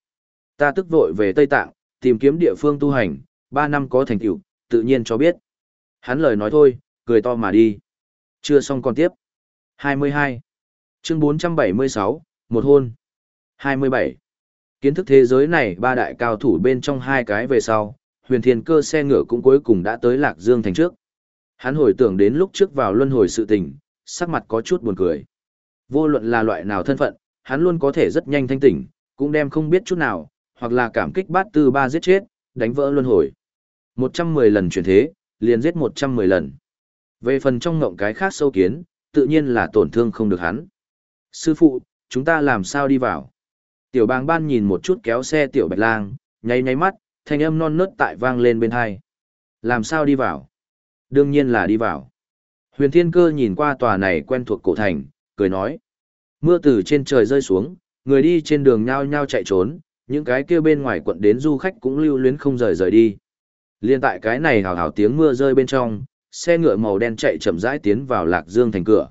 Ta tức vội về Tây Tạng, tìm kiếm địa phương tu hành, ba năm có thành tựu, tự nhiên cho biết. Hắn lời nói thôi, cười to mà đi. Chưa xong còn tiếp. 22. Chương 476, một hôn. 27. Kiến thức thế giới này ba đại cao thủ bên trong hai cái về sau, huyền thiên cơ xe ngựa cũng cuối cùng đã tới Lạc Dương thành trước. Hắn hồi tưởng đến lúc trước vào luân hồi sự tình, sắc mặt có chút buồn cười. Vô luận là loại nào thân phận, hắn luôn có thể rất nhanh thanh tỉnh, cũng đem không biết chút nào, hoặc là cảm kích bát tư ba giết chết, đánh vỡ luân hồi. 110 lần chuyển thế, liền giết 110 lần. Về phần trong ngộng cái khác sâu kiến, tự nhiên là tổn thương không được hắn. Sư phụ, chúng ta làm sao đi vào? Tiểu bang ban nhìn một chút kéo xe tiểu bạch lang, nháy nháy mắt, thanh âm non nớt tại vang lên bên hai. Làm sao đi vào? Đương nhiên là đi vào. Huyền Thiên Cơ nhìn qua tòa này quen thuộc cổ thành, cười nói. Mưa từ trên trời rơi xuống, người đi trên đường nhao nhao chạy trốn, những cái kia bên ngoài quận đến du khách cũng lưu luyến không rời rời đi. Liên tại cái này hào hào tiếng mưa rơi bên trong, xe ngựa màu đen chạy chậm rãi tiến vào Lạc Dương thành cửa.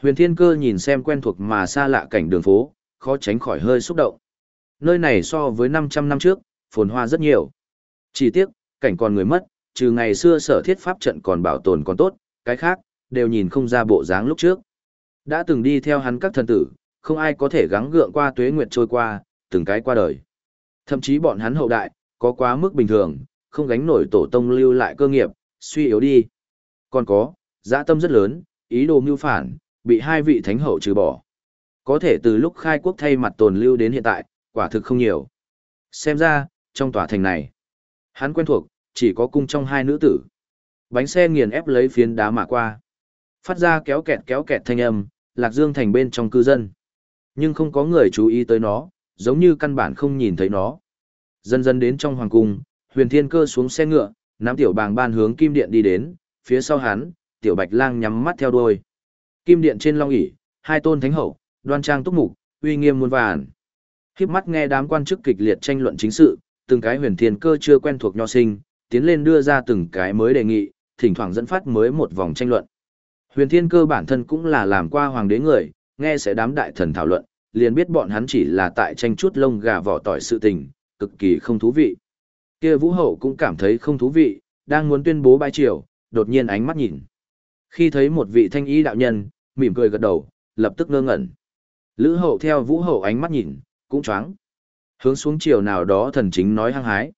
Huyền Thiên Cơ nhìn xem quen thuộc mà xa lạ cảnh đường phố, khó tránh khỏi hơi xúc động. Nơi này so với 500 năm trước, phồn hoa rất nhiều. Chỉ tiếc, cảnh còn người mất, trừ ngày xưa sở thiết pháp trận còn bảo tồn còn tốt, cái khác, đều nhìn không ra bộ dáng lúc trước. Đã từng đi theo hắn các thần tử, không ai có thể gắng gượng qua tuế nguyệt trôi qua, từng cái qua đời. Thậm chí bọn hắn hậu đại, có quá mức bình thường, không gánh nổi tổ tông lưu lại cơ nghiệp, suy yếu đi. Còn có, dã tâm rất lớn, ý đồ mưu phản, bị hai vị thánh hậu trừ bỏ. Có thể từ lúc khai quốc thay mặt tồn lưu đến hiện tại, quả thực không nhiều. Xem ra, trong tòa thành này, hắn quen thuộc, chỉ có cung trong hai nữ tử. Bánh xe nghiền ép lấy phiến đá mà qua. Phát ra kéo kẹt kéo kẹt thanh âm, lạc dương thành bên trong cư dân. Nhưng không có người chú ý tới nó, giống như căn bản không nhìn thấy nó. Dần dần đến trong hoàng cung, huyền thiên cơ xuống xe ngựa, nắm tiểu bàng ban hướng kim điện đi đến, phía sau hắn, tiểu bạch lang nhắm mắt theo đuôi. Kim điện trên long ỷ hai tôn thánh hậu, đoan trang túc mục, uy nghiêm muôn vàn. Khiếp mắt nghe đám quan chức kịch liệt tranh luận chính sự, từng cái huyền thiên cơ chưa quen thuộc nho sinh, tiến lên đưa ra từng cái mới đề nghị, thỉnh thoảng dẫn phát mới một vòng tranh luận. Huyền thiên cơ bản thân cũng là làm qua hoàng đế người, nghe sẽ đám đại thần thảo luận, liền biết bọn hắn chỉ là tại tranh chút lông gà vỏ tỏi sự tình, cực kỳ không thú vị. Kia vũ hậu cũng cảm thấy không thú vị, đang muốn tuyên bố bãi triều, đột nhiên ánh mắt nhìn. Khi thấy một vị thanh y đạo nhân, mỉm cười gật đầu, lập tức ngơ ngẩn. Lữ hậu theo vũ hậu ánh mắt nhìn, cũng choáng. Hướng xuống chiều nào đó thần chính nói hăng hái.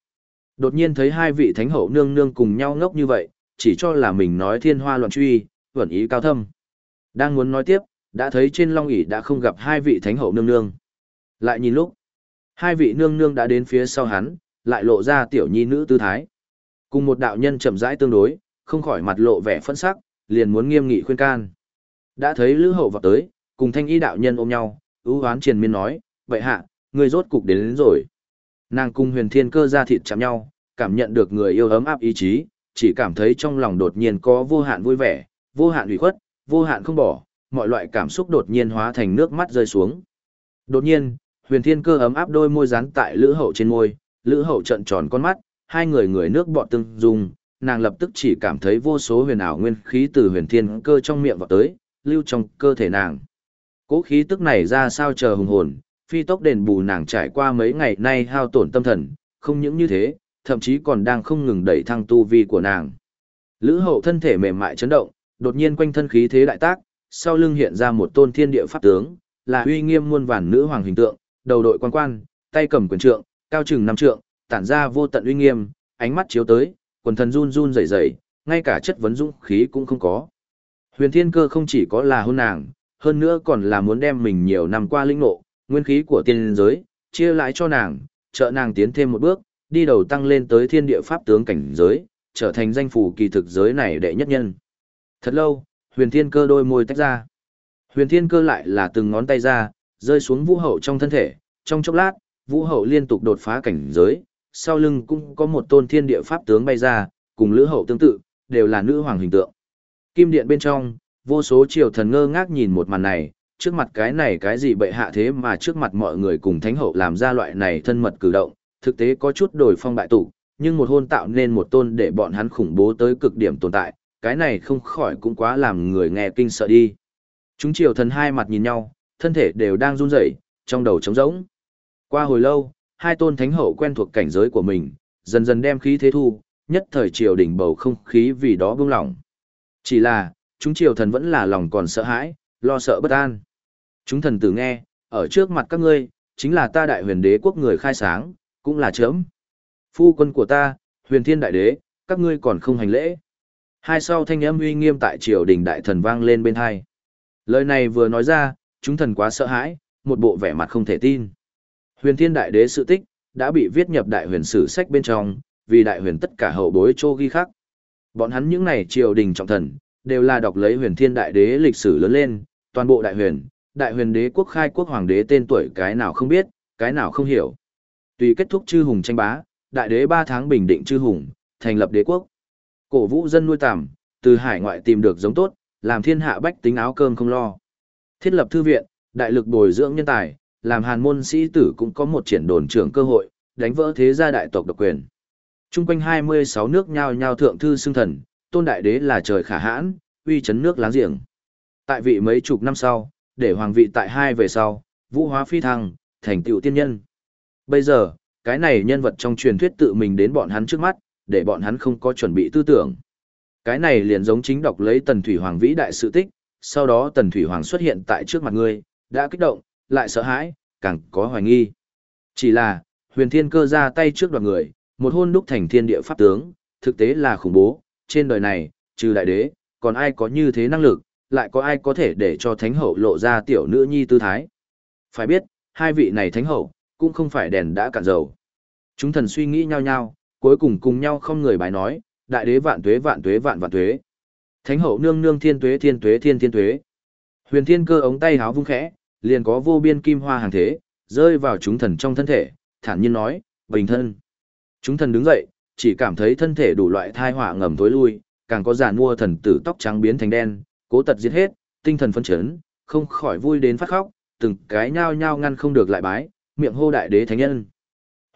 Đột nhiên thấy hai vị thánh hậu nương nương cùng nhau ngốc như vậy, chỉ cho là mình nói thiên hoa loạn truy, vẩn ý cao thâm. Đang muốn nói tiếp, đã thấy trên long ỷ đã không gặp hai vị thánh hậu nương nương. Lại nhìn lúc, hai vị nương nương đã đến phía sau hắn, lại lộ ra tiểu nhi nữ tư thái. Cùng một đạo nhân chậm rãi tương đối, không khỏi mặt lộ vẻ phẫn sắc, liền muốn nghiêm nghị khuyên can. Đã thấy Lữ Hậu vào tới, cùng thanh y đạo nhân ôm nhau, ưu hoán triền miên nói, vậy hạ, người rốt cục đến, đến rồi. Nàng cung huyền thiên cơ ra thịt chạm nhau, cảm nhận được người yêu ấm áp ý chí, chỉ cảm thấy trong lòng đột nhiên có vô hạn vui vẻ, vô hạn ủy khuất, vô hạn không bỏ, mọi loại cảm xúc đột nhiên hóa thành nước mắt rơi xuống. Đột nhiên, huyền thiên cơ ấm áp đôi môi dán tại lữ hậu trên môi, lữ hậu trận tròn con mắt, hai người người nước bọt tương dung, nàng lập tức chỉ cảm thấy vô số huyền ảo nguyên khí từ huyền thiên cơ trong miệng vào tới, lưu trong cơ thể nàng. Cố khí tức này ra sao chờ hùng hồn, phi tốc đền bù nàng trải qua mấy ngày nay hao tổn tâm thần, không những như thế, thậm chí còn đang không ngừng đẩy thăng tu vi của nàng. Lữ hậu thân thể mềm mại chấn động, đột nhiên quanh thân khí thế đại tác, sau lưng hiện ra một tôn thiên địa pháp tướng, là uy nghiêm muôn vàn nữ hoàng hình tượng, đầu đội quan quan, tay cầm quyền trượng, cao chừng năm trượng, tản ra vô tận uy nghiêm, ánh mắt chiếu tới, quần thần run run rẩy rẩy, ngay cả chất vấn dũng khí cũng không có. Huyền Thiên Cơ không chỉ có là hôn nàng, hơn nữa còn là muốn đem mình nhiều năm qua linh ngộ, nguyên khí của tiên giới, chia lại cho nàng, trợ nàng tiến thêm một bước, đi đầu tăng lên tới thiên địa pháp tướng cảnh giới, trở thành danh phủ kỳ thực giới này đệ nhất nhân. Thật lâu, huyền thiên cơ đôi môi tách ra. Huyền thiên cơ lại là từng ngón tay ra, rơi xuống vũ hậu trong thân thể, trong chốc lát, vũ hậu liên tục đột phá cảnh giới, sau lưng cũng có một tôn thiên địa pháp tướng bay ra, cùng lữ hậu tương tự, đều là nữ hoàng hình tượng. Kim điện bên trong, vô số triều thần ngơ ngác nhìn một màn này, trước mặt cái này cái gì bệ hạ thế mà trước mặt mọi người cùng thánh hậu làm ra loại này thân mật cử động, thực tế có chút đổi phong bại tụ, nhưng một hôn tạo nên một tôn để bọn hắn khủng bố tới cực điểm tồn tại, cái này không khỏi cũng quá làm người nghe kinh sợ đi. Chúng triều thần hai mặt nhìn nhau, thân thể đều đang run rẩy, trong đầu trống rỗng. Qua hồi lâu, hai tôn thánh hậu quen thuộc cảnh giới của mình, dần dần đem khí thế thu, nhất thời triều đỉnh bầu không khí vì đó buông lỏng. Chỉ là, chúng triều thần vẫn là lòng còn sợ hãi, lo sợ bất an. Chúng thần tử nghe, ở trước mặt các ngươi, chính là ta đại huyền đế quốc người khai sáng, cũng là chớm. Phu quân của ta, huyền thiên đại đế, các ngươi còn không hành lễ. Hai sau thanh âm uy nghiêm tại triều đình đại thần vang lên bên hai. Lời này vừa nói ra, chúng thần quá sợ hãi, một bộ vẻ mặt không thể tin. Huyền thiên đại đế sự tích, đã bị viết nhập đại huyền sử sách bên trong, vì đại huyền tất cả hậu bối chô ghi khắc. Bọn hắn những này triều đình trọng thần, đều là đọc lấy huyền thiên đại đế lịch sử lớn lên, toàn bộ đại huyền, đại huyền đế quốc khai quốc hoàng đế tên tuổi cái nào không biết, cái nào không hiểu. Tùy kết thúc chư hùng tranh bá, đại đế 3 tháng bình định chư hùng, thành lập đế quốc. Cổ vũ dân nuôi tằm, từ hải ngoại tìm được giống tốt, làm thiên hạ bách tính áo cơm không lo. Thiết lập thư viện, đại lực bồi dưỡng nhân tài, làm hàn môn sĩ tử cũng có một triển đồn trưởng cơ hội, đánh vỡ thế gia đại tộc độc quyền. Trung quanh 26 nước nhao nhao thượng thư xưng thần, tôn đại đế là trời khả hãn, uy chấn nước láng giềng. Tại vị mấy chục năm sau, để hoàng vị tại hai về sau, vũ hóa phi thăng, thành tựu tiên nhân. Bây giờ, cái này nhân vật trong truyền thuyết tự mình đến bọn hắn trước mắt, để bọn hắn không có chuẩn bị tư tưởng. Cái này liền giống chính đọc lấy Tần Thủy Hoàng vĩ đại sự tích, sau đó Tần Thủy Hoàng xuất hiện tại trước mặt ngươi, đã kích động, lại sợ hãi, càng có hoài nghi. Chỉ là, huyền thiên cơ ra tay trước đoàn người, một hôn đúc thành thiên địa pháp tướng, thực tế là khủng bố, trên đời này, trừ đại đế, còn ai có như thế năng lực, lại có ai có thể để cho thánh hậu lộ ra tiểu nữ nhi tư thái. Phải biết, hai vị này thánh hậu, cũng không phải đèn đã cạn dầu. Chúng thần suy nghĩ nhau nhau, cuối cùng cùng nhau không người bài nói, đại đế vạn tuế vạn tuế vạn vạn tuế. Thánh hậu nương nương thiên tuế thiên tuế thiên thiên tuế. Huyền thiên cơ ống tay háo vung khẽ, liền có vô biên kim hoa hàng thế, rơi vào chúng thần trong thân thể, thản nhiên nói, bình thân. Chúng thần đứng dậy, chỉ cảm thấy thân thể đủ loại thai hỏa ngầm tối lui, càng có giàn mua thần tử tóc trắng biến thành đen, cố tật giết hết, tinh thần phân chấn, không khỏi vui đến phát khóc, từng cái nhao nhao ngăn không được lại bái, miệng hô đại đế thánh nhân.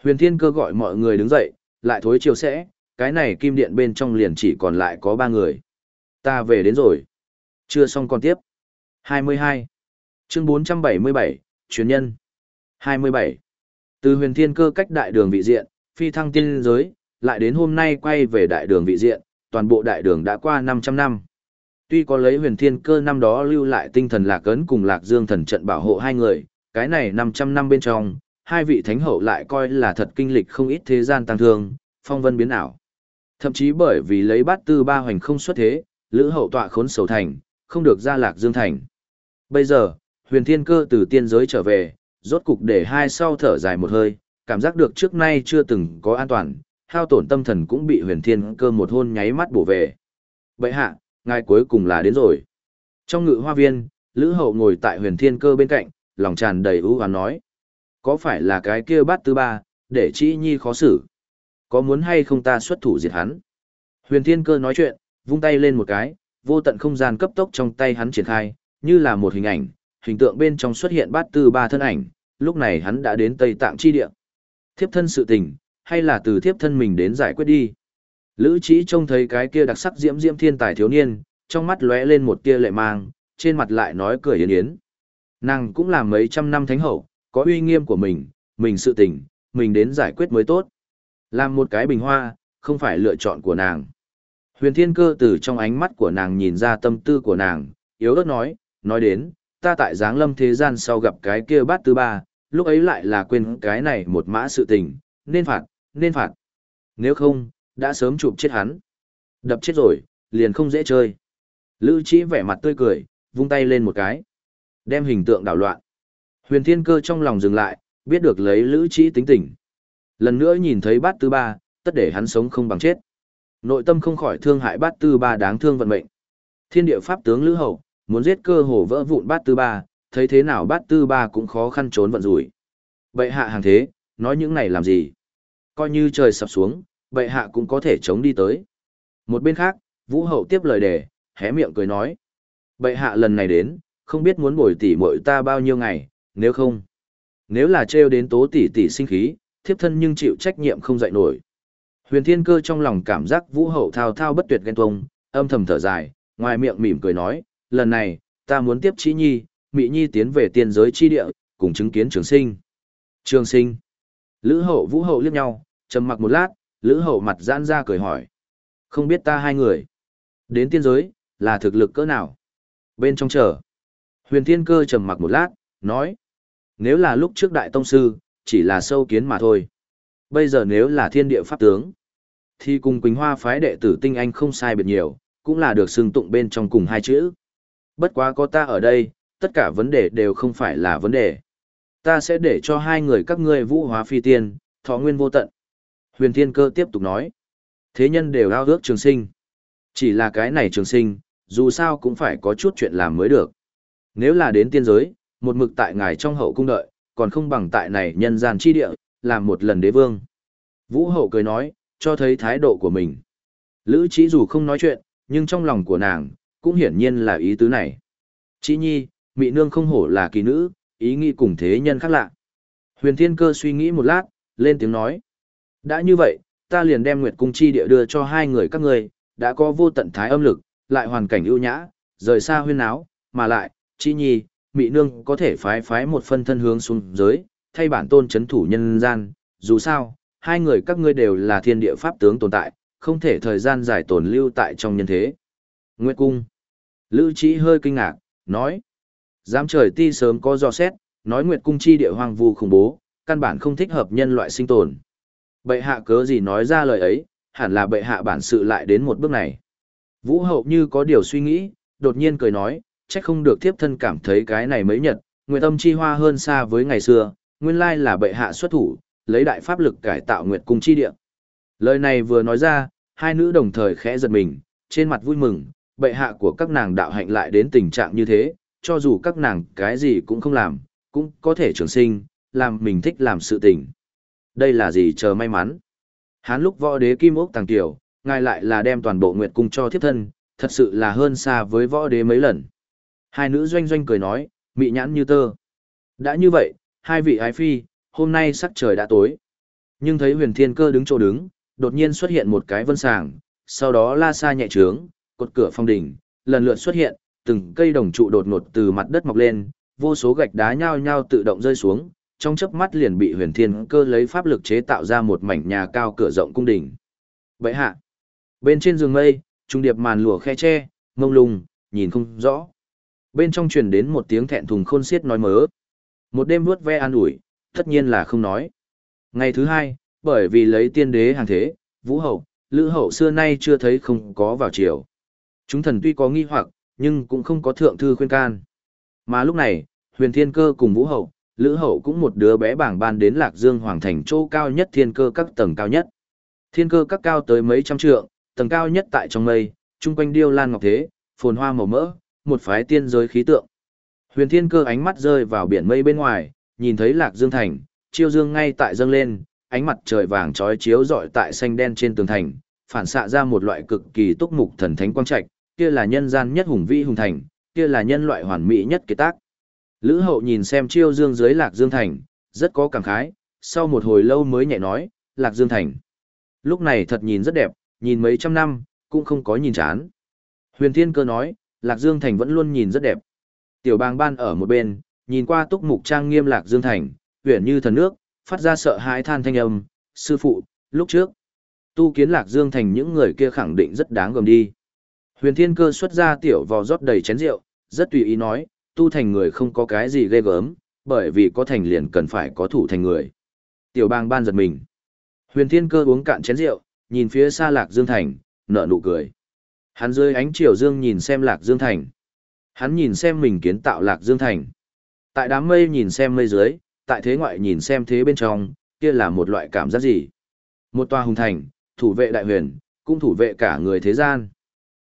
Huyền Thiên Cơ gọi mọi người đứng dậy, lại thối chiều sẽ, cái này kim điện bên trong liền chỉ còn lại có ba người. Ta về đến rồi. Chưa xong còn tiếp. 22. Chương 477, chuyên nhân. 27. Từ huyền thiên cơ cách đại đường vị diện, phi thăng tiên giới, lại đến hôm nay quay về đại đường vị diện, toàn bộ đại đường đã qua 500 năm. Tuy có lấy huyền thiên cơ năm đó lưu lại tinh thần lạc ấn cùng lạc dương thần trận bảo hộ hai người, cái này 500 năm bên trong, hai vị thánh hậu lại coi là thật kinh lịch không ít thế gian tăng thương, phong vân biến ảo. Thậm chí bởi vì lấy bát tư ba hoành không xuất thế, lữ hậu tọa khốn sầu thành, không được ra lạc dương thành. Bây giờ, huyền thiên cơ từ tiên giới trở về, rốt cục để hai sau thở dài một hơi, cảm giác được trước nay chưa từng có an toàn, hao tổn tâm thần cũng bị huyền thiên cơ một hôn nháy mắt bổ về. Bậy hạ, ngài cuối cùng là đến rồi. Trong ngự hoa viên, Lữ Hậu ngồi tại huyền thiên cơ bên cạnh, lòng tràn đầy ưu hoán nói. Có phải là cái kia bát tư ba, để chị nhi khó xử? Có muốn hay không ta xuất thủ diệt hắn? Huyền thiên cơ nói chuyện, vung tay lên một cái, vô tận không gian cấp tốc trong tay hắn triển khai, như là một hình ảnh, hình tượng bên trong xuất hiện bát tư ba thân ảnh, lúc này hắn đã đến Tây Tạng chi địa. Thiếp thân sự tình, hay là từ thiếp thân mình đến giải quyết đi. Lữ trí trông thấy cái kia đặc sắc diễm diễm thiên tài thiếu niên, trong mắt lóe lên một tia lệ mang, trên mặt lại nói cười yến yến. Nàng cũng là mấy trăm năm thánh hậu, có uy nghiêm của mình, mình sự tình, mình đến giải quyết mới tốt. Làm một cái bình hoa, không phải lựa chọn của nàng. Huyền thiên cơ từ trong ánh mắt của nàng nhìn ra tâm tư của nàng, yếu ớt nói, nói đến, ta tại giáng lâm thế gian sau gặp cái kia bát tư ba, lúc ấy lại là quên cái này một mã sự tình, nên phạt, nên phạt. Nếu không, đã sớm chụp chết hắn. Đập chết rồi, liền không dễ chơi. Lữ Chí vẻ mặt tươi cười, vung tay lên một cái. Đem hình tượng đảo loạn. Huyền Thiên Cơ trong lòng dừng lại, biết được lấy Lữ Chỉ tính tình. Lần nữa nhìn thấy bát tư ba, tất để hắn sống không bằng chết. Nội tâm không khỏi thương hại bát tư ba đáng thương vận mệnh. Thiên địa pháp tướng Lữ Hậu, muốn giết cơ hồ vỡ vụn bát tư ba, thấy thế nào bát tư ba cũng khó khăn trốn vận rủi. Bệ hạ hàng thế, nói những này làm gì? Coi như trời sập xuống, bệ hạ cũng có thể chống đi tới. Một bên khác, Vũ Hậu tiếp lời đề, hé miệng cười nói. Bệ hạ lần này đến, không biết muốn bồi tỉ muội ta bao nhiêu ngày, nếu không. Nếu là trêu đến tố tỷ tỷ sinh khí, thiếp thân nhưng chịu trách nhiệm không dậy nổi. Huyền Thiên Cơ trong lòng cảm giác Vũ Hậu thao thao bất tuyệt ghen tuông, âm thầm thở dài, ngoài miệng mỉm cười nói, lần này, ta muốn tiếp Chí Nhi, Mị Nhi tiến về tiên giới chi địa, cùng chứng kiến trường sinh. Trường sinh. Lữ hậu vũ hậu liếc nhau, trầm mặc một lát, lữ hậu mặt giãn ra cười hỏi. Không biết ta hai người. Đến tiên giới, là thực lực cỡ nào? Bên trong chờ. Huyền thiên cơ trầm mặc một lát, nói. Nếu là lúc trước đại tông sư, chỉ là sâu kiến mà thôi. Bây giờ nếu là thiên địa pháp tướng, thì cùng Quỳnh Hoa phái đệ tử tinh anh không sai biệt nhiều, cũng là được xưng tụng bên trong cùng hai chữ. Bất quá có ta ở đây, tất cả vấn đề đều không phải là vấn đề. Ta sẽ để cho hai người các ngươi vũ hóa phi tiên, thọ nguyên vô tận. Huyền Thiên Cơ tiếp tục nói. Thế nhân đều ao ước trường sinh. Chỉ là cái này trường sinh, dù sao cũng phải có chút chuyện làm mới được. Nếu là đến tiên giới, một mực tại ngài trong hậu cung đợi, còn không bằng tại này nhân gian chi địa, làm một lần đế vương. Vũ hậu cười nói, cho thấy thái độ của mình. Lữ trí dù không nói chuyện, nhưng trong lòng của nàng, cũng hiển nhiên là ý tứ này. Chỉ nhi, mị nương không hổ là kỳ nữ, ý nghĩ cùng thế nhân khác lạ. Huyền thiên cơ suy nghĩ một lát, lên tiếng nói. Đã như vậy, ta liền đem Nguyệt Cung chi địa đưa cho hai người các ngươi, đã có vô tận thái âm lực, lại hoàn cảnh ưu nhã, rời xa huyên áo, mà lại, chi nhi, mị nương có thể phái phái một phân thân hướng xuống giới, thay bản tôn chấn thủ nhân gian, dù sao, hai người các ngươi đều là thiên địa pháp tướng tồn tại, không thể thời gian dài tồn lưu tại trong nhân thế. Nguyệt Cung. Lữ Trí hơi kinh ngạc, nói. Giám trời ti sớm có do xét, nói Nguyệt Cung chi địa hoang vu khủng bố, căn bản không thích hợp nhân loại sinh tồn. Bệ hạ cớ gì nói ra lời ấy, hẳn là bệ hạ bản sự lại đến một bước này. Vũ hậu như có điều suy nghĩ, đột nhiên cười nói, trách không được thiếp thân cảm thấy cái này mấy nhật, Nguyệt Âm chi hoa hơn xa với ngày xưa, nguyên lai là bệ hạ xuất thủ, lấy đại pháp lực cải tạo Nguyệt cung chi địa. Lời này vừa nói ra, hai nữ đồng thời khẽ giật mình, trên mặt vui mừng, bệ hạ của các nàng đạo hạnh lại đến tình trạng như thế, cho dù các nàng cái gì cũng không làm, cũng có thể trường sinh, làm mình thích làm sự tình. Đây là gì chờ may mắn. Hán lúc võ đế kim ốc tàng tiểu, ngài lại là đem toàn bộ nguyệt cung cho thiếp thân, thật sự là hơn xa với võ đế mấy lần. Hai nữ doanh doanh cười nói, mị nhãn như tơ. Đã như vậy, hai vị ái phi, hôm nay sắc trời đã tối. Nhưng thấy huyền thiên cơ đứng chỗ đứng, đột nhiên xuất hiện một cái vân sàng, sau đó la xa nhẹ trướng, cột cửa phong đỉnh, lần lượt xuất hiện, từng cây đồng trụ đột ngột từ mặt đất mọc lên, vô số gạch đá nhao nhao tự động rơi xuống, trong chớp mắt liền bị huyền thiên cơ lấy pháp lực chế tạo ra một mảnh nhà cao cửa rộng cung đình. Vậy hạ, bên trên giường mây, trung điệp màn lụa khe tre, mông lung, nhìn không rõ. Bên trong truyền đến một tiếng thẹn thùng khôn xiết nói mớ. Một đêm vuốt ve an ủi, tất nhiên là không nói. Ngày thứ hai, bởi vì lấy tiên đế hàng thế, vũ hậu, lữ hậu xưa nay chưa thấy không có vào chiều. Chúng thần tuy có nghi hoặc, nhưng cũng không có thượng thư khuyên can. Mà lúc này, huyền thiên cơ cùng vũ hậu, lữ hậu cũng một đứa bé bảng ban đến lạc dương hoàng thành chỗ cao nhất thiên cơ các tầng cao nhất. Thiên cơ các cao tới mấy trăm trượng, tầng cao nhất tại trong mây, chung quanh điêu lan ngọc thế, phồn hoa màu mỡ, một phái tiên giới khí tượng. Huyền thiên cơ ánh mắt rơi vào biển mây bên ngoài, nhìn thấy lạc dương thành, chiêu dương ngay tại dâng lên, ánh mặt trời vàng chói chiếu rọi tại xanh đen trên tường thành, phản xạ ra một loại cực kỳ túc mục thần thánh quang trạch, kia là nhân gian nhất hùng vĩ hùng thành, kia là nhân loại hoàn mỹ nhất kế tác. Lữ hậu nhìn xem chiêu dương dưới lạc dương thành, rất có cảm khái, sau một hồi lâu mới nhẹ nói, lạc dương thành. Lúc này thật nhìn rất đẹp, nhìn mấy trăm năm, cũng không có nhìn chán. Huyền Thiên Cơ nói, lạc dương thành vẫn luôn nhìn rất đẹp. Tiểu bang ban ở một bên, nhìn qua túc mục trang nghiêm lạc dương thành, huyền như thần nước, phát ra sợ hãi than thanh âm, sư phụ, lúc trước, tu kiến lạc dương thành những người kia khẳng định rất đáng gầm đi. Huyền Thiên Cơ xuất ra tiểu vò rót đầy chén rượu, rất tùy ý nói, tu thành người không có cái gì ghê gớm, bởi vì có thành liền cần phải có thủ thành người. Tiểu bang ban giật mình. Huyền Thiên Cơ uống cạn chén rượu, nhìn phía xa Lạc Dương Thành, nở nụ cười. Hắn dưới ánh chiều dương nhìn xem Lạc Dương Thành. Hắn nhìn xem mình kiến tạo Lạc Dương Thành. Tại đám mây nhìn xem mây dưới, tại thế ngoại nhìn xem thế bên trong, kia là một loại cảm giác gì? Một tòa hùng thành, thủ vệ đại huyền, cũng thủ vệ cả người thế gian.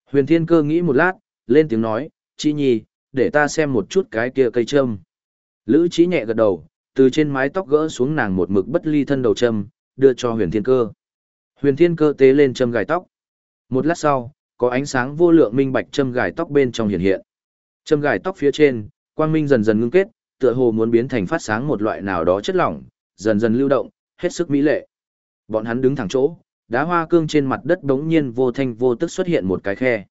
Huyền Thiên Cơ nghĩ một lát, lên tiếng nói, Chi Nhi, để ta xem một chút cái kia cây trâm." Lữ Chí nhẹ gật đầu, từ trên mái tóc gỡ xuống nàng một mực bất ly thân đầu trâm, đưa cho Huyền Thiên Cơ. Huyền Thiên Cơ tế lên trâm gài tóc. Một lát sau, có ánh sáng vô lượng minh bạch châm gài tóc bên trong hiện hiện. Châm gài tóc phía trên, quang minh dần dần ngưng kết, tựa hồ muốn biến thành phát sáng một loại nào đó chất lỏng, dần dần lưu động, hết sức mỹ lệ. Bọn hắn đứng thẳng chỗ, đá hoa cương trên mặt đất bỗng nhiên vô thanh vô tức xuất hiện một cái khe.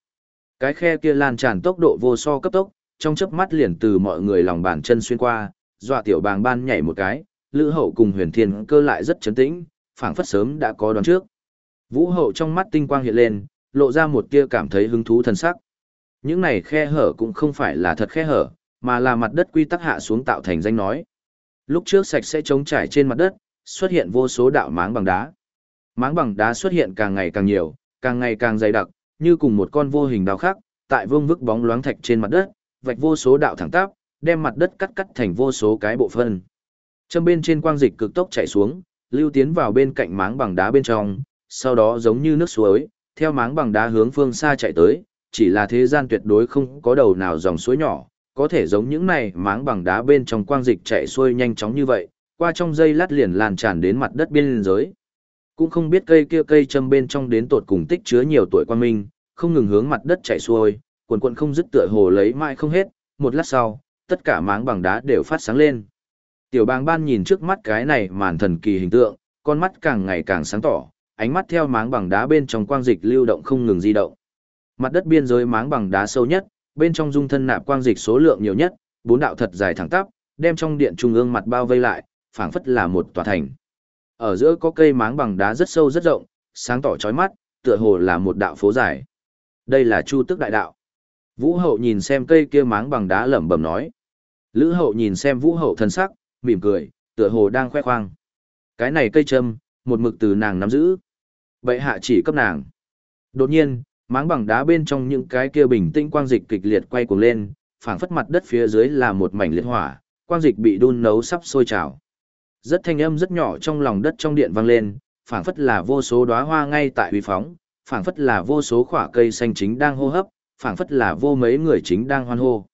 Cái khe kia lan tràn tốc độ vô so cấp tốc, trong chớp mắt liền từ mọi người lòng bàn chân xuyên qua, dọa tiểu bàng ban nhảy một cái, lữ hậu cùng huyền thiên cơ lại rất chấn tĩnh, phảng phất sớm đã có đoán trước. Vũ hậu trong mắt tinh quang hiện lên, lộ ra một tia cảm thấy hứng thú thần sắc. Những này khe hở cũng không phải là thật khe hở, mà là mặt đất quy tắc hạ xuống tạo thành danh nói. Lúc trước sạch sẽ trống trải trên mặt đất, xuất hiện vô số đạo máng bằng đá. Máng bằng đá xuất hiện càng ngày càng nhiều, càng ngày càng dày đặc, như cùng một con vô hình đào khác, tại vương vức bóng loáng thạch trên mặt đất, vạch vô số đạo thẳng tắp, đem mặt đất cắt cắt thành vô số cái bộ phân. Châm bên trên quang dịch cực tốc chảy xuống, lưu tiến vào bên cạnh máng bằng đá bên trong, sau đó giống như nước suối, theo máng bằng đá hướng phương xa chạy tới, chỉ là thế gian tuyệt đối không có đầu nào dòng suối nhỏ, có thể giống những này máng bằng đá bên trong quang dịch chạy xuôi nhanh chóng như vậy, qua trong dây lát liền lan tràn đến mặt đất biên giới. Cũng không biết cây kia cây châm bên trong đến tột cùng tích chứa nhiều tuổi quang minh, không ngừng hướng mặt đất chạy xuôi, quần quần không dứt tựa hồ lấy mãi không hết, một lát sau, tất cả máng bằng đá đều phát sáng lên. Tiểu bang ban nhìn trước mắt cái này màn thần kỳ hình tượng, con mắt càng ngày càng sáng tỏ, ánh mắt theo máng bằng đá bên trong quang dịch lưu động không ngừng di động. Mặt đất biên giới máng bằng đá sâu nhất, bên trong dung thân nạp quang dịch số lượng nhiều nhất, bốn đạo thật dài thẳng tắp, đem trong điện trung ương mặt bao vây lại, phảng phất là một tòa thành. Ở giữa có cây máng bằng đá rất sâu rất rộng, sáng tỏ chói mắt, tựa hồ là một đạo phố dài. Đây là Chu Tức đại đạo. Vũ Hậu nhìn xem cây kia máng bằng đá lẩm bẩm nói. Lữ Hậu nhìn xem Vũ Hậu thân sắc, mỉm cười, tựa hồ đang khoe khoang. Cái này cây châm, một mực từ nàng nắm giữ. Bệ hạ chỉ cấp nàng. Đột nhiên, máng bằng đá bên trong những cái kia bình tĩnh quang dịch kịch liệt quay cuồng lên, phảng phất mặt đất phía dưới là một mảnh liệt hỏa, quang dịch bị đun nấu sắp sôi trào. Rất thanh âm rất nhỏ trong lòng đất trong điện vang lên, phảng phất là vô số đóa hoa ngay tại uy phóng, phảng phất là vô số khỏa cây xanh chính đang hô hấp, phảng phất là vô mấy người chính đang hoan hô.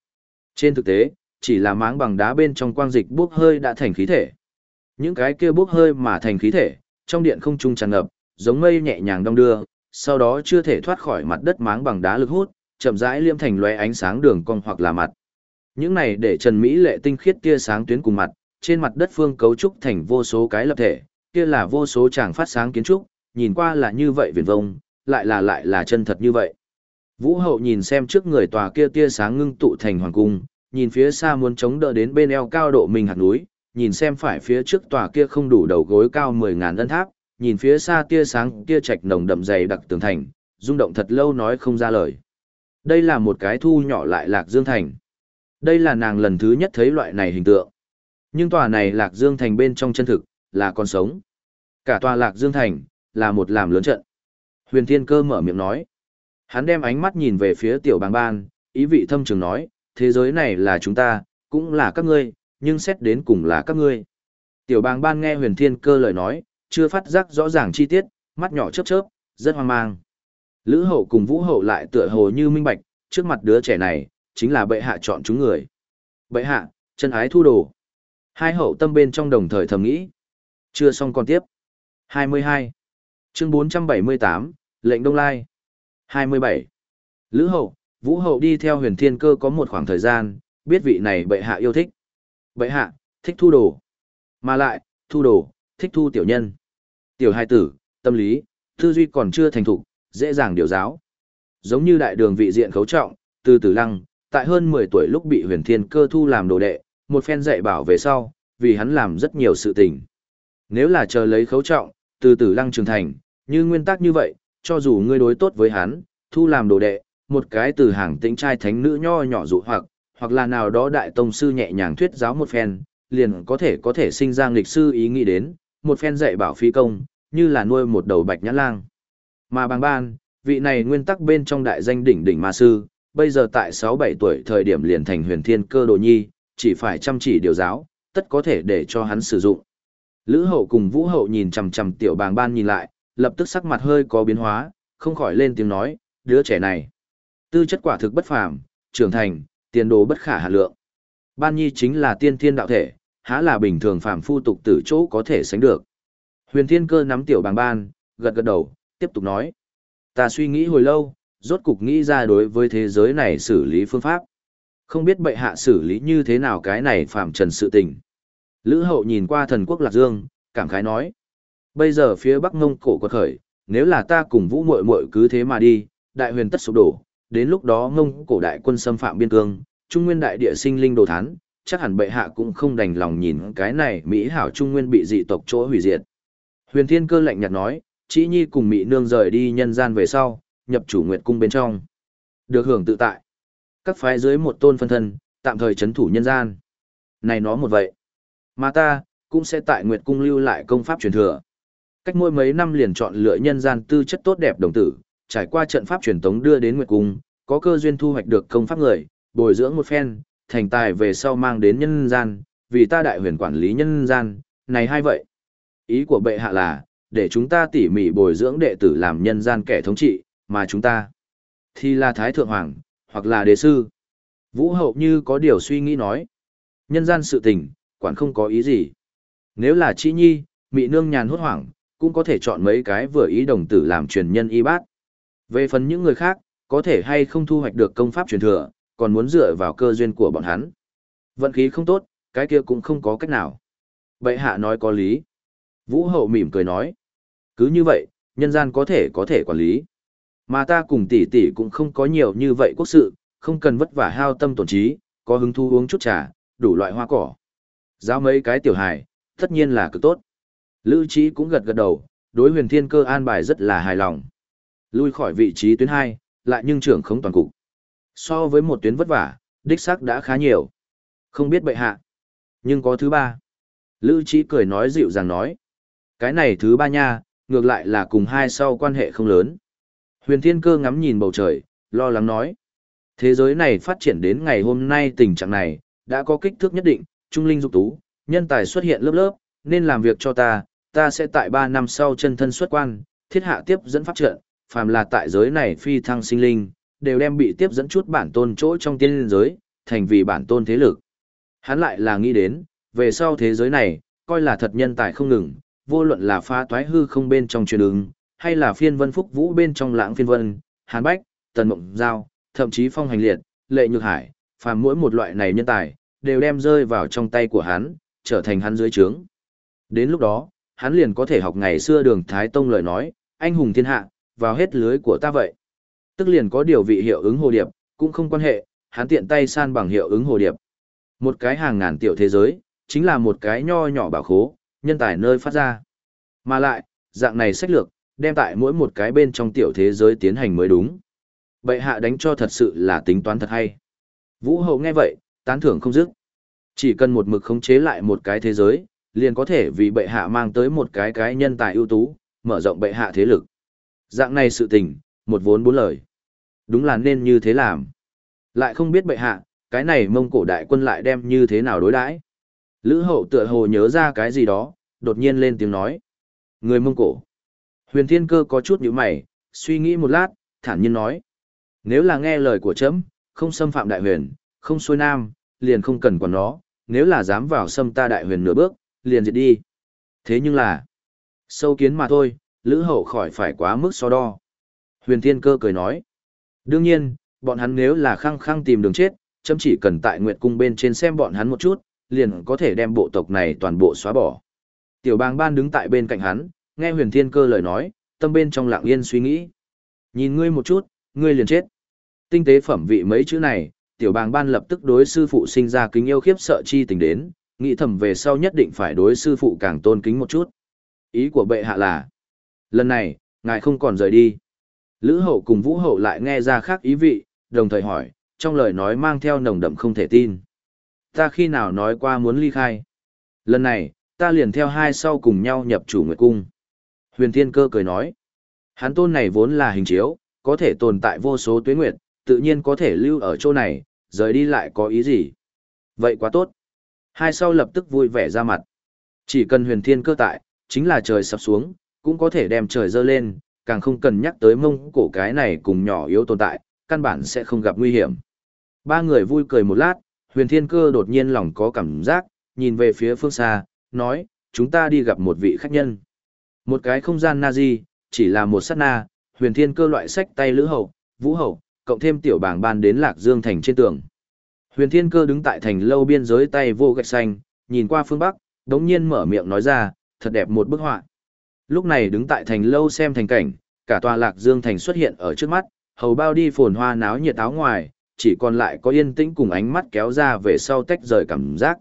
Trên thực tế, chỉ là máng bằng đá bên trong quang dịch bốc hơi đã thành khí thể. Những cái kia bốc hơi mà thành khí thể, trong điện không trung tràn ngập, giống mây nhẹ nhàng đong đưa, sau đó chưa thể thoát khỏi mặt đất máng bằng đá lực hút, chậm rãi liêm thành lóe ánh sáng đường cong hoặc là mặt. Những này để Trần Mỹ lệ tinh khiết tia sáng tuyến cùng mặt, trên mặt đất phương cấu trúc thành vô số cái lập thể, kia là vô số tràng phát sáng kiến trúc, nhìn qua là như vậy viển vông, lại là lại là chân thật như vậy. Vũ hậu nhìn xem trước người tòa kia tia sáng ngưng tụ thành hoàng cung, nhìn phía xa muốn chống đỡ đến bên eo cao độ mình hạt núi, nhìn xem phải phía trước tòa kia không đủ đầu gối cao 10.000 ân tháp, nhìn phía xa tia sáng tia trạch nồng đậm dày đặc tường thành, rung động thật lâu nói không ra lời. Đây là một cái thu nhỏ lại lạc dương thành. Đây là nàng lần thứ nhất thấy loại này hình tượng. Nhưng tòa này lạc dương thành bên trong chân thực, là con sống. Cả tòa lạc dương thành, là một làm lớn trận. Huyền Thiên Cơ mở miệng nói. Hắn đem ánh mắt nhìn về phía tiểu bàng ban, ý vị thâm trường nói, thế giới này là chúng ta, cũng là các ngươi, nhưng xét đến cùng là các ngươi. Tiểu bàng ban nghe huyền thiên cơ lời nói, chưa phát giác rõ ràng chi tiết, mắt nhỏ chớp chớp, rất hoang mang. Lữ hậu cùng vũ hậu lại tựa hồ như minh bạch, trước mặt đứa trẻ này, chính là bệ hạ chọn chúng người. Bệ hạ, chân ái thu đồ. Hai hậu tâm bên trong đồng thời thầm nghĩ. Chưa xong còn tiếp. 22. Chương 478, lệnh Đông Lai. 27. Lữ hậu, vũ hậu đi theo huyền thiên cơ có một khoảng thời gian, biết vị này bệ hạ yêu thích. Bệ hạ, thích thu đồ. Mà lại, thu đồ, thích thu tiểu nhân. Tiểu hai tử, tâm lý, tư duy còn chưa thành thục, dễ dàng điều giáo. Giống như đại đường vị diện khấu trọng, từ từ lăng, tại hơn 10 tuổi lúc bị huyền thiên cơ thu làm đồ đệ, một phen dạy bảo về sau, vì hắn làm rất nhiều sự tình. Nếu là chờ lấy khấu trọng, từ từ lăng trưởng thành, như nguyên tắc như vậy, cho dù ngươi đối tốt với hắn, thu làm đồ đệ, một cái từ hàng tĩnh trai thánh nữ nho nhỏ dụ hoặc, hoặc là nào đó đại tông sư nhẹ nhàng thuyết giáo một phen, liền có thể có thể sinh ra nghịch sư ý nghĩ đến, một phen dạy bảo phi công, như là nuôi một đầu bạch nhãn lang. Mà bằng ban, vị này nguyên tắc bên trong đại danh đỉnh đỉnh ma sư, bây giờ tại 6-7 tuổi thời điểm liền thành huyền thiên cơ đồ nhi, chỉ phải chăm chỉ điều giáo, tất có thể để cho hắn sử dụng. Lữ hậu cùng vũ hậu nhìn chằm chằm tiểu bàng ban nhìn lại, lập tức sắc mặt hơi có biến hóa, không khỏi lên tiếng nói, đứa trẻ này. Tư chất quả thực bất phàm, trưởng thành, tiền đồ bất khả hạ lượng. Ban nhi chính là tiên thiên đạo thể, há là bình thường phàm phu tục tử chỗ có thể sánh được. Huyền thiên cơ nắm tiểu bàng ban, gật gật đầu, tiếp tục nói. Ta suy nghĩ hồi lâu, rốt cục nghĩ ra đối với thế giới này xử lý phương pháp. Không biết bệ hạ xử lý như thế nào cái này phạm trần sự tình. Lữ hậu nhìn qua thần quốc Lạc Dương, cảm khái nói. Bây giờ phía bắc ngông cổ quật khởi, nếu là ta cùng vũ muội muội cứ thế mà đi, đại huyền tất sụp đổ, đến lúc đó ngông cổ đại quân xâm phạm biên cương, trung nguyên đại địa sinh linh đồ thán, chắc hẳn bệ hạ cũng không đành lòng nhìn cái này Mỹ hảo trung nguyên bị dị tộc chỗ hủy diệt. Huyền thiên cơ lạnh nhạt nói, chỉ nhi cùng Mỹ nương rời đi nhân gian về sau, nhập chủ nguyệt cung bên trong. Được hưởng tự tại. Các phái dưới một tôn phân thân, tạm thời chấn thủ nhân gian. Này nó một vậy. Mà ta, cũng sẽ tại nguyệt cung lưu lại công pháp truyền thừa. Cách mỗi mấy năm liền chọn lựa nhân gian tư chất tốt đẹp đồng tử, trải qua trận pháp truyền tống đưa đến Nguyệt Cung, có cơ duyên thu hoạch được công pháp người, bồi dưỡng một phen, thành tài về sau mang đến nhân gian, vì ta đại huyền quản lý nhân gian, này hay vậy. Ý của bệ hạ là, để chúng ta tỉ mỉ bồi dưỡng đệ tử làm nhân gian kẻ thống trị, mà chúng ta thì là Thái Thượng Hoàng, hoặc là đế sư. Vũ hậu như có điều suy nghĩ nói. Nhân gian sự tình, quản không có ý gì. Nếu là chi nhi, mị nương nhàn hốt hoảng, cũng có thể chọn mấy cái vừa ý đồng tử làm truyền nhân y bát. Về phần những người khác, có thể hay không thu hoạch được công pháp truyền thừa, còn muốn dựa vào cơ duyên của bọn hắn. Vận khí không tốt, cái kia cũng không có cách nào. Bệ hạ nói có lý. Vũ hậu mỉm cười nói. Cứ như vậy, nhân gian có thể có thể quản lý. Mà ta cùng tỷ tỷ cũng không có nhiều như vậy quốc sự, không cần vất vả hao tâm tổn trí, có hứng thú uống chút trà, đủ loại hoa cỏ. Giao mấy cái tiểu hài, tất nhiên là cực tốt. Lữ trí cũng gật gật đầu, đối huyền thiên cơ an bài rất là hài lòng. Lui khỏi vị trí tuyến 2, lại nhưng trưởng không toàn cục. So với một tuyến vất vả, đích xác đã khá nhiều. Không biết bệ hạ. Nhưng có thứ ba. Lữ trí cười nói dịu dàng nói. Cái này thứ ba nha, ngược lại là cùng hai sau quan hệ không lớn. Huyền thiên cơ ngắm nhìn bầu trời, lo lắng nói. Thế giới này phát triển đến ngày hôm nay tình trạng này, đã có kích thước nhất định, trung linh dục tú, nhân tài xuất hiện lớp lớp, nên làm việc cho ta, ta sẽ tại 3 năm sau chân thân xuất quan, thiết hạ tiếp dẫn pháp trận, phàm là tại giới này phi thăng sinh linh, đều đem bị tiếp dẫn chút bản tôn chỗ trong tiên giới, thành vì bản tôn thế lực. Hắn lại là nghĩ đến, về sau thế giới này, coi là thật nhân tài không ngừng, vô luận là pha toái hư không bên trong truyền ứng, hay là phiên vân phúc vũ bên trong lãng phiên vân, hàn bách, tần mộng giao, thậm chí phong hành liệt, lệ nhược hải, phàm mỗi một loại này nhân tài, đều đem rơi vào trong tay của hắn, trở thành hắn dưới trướng. Đến lúc đó, hắn liền có thể học ngày xưa đường Thái Tông lời nói, anh hùng thiên hạ, vào hết lưới của ta vậy. Tức liền có điều vị hiệu ứng hồ điệp, cũng không quan hệ, hắn tiện tay san bằng hiệu ứng hồ điệp. Một cái hàng ngàn tiểu thế giới, chính là một cái nho nhỏ bảo khố, nhân tài nơi phát ra. Mà lại, dạng này sách lược, đem tại mỗi một cái bên trong tiểu thế giới tiến hành mới đúng. Bệ hạ đánh cho thật sự là tính toán thật hay. Vũ hậu nghe vậy, tán thưởng không dứt. Chỉ cần một mực khống chế lại một cái thế giới, liền có thể vì bệ hạ mang tới một cái cái nhân tài ưu tú, mở rộng bệ hạ thế lực. Dạng này sự tình, một vốn bốn lời. Đúng là nên như thế làm. Lại không biết bệ hạ, cái này mông cổ đại quân lại đem như thế nào đối đãi. Lữ hậu tựa hồ nhớ ra cái gì đó, đột nhiên lên tiếng nói. Người mông cổ. Huyền thiên cơ có chút nhíu mày, suy nghĩ một lát, thản nhiên nói. Nếu là nghe lời của chấm, không xâm phạm đại huyền, không xuôi nam, liền không cần quản nó, nếu là dám vào xâm ta đại huyền nửa bước, liền diệt đi. Thế nhưng là, sâu kiến mà thôi, lữ hậu khỏi phải quá mức so đo. Huyền thiên cơ cười nói. Đương nhiên, bọn hắn nếu là khăng khăng tìm đường chết, chấm chỉ cần tại nguyệt cung bên trên xem bọn hắn một chút, liền có thể đem bộ tộc này toàn bộ xóa bỏ. Tiểu bang ban đứng tại bên cạnh hắn, nghe huyền thiên cơ lời nói, tâm bên trong lặng yên suy nghĩ. Nhìn ngươi một chút, ngươi liền chết. Tinh tế phẩm vị mấy chữ này, tiểu bang ban lập tức đối sư phụ sinh ra kính yêu khiếp sợ chi tình đến, nghĩ thầm về sau nhất định phải đối sư phụ càng tôn kính một chút. Ý của bệ hạ là, lần này, ngài không còn rời đi. Lữ hậu cùng vũ hậu lại nghe ra khác ý vị, đồng thời hỏi, trong lời nói mang theo nồng đậm không thể tin. Ta khi nào nói qua muốn ly khai? Lần này, ta liền theo hai sau cùng nhau nhập chủ nguyệt cung. Huyền Thiên Cơ cười nói, hắn tôn này vốn là hình chiếu, có thể tồn tại vô số tuyến nguyệt, tự nhiên có thể lưu ở chỗ này, rời đi lại có ý gì? Vậy quá tốt. Hai sau lập tức vui vẻ ra mặt. Chỉ cần huyền thiên cơ tại, chính là trời sập xuống, cũng có thể đem trời dơ lên, càng không cần nhắc tới mông cổ cái này cùng nhỏ yếu tồn tại, căn bản sẽ không gặp nguy hiểm. Ba người vui cười một lát, huyền thiên cơ đột nhiên lòng có cảm giác, nhìn về phía phương xa, nói, chúng ta đi gặp một vị khách nhân. Một cái không gian Nazi, chỉ là một sát na, huyền thiên cơ loại sách tay lữ hậu, vũ hậu, cộng thêm tiểu bảng ban đến lạc dương thành trên tường. Huyền thiên cơ đứng tại thành lâu biên giới tay vô gạch xanh, nhìn qua phương bắc, đống nhiên mở miệng nói ra, thật đẹp một bức họa. Lúc này đứng tại thành lâu xem thành cảnh, cả tòa lạc dương thành xuất hiện ở trước mắt, hầu bao đi phồn hoa náo nhiệt áo ngoài, chỉ còn lại có yên tĩnh cùng ánh mắt kéo ra về sau tách rời cảm giác.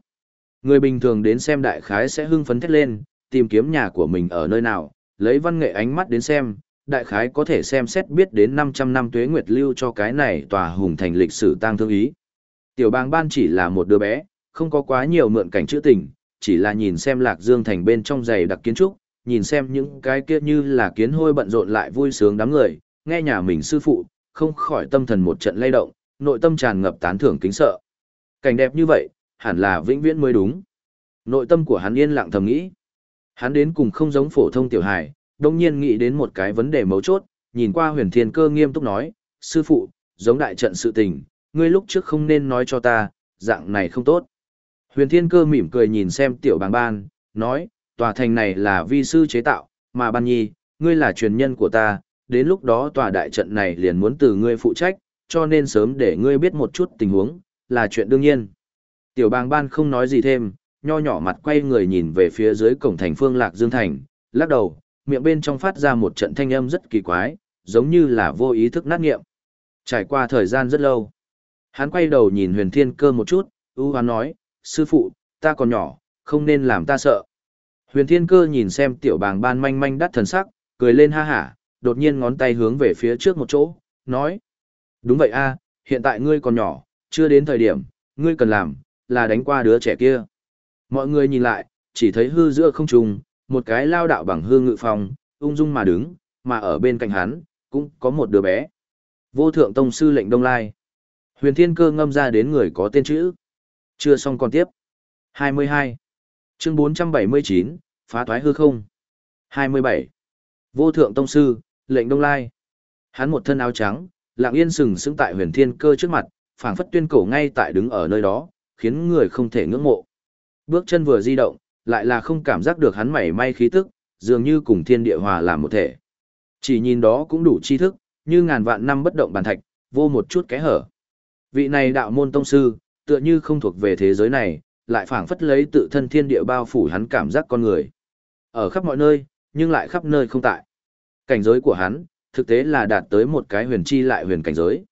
Người bình thường đến xem đại khái sẽ hưng phấn thét lên, tìm kiếm nhà của mình ở nơi nào, lấy văn nghệ ánh mắt đến xem, đại khái có thể xem xét biết đến 500 năm tuế nguyệt lưu cho cái này tòa hùng thành lịch sử tăng thương ý. Tiểu bang ban chỉ là một đứa bé, không có quá nhiều mượn cảnh chữ tình, chỉ là nhìn xem lạc dương thành bên trong giày đặc kiến trúc, nhìn xem những cái kia như là kiến hôi bận rộn lại vui sướng đám người, nghe nhà mình sư phụ, không khỏi tâm thần một trận lay động, nội tâm tràn ngập tán thưởng kính sợ. Cảnh đẹp như vậy, hẳn là vĩnh viễn mới đúng. Nội tâm của hắn yên lặng thầm nghĩ. Hắn đến cùng không giống phổ thông tiểu hài, đồng nhiên nghĩ đến một cái vấn đề mấu chốt, nhìn qua huyền thiên cơ nghiêm túc nói, sư phụ, giống đại trận sự tình, ngươi lúc trước không nên nói cho ta, dạng này không tốt. Huyền thiên cơ mỉm cười nhìn xem tiểu bàng ban, nói, tòa thành này là vi sư chế tạo, mà ban nhi, ngươi là truyền nhân của ta, đến lúc đó tòa đại trận này liền muốn từ ngươi phụ trách, cho nên sớm để ngươi biết một chút tình huống, là chuyện đương nhiên. Tiểu bàng ban không nói gì thêm, nho nhỏ mặt quay người nhìn về phía dưới cổng thành phương Lạc Dương Thành, lắc đầu, miệng bên trong phát ra một trận thanh âm rất kỳ quái, giống như là vô ý thức nát nghiệm. Trải qua thời gian rất lâu, hắn quay đầu nhìn huyền thiên cơ một chút, ưu hắn nói, sư phụ, ta còn nhỏ, không nên làm ta sợ. Huyền thiên cơ nhìn xem tiểu bàng ban manh manh đắt thần sắc, cười lên ha hả, đột nhiên ngón tay hướng về phía trước một chỗ, nói. Đúng vậy a, hiện tại ngươi còn nhỏ, chưa đến thời điểm, ngươi cần làm, là đánh qua đứa trẻ kia. Mọi người nhìn lại, chỉ thấy hư giữa không trùng, một cái lao đạo bằng hư ngự phòng ung dung mà đứng, mà ở bên cạnh hắn, cũng có một đứa bé. Vô thượng tông sư lệnh đông lai. Huyền thiên cơ ngâm ra đến người có tên chữ. Chưa xong còn tiếp. 22. Chương 479, phá thoái hư không. 27. Vô thượng tông sư, lệnh đông lai. Hắn một thân áo trắng, lặng yên sừng sững tại huyền thiên cơ trước mặt, phảng phất tuyên cổ ngay tại đứng ở nơi đó, khiến người không thể ngưỡng mộ. Bước chân vừa di động, lại là không cảm giác được hắn mảy may khí tức, dường như cùng thiên địa hòa làm một thể. Chỉ nhìn đó cũng đủ tri thức, như ngàn vạn năm bất động bàn thạch, vô một chút kẽ hở. Vị này đạo môn tông sư, tựa như không thuộc về thế giới này, lại phảng phất lấy tự thân thiên địa bao phủ hắn cảm giác con người. Ở khắp mọi nơi, nhưng lại khắp nơi không tại. Cảnh giới của hắn, thực tế là đạt tới một cái huyền chi lại huyền cảnh giới.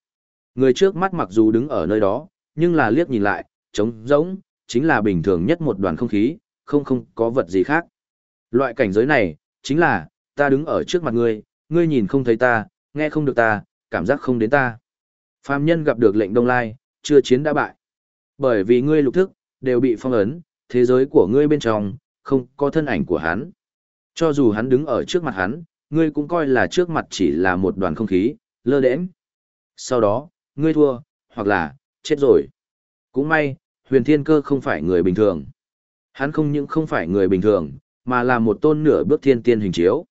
Người trước mắt mặc dù đứng ở nơi đó, nhưng là liếc nhìn lại, trống rỗng, chính là bình thường nhất một đoàn không khí, không không có vật gì khác. Loại cảnh giới này, chính là, ta đứng ở trước mặt ngươi, ngươi nhìn không thấy ta, nghe không được ta, cảm giác không đến ta. Phạm nhân gặp được lệnh đông lai, chưa chiến đã bại. Bởi vì ngươi lục thức, đều bị phong ấn, thế giới của ngươi bên trong, không có thân ảnh của hắn. Cho dù hắn đứng ở trước mặt hắn, ngươi cũng coi là trước mặt chỉ là một đoàn không khí, lơ đễnh. Sau đó, ngươi thua, hoặc là, chết rồi. Cũng may, huyền thiên cơ không phải người bình thường. Hắn không những không phải người bình thường, mà là một tôn nửa bước thiên tiên hình chiếu.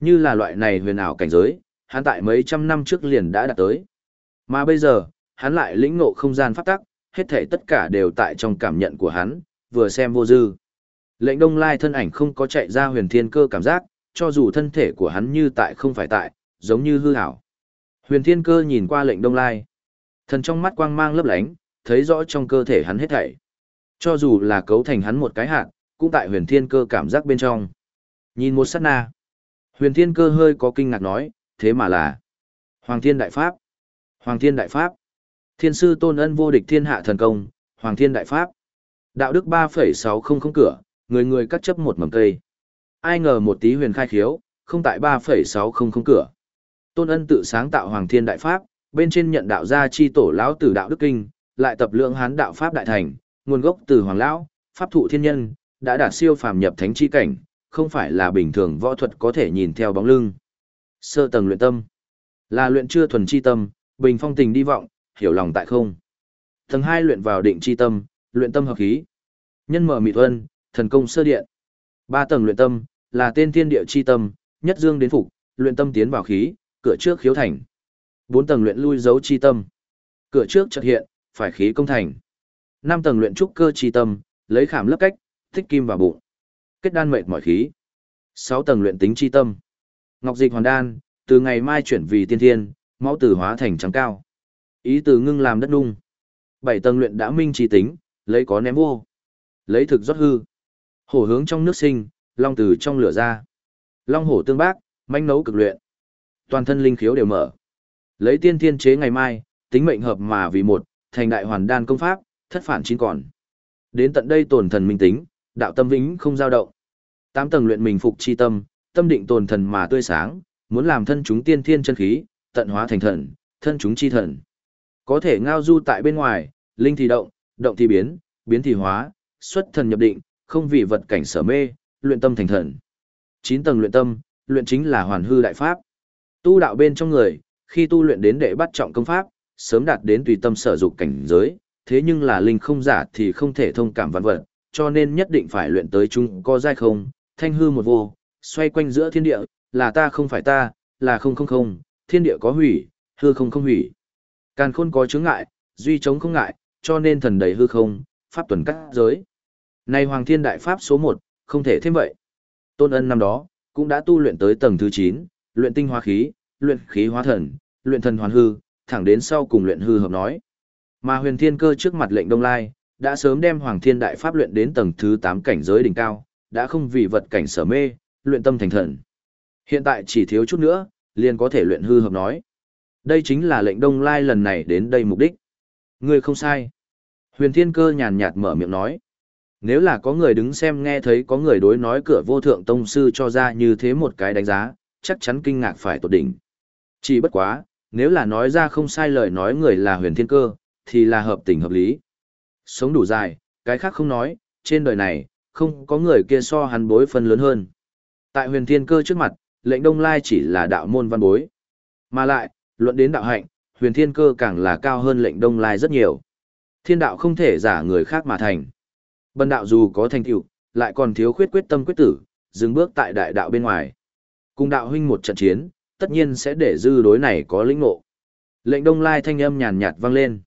Như là loại này huyền ảo cảnh giới, hắn tại mấy trăm năm trước liền đã đạt tới. Mà bây giờ, hắn lại lĩnh ngộ không gian pháp tắc, hết thể tất cả đều tại trong cảm nhận của hắn, vừa xem vô dư. Lệnh đông lai thân ảnh không có chạy ra huyền thiên cơ cảm giác, cho dù thân thể của hắn như tại không phải tại, giống như hư ảo. Huyền thiên cơ nhìn qua lệnh đông lai. Thần trong mắt quang mang lấp lánh, thấy rõ trong cơ thể hắn hết thảy. Cho dù là cấu thành hắn một cái hạt, cũng tại huyền thiên cơ cảm giác bên trong. Nhìn một sát na. Huyền thiên cơ hơi có kinh ngạc nói, thế mà là Hoàng thiên đại pháp. Hoàng thiên đại pháp. Thiên sư tôn ân vô địch thiên hạ thần công, Hoàng thiên đại pháp. Đạo đức 3,600 cửa, người người cắt chấp một mầm cây. Ai ngờ một tí huyền khai khiếu, không tại 3,600 cửa. Tôn ân tự sáng tạo Hoàng thiên đại pháp, bên trên nhận đạo gia chi tổ lão tử đạo đức kinh, lại tập lượng hán đạo pháp đại thành, nguồn gốc từ hoàng lão, pháp thụ thiên nhân, đã đạt siêu phàm nhập thánh chi cảnh, không phải là bình thường võ thuật có thể nhìn theo bóng lưng. Sơ tầng luyện tâm, là luyện chưa thuần chi tâm, bình phong tình đi vọng, hiểu lòng tại không. Tầng hai luyện vào định chi tâm, luyện tâm hợp khí. Nhân mở mị thuân, thần công sơ điện. Ba tầng luyện tâm, là tên thiên địa chi tâm, nhất dương đến phục, luyện tâm tiến vào khí, cửa trước khiếu thành. Bốn tầng luyện lui dấu chi tâm. Cửa trước chợt hiện, phải khí công thành. Năm tầng luyện trúc cơ chi tâm, lấy khảm lấp cách, thích kim vào bụng. Kết đan mệt mỏi khí. Sáu tầng luyện tính chi tâm. Ngọc dịch hoàn đan, từ ngày mai chuyển vì tiên thiên, máu tử hóa thành trắng cao. Ý từ ngưng làm đất đung, Bảy tầng luyện đã minh trí tính, lấy có ném vô. Lấy thực rót hư. Hổ hướng trong nước sinh, long từ trong lửa ra. Long hổ tương bác, manh nấu cực luyện. Toàn thân linh khiếu đều mở. Lấy tiên thiên chế ngày mai, tính mệnh hợp mà vì một, thành đại hoàn đan công pháp, thất phản chín còn. Đến tận đây tổn thần minh tính, đạo tâm vĩnh không dao động. Tám tầng luyện mình phục chi tâm, tâm định tồn thần mà tươi sáng, muốn làm thân chúng tiên thiên chân khí, tận hóa thành thần, thân chúng chi thần. Có thể ngao du tại bên ngoài, linh thì động, động thì biến, biến thì hóa, xuất thần nhập định, không vì vật cảnh sở mê, luyện tâm thành thần. Chín tầng luyện tâm, luyện chính là hoàn hư đại pháp. Tu đạo bên trong người, khi tu luyện đến đệ bắt trọng công pháp, sớm đạt đến tùy tâm sở dục cảnh giới, thế nhưng là linh không giả thì không thể thông cảm văn vật, cho nên nhất định phải luyện tới chúng có dai không, thanh hư một vô, xoay quanh giữa thiên địa, là ta không phải ta, là không không không, thiên địa có hủy, hư không không hủy. Càn khôn có chướng ngại, duy chống không ngại, cho nên thần đầy hư không, pháp tuần cắt giới. Này Hoàng Thiên Đại Pháp số 1, không thể thêm vậy. Tôn ân năm đó, cũng đã tu luyện tới tầng thứ 9, luyện tinh hóa khí, luyện khí hóa thần, luyện thần hoàn hư, thẳng đến sau cùng luyện hư hợp nói. Mà huyền thiên cơ trước mặt lệnh đông lai, đã sớm đem Hoàng Thiên Đại Pháp luyện đến tầng thứ 8 cảnh giới đỉnh cao, đã không vì vật cảnh sở mê, luyện tâm thành thần. Hiện tại chỉ thiếu chút nữa, liền có thể luyện hư hợp nói. Đây chính là lệnh đông lai lần này đến đây mục đích. Ngươi không sai. Huyền Thiên Cơ nhàn nhạt mở miệng nói. Nếu là có người đứng xem nghe thấy có người đối nói cửa vô thượng tông sư cho ra như thế một cái đánh giá, chắc chắn kinh ngạc phải tột đỉnh. Chỉ bất quá, nếu là nói ra không sai lời nói người là huyền thiên cơ, thì là hợp tình hợp lý. Sống đủ dài, cái khác không nói, trên đời này, không có người kia so hắn bối phân lớn hơn. Tại huyền thiên cơ trước mặt, lệnh đông lai chỉ là đạo môn văn bối. Mà lại, luận đến đạo hạnh, huyền thiên cơ càng là cao hơn lệnh đông lai rất nhiều. Thiên đạo không thể giả người khác mà thành. Bần đạo dù có thành tựu, lại còn thiếu khuyết quyết tâm quyết tử, dừng bước tại đại đạo bên ngoài. Cùng đạo huynh một trận chiến, tất nhiên sẽ để dư đối này có lĩnh ngộ. Lệnh Đông Lai thanh âm nhàn nhạt vang lên.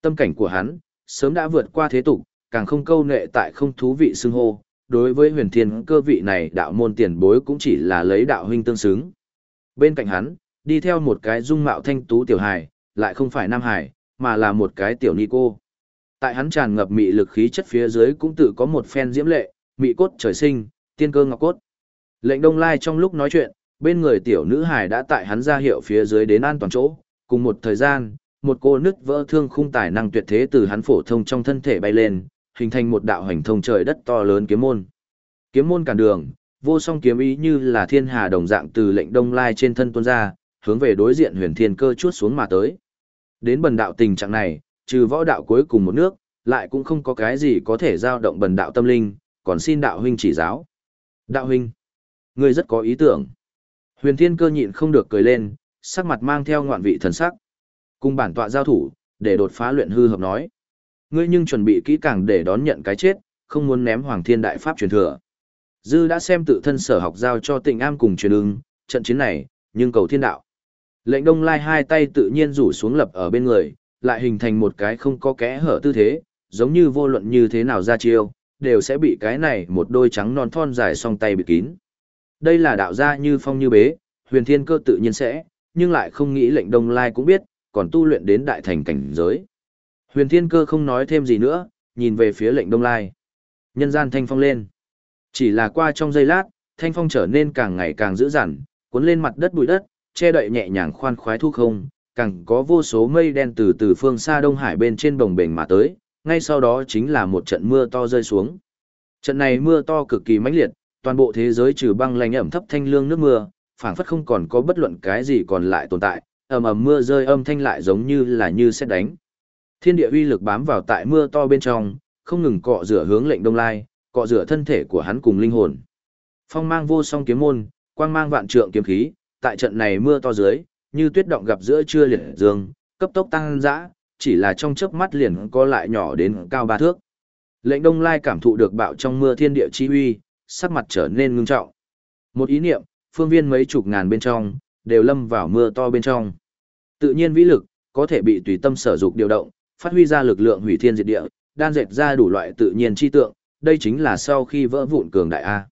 Tâm cảnh của hắn, sớm đã vượt qua thế tục, càng không câu nệ tại không thú vị xưng hô. Đối với huyền thiên cơ vị này đạo môn tiền bối cũng chỉ là lấy đạo huynh tương xứng. Bên cạnh hắn, đi theo một cái dung mạo thanh tú tiểu hài, lại không phải nam hài, mà là một cái tiểu ni cô. Tại hắn tràn ngập mị lực khí chất phía dưới cũng tự có một phen diễm lệ, mị cốt trời sinh, tiên cơ ngọc cốt. Lệnh Đông Lai trong lúc nói chuyện, bên người tiểu nữ hài đã tại hắn ra hiệu phía dưới đến an toàn chỗ, cùng một thời gian, một cô nứt vỡ thương khung tài năng tuyệt thế từ hắn phổ thông trong thân thể bay lên, hình thành một đạo hành thông trời đất to lớn kiếm môn. Kiếm môn cản đường, vô song kiếm ý như là thiên hà đồng dạng từ lệnh Đông Lai trên thân tuôn ra, hướng về đối diện huyền thiên cơ chuốt xuống mà tới. Đến bần đạo tình trạng này, trừ võ đạo cuối cùng một nước, lại cũng không có cái gì có thể giao động bần đạo tâm linh, còn xin đạo huynh chỉ giáo. Đạo huynh, ngươi rất có ý tưởng. Huyền Thiên Cơ nhịn không được cười lên, sắc mặt mang theo ngoạn vị thần sắc. Cùng bản tọa giao thủ, để đột phá luyện hư hợp nói. Ngươi nhưng chuẩn bị kỹ càng để đón nhận cái chết, không muốn ném Hoàng Thiên Đại Pháp truyền thừa. Dư đã xem tự thân sở học giao cho Tịnh Am cùng truyền ưng, trận chiến này, nhưng cầu thiên đạo. Lệnh Đông Lai hai tay tự nhiên rủ xuống lập ở bên người, lại hình thành một cái không có kẽ hở tư thế, giống như vô luận như thế nào ra chiêu, đều sẽ bị cái này một đôi trắng non thon dài song tay bị kín. Đây là đạo gia như phong như bế, huyền thiên cơ tự nhiên sẽ, nhưng lại không nghĩ lệnh đông lai cũng biết, còn tu luyện đến đại thành cảnh giới. Huyền thiên cơ không nói thêm gì nữa, nhìn về phía lệnh đông lai. Nhân gian thanh phong lên. Chỉ là qua trong giây lát, thanh phong trở nên càng ngày càng dữ dằn, cuốn lên mặt đất bụi đất, che đậy nhẹ nhàng khoan khoái thu không, càng có vô số mây đen từ từ phương xa Đông Hải bên trên bồng bềnh mà tới, ngay sau đó chính là một trận mưa to rơi xuống. Trận này mưa to cực kỳ mãnh liệt, toàn bộ thế giới trừ băng lạnh ẩm thấp thanh lương nước mưa, phảng phất không còn có bất luận cái gì còn lại tồn tại, ầm ầm mưa rơi âm thanh lại giống như là như sét đánh. Thiên địa uy lực bám vào tại mưa to bên trong, không ngừng cọ rửa hướng lệnh đông lai, cọ rửa thân thể của hắn cùng linh hồn. Phong mang vô song kiếm môn, quang mang vạn trượng kiếm khí, tại trận này mưa to dưới, như tuyết động gặp giữa trưa liệt dương, cấp tốc tăng dã, chỉ là trong chớp mắt liền co lại nhỏ đến cao ba thước. Lệnh Đông Lai cảm thụ được bạo trong mưa thiên địa chi uy, sắc mặt trở nên ngưng trọng. Một ý niệm, phương viên mấy chục ngàn bên trong, đều lâm vào mưa to bên trong. Tự nhiên vĩ lực, có thể bị tùy tâm sở dục điều động, phát huy ra lực lượng hủy thiên diệt địa, đan dệt ra đủ loại tự nhiên chi tượng, đây chính là sau khi vỡ vụn cường đại A.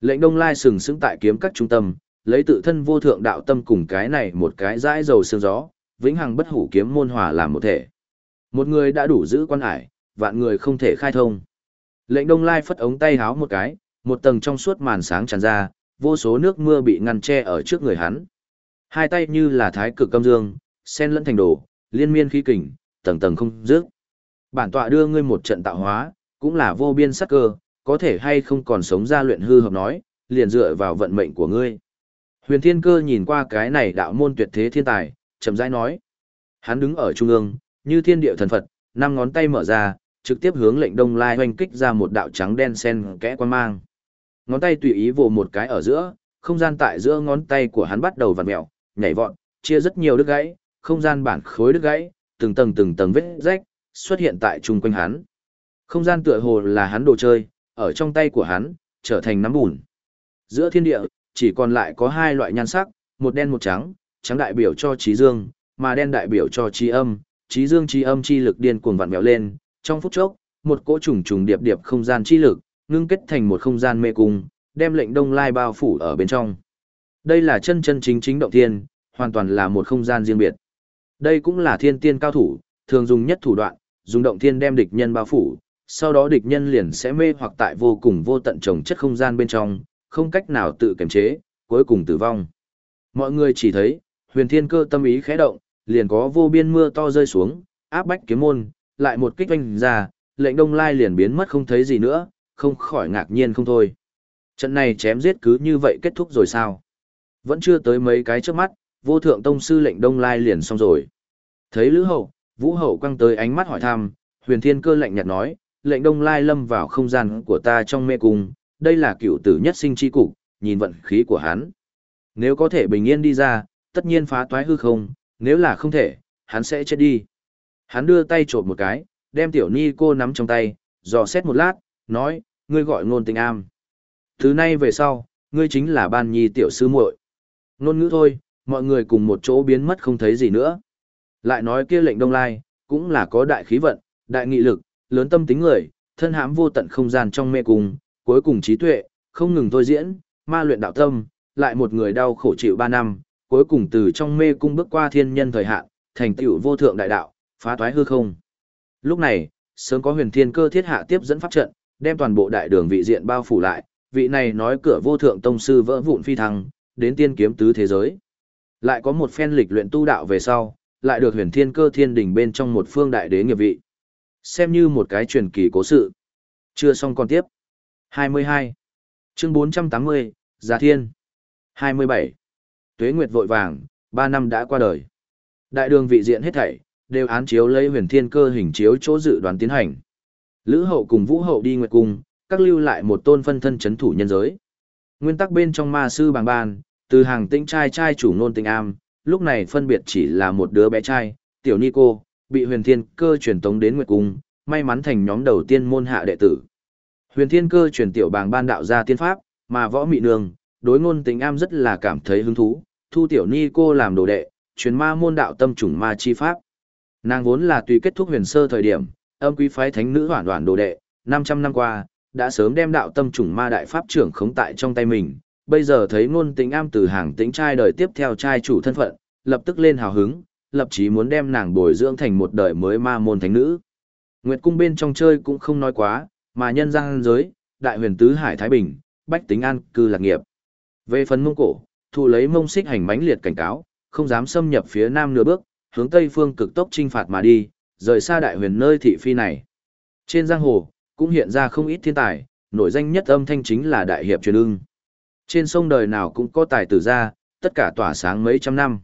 Lệnh Đông Lai sừng sững tại kiếm các trung tâm, lấy tự thân vô thượng đạo tâm cùng cái này một cái dãi dầu sương gió, vĩnh hằng bất hủ kiếm môn hòa làm một thể. Một người đã đủ giữ quan hải, vạn người không thể khai thông. Lệnh Đông Lai phất ống tay háo một cái, một tầng trong suốt màn sáng tràn ra, vô số nước mưa bị ngăn che ở trước người hắn. Hai tay như là thái cực cầm dương, sen lẫn thành đồ, liên miên khí kình, tầng tầng không dứt. Bản tọa đưa ngươi một trận tạo hóa, cũng là vô biên sắc cơ, có thể hay không còn sống ra luyện hư hợp nói, liền dựa vào vận mệnh của ngươi. Huyền Thiên Cơ nhìn qua cái này đạo môn tuyệt thế thiên tài, chậm rãi nói. Hắn đứng ở trung ương, như thiên địa thần Phật, năm ngón tay mở ra, trực tiếp hướng lệnh đông lai hoành kích ra một đạo trắng đen sen kẽ quan mang. Ngón tay tùy ý vồ một cái ở giữa, không gian tại giữa ngón tay của hắn bắt đầu vặn mèo, nhảy vọt, chia rất nhiều đứt gãy, không gian bản khối đứt gãy, từng tầng từng tầng vết rách xuất hiện tại chung quanh hắn. Không gian tựa hồ là hắn đồ chơi, ở trong tay của hắn, trở thành nắm bùn. Giữa thiên địa, chỉ còn lại có hai loại nhan sắc, một đen một trắng, trắng đại biểu cho trí dương, mà đen đại biểu cho trí âm, trí dương trí âm chi lực điên cuồng vặn vẹo lên, trong phút chốc, một cỗ trùng trùng điệp điệp không gian chi lực, ngưng kết thành một không gian mê cung, đem lệnh đông lai bao phủ ở bên trong. Đây là chân chân chính chính động thiên, hoàn toàn là một không gian riêng biệt. Đây cũng là thiên tiên cao thủ, thường dùng nhất thủ đoạn, dùng động thiên đem địch nhân bao phủ, sau đó địch nhân liền sẽ mê hoặc tại vô cùng vô tận trồng chất không gian bên trong, không cách nào tự kiềm chế, cuối cùng tử vong. Mọi người chỉ thấy, huyền thiên cơ tâm ý khẽ động, liền có vô biên mưa to rơi xuống, áp bách kiếm môn, lại một kích oanh ra, lệnh đông lai liền biến mất không thấy gì nữa, không khỏi ngạc nhiên không thôi. Trận này chém giết cứ như vậy kết thúc rồi sao? Vẫn chưa tới mấy cái trước mắt, vô thượng tông sư lệnh đông lai liền xong rồi. Thấy lữ hậu, vũ hậu quăng tới ánh mắt hỏi thăm, huyền thiên cơ lạnh nhạt nói, lệnh đông lai lâm vào không gian của ta trong mê cung, đây là cựu tử nhất sinh chi cục, nhìn vận khí của hắn. Nếu có thể bình yên đi ra, tất nhiên phá toái hư không, nếu là không thể, hắn sẽ chết đi. Hắn đưa tay trộm một cái, đem tiểu ni cô nắm trong tay, dò xét một lát, nói, ngươi gọi ngôn tình am. Thứ nay về sau, ngươi chính là ban nhi tiểu sư muội. Ngôn ngữ thôi, mọi người cùng một chỗ biến mất không thấy gì nữa. Lại nói kia lệnh đông lai, cũng là có đại khí vận, đại nghị lực, lớn tâm tính người, thân hãm vô tận không gian trong mê cung, cuối cùng trí tuệ, không ngừng thôi diễn, ma luyện đạo tâm, lại một người đau khổ chịu ba năm, cuối cùng từ trong mê cung bước qua thiên nhân thời hạn, thành tựu vô thượng đại đạo, phá toái hư không. Lúc này, sớm có huyền thiên cơ thiết hạ tiếp dẫn pháp trận, đem toàn bộ đại đường vị diện bao phủ lại, vị này nói cửa vô thượng tông sư vỡ vụn phi thăng, đến tiên kiếm tứ thế giới. Lại có một phen lịch luyện tu đạo về sau, lại được huyền thiên cơ thiên đỉnh bên trong một phương đại đế nghiệp vị. Xem như một cái truyền kỳ cố sự. Chưa xong còn tiếp. 22. Chương 480, Già Thiên. 27. Tuế Nguyệt vội vàng, 3 năm đã qua đời. Đại đường vị diện hết thảy, đều án chiếu lấy huyền thiên cơ hình chiếu chỗ dự đoán tiến hành. Lữ hậu cùng vũ hậu đi nguyệt cung, các lưu lại một tôn phân thân chấn thủ nhân giới. Nguyên tắc bên trong ma sư bàng bàn, từ hàng tinh trai trai chủ nôn tình am, lúc này phân biệt chỉ là một đứa bé trai, tiểu Nico, bị huyền thiên cơ truyền tống đến nguyệt cung, may mắn thành nhóm đầu tiên môn hạ đệ tử. Huyền thiên cơ truyền tiểu bàng ban đạo ra tiên pháp, mà võ mị nương, đối ngôn tình am rất là cảm thấy hứng thú, thu tiểu ni cô làm đồ đệ, truyền ma môn đạo tâm trùng ma chi pháp. Nàng vốn là tùy kết thúc huyền sơ thời điểm, âm quý phái thánh nữ hoản hoản đồ đệ, 500 năm qua, đã sớm đem đạo tâm trùng ma đại pháp trưởng khống tại trong tay mình, bây giờ thấy ngôn tình am từ hàng tính trai đời tiếp theo trai chủ thân phận, lập tức lên hào hứng, lập chí muốn đem nàng bồi dưỡng thành một đời mới ma môn thánh nữ. Nguyệt cung bên trong chơi cũng không nói quá, mà nhân gian giới, đại huyền tứ hải Thái Bình, bách tính an cư lạc nghiệp. Về phần mông cổ, thu lấy mông xích hành mãnh liệt cảnh cáo, không dám xâm nhập phía nam nửa bước, hướng tây phương cực tốc trinh phạt mà đi, rời xa đại huyền nơi thị phi này. Trên giang hồ, cũng hiện ra không ít thiên tài, nổi danh nhất âm thanh chính là đại hiệp truyền ưng. Trên sông đời nào cũng có tài tử ra, tất cả tỏa sáng mấy trăm năm.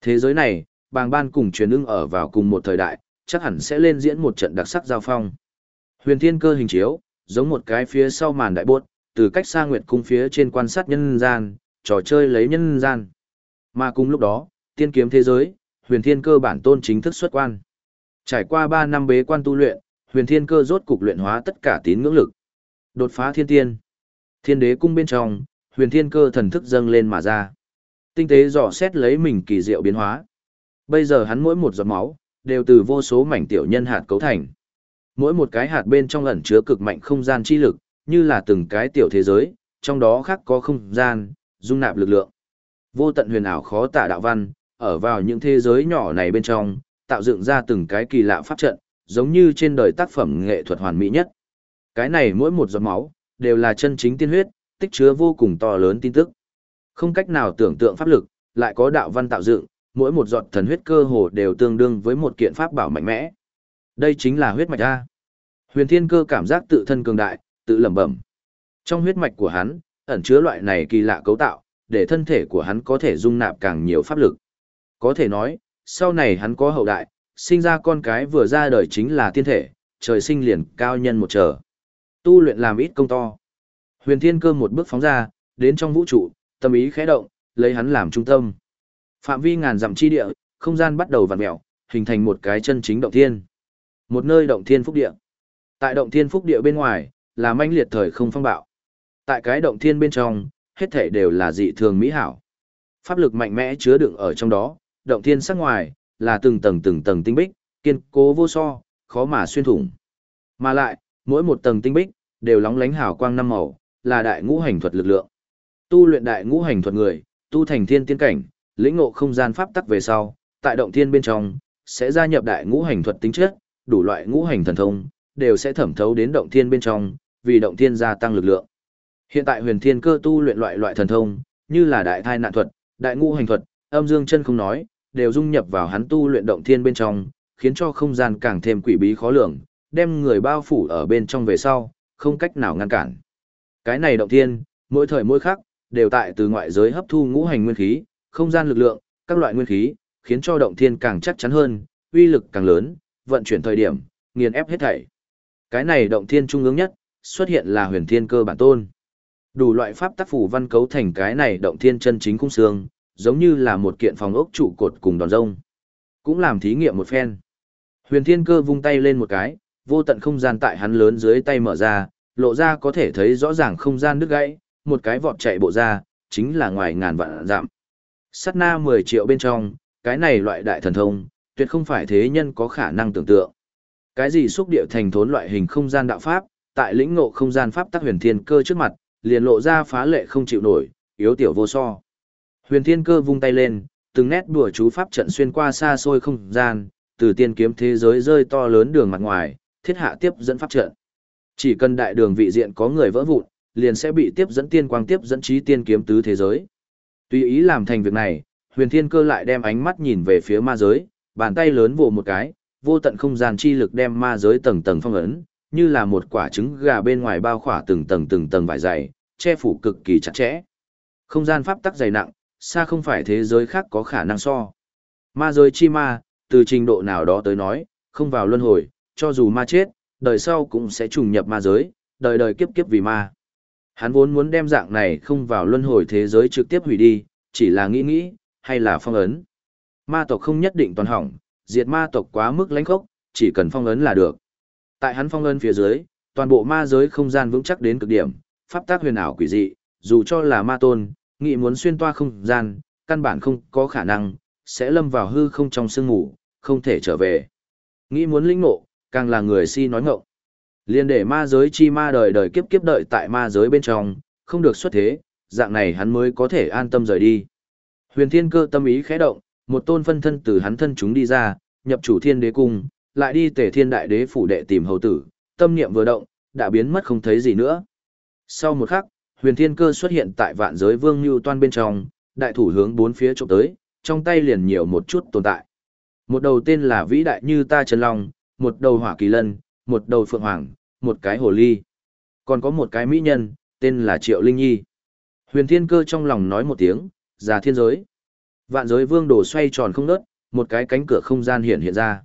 Thế giới này, bàng ban cùng truyền ưng ở vào cùng một thời đại, chắc hẳn sẽ lên diễn một trận đặc sắc giao phong. Huyền thiên cơ hình chiếu, giống một cái phía sau màn đại bốt, từ cách xa nguyệt cung phía trên quan sát nhân gian, trò chơi lấy nhân gian. Mà cùng lúc đó, tiên kiếm thế giới, huyền thiên cơ bản tôn chính thức xuất quan. Trải qua 3 năm bế quan tu luyện, huyền thiên cơ rốt cục luyện hóa tất cả tín ngưỡng lực. Đột phá thiên tiên. Thiên đế cung bên trong, huyền thiên cơ thần thức dâng lên mà ra. Tinh tế dò xét lấy mình kỳ diệu biến hóa. Bây giờ hắn mỗi một giọt máu, đều từ vô số mảnh tiểu nhân hạt cấu thành. Mỗi một cái hạt bên trong ẩn chứa cực mạnh không gian chi lực, như là từng cái tiểu thế giới, trong đó khác có không gian, dung nạp lực lượng. Vô tận huyền ảo khó tả đạo văn, ở vào những thế giới nhỏ này bên trong, tạo dựng ra từng cái kỳ lạ pháp trận, giống như trên đời tác phẩm nghệ thuật hoàn mỹ nhất. Cái này mỗi một giọt máu, đều là chân chính tiên huyết, tích chứa vô cùng to lớn tin tức. Không cách nào tưởng tượng pháp lực, lại có đạo văn tạo dựng, mỗi một giọt thần huyết cơ hồ đều tương đương với một kiện pháp bảo mạnh mẽ. Đây chính là huyết mạch A. Huyền Thiên Cơ cảm giác tự thân cường đại, tự lẩm bẩm. Trong huyết mạch của hắn, ẩn chứa loại này kỳ lạ cấu tạo, để thân thể của hắn có thể dung nạp càng nhiều pháp lực. Có thể nói, sau này hắn có hậu đại, sinh ra con cái vừa ra đời chính là tiên thể, trời sinh liền cao nhân một trở. Tu luyện làm ít công to. Huyền Thiên Cơ một bước phóng ra, đến trong vũ trụ, tâm ý khẽ động, lấy hắn làm trung tâm. Phạm vi ngàn dặm chi địa, không gian bắt đầu vặn mèo, hình thành một cái chân chính động thiên. Một nơi động thiên phúc địa. Tại động thiên phúc địa bên ngoài, là manh liệt thời không phong bạo. Tại cái động thiên bên trong, hết thảy đều là dị thường mỹ hảo. Pháp lực mạnh mẽ chứa đựng ở trong đó, động thiên sắc ngoài, là từng tầng từng tầng tinh bích, kiên cố vô so, khó mà xuyên thủng. Mà lại, mỗi một tầng tinh bích, đều lóng lánh hào quang năm màu, là đại ngũ hành thuật lực lượng. Tu luyện đại ngũ hành thuật người, tu thành thiên tiên cảnh, lĩnh ngộ không gian pháp tắc về sau, tại động thiên bên trong, sẽ gia nhập đại ngũ hành thuật tính chất, đủ loại ngũ hành thần thông, đều sẽ thẩm thấu đến động thiên bên trong, vì động thiên gia tăng lực lượng. Hiện tại huyền thiên cơ tu luyện loại loại thần thông, như là đại thai nạn thuật, đại ngũ hành thuật, âm dương chân không nói, đều dung nhập vào hắn tu luyện động thiên bên trong, khiến cho không gian càng thêm quỷ bí khó lường, đem người bao phủ ở bên trong về sau, không cách nào ngăn cản. Cái này động thiên, mỗi thời mỗi khắc, đều tại từ ngoại giới hấp thu ngũ hành nguyên khí, không gian lực lượng, các loại nguyên khí, khiến cho động thiên càng chắc chắn hơn, uy lực càng lớn, vận chuyển thời điểm, nghiền ép hết thảy. Cái này động thiên trung ương nhất, xuất hiện là huyền thiên cơ bản tôn. Đủ loại pháp tác phủ văn cấu thành cái này động thiên chân chính khung xương, giống như là một kiện phòng ốc trụ cột cùng đòn rông. Cũng làm thí nghiệm một phen. Huyền thiên cơ vung tay lên một cái, vô tận không gian tại hắn lớn dưới tay mở ra, lộ ra có thể thấy rõ ràng không gian đứt gãy, một cái vọt chạy bộ ra, chính là ngoài ngàn vạn giảm. Sát na 10 triệu bên trong, cái này loại đại thần thông, tuyệt không phải thế nhân có khả năng tưởng tượng. Cái gì xúc địa thành thốn loại hình không gian đạo pháp, tại lĩnh ngộ không gian pháp tắc huyền thiên cơ trước mặt, liền lộ ra phá lệ không chịu nổi, yếu tiểu vô so. Huyền thiên cơ vung tay lên, từng nét đùa chú pháp trận xuyên qua xa xôi không gian, từ tiên kiếm thế giới rơi to lớn đường mặt ngoài, thiết hạ tiếp dẫn pháp trận. Chỉ cần đại đường vị diện có người vỡ vụn, liền sẽ bị tiếp dẫn tiên quang tiếp dẫn trí tiên kiếm tứ thế giới. Tùy ý làm thành việc này, huyền thiên cơ lại đem ánh mắt nhìn về phía ma giới, bàn tay lớn vồ một cái, vô tận không gian chi lực đem ma giới tầng tầng phong ấn, như là một quả trứng gà bên ngoài bao khỏa từng tầng từng tầng vải dày, che phủ cực kỳ chặt chẽ. Không gian pháp tắc dày nặng, xa không phải thế giới khác có khả năng so. Ma giới chi ma, từ trình độ nào đó tới nói, không vào luân hồi, cho dù ma chết, đời sau cũng sẽ trùng nhập ma giới, đời đời kiếp kiếp vì ma. Hắn vốn muốn đem dạng này không vào luân hồi thế giới trực tiếp hủy đi, chỉ là nghĩ nghĩ, hay là phong ấn. Ma tộc không nhất định toàn hỏng, diệt ma tộc quá mức lãnh khốc, chỉ cần phong ấn là được. Tại hắn phong ấn phía dưới, toàn bộ ma giới không gian vững chắc đến cực điểm, pháp tác huyền ảo quỷ dị, dù cho là ma tôn, nghĩ muốn xuyên toa không gian, căn bản không có khả năng, sẽ lâm vào hư không trong sương ngủ, không thể trở về. Nghĩ muốn lĩnh ngộ, càng là người si nói ngọng. Liên để ma giới chi ma đời đời kiếp kiếp đợi tại ma giới bên trong, không được xuất thế, dạng này hắn mới có thể an tâm rời đi. Huyền thiên cơ tâm ý khẽ động, một tôn phân thân từ hắn thân chúng đi ra, nhập chủ thiên đế cung, lại đi tể thiên đại đế phủ đệ tìm hầu tử, tâm niệm vừa động, đã biến mất không thấy gì nữa. Sau một khắc, huyền thiên cơ xuất hiện tại vạn giới vương như toan bên trong, đại thủ hướng bốn phía trộm tới, trong tay liền nhiều một chút tồn tại. Một đầu tên là vĩ đại như ta trần long, một đầu hỏa kỳ lân, một đầu phượng hoàng, một cái hồ ly. Còn có một cái mỹ nhân, tên là Triệu Linh Nhi. Huyền thiên cơ trong lòng nói một tiếng, già thiên giới. Vạn giới vương đồ xoay tròn không nớt, một cái cánh cửa không gian hiện hiện ra.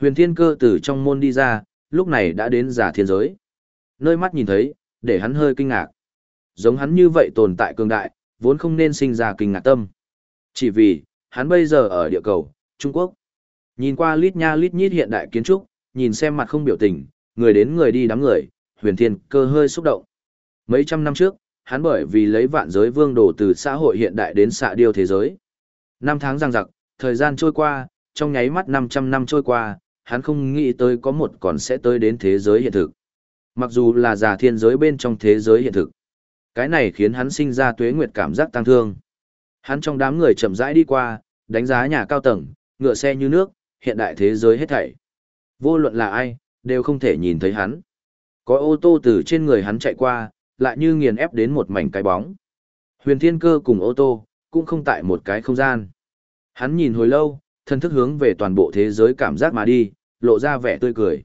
Huyền thiên cơ từ trong môn đi ra, lúc này đã đến giả thiên giới. Nơi mắt nhìn thấy, để hắn hơi kinh ngạc. Giống hắn như vậy tồn tại cường đại, vốn không nên sinh ra kinh ngạc tâm. Chỉ vì, hắn bây giờ ở địa cầu, Trung Quốc. Nhìn qua lít nha lít nhít hiện đại kiến trúc, nhìn xem mặt không biểu tình, người đến người đi đám người, huyền thiên cơ hơi xúc động. Mấy trăm năm trước, hắn bởi vì lấy vạn giới vương đồ từ xã hội hiện đại đến xạ điêu thế giới. Năm tháng giang giặc thời gian trôi qua, trong nháy mắt 500 năm trôi qua, hắn không nghĩ tới có một còn sẽ tới đến thế giới hiện thực. Mặc dù là già thiên giới bên trong thế giới hiện thực. Cái này khiến hắn sinh ra tuế nguyệt cảm giác tăng thương. Hắn trong đám người chậm rãi đi qua, đánh giá nhà cao tầng, ngựa xe như nước, hiện đại thế giới hết thảy. Vô luận là ai, đều không thể nhìn thấy hắn. Có ô tô từ trên người hắn chạy qua, lại như nghiền ép đến một mảnh cái bóng. Huyền thiên cơ cùng ô tô, cũng không tại một cái không gian. Hắn nhìn hồi lâu, thân thức hướng về toàn bộ thế giới cảm giác mà đi, lộ ra vẻ tươi cười.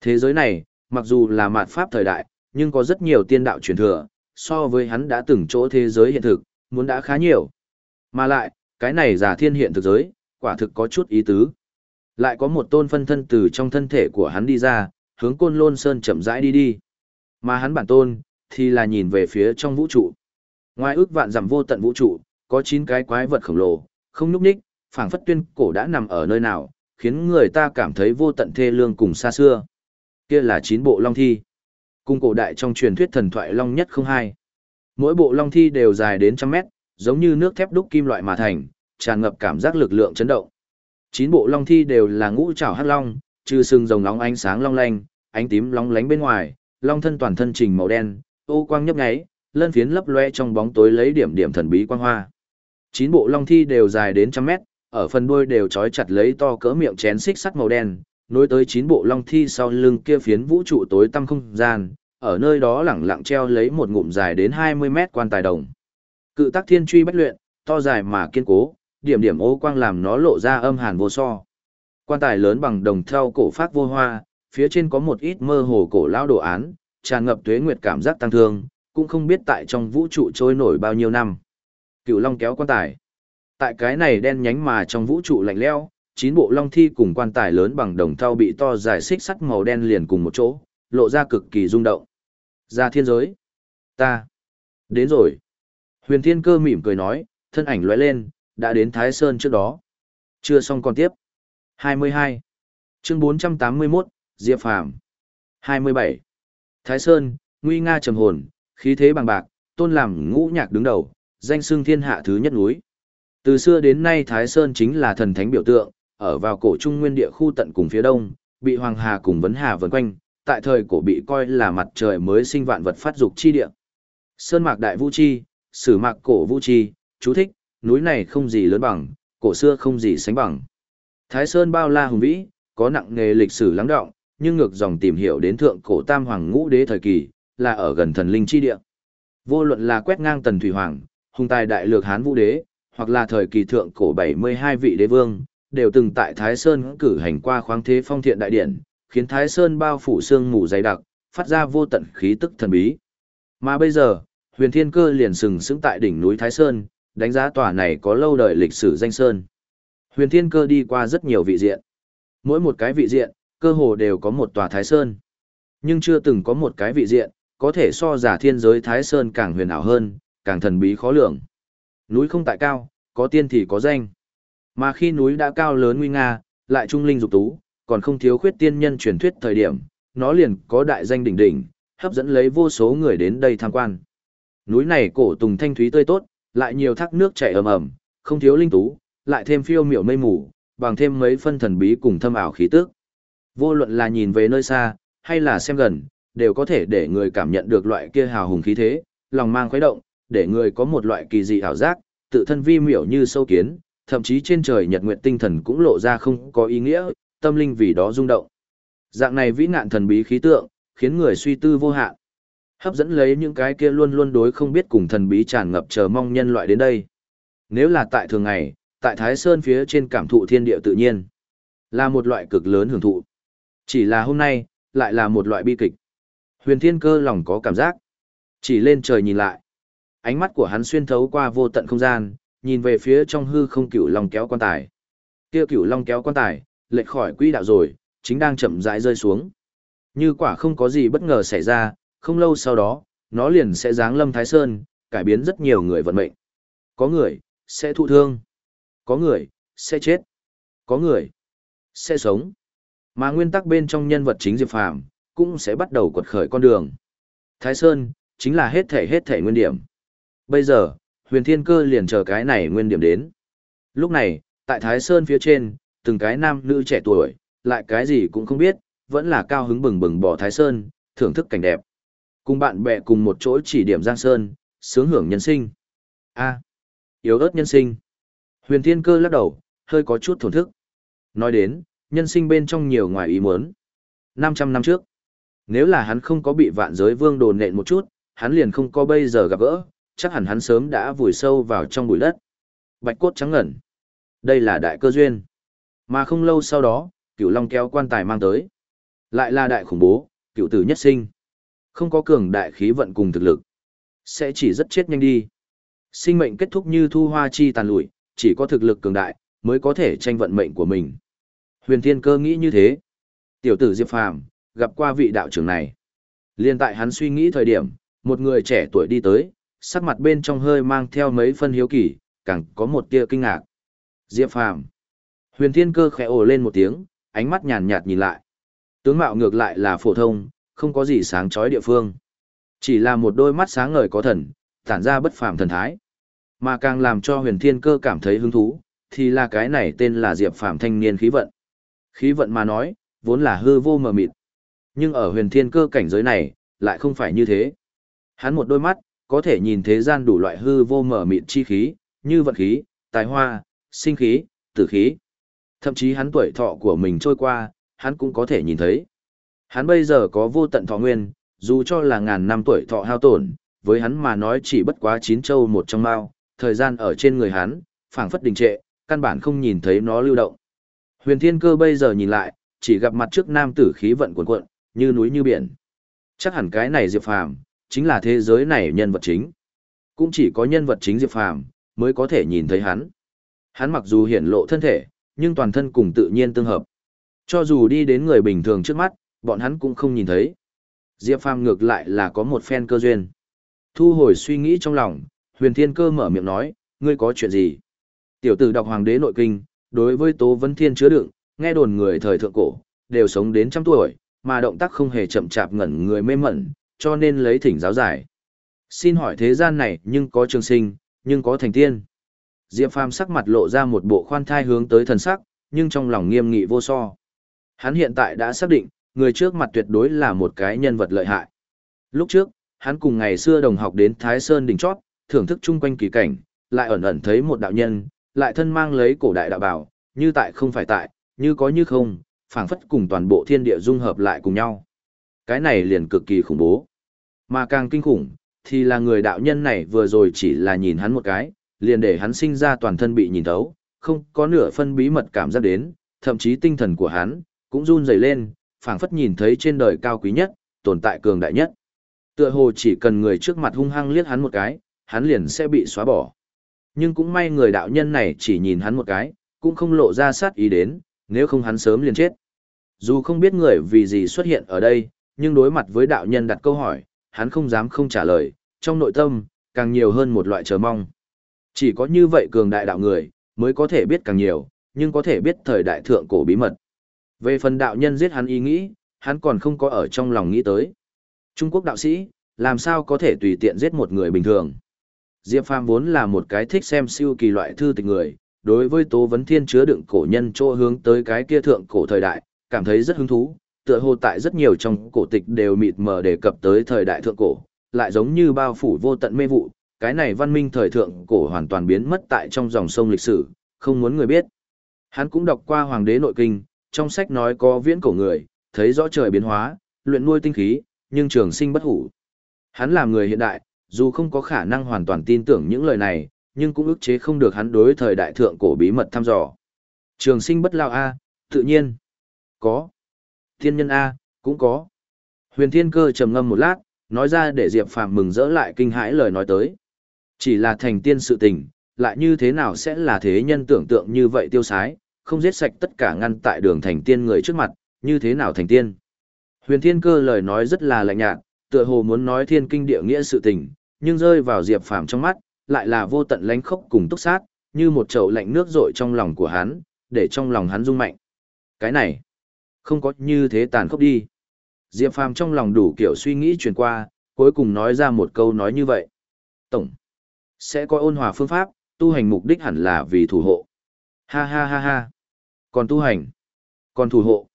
Thế giới này, mặc dù là mạt pháp thời đại, nhưng có rất nhiều tiên đạo truyền thừa, so với hắn đã từng chỗ thế giới hiện thực, muốn đã khá nhiều. Mà lại, cái này giả thiên hiện thực giới, quả thực có chút ý tứ. Lại có một tôn phân thân từ trong thân thể của hắn đi ra, hướng côn lôn sơn chậm rãi đi đi. Mà hắn bản tôn, thì là nhìn về phía trong vũ trụ. Ngoài ước vạn dặm vô tận vũ trụ, có 9 cái quái vật khổng lồ, không núp ních, phảng phất tuyên cổ đã nằm ở nơi nào, khiến người ta cảm thấy vô tận thê lương cùng xa xưa. Kia là chín bộ long thi. Cung cổ đại trong truyền thuyết thần thoại long nhất không hai. Mỗi bộ long thi đều dài đến trăm mét, giống như nước thép đúc kim loại mà thành, tràn ngập cảm giác lực lượng chấn động. Chín bộ long thi đều là ngũ trảo hắc long, trừ sừng rồng nóng ánh sáng long lanh, ánh tím long lánh bên ngoài, long thân toàn thân trình màu đen, ô quang nhấp nháy, lân phiến lấp loe trong bóng tối lấy điểm điểm thần bí quang hoa. Chín bộ long thi đều dài đến trăm mét, ở phần đuôi đều trói chặt lấy to cỡ miệng chén xích sắt màu đen, nối tới chín bộ long thi sau lưng kia phiến vũ trụ tối tăm không gian, ở nơi đó lẳng lặng treo lấy một ngụm dài đến 20 mét quan tài đồng. Cự tác thiên truy bách luyện, to dài mà kiên cố, điểm điểm ô quang làm nó lộ ra âm hàn vô so. Quan tài lớn bằng đồng theo cổ phát vô hoa, phía trên có một ít mơ hồ cổ lao đồ án, tràn ngập tuế nguyệt cảm giác tăng thương, cũng không biết tại trong vũ trụ trôi nổi bao nhiêu năm. Cựu long kéo quan tài. Tại cái này đen nhánh mà trong vũ trụ lạnh lẽo, chín bộ long thi cùng quan tài lớn bằng đồng thau bị to dài xích sắt màu đen liền cùng một chỗ, lộ ra cực kỳ rung động. Ra thiên giới. Ta. Đến rồi. Huyền thiên cơ mỉm cười nói, thân ảnh lóe lên, đã đến Thái Sơn trước đó. Chưa xong còn tiếp. 22. Chương 481, Diệp Phàm 27. Thái Sơn, nguy nga trầm hồn, khí thế bằng bạc, tôn làm ngũ nhạc đứng đầu, danh xưng thiên hạ thứ nhất núi. Từ xưa đến nay Thái Sơn chính là thần thánh biểu tượng, ở vào cổ trung nguyên địa khu tận cùng phía đông, bị Hoàng Hà cùng Vấn Hà vần quanh, tại thời cổ bị coi là mặt trời mới sinh vạn vật phát dục chi địa. Sơn mạc đại vũ chi, sử mạc cổ vũ chi, chú thích, núi này không gì lớn bằng, cổ xưa không gì sánh bằng. Thái Sơn bao la hùng vĩ, có nặng nghề lịch sử lắng động, nhưng ngược dòng tìm hiểu đến thượng cổ tam hoàng ngũ đế thời kỳ, là ở gần thần linh chi địa. Vô luận là quét ngang tần thủy hoàng, hùng tài đại lược hán vũ đế, hoặc là thời kỳ thượng cổ 72 vị đế vương, đều từng tại Thái Sơn cử hành qua khoáng thế phong thiện đại điển, khiến Thái Sơn bao phủ sương mù dày đặc, phát ra vô tận khí tức thần bí. Mà bây giờ, huyền thiên cơ liền sừng sững tại đỉnh núi Thái Sơn, đánh giá tòa này có lâu đời lịch sử danh sơn. Huyền thiên cơ đi qua rất nhiều vị diện. Mỗi một cái vị diện, cơ hồ đều có một tòa Thái Sơn. Nhưng chưa từng có một cái vị diện, có thể so giả thiên giới Thái Sơn càng huyền ảo hơn, càng thần bí khó lường. Núi không tại cao, có tiên thì có danh. Mà khi núi đã cao lớn nguy nga, lại trung linh dục tú, còn không thiếu khuyết tiên nhân truyền thuyết thời điểm, nó liền có đại danh đỉnh đỉnh, hấp dẫn lấy vô số người đến đây tham quan. Núi này cổ tùng thanh thúy tươi tốt, lại nhiều thác nước chảy ầm ầm, không thiếu linh tú, lại thêm phiêu miểu mây mù, bằng thêm mấy phân thần bí cùng thâm ảo khí tức. Vô luận là nhìn về nơi xa, hay là xem gần, đều có thể để người cảm nhận được loại kia hào hùng khí thế, lòng mang khuấy động, để người có một loại kỳ dị ảo giác, tự thân vi miểu như sâu kiến, thậm chí trên trời nhật nguyện tinh thần cũng lộ ra không có ý nghĩa, tâm linh vì đó rung động. Dạng này vĩ nạn thần bí khí tượng, khiến người suy tư vô hạn. Hấp dẫn lấy những cái kia luôn luôn đối không biết cùng thần bí tràn ngập chờ mong nhân loại đến đây. Nếu là tại thường ngày, tại Thái Sơn phía trên cảm thụ thiên địa tự nhiên, là một loại cực lớn hưởng thụ. Chỉ là hôm nay, lại là một loại bi kịch. Huyền Thiên Cơ lòng có cảm giác, chỉ lên trời nhìn lại. Ánh mắt của hắn xuyên thấu qua vô tận không gian, nhìn về phía trong hư không cửu long kéo quan tài. Kia cửu long kéo quan tài, lệch khỏi quỹ đạo rồi, chính đang chậm rãi rơi xuống. Như quả không có gì bất ngờ xảy ra, không lâu sau đó, nó liền sẽ giáng lâm Thái Sơn, cải biến rất nhiều người vận mệnh. Có người, sẽ thụ thương. Có người, sẽ chết. Có người, sẽ sống. Mà nguyên tắc bên trong nhân vật chính Diệp Phàm cũng sẽ bắt đầu quật khởi con đường. Thái Sơn, chính là hết thể hết thể nguyên điểm. Bây giờ, huyền thiên cơ liền chờ cái này nguyên điểm đến. Lúc này, tại Thái Sơn phía trên, từng cái nam nữ trẻ tuổi, lại cái gì cũng không biết, vẫn là cao hứng bừng bừng bỏ Thái Sơn, thưởng thức cảnh đẹp. Cùng bạn bè cùng một chỗ chỉ điểm Giang Sơn, sướng hưởng nhân sinh. A. yếu ớt nhân sinh. Huyền Thiên Cơ lắc đầu, hơi có chút thổn thức. Nói đến, nhân sinh bên trong nhiều ngoài ý muốn. 500 năm trước, nếu là hắn không có bị vạn giới vương đồn nện một chút, hắn liền không có bây giờ gặp gỡ, chắc hẳn hắn sớm đã vùi sâu vào trong bụi đất. Bạch cốt trắng ngẩn. Đây là đại cơ duyên. Mà không lâu sau đó, cửu long kéo quan tài mang tới. Lại là đại khủng bố, cửu tử nhất sinh. Không có cường đại khí vận cùng thực lực. Sẽ chỉ rất chết nhanh đi. Sinh mệnh kết thúc như thu hoa chi tàn lụi, chỉ có thực lực cường đại, mới có thể tranh vận mệnh của mình. Huyền Thiên Cơ nghĩ như thế. Tiểu tử Diệp Phàm gặp qua vị đạo trưởng này. Liên tại hắn suy nghĩ thời điểm, một người trẻ tuổi đi tới, sắc mặt bên trong hơi mang theo mấy phân hiếu kỳ, càng có một tia kinh ngạc. Diệp Phàm. Huyền Thiên Cơ khẽ ồ lên một tiếng, ánh mắt nhàn nhạt nhìn lại. Tướng mạo ngược lại là phổ thông, không có gì sáng chói địa phương. Chỉ là một đôi mắt sáng ngời có thần, tản ra bất phàm thần thái. Mà càng làm cho Huyền Thiên Cơ cảm thấy hứng thú, thì là cái này tên là Diệp Phàm thanh niên khí vận. Khí vận mà nói, vốn là hư vô mờ mịt. Nhưng ở Huyền Thiên Cơ cảnh giới này, lại không phải như thế. Hắn một đôi mắt, có thể nhìn thế gian đủ loại hư vô mở mịn chi khí, như vận khí, tài hoa, sinh khí, tử khí. Thậm chí hắn tuổi thọ của mình trôi qua, hắn cũng có thể nhìn thấy. Hắn bây giờ có vô tận thọ nguyên, dù cho là ngàn năm tuổi thọ hao tổn, với hắn mà nói chỉ bất quá chín châu một trong mao, thời gian ở trên người hắn, phảng phất đình trệ, căn bản không nhìn thấy nó lưu động. Huyền Thiên Cơ bây giờ nhìn lại, chỉ gặp mặt trước nam tử khí vận cuồn cuộn, như núi như biển. Chắc hẳn cái này Diệp Phàm chính là thế giới này nhân vật chính. Cũng chỉ có nhân vật chính Diệp Phàm mới có thể nhìn thấy hắn. Hắn mặc dù hiển lộ thân thể, nhưng toàn thân cùng tự nhiên tương hợp. Cho dù đi đến người bình thường trước mắt, bọn hắn cũng không nhìn thấy. Diệp Phàm ngược lại là có một phen cơ duyên. Thu hồi suy nghĩ trong lòng, huyền thiên cơ mở miệng nói, ngươi có chuyện gì? Tiểu tử đọc hoàng đế nội kinh, đối với tố Vân thiên chứa đựng, nghe đồn người thời thượng cổ, đều sống đến trăm tuổi, mà động tác không hề chậm chạp ngẩn người mê mẩn, cho nên lấy thỉnh giáo giải. Xin hỏi thế gian này nhưng có trường sinh, nhưng có thành tiên. Diệp Phàm sắc mặt lộ ra một bộ khoan thai hướng tới thần sắc, nhưng trong lòng nghiêm nghị vô so. Hắn hiện tại đã xác định, người trước mặt tuyệt đối là một cái nhân vật lợi hại. Lúc trước, hắn cùng ngày xưa đồng học đến Thái Sơn đỉnh chót, thưởng thức chung quanh kỳ cảnh, lại ẩn ẩn thấy một đạo nhân, lại thân mang lấy cổ đại đạo bảo, như tại không phải tại, như có như không, phảng phất cùng toàn bộ thiên địa dung hợp lại cùng nhau. Cái này liền cực kỳ khủng bố. Mà càng kinh khủng, thì là người đạo nhân này vừa rồi chỉ là nhìn hắn một cái, liền để hắn sinh ra toàn thân bị nhìn thấu, không có nửa phân bí mật cảm giác đến, thậm chí tinh thần của hắn cũng run rẩy lên, phảng phất nhìn thấy trên đời cao quý nhất, tồn tại cường đại nhất. Tựa hồ chỉ cần người trước mặt hung hăng liếc hắn một cái, hắn liền sẽ bị xóa bỏ. Nhưng cũng may người đạo nhân này chỉ nhìn hắn một cái, cũng không lộ ra sát ý đến, nếu không hắn sớm liền chết. Dù không biết người vì gì xuất hiện ở đây, nhưng đối mặt với đạo nhân đặt câu hỏi, hắn không dám không trả lời, trong nội tâm, càng nhiều hơn một loại chờ mong. Chỉ có như vậy cường đại đạo người, mới có thể biết càng nhiều, nhưng có thể biết thời đại thượng cổ bí mật. Về phần đạo nhân giết hắn ý nghĩ, hắn còn không có ở trong lòng nghĩ tới. Trung Quốc đạo sĩ, làm sao có thể tùy tiện giết một người bình thường. Diệp Phàm vốn là một cái thích xem siêu kỳ loại thư tịch người, đối với Tố Vấn Thiên chứa đựng cổ nhân chỗ hướng tới cái kia thượng cổ thời đại, cảm thấy rất hứng thú, tựa hồ tại rất nhiều trong cổ tịch đều mịt mờ đề cập tới thời đại thượng cổ, lại giống như bao phủ vô tận mê vụ, cái này văn minh thời thượng cổ hoàn toàn biến mất tại trong dòng sông lịch sử, không muốn người biết. Hắn cũng đọc qua Hoàng đế nội kinh, trong sách nói có viễn cổ người, thấy rõ trời biến hóa, luyện nuôi tinh khí, nhưng trường sinh bất hủ. Hắn là người hiện đại, dù không có khả năng hoàn toàn tin tưởng những lời này, nhưng cũng ức chế không được hắn đối thời đại thượng cổ bí mật thăm dò. Trường sinh bất lao A, tự nhiên. Có. Thiên nhân A, cũng có. Huyền thiên cơ trầm ngâm một lát, nói ra để Diệp Phàm mừng rỡ lại kinh hãi lời nói tới. Chỉ là thành tiên sự tình, lại như thế nào sẽ là thế nhân tưởng tượng như vậy tiêu sái, không giết sạch tất cả ngăn tại đường thành tiên người trước mặt, như thế nào thành tiên. Huyền thiên cơ lời nói rất là lạnh nhạt, tựa hồ muốn nói thiên kinh địa nghĩa sự tình, nhưng rơi vào Diệp Phàm trong mắt, lại là vô tận lánh khốc cùng túc sát, như một chậu lạnh nước rội trong lòng của hắn, để trong lòng hắn rung mạnh. Cái này, không có như thế tàn khốc đi. Diệp Phàm trong lòng đủ kiểu suy nghĩ truyền qua, cuối cùng nói ra một câu nói như vậy. Tổng, sẽ có ôn hòa phương pháp, tu hành mục đích hẳn là vì thủ hộ. Ha ha ha ha. Còn tu hành, còn thủ hộ.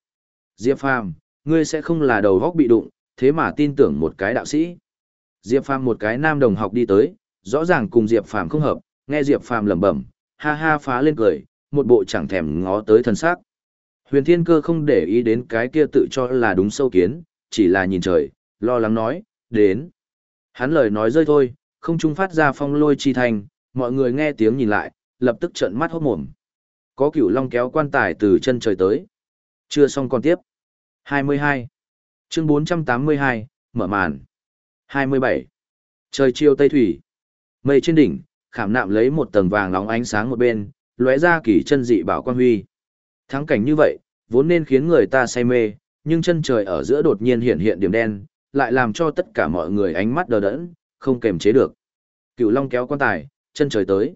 Diệp Phàm, ngươi sẽ không là đầu góc bị đụng, thế mà tin tưởng một cái đạo sĩ. Diệp Phàm một cái nam đồng học đi tới, rõ ràng cùng Diệp Phàm không hợp, nghe Diệp Phàm lẩm bẩm, ha ha phá lên cười, một bộ chẳng thèm ngó tới thân xác. Huyền Thiên Cơ không để ý đến cái kia tự cho là đúng sâu kiến, chỉ là nhìn trời, lo lắng nói, đến. Hắn lời nói rơi thôi, không trung phát ra phong lôi chi thành, mọi người nghe tiếng nhìn lại, lập tức trợn mắt hốt mồm. Có cửu long kéo quan tài từ chân trời tới. Chưa xong còn tiếp. 22. Chương 482, mở màn. 27. Trời chiều tây thủy. Mây trên đỉnh, khảm nạm lấy một tầng vàng nóng ánh sáng một bên, lóe ra kỳ chân dị bảo quan huy. Thắng cảnh như vậy, vốn nên khiến người ta say mê, nhưng chân trời ở giữa đột nhiên hiện hiện điểm đen, lại làm cho tất cả mọi người ánh mắt đờ đẫn, không kềm chế được. Cựu Long kéo quan tài, chân trời tới.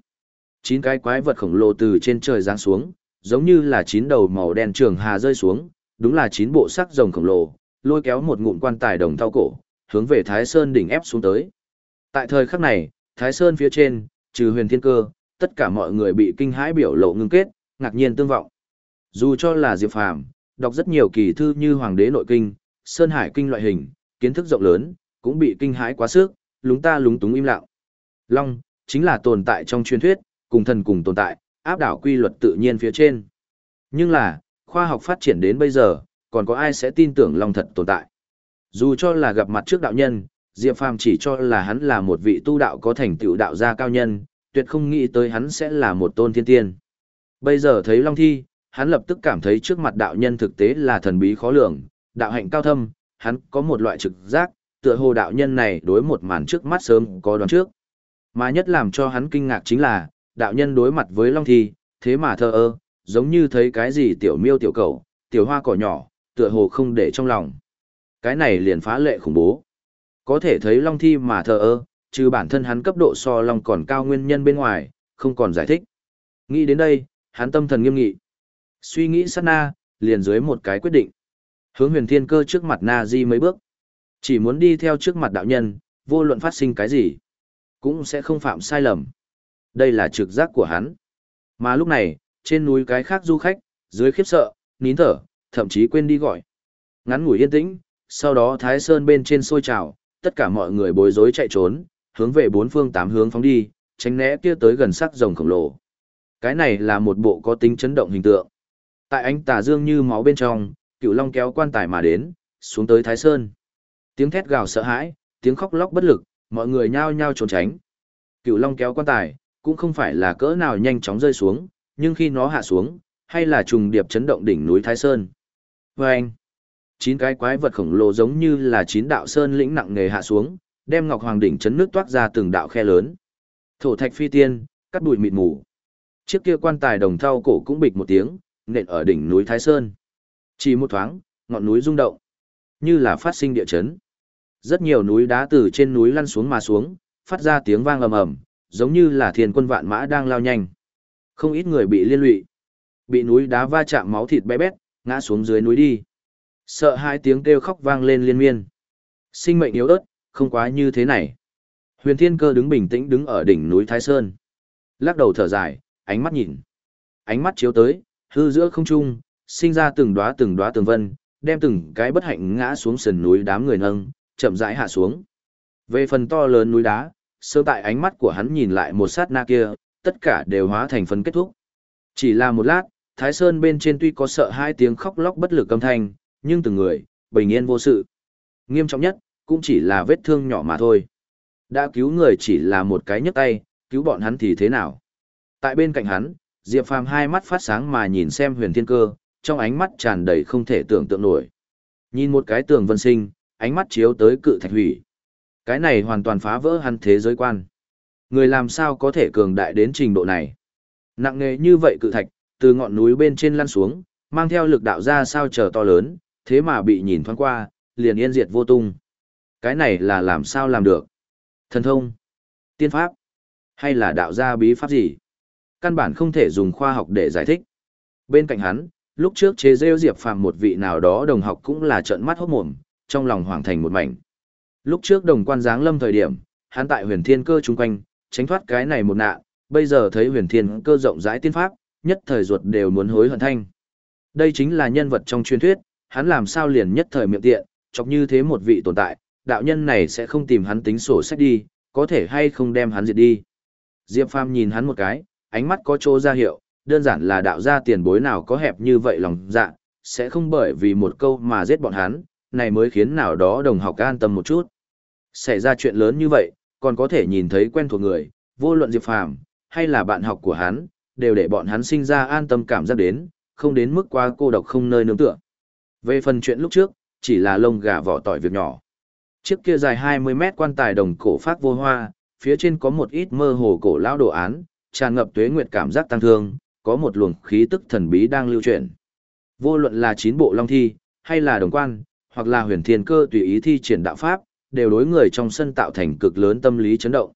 Chín cái quái vật khổng lồ từ trên trời giáng xuống, giống như là chín đầu màu đen trường hà rơi xuống, đúng là chín bộ sắc rồng khổng lồ, lôi kéo một ngụm quan tài đồng thau cổ, hướng về Thái Sơn đỉnh ép xuống tới. Tại thời khắc này, Thái Sơn phía trên, trừ huyền thiên cơ, tất cả mọi người bị kinh hãi biểu lộ ngưng kết, ngạc nhiên tương vọng. Dù cho là Diệp Phàm, đọc rất nhiều kỳ thư như Hoàng đế nội kinh, Sơn Hải kinh loại hình, kiến thức rộng lớn, cũng bị kinh hãi quá sức, lúng ta lúng túng im lặng. Long, chính là tồn tại trong truyền thuyết, cùng thần cùng tồn tại, áp đảo quy luật tự nhiên phía trên. Nhưng là, khoa học phát triển đến bây giờ, còn có ai sẽ tin tưởng Long thật tồn tại. Dù cho là gặp mặt trước đạo nhân, Diệp Phàm chỉ cho là hắn là một vị tu đạo có thành tựu đạo gia cao nhân, tuyệt không nghĩ tới hắn sẽ là một tôn thiên tiên. Bây giờ thấy Long Thi, hắn lập tức cảm thấy trước mặt đạo nhân thực tế là thần bí khó lường, đạo hạnh cao thâm, hắn có một loại trực giác, tựa hồ đạo nhân này đối một màn trước mắt sớm có đoán trước. Mà nhất làm cho hắn kinh ngạc chính là, đạo nhân đối mặt với Long Thi, thế mà thơ ơ, giống như thấy cái gì tiểu miêu tiểu cầu, tiểu hoa cỏ nhỏ, tựa hồ không để trong lòng. Cái này liền phá lệ khủng bố. Có thể thấy Long Thi mà thờ ơ, trừ bản thân hắn cấp độ so Long còn cao nguyên nhân bên ngoài, không còn giải thích. Nghĩ đến đây, hắn tâm thần nghiêm nghị. Suy nghĩ sát na, liền dưới một cái quyết định. Hướng huyền thiên cơ trước mặt Na Di mấy bước. Chỉ muốn đi theo trước mặt đạo nhân, vô luận phát sinh cái gì, cũng sẽ không phạm sai lầm. Đây là trực giác của hắn. Mà lúc này, trên núi cái khác du khách, dưới khiếp sợ, nín thở, thậm chí quên đi gọi. Ngắn ngủi yên tĩnh, sau đó Thái Sơn bên trên sôi trào, tất cả mọi người bối rối chạy trốn, hướng về bốn phương tám hướng phóng đi, tránh né kia tới gần sắc rồng khổng lồ. Cái này là một bộ có tính chấn động hình tượng. Tại ánh tà dương như máu bên trong, cựu long kéo quan tài mà đến, xuống tới Thái Sơn. Tiếng thét gào sợ hãi, tiếng khóc lóc bất lực, mọi người nhao nhao trốn tránh. Cựu long kéo quan tài, cũng không phải là cỡ nào nhanh chóng rơi xuống, nhưng khi nó hạ xuống, hay là trùng điệp chấn động đỉnh núi Thái Sơn. Và anh, chín cái quái vật khổng lồ giống như là chín đạo sơn lĩnh nặng nghề hạ xuống, đem Ngọc Hoàng đỉnh chấn nước toát ra từng đạo khe lớn. Thổ thạch phi tiên, cắt bụi mịt mù. Chiếc kia quan tài đồng thau cổ cũng bịch một tiếng, nện ở đỉnh núi Thái Sơn. Chỉ một thoáng, ngọn núi rung động, như là phát sinh địa chấn. Rất nhiều núi đá từ trên núi lăn xuống mà xuống, phát ra tiếng vang ầm ầm, giống như là thiên quân vạn mã đang lao nhanh. Không ít người bị liên lụy, bị núi đá va chạm máu thịt bé bét, ngã xuống dưới núi đi. Sợ hai tiếng kêu khóc vang lên liên miên. Sinh mệnh yếu ớt, không quá như thế này. Huyền Thiên Cơ đứng bình tĩnh đứng ở đỉnh núi Thái Sơn. Lắc đầu thở dài, ánh mắt nhìn. Ánh mắt chiếu tới, hư giữa không trung, sinh ra từng đóa từng đóa tường vân, đem từng cái bất hạnh ngã xuống sườn núi đám người nâng, chậm rãi hạ xuống. Về phần to lớn núi đá, sơ tại ánh mắt của hắn nhìn lại một sát na kia, tất cả đều hóa thành phần kết thúc. Chỉ là một lát, Thái Sơn bên trên tuy có sợ hai tiếng khóc lóc bất lực âm thanh, nhưng từng người, bình yên vô sự. Nghiêm trọng nhất, cũng chỉ là vết thương nhỏ mà thôi. Đã cứu người chỉ là một cái nhấc tay, cứu bọn hắn thì thế nào? Tại bên cạnh hắn, Diệp Phàm hai mắt phát sáng mà nhìn xem huyền thiên cơ, trong ánh mắt tràn đầy không thể tưởng tượng nổi. Nhìn một cái tường vân sinh, ánh mắt chiếu tới cự thạch hủy. Cái này hoàn toàn phá vỡ hắn thế giới quan. Người làm sao có thể cường đại đến trình độ này? Nặng nề như vậy cự thạch, từ ngọn núi bên trên lăn xuống, mang theo lực đạo ra sao chờ to lớn, thế mà bị nhìn thoáng qua, liền yên diệt vô tung. Cái này là làm sao làm được? Thần thông? Tiên pháp? Hay là đạo gia bí pháp gì? Căn bản không thể dùng khoa học để giải thích. Bên cạnh hắn, lúc trước chế rêu Diệp Phàm một vị nào đó đồng học cũng là trợn mắt hốt mồm, trong lòng hoàng thành một mảnh. Lúc trước đồng quan giáng lâm thời điểm, hắn tại huyền thiên cơ chung quanh, tránh thoát cái này một nạn, bây giờ thấy huyền thiên cơ rộng rãi tiên pháp, nhất thời ruột đều muốn hối hận thanh. Đây chính là nhân vật trong truyền thuyết, hắn làm sao liền nhất thời miệng tiện, chọc như thế một vị tồn tại, đạo nhân này sẽ không tìm hắn tính sổ sách đi, có thể hay không đem hắn diệt đi. Diệp Phàm nhìn hắn một cái, ánh mắt có chỗ ra hiệu, đơn giản là đạo gia tiền bối nào có hẹp như vậy lòng dạ, sẽ không bởi vì một câu mà giết bọn hắn, này mới khiến nào đó đồng học an tâm một chút. Xảy ra chuyện lớn như vậy, còn có thể nhìn thấy quen thuộc người, vô luận Diệp Phàm hay là bạn học của hắn, đều để bọn hắn sinh ra an tâm cảm giác đến, không đến mức quá cô độc không nơi nương tựa. Về phần chuyện lúc trước, chỉ là lông gà vỏ tỏi việc nhỏ. Chiếc kia dài 20 mét quan tài đồng cổ phát vô hoa, phía trên có một ít mơ hồ cổ lão đồ án, tràn ngập tuế nguyệt cảm giác tăng thương, có một luồng khí tức thần bí đang lưu chuyển. Vô luận là chín bộ long thi, hay là đồng quan, hoặc là huyền thiên cơ tùy ý thi triển đạo pháp, đều đối người trong sân tạo thành cực lớn tâm lý chấn động.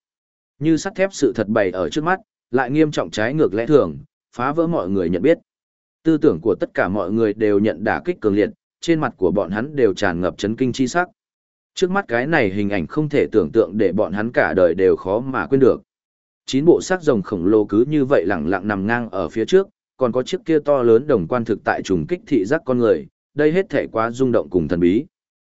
Như sắt thép sự thật bày ở trước mắt, lại nghiêm trọng trái ngược lẽ thường, phá vỡ mọi người nhận biết. Tư tưởng của tất cả mọi người đều nhận đả kích cường liệt, trên mặt của bọn hắn đều tràn ngập chấn kinh chi sắc. Trước mắt cái này hình ảnh không thể tưởng tượng để bọn hắn cả đời đều khó mà quên được. Chín bộ xác rồng khổng lồ cứ như vậy lẳng lặng nằm ngang ở phía trước, còn có chiếc kia to lớn đồng quan thực tại trùng kích thị giác con người, đây hết thể quá rung động cùng thần bí.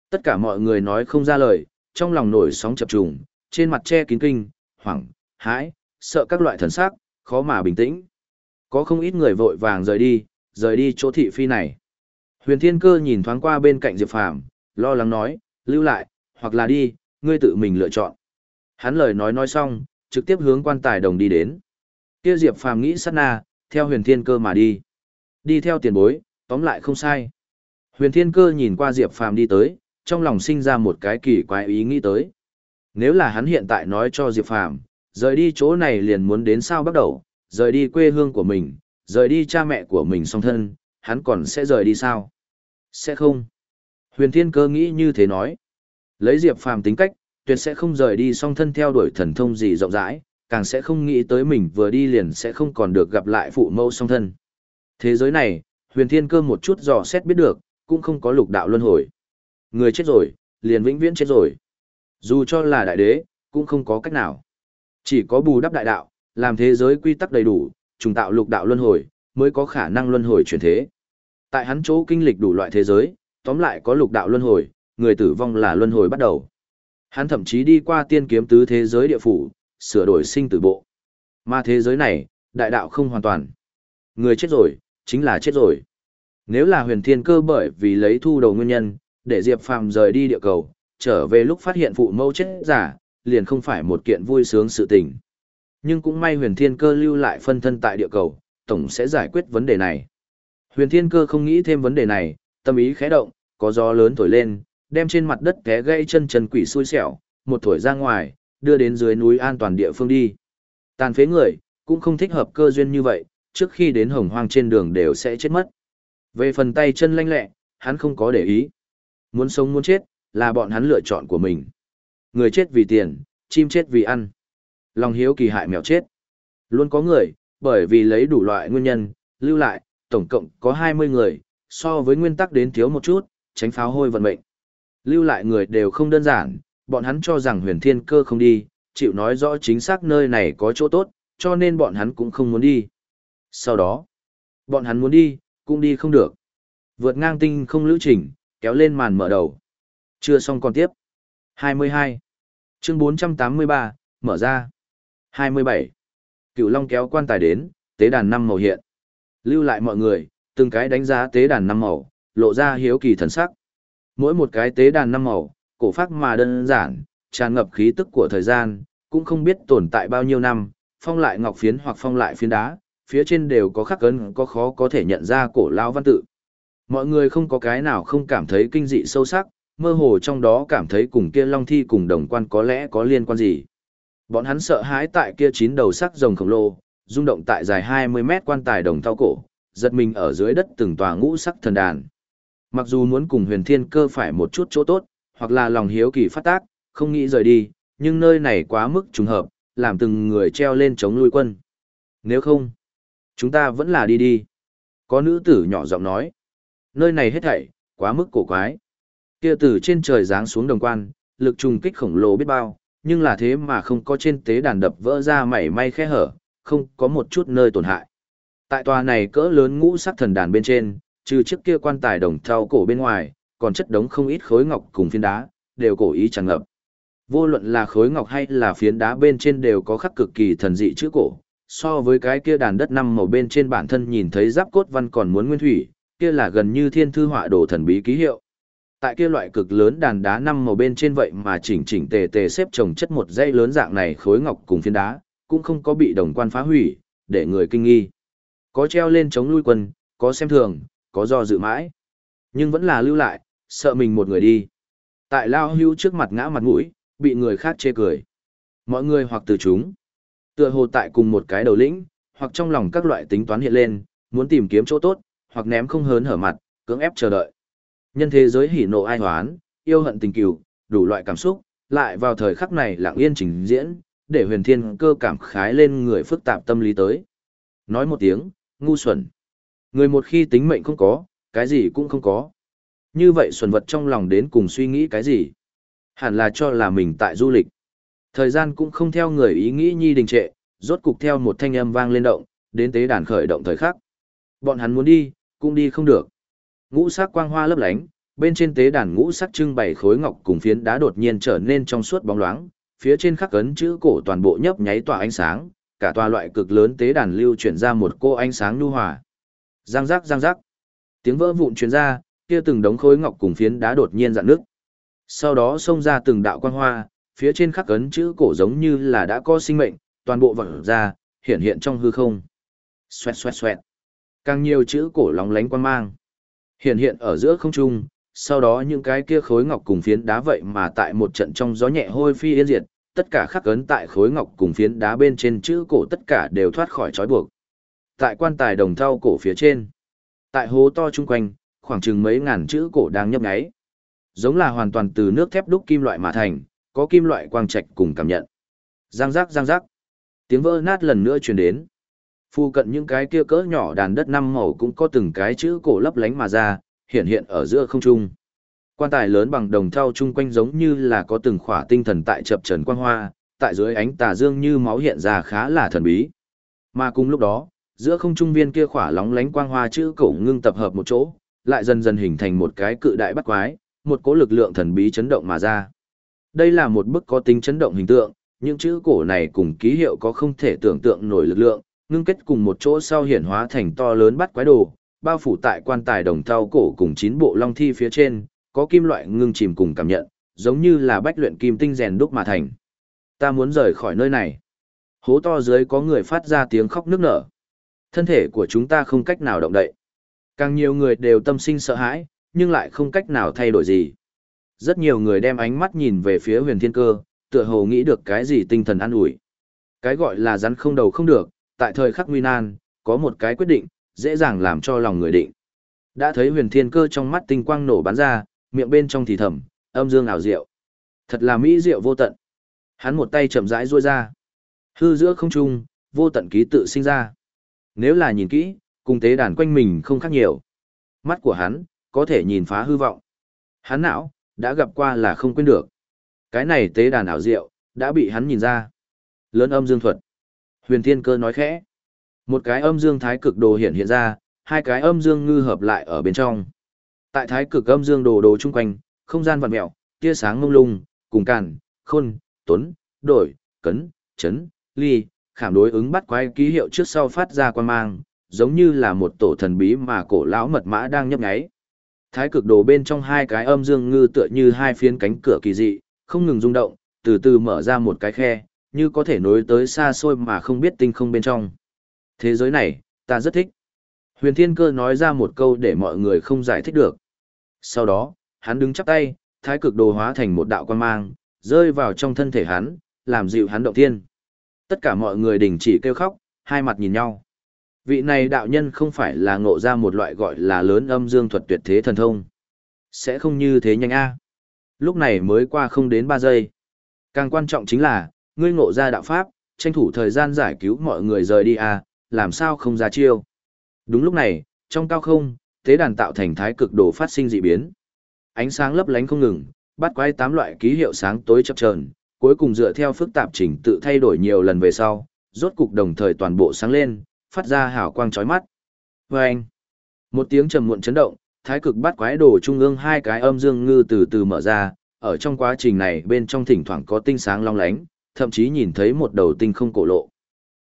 Tất cả mọi người nói không ra lời, trong lòng nổi sóng chập trùng, trên mặt che kín kinh, hoảng, hãi, sợ các loại thần sắc, khó mà bình tĩnh. Có không ít người vội vàng rời đi, rời đi chỗ thị phi này. Huyền Thiên Cơ nhìn thoáng qua bên cạnh Diệp Phàm, lo lắng nói, lưu lại, hoặc là đi, ngươi tự mình lựa chọn. Hắn lời nói nói xong, trực tiếp hướng quan tài đồng đi đến. Kia Diệp Phàm nghĩ sát na, theo Huyền Thiên Cơ mà đi. Đi theo tiền bối, tóm lại không sai. Huyền Thiên Cơ nhìn qua Diệp Phàm đi tới, trong lòng sinh ra một cái kỳ quái ý nghĩ tới. Nếu là hắn hiện tại nói cho Diệp Phàm, rời đi chỗ này liền muốn đến sao bắt đầu, rời đi quê hương của mình, rời đi cha mẹ của mình song thân, hắn còn sẽ rời đi sao? Sẽ không. Huyền Thiên Cơ nghĩ như thế nói. Lấy Diệp Phàm tính cách, tuyệt sẽ không rời đi song thân theo đuổi thần thông gì rộng rãi, càng sẽ không nghĩ tới mình vừa đi liền sẽ không còn được gặp lại phụ mẫu song thân. Thế giới này, Huyền Thiên Cơ một chút dò xét biết được, cũng không có lục đạo luân hồi. Người chết rồi, liền vĩnh viễn chết rồi. Dù cho là đại đế, cũng không có cách nào. Chỉ có bù đắp đại đạo, làm thế giới quy tắc đầy đủ, trùng tạo lục đạo luân hồi, mới có khả năng luân hồi chuyển thế. Tại hắn chỗ kinh lịch đủ loại thế giới, tóm lại có lục đạo luân hồi, người tử vong là luân hồi bắt đầu. Hắn thậm chí đi qua tiên kiếm tứ thế giới địa phủ, sửa đổi sinh tử bộ. Mà thế giới này, đại đạo không hoàn toàn. Người chết rồi, chính là chết rồi. Nếu là huyền thiên cơ bởi vì lấy thu đầu nguyên nhân, để Diệp Phàm rời đi địa cầu, trở về lúc phát hiện phụ mẫu chết giả, liền không phải một kiện vui sướng sự tình. Nhưng cũng may huyền thiên cơ lưu lại phân thân tại địa cầu, tổng sẽ giải quyết vấn đề này. Huyền thiên cơ không nghĩ thêm vấn đề này, tâm ý khẽ động, có gió lớn thổi lên, đem trên mặt đất té gãy chân chân quỷ xui xẻo, một thổi ra ngoài, đưa đến dưới núi an toàn địa phương đi. Tàn phế người, cũng không thích hợp cơ duyên như vậy, trước khi đến hồng hoang trên đường đều sẽ chết mất. Về phần tay chân lanh lẹ, hắn không có để ý. Muốn sống muốn chết, là bọn hắn lựa chọn của mình. Người chết vì tiền, chim chết vì ăn. Lòng hiếu kỳ hại mèo chết. Luôn có người, bởi vì lấy đủ loại nguyên nhân, lưu lại, tổng cộng có 20 người, so với nguyên tắc đến thiếu một chút, tránh pháo hôi vận mệnh. Lưu lại người đều không đơn giản, bọn hắn cho rằng huyền thiên cơ không đi, chịu nói rõ chính xác nơi này có chỗ tốt, cho nên bọn hắn cũng không muốn đi. Sau đó, bọn hắn muốn đi, cũng đi không được. Vượt ngang tinh không lữ trình, kéo lên màn mở đầu. Chưa xong còn tiếp. 22. Chương 483, mở ra. 27. Cựu Long kéo quan tài đến, tế đàn năm màu hiện. Lưu lại mọi người, từng cái đánh giá tế đàn năm màu, lộ ra hiếu kỳ thần sắc. Mỗi một cái tế đàn năm màu, cổ pháp mà đơn giản, tràn ngập khí tức của thời gian, cũng không biết tồn tại bao nhiêu năm, phong lại ngọc phiến hoặc phong lại phiến đá, phía trên đều có khắc ấn có khó có thể nhận ra cổ lao văn tự. Mọi người không có cái nào không cảm thấy kinh dị sâu sắc, mơ hồ trong đó cảm thấy cùng kia long thi cùng đồng quan có lẽ có liên quan gì. Bọn hắn sợ hãi tại kia chín đầu sắc rồng khổng lồ, rung động tại dài 20 mét quan tài đồng thao cổ, giật mình ở dưới đất từng tòa ngũ sắc thần đàn. Mặc dù muốn cùng huyền thiên cơ phải một chút chỗ tốt, hoặc là lòng hiếu kỳ phát tác, không nghĩ rời đi, nhưng nơi này quá mức trùng hợp, làm từng người treo lên chống lui quân. Nếu không, chúng ta vẫn là đi đi. Có nữ tử nhỏ giọng nói, nơi này hết thảy, quá mức cổ quái. Kia từ trên trời giáng xuống đồng quan, lực trùng kích khổng lồ biết bao, nhưng là thế mà không có trên tế đàn đập vỡ ra mảy may khe hở, không có một chút nơi tổn hại. Tại tòa này cỡ lớn ngũ sắc thần đàn bên trên, trừ chiếc kia quan tài đồng thau cổ bên ngoài, còn chất đống không ít khối ngọc cùng phiến đá, đều cổ ý tràn ngập. Vô luận là khối ngọc hay là phiến đá bên trên đều có khắc cực kỳ thần dị chữ cổ, so với cái kia đàn đất năm màu bên trên bản thân nhìn thấy giáp cốt văn còn muốn nguyên thủy, kia là gần như thiên thư họa đồ thần bí ký hiệu. Tại kia loại cực lớn đàn đá năm màu bên trên vậy mà chỉnh chỉnh tề tề xếp chồng chất một dãy lớn dạng này khối ngọc cùng phiến đá, cũng không có bị đồng quan phá hủy, để người kinh nghi. Có treo lên chống lui quân, có xem thường, có do dự mãi. Nhưng vẫn là lưu lại, sợ mình một người đi. Tại lao hưu trước mặt ngã mặt mũi, bị người khác chê cười. Mọi người hoặc từ chúng, tựa hồ tại cùng một cái đầu lĩnh, hoặc trong lòng các loại tính toán hiện lên, muốn tìm kiếm chỗ tốt, hoặc ném không hớn hở mặt, cưỡng ép chờ đợi. Nhân thế giới hỉ nộ ai hoán, yêu hận tình cừu, đủ loại cảm xúc, lại vào thời khắc này lặng yên trình diễn, để huyền thiên cơ cảm khái lên người phức tạp tâm lý tới. Nói một tiếng, ngu xuẩn. Người một khi tính mệnh không có, cái gì cũng không có. Như vậy xuân vật trong lòng đến cùng suy nghĩ cái gì? Hẳn là cho là mình tại du lịch. Thời gian cũng không theo người ý nghĩ nhi đình trệ, rốt cục theo một thanh âm vang lên động, đến tế đàn khởi động thời khắc. Bọn hắn muốn đi, cũng đi không được. Ngũ sắc quang hoa lấp lánh, bên trên tế đàn ngũ sắc trưng bày khối ngọc cùng phiến đá đột nhiên trở nên trong suốt bóng loáng, phía trên khắc ấn chữ cổ toàn bộ nhấp nháy tỏa ánh sáng, cả tòa loại cực lớn tế đàn lưu chuyển ra một cô ánh sáng nhu hòa. Giang giác giang giác. Tiếng vỡ vụn truyền ra, kia từng đống khối ngọc cùng phiến đá đột nhiên dạn nước. Sau đó xông ra từng đạo quang hoa, phía trên khắc ấn chữ cổ giống như là đã có sinh mệnh, toàn bộ vỡ ra, hiện hiện trong hư không. Xoẹt xoẹt xoẹt. Càng nhiều chữ cổ lóng lánh quang mang. Hiện hiện ở giữa không trung, sau đó những cái kia khối ngọc cùng phiến đá vậy mà tại một trận trong gió nhẹ hôi phi yên diệt, tất cả khắc ấn tại khối ngọc cùng phiến đá bên trên chữ cổ tất cả đều thoát khỏi trói buộc. Tại quan tài đồng thau cổ phía trên, tại hố to chung quanh, khoảng chừng mấy ngàn chữ cổ đang nhấp nháy. Giống là hoàn toàn từ nước thép đúc kim loại mà thành, có kim loại quang trạch cùng cảm nhận. Giang giác giang giác. Tiếng vỡ nát lần nữa truyền đến. Phu cận những cái kia cỡ nhỏ đàn đất năm màu cũng có từng cái chữ cổ lấp lánh mà ra, hiện hiện ở giữa không trung. Quan tài lớn bằng đồng thau chung quanh giống như là có từng khỏa tinh thần tại chập trần quang hoa, tại dưới ánh tà dương như máu hiện ra khá là thần bí. Mà cùng lúc đó, giữa không trung viên kia khỏa lóng lánh quang hoa chữ cổ ngưng tập hợp một chỗ, lại dần dần hình thành một cái cự đại bắt quái, một cỗ lực lượng thần bí chấn động mà ra. Đây là một bức có tính chấn động hình tượng, những chữ cổ này cùng ký hiệu có không thể tưởng tượng nổi lực lượng, ngưng kết cùng một chỗ sau hiển hóa thành to lớn bắt quái đồ, bao phủ tại quan tài đồng thau cổ cùng chín bộ long thi phía trên, có kim loại ngưng chìm cùng cảm nhận, giống như là bách luyện kim tinh rèn đúc mà thành. Ta muốn rời khỏi nơi này. Hố to dưới có người phát ra tiếng khóc nức nở. Thân thể của chúng ta không cách nào động đậy. Càng nhiều người đều tâm sinh sợ hãi, nhưng lại không cách nào thay đổi gì. Rất nhiều người đem ánh mắt nhìn về phía huyền thiên cơ, tựa hồ nghĩ được cái gì tinh thần an ủi. Cái gọi là rắn không đầu không được, tại thời khắc nguy nan, có một cái quyết định, dễ dàng làm cho lòng người định. Đã thấy huyền thiên cơ trong mắt tinh quang nổ bắn ra, miệng bên trong thì thầm, âm dương ảo diệu. Thật là mỹ diệu vô tận. Hắn một tay chậm rãi duỗi ra. Hư giữa không trung, vô tận ký tự sinh ra. Nếu là nhìn kỹ, cùng tế đàn quanh mình không khác nhiều. Mắt của hắn, có thể nhìn phá hư vọng. Hắn não, đã gặp qua là không quên được. Cái này tế đàn ảo diệu, đã bị hắn nhìn ra. Lớn âm dương thuật. Huyền Thiên Cơ nói khẽ. Một cái âm dương thái cực đồ hiện hiện ra, hai cái âm dương ngư hợp lại ở bên trong. Tại thái cực âm dương đồ đồ chung quanh, không gian vặn mẹo, tia sáng mông lung, cùng càn, khôn, tuấn, đổi, cấn, chấn, ly, khảm đối ứng bắt quái ký hiệu trước sau phát ra quan mang, giống như là một tổ thần bí mà cổ lão mật mã đang nhấp nháy. Thái cực đồ bên trong hai cái âm dương ngư tựa như hai phiến cánh cửa kỳ dị, không ngừng rung động, từ từ mở ra một cái khe, như có thể nối tới xa xôi mà không biết tinh không bên trong. Thế giới này, ta rất thích. Huyền Thiên Cơ nói ra một câu để mọi người không giải thích được. Sau đó, hắn đứng chắp tay, thái cực đồ hóa thành một đạo quan mang, rơi vào trong thân thể hắn, làm dịu hắn động thiên. Tất cả mọi người đình chỉ kêu khóc, hai mặt nhìn nhau. Vị này đạo nhân không phải là ngộ ra một loại gọi là lớn âm dương thuật tuyệt thế thần thông. Sẽ không như thế nhanh a. Lúc này mới qua không đến ba giây. Càng quan trọng chính là, ngươi ngộ ra đạo pháp, tranh thủ thời gian giải cứu mọi người rời đi a, làm sao không ra chiêu. Đúng lúc này, trong cao không, tế đàn tạo thành thái cực đồ phát sinh dị biến. Ánh sáng lấp lánh không ngừng, bắt quay tám loại ký hiệu sáng tối chập chờn, cuối cùng dựa theo phức tạp trình tự thay đổi nhiều lần về sau, rốt cục đồng thời toàn bộ sáng lên, phát ra hào quang chói mắt. Và anh, một tiếng trầm muộn chấn động, thái cực bắt quái đồ trung ương hai cái âm dương ngư từ từ mở ra, ở trong quá trình này bên trong thỉnh thoảng có tinh sáng long lánh, thậm chí nhìn thấy một đầu tinh không cổ lộ.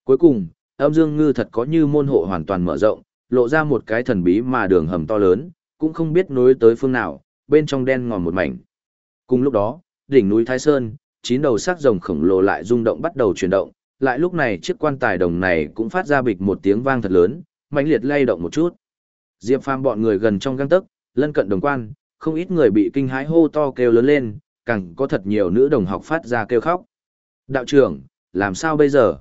Cuối cùng, âm dương ngư thật có như môn hộ hoàn toàn mở rộng, lộ ra một cái thần bí mà đường hầm to lớn, cũng không biết nối tới phương nào, bên trong đen ngòm một mảnh. Cùng lúc đó, đỉnh núi Thái Sơn, chín đầu xác rồng khổng lồ lại rung động bắt đầu chuyển động, lại lúc này chiếc quan tài đồng này cũng phát ra bịch một tiếng vang thật lớn, mãnh liệt lay động một chút. Diệp Phàm bọn người gần trong gang tấc, lân cận đồng quan, không ít người bị kinh hãi hô to kêu lớn lên, càng có thật nhiều nữ đồng học phát ra kêu khóc. Đạo trưởng, làm sao bây giờ?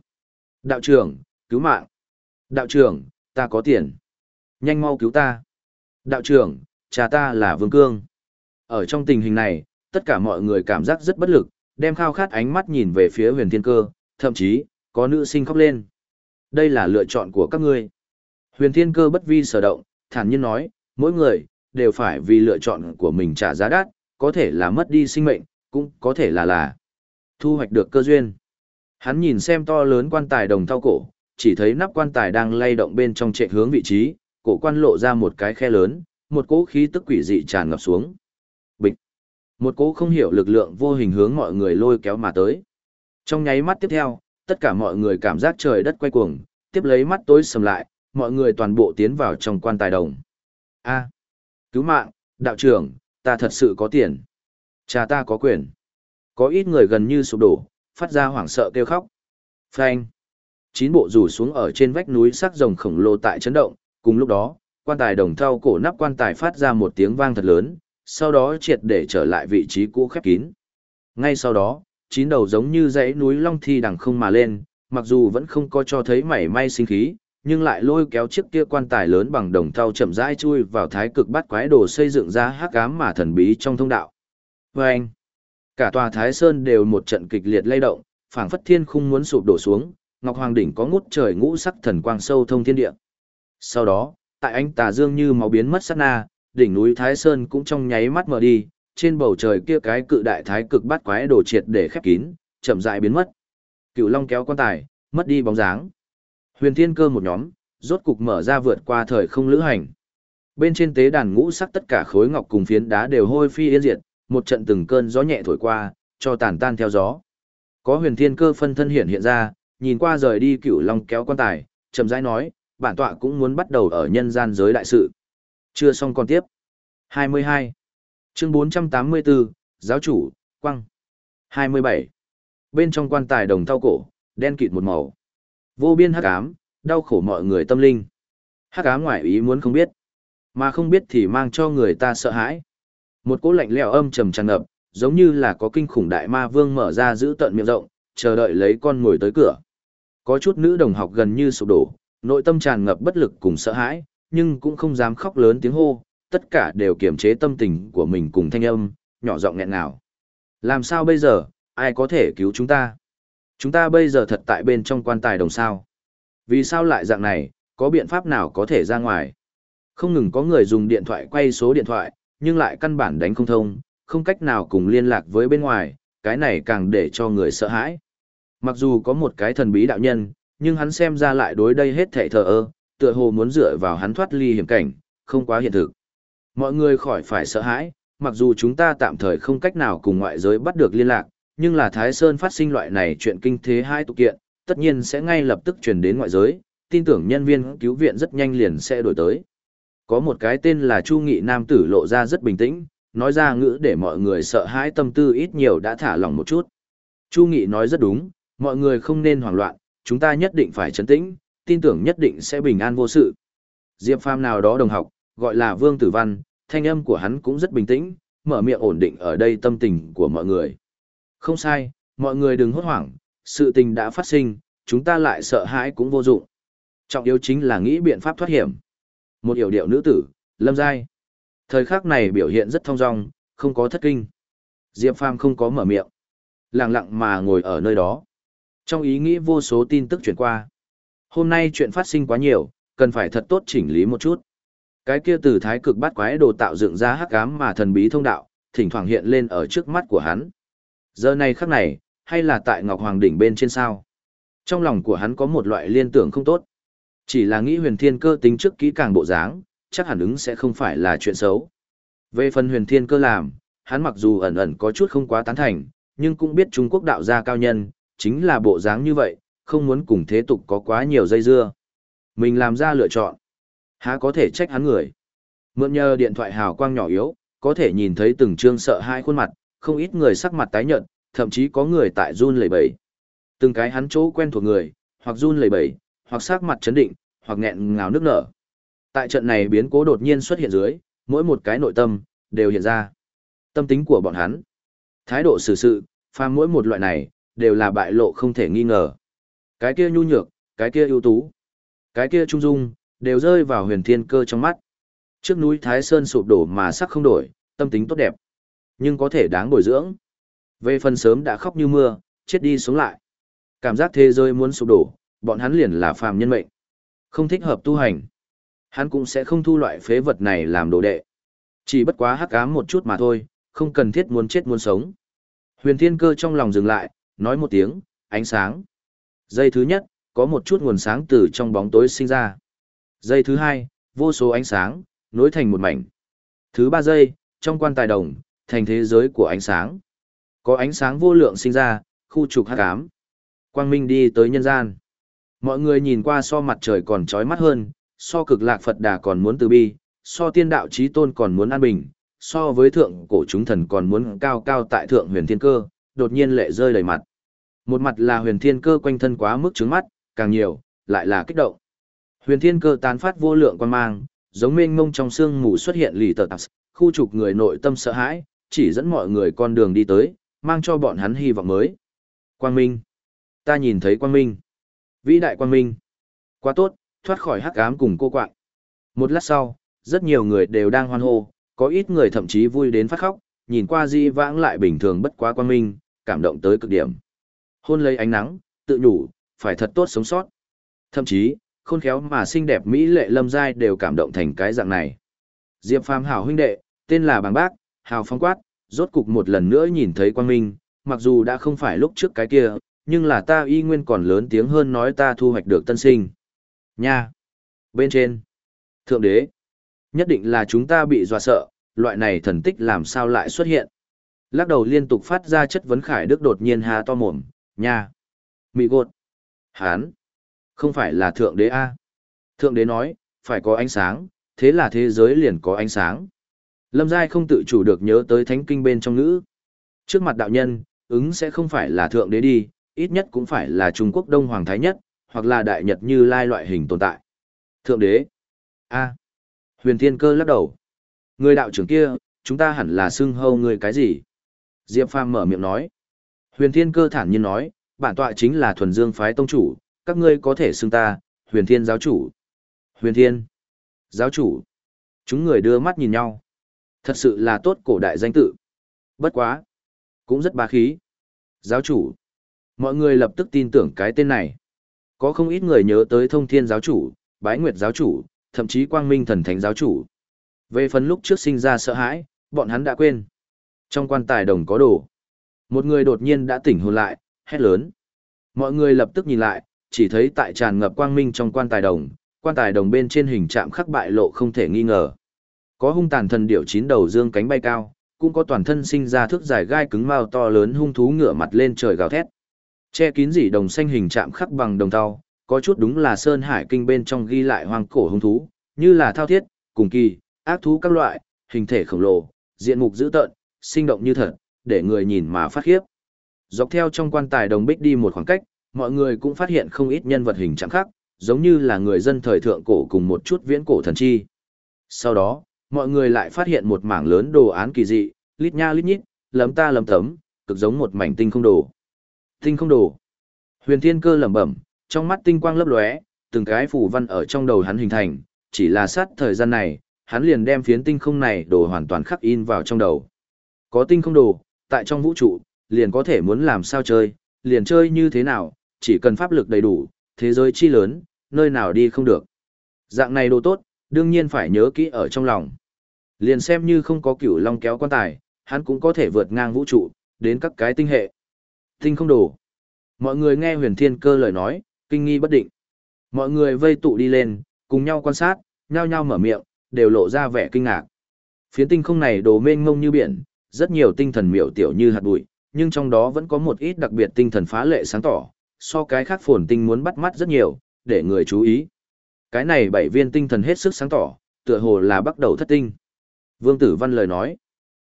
Đạo trưởng, cứu mạng. Đạo trưởng, ta có tiền. Nhanh mau cứu ta. Đạo trưởng, cha ta là Vương Cương. Ở trong tình hình này, tất cả mọi người cảm giác rất bất lực, đem khao khát ánh mắt nhìn về phía huyền thiên cơ, thậm chí, có nữ sinh khóc lên. Đây là lựa chọn của các ngươi. Huyền Thiên Cơ bất vi sở động, thản nhiên nói, mỗi người, đều phải vì lựa chọn của mình trả giá đắt, có thể là mất đi sinh mệnh, cũng có thể là là thu hoạch được cơ duyên. Hắn nhìn xem to lớn quan tài đồng thau cổ, chỉ thấy nắp quan tài đang lay động bên trong trệ hướng vị trí, cổ quan lộ ra một cái khe lớn, một cỗ khí tức quỷ dị tràn ngập xuống. Một cỗ không hiểu lực lượng vô hình hướng mọi người lôi kéo mà tới. Trong nháy mắt tiếp theo, tất cả mọi người cảm giác trời đất quay cuồng, tiếp lấy mắt tối sầm lại, mọi người toàn bộ tiến vào trong quan tài đồng. A. Cứu mạng, đạo trưởng, ta thật sự có tiền. Cha ta có quyền. Có ít người gần như sụp đổ, phát ra hoảng sợ kêu khóc. Phanh. Chín bộ rủ xuống ở trên vách núi sắc rồng khổng lồ tại chấn động, cùng lúc đó, quan tài đồng thau cổ nắp quan tài phát ra một tiếng vang thật lớn, sau đó triệt để trở lại vị trí cũ khép kín. Ngay sau đó, chín đầu giống như dãy núi long thi đằng không mà lên, mặc dù vẫn không có cho thấy mảy may sinh khí, nhưng lại lôi kéo chiếc kia quan tài lớn bằng đồng thau chậm rãi chui vào thái cực bát quái đồ xây dựng ra hắc ám mà thần bí trong thông đạo. Và anh, cả tòa Thái Sơn đều một trận kịch liệt lay động, phảng phất thiên khung muốn sụp đổ xuống, Ngọc Hoàng đỉnh có ngút trời ngũ sắc thần quang sâu thông thiên địa. Sau đó, tại anh tà dương như máu biến mất sát na, đỉnh núi Thái Sơn cũng trong nháy mắt mở đi, trên bầu trời kia cái cự đại thái cực bát quái đồ triệt để khép kín, chậm rãi biến mất. Cựu Long kéo quan tài, mất đi bóng dáng. Huyền Thiên Cơ một nhóm, rốt cục mở ra vượt qua thời không lữ hành. Bên trên tế đàn ngũ sắc tất cả khối ngọc cùng phiến đá đều hôi phi yên diệt, một trận từng cơn gió nhẹ thổi qua, cho tàn tan theo gió. Có Huyền Thiên Cơ phân thân hiện hiện ra, nhìn qua rời đi Cựu Long kéo quan tài, chậm rãi nói, bản tọa cũng muốn bắt đầu ở nhân gian giới đại sự. Chưa xong còn tiếp. 22. Chương 484, Giáo chủ, Quăng. 27. Bên trong quan tài đồng thau cổ, đen kịt một màu. Vô biên hắc ám, đau khổ mọi người tâm linh. Hắc ám ngoại ý muốn không biết, mà không biết thì mang cho người ta sợ hãi. Một cỗ lạnh lẽo âm trầm tràn ngập, giống như là có kinh khủng đại ma vương mở ra giữ tận miệng rộng, chờ đợi lấy con ngồi tới cửa. Có chút nữ đồng học gần như sụp đổ, nội tâm tràn ngập bất lực cùng sợ hãi, nhưng cũng không dám khóc lớn tiếng hô, tất cả đều kiềm chế tâm tình của mình cùng thanh âm, nhỏ giọng nghẹn ngào. Làm sao bây giờ, ai có thể cứu chúng ta? Chúng ta bây giờ thật tại bên trong quan tài đồng sao. Vì sao lại dạng này, có biện pháp nào có thể ra ngoài? Không ngừng có người dùng điện thoại quay số điện thoại, nhưng lại căn bản đánh không thông, không cách nào cùng liên lạc với bên ngoài, cái này càng để cho người sợ hãi. Mặc dù có một cái thần bí đạo nhân, nhưng hắn xem ra lại đối đây hết thảy thờ ơ, tựa hồ muốn dựa vào hắn thoát ly hiểm cảnh, không quá hiện thực. Mọi người khỏi phải sợ hãi, mặc dù chúng ta tạm thời không cách nào cùng ngoại giới bắt được liên lạc, nhưng là Thái Sơn phát sinh loại này chuyện kinh thế hai tục kiện, tất nhiên sẽ ngay lập tức truyền đến ngoại giới, tin tưởng nhân viên cứu viện rất nhanh liền sẽ đổi tới. Có một cái tên là Chu Nghị Nam tử lộ ra rất bình tĩnh, nói ra ngữ để mọi người sợ hãi tâm tư ít nhiều đã thả lòng một chút. Chu Nghị nói rất đúng, mọi người không nên hoảng loạn, chúng ta nhất định phải trấn tĩnh, tin tưởng nhất định sẽ bình an vô sự. Diệp Phàm nào đó đồng học, gọi là Vương Tử Văn, thanh âm của hắn cũng rất bình tĩnh, mở miệng ổn định ở đây tâm tình của mọi người. Không sai, mọi người đừng hốt hoảng, sự tình đã phát sinh, chúng ta lại sợ hãi cũng vô dụng. Trọng yếu chính là nghĩ biện pháp thoát hiểm. Một hiểu điệu nữ tử, lâm giai. Thời khắc này biểu hiện rất thong dong, không có thất kinh. Diệp Phàm không có mở miệng. Lặng lặng mà ngồi ở nơi đó. Trong ý nghĩ vô số tin tức chuyển qua. Hôm nay chuyện phát sinh quá nhiều, cần phải thật tốt chỉnh lý một chút. Cái kia từ thái cực bắt quái đồ tạo dựng ra hắc ám mà thần bí thông đạo, thỉnh thoảng hiện lên ở trước mắt của hắn. Giờ này khắc này, hay là tại Ngọc Hoàng đỉnh bên trên sao? Trong lòng của hắn có một loại liên tưởng không tốt. Chỉ là nghĩ huyền thiên cơ tính trước kỹ càng bộ dáng, chắc hẳn ứng sẽ không phải là chuyện xấu. Về phần huyền thiên cơ làm, hắn mặc dù ẩn ẩn có chút không quá tán thành, nhưng cũng biết Trung Quốc đạo gia cao nhân, chính là bộ dáng như vậy, không muốn cùng thế tục có quá nhiều dây dưa. Mình làm ra lựa chọn. Há có thể trách hắn người. Mượn nhờ điện thoại hào quang nhỏ yếu, có thể nhìn thấy từng trương sợ hai khuôn mặt, không ít người sắc mặt tái nhợt, thậm chí có người tại run lẩy bẩy. Từng cái hắn chỗ quen thuộc người, hoặc run lẩy bẩy, hoặc sắc mặt chấn định, hoặc nghẹn ngào nước nở. Tại trận này biến cố đột nhiên xuất hiện dưới, mỗi một cái nội tâm đều hiện ra. Tâm tính của bọn hắn, thái độ xử sự, pha mỗi một loại này đều là bại lộ không thể nghi ngờ. Cái kia nhu nhược, cái kia ưu tú, cái kia trung dung, đều rơi vào huyền thiên cơ trong mắt. Trước núi Thái Sơn sụp đổ mà sắc không đổi, tâm tính tốt đẹp, nhưng có thể đáng bồi dưỡng. Về phần sớm đã khóc như mưa, chết đi sống lại. Cảm giác thế giới muốn sụp đổ, bọn hắn liền là phàm nhân mệnh. Không thích hợp tu hành. Hắn cũng sẽ không thu loại phế vật này làm đồ đệ. Chỉ bất quá hắc ám một chút mà thôi, không cần thiết muốn chết muốn sống. Huyền Thiên Cơ trong lòng dừng lại, nói một tiếng, ánh sáng. Giây thứ nhất, có một chút nguồn sáng từ trong bóng tối sinh ra. Giây thứ hai, vô số ánh sáng, nối thành một mảnh. Thứ ba giây, trong quan tài đồng, thành thế giới của ánh sáng. Có ánh sáng vô lượng sinh ra, khu trục hắc ám. Quang minh đi tới nhân gian. Mọi người nhìn qua so mặt trời còn trói mắt hơn, so cực lạc Phật đà còn muốn từ bi, so tiên đạo trí tôn còn muốn an bình, so với thượng cổ chúng thần còn muốn cao cao tại thượng huyền thiên cơ, đột nhiên lệ rơi đầy mặt. Một mặt là huyền thiên cơ quanh thân quá mức trứng mắt, càng nhiều, lại là kích động. Huyền thiên cơ tán phát vô lượng quan mang, giống mênh mông trong xương mù xuất hiện lì tờ tạp, khu trục người nội tâm sợ hãi, chỉ dẫn mọi người con đường đi tới, mang cho bọn hắn hy vọng mới. Quang Minh. Ta nhìn thấy Quang Minh. Vĩ đại Quang Minh. Quá tốt, thoát khỏi hắc ám cùng cô quạng. Một lát sau, rất nhiều người đều đang hoan hô, có ít người thậm chí vui đến phát khóc, nhìn qua di vãng lại bình thường bất quá Quang Minh, cảm động tới cực điểm. Hôn lấy ánh nắng, tự nhủ, phải thật tốt sống sót. Thậm chí, khôn khéo mà xinh đẹp Mỹ lệ lâm giai đều cảm động thành cái dạng này. Diệp Phàm hảo huynh đệ, tên là Bàng Bác, hào phong quát, rốt cục một lần nữa nhìn thấy quang minh, mặc dù đã không phải lúc trước cái kia, nhưng là ta y nguyên còn lớn tiếng hơn nói ta thu hoạch được tân sinh. Nha! Bên trên! Thượng đế! Nhất định là chúng ta bị dọa sợ, loại này thần tích làm sao lại xuất hiện. Lắc đầu liên tục phát ra chất vấn khải đức đột nhiên há to mồm, nha! Mị gột! Hán! Không phải là thượng đế A. Thượng đế nói, phải có ánh sáng, thế là thế giới liền có ánh sáng. Lâm Giai không tự chủ được nhớ tới thánh kinh bên trong ngữ. Trước mặt đạo nhân, ứng sẽ không phải là thượng đế đi, ít nhất cũng phải là Trung Quốc Đông Hoàng Thái Nhất, hoặc là Đại Nhật như lai loại hình tồn tại. Thượng đế. a Huyền Thiên Cơ lắc đầu. Người đạo trưởng kia, chúng ta hẳn là xưng hâu người cái gì? Diệp Phàm mở miệng nói. Huyền Thiên Cơ thản nhiên nói, bản tọa chính là thuần dương phái tông chủ, các ngươi có thể xưng ta, Huyền Thiên giáo chủ. Huyền Thiên. Giáo chủ. Chúng người đưa mắt nhìn nhau. Thật sự là tốt cổ đại danh tự. Bất quá. Cũng rất bá khí. Giáo chủ. Mọi người lập tức tin tưởng cái tên này. Có không ít người nhớ tới thông thiên giáo chủ, bái nguyệt giáo chủ, thậm chí quang minh thần thánh giáo chủ. Về phần lúc trước sinh ra sợ hãi, bọn hắn đã quên. Trong quan tài đồng có đồ. Một người đột nhiên đã tỉnh hồn lại, hét lớn. Mọi người lập tức nhìn lại, chỉ thấy tại tràn ngập quang minh trong quan tài đồng, quan tài đồng bên trên hình trạm khắc bại lộ không thể nghi ngờ. Có hung tàn thần điểu chín đầu dương cánh bay cao, cũng có toàn thân sinh ra thước dài gai cứng mao to lớn hung thú ngửa mặt lên trời gào thét. Che kín dỉ đồng xanh hình chạm khắc bằng đồng tàu, có chút đúng là sơn hải kinh bên trong ghi lại hoang cổ hung thú, như là thao thiết, cùng kỳ, ác thú các loại, hình thể khổng lồ, diện mục dữ tợn, sinh động như thật, để người nhìn mà phát khiếp. Dọc theo trong quan tài đồng bích đi một khoảng cách, mọi người cũng phát hiện không ít nhân vật hình trạng khác, giống như là người dân thời thượng cổ cùng một chút viễn cổ thần chi. Sau đó, mọi người lại phát hiện một mảng lớn đồ án kỳ dị, lít nha lít nhít, lấm ta lấm tấm, cực giống một mảnh tinh không đồ. Tinh không đồ. Huyền Thiên Cơ lẩm bẩm, trong mắt tinh quang lấp lóe, từng cái phù văn ở trong đầu hắn hình thành, chỉ là sát thời gian này, hắn liền đem phiến tinh không này đồ hoàn toàn khắc in vào trong đầu. Có tinh không đồ, tại trong vũ trụ, liền có thể muốn làm sao chơi, liền chơi như thế nào, chỉ cần pháp lực đầy đủ, thế giới chi lớn, nơi nào đi không được. Dạng này đồ tốt, đương nhiên phải nhớ kỹ ở trong lòng. Liền xem như không có cửu long kéo quan tài, hắn cũng có thể vượt ngang vũ trụ, đến các cái tinh hệ. Tinh không đủ. Mọi người nghe huyền thiên cơ lời nói, kinh nghi bất định. Mọi người vây tụ đi lên, cùng nhau quan sát, nhao nhao mở miệng, đều lộ ra vẻ kinh ngạc. Phiến tinh không này đồ mênh mông như biển, rất nhiều tinh thần miểu tiểu như hạt bụi, nhưng trong đó vẫn có một ít đặc biệt tinh thần phá lệ sáng tỏ, so cái khác phồn tinh muốn bắt mắt rất nhiều, để người chú ý. Cái này bảy viên tinh thần hết sức sáng tỏ, tựa hồ là bắt đầu thất tinh. Vương Tử Văn lời nói.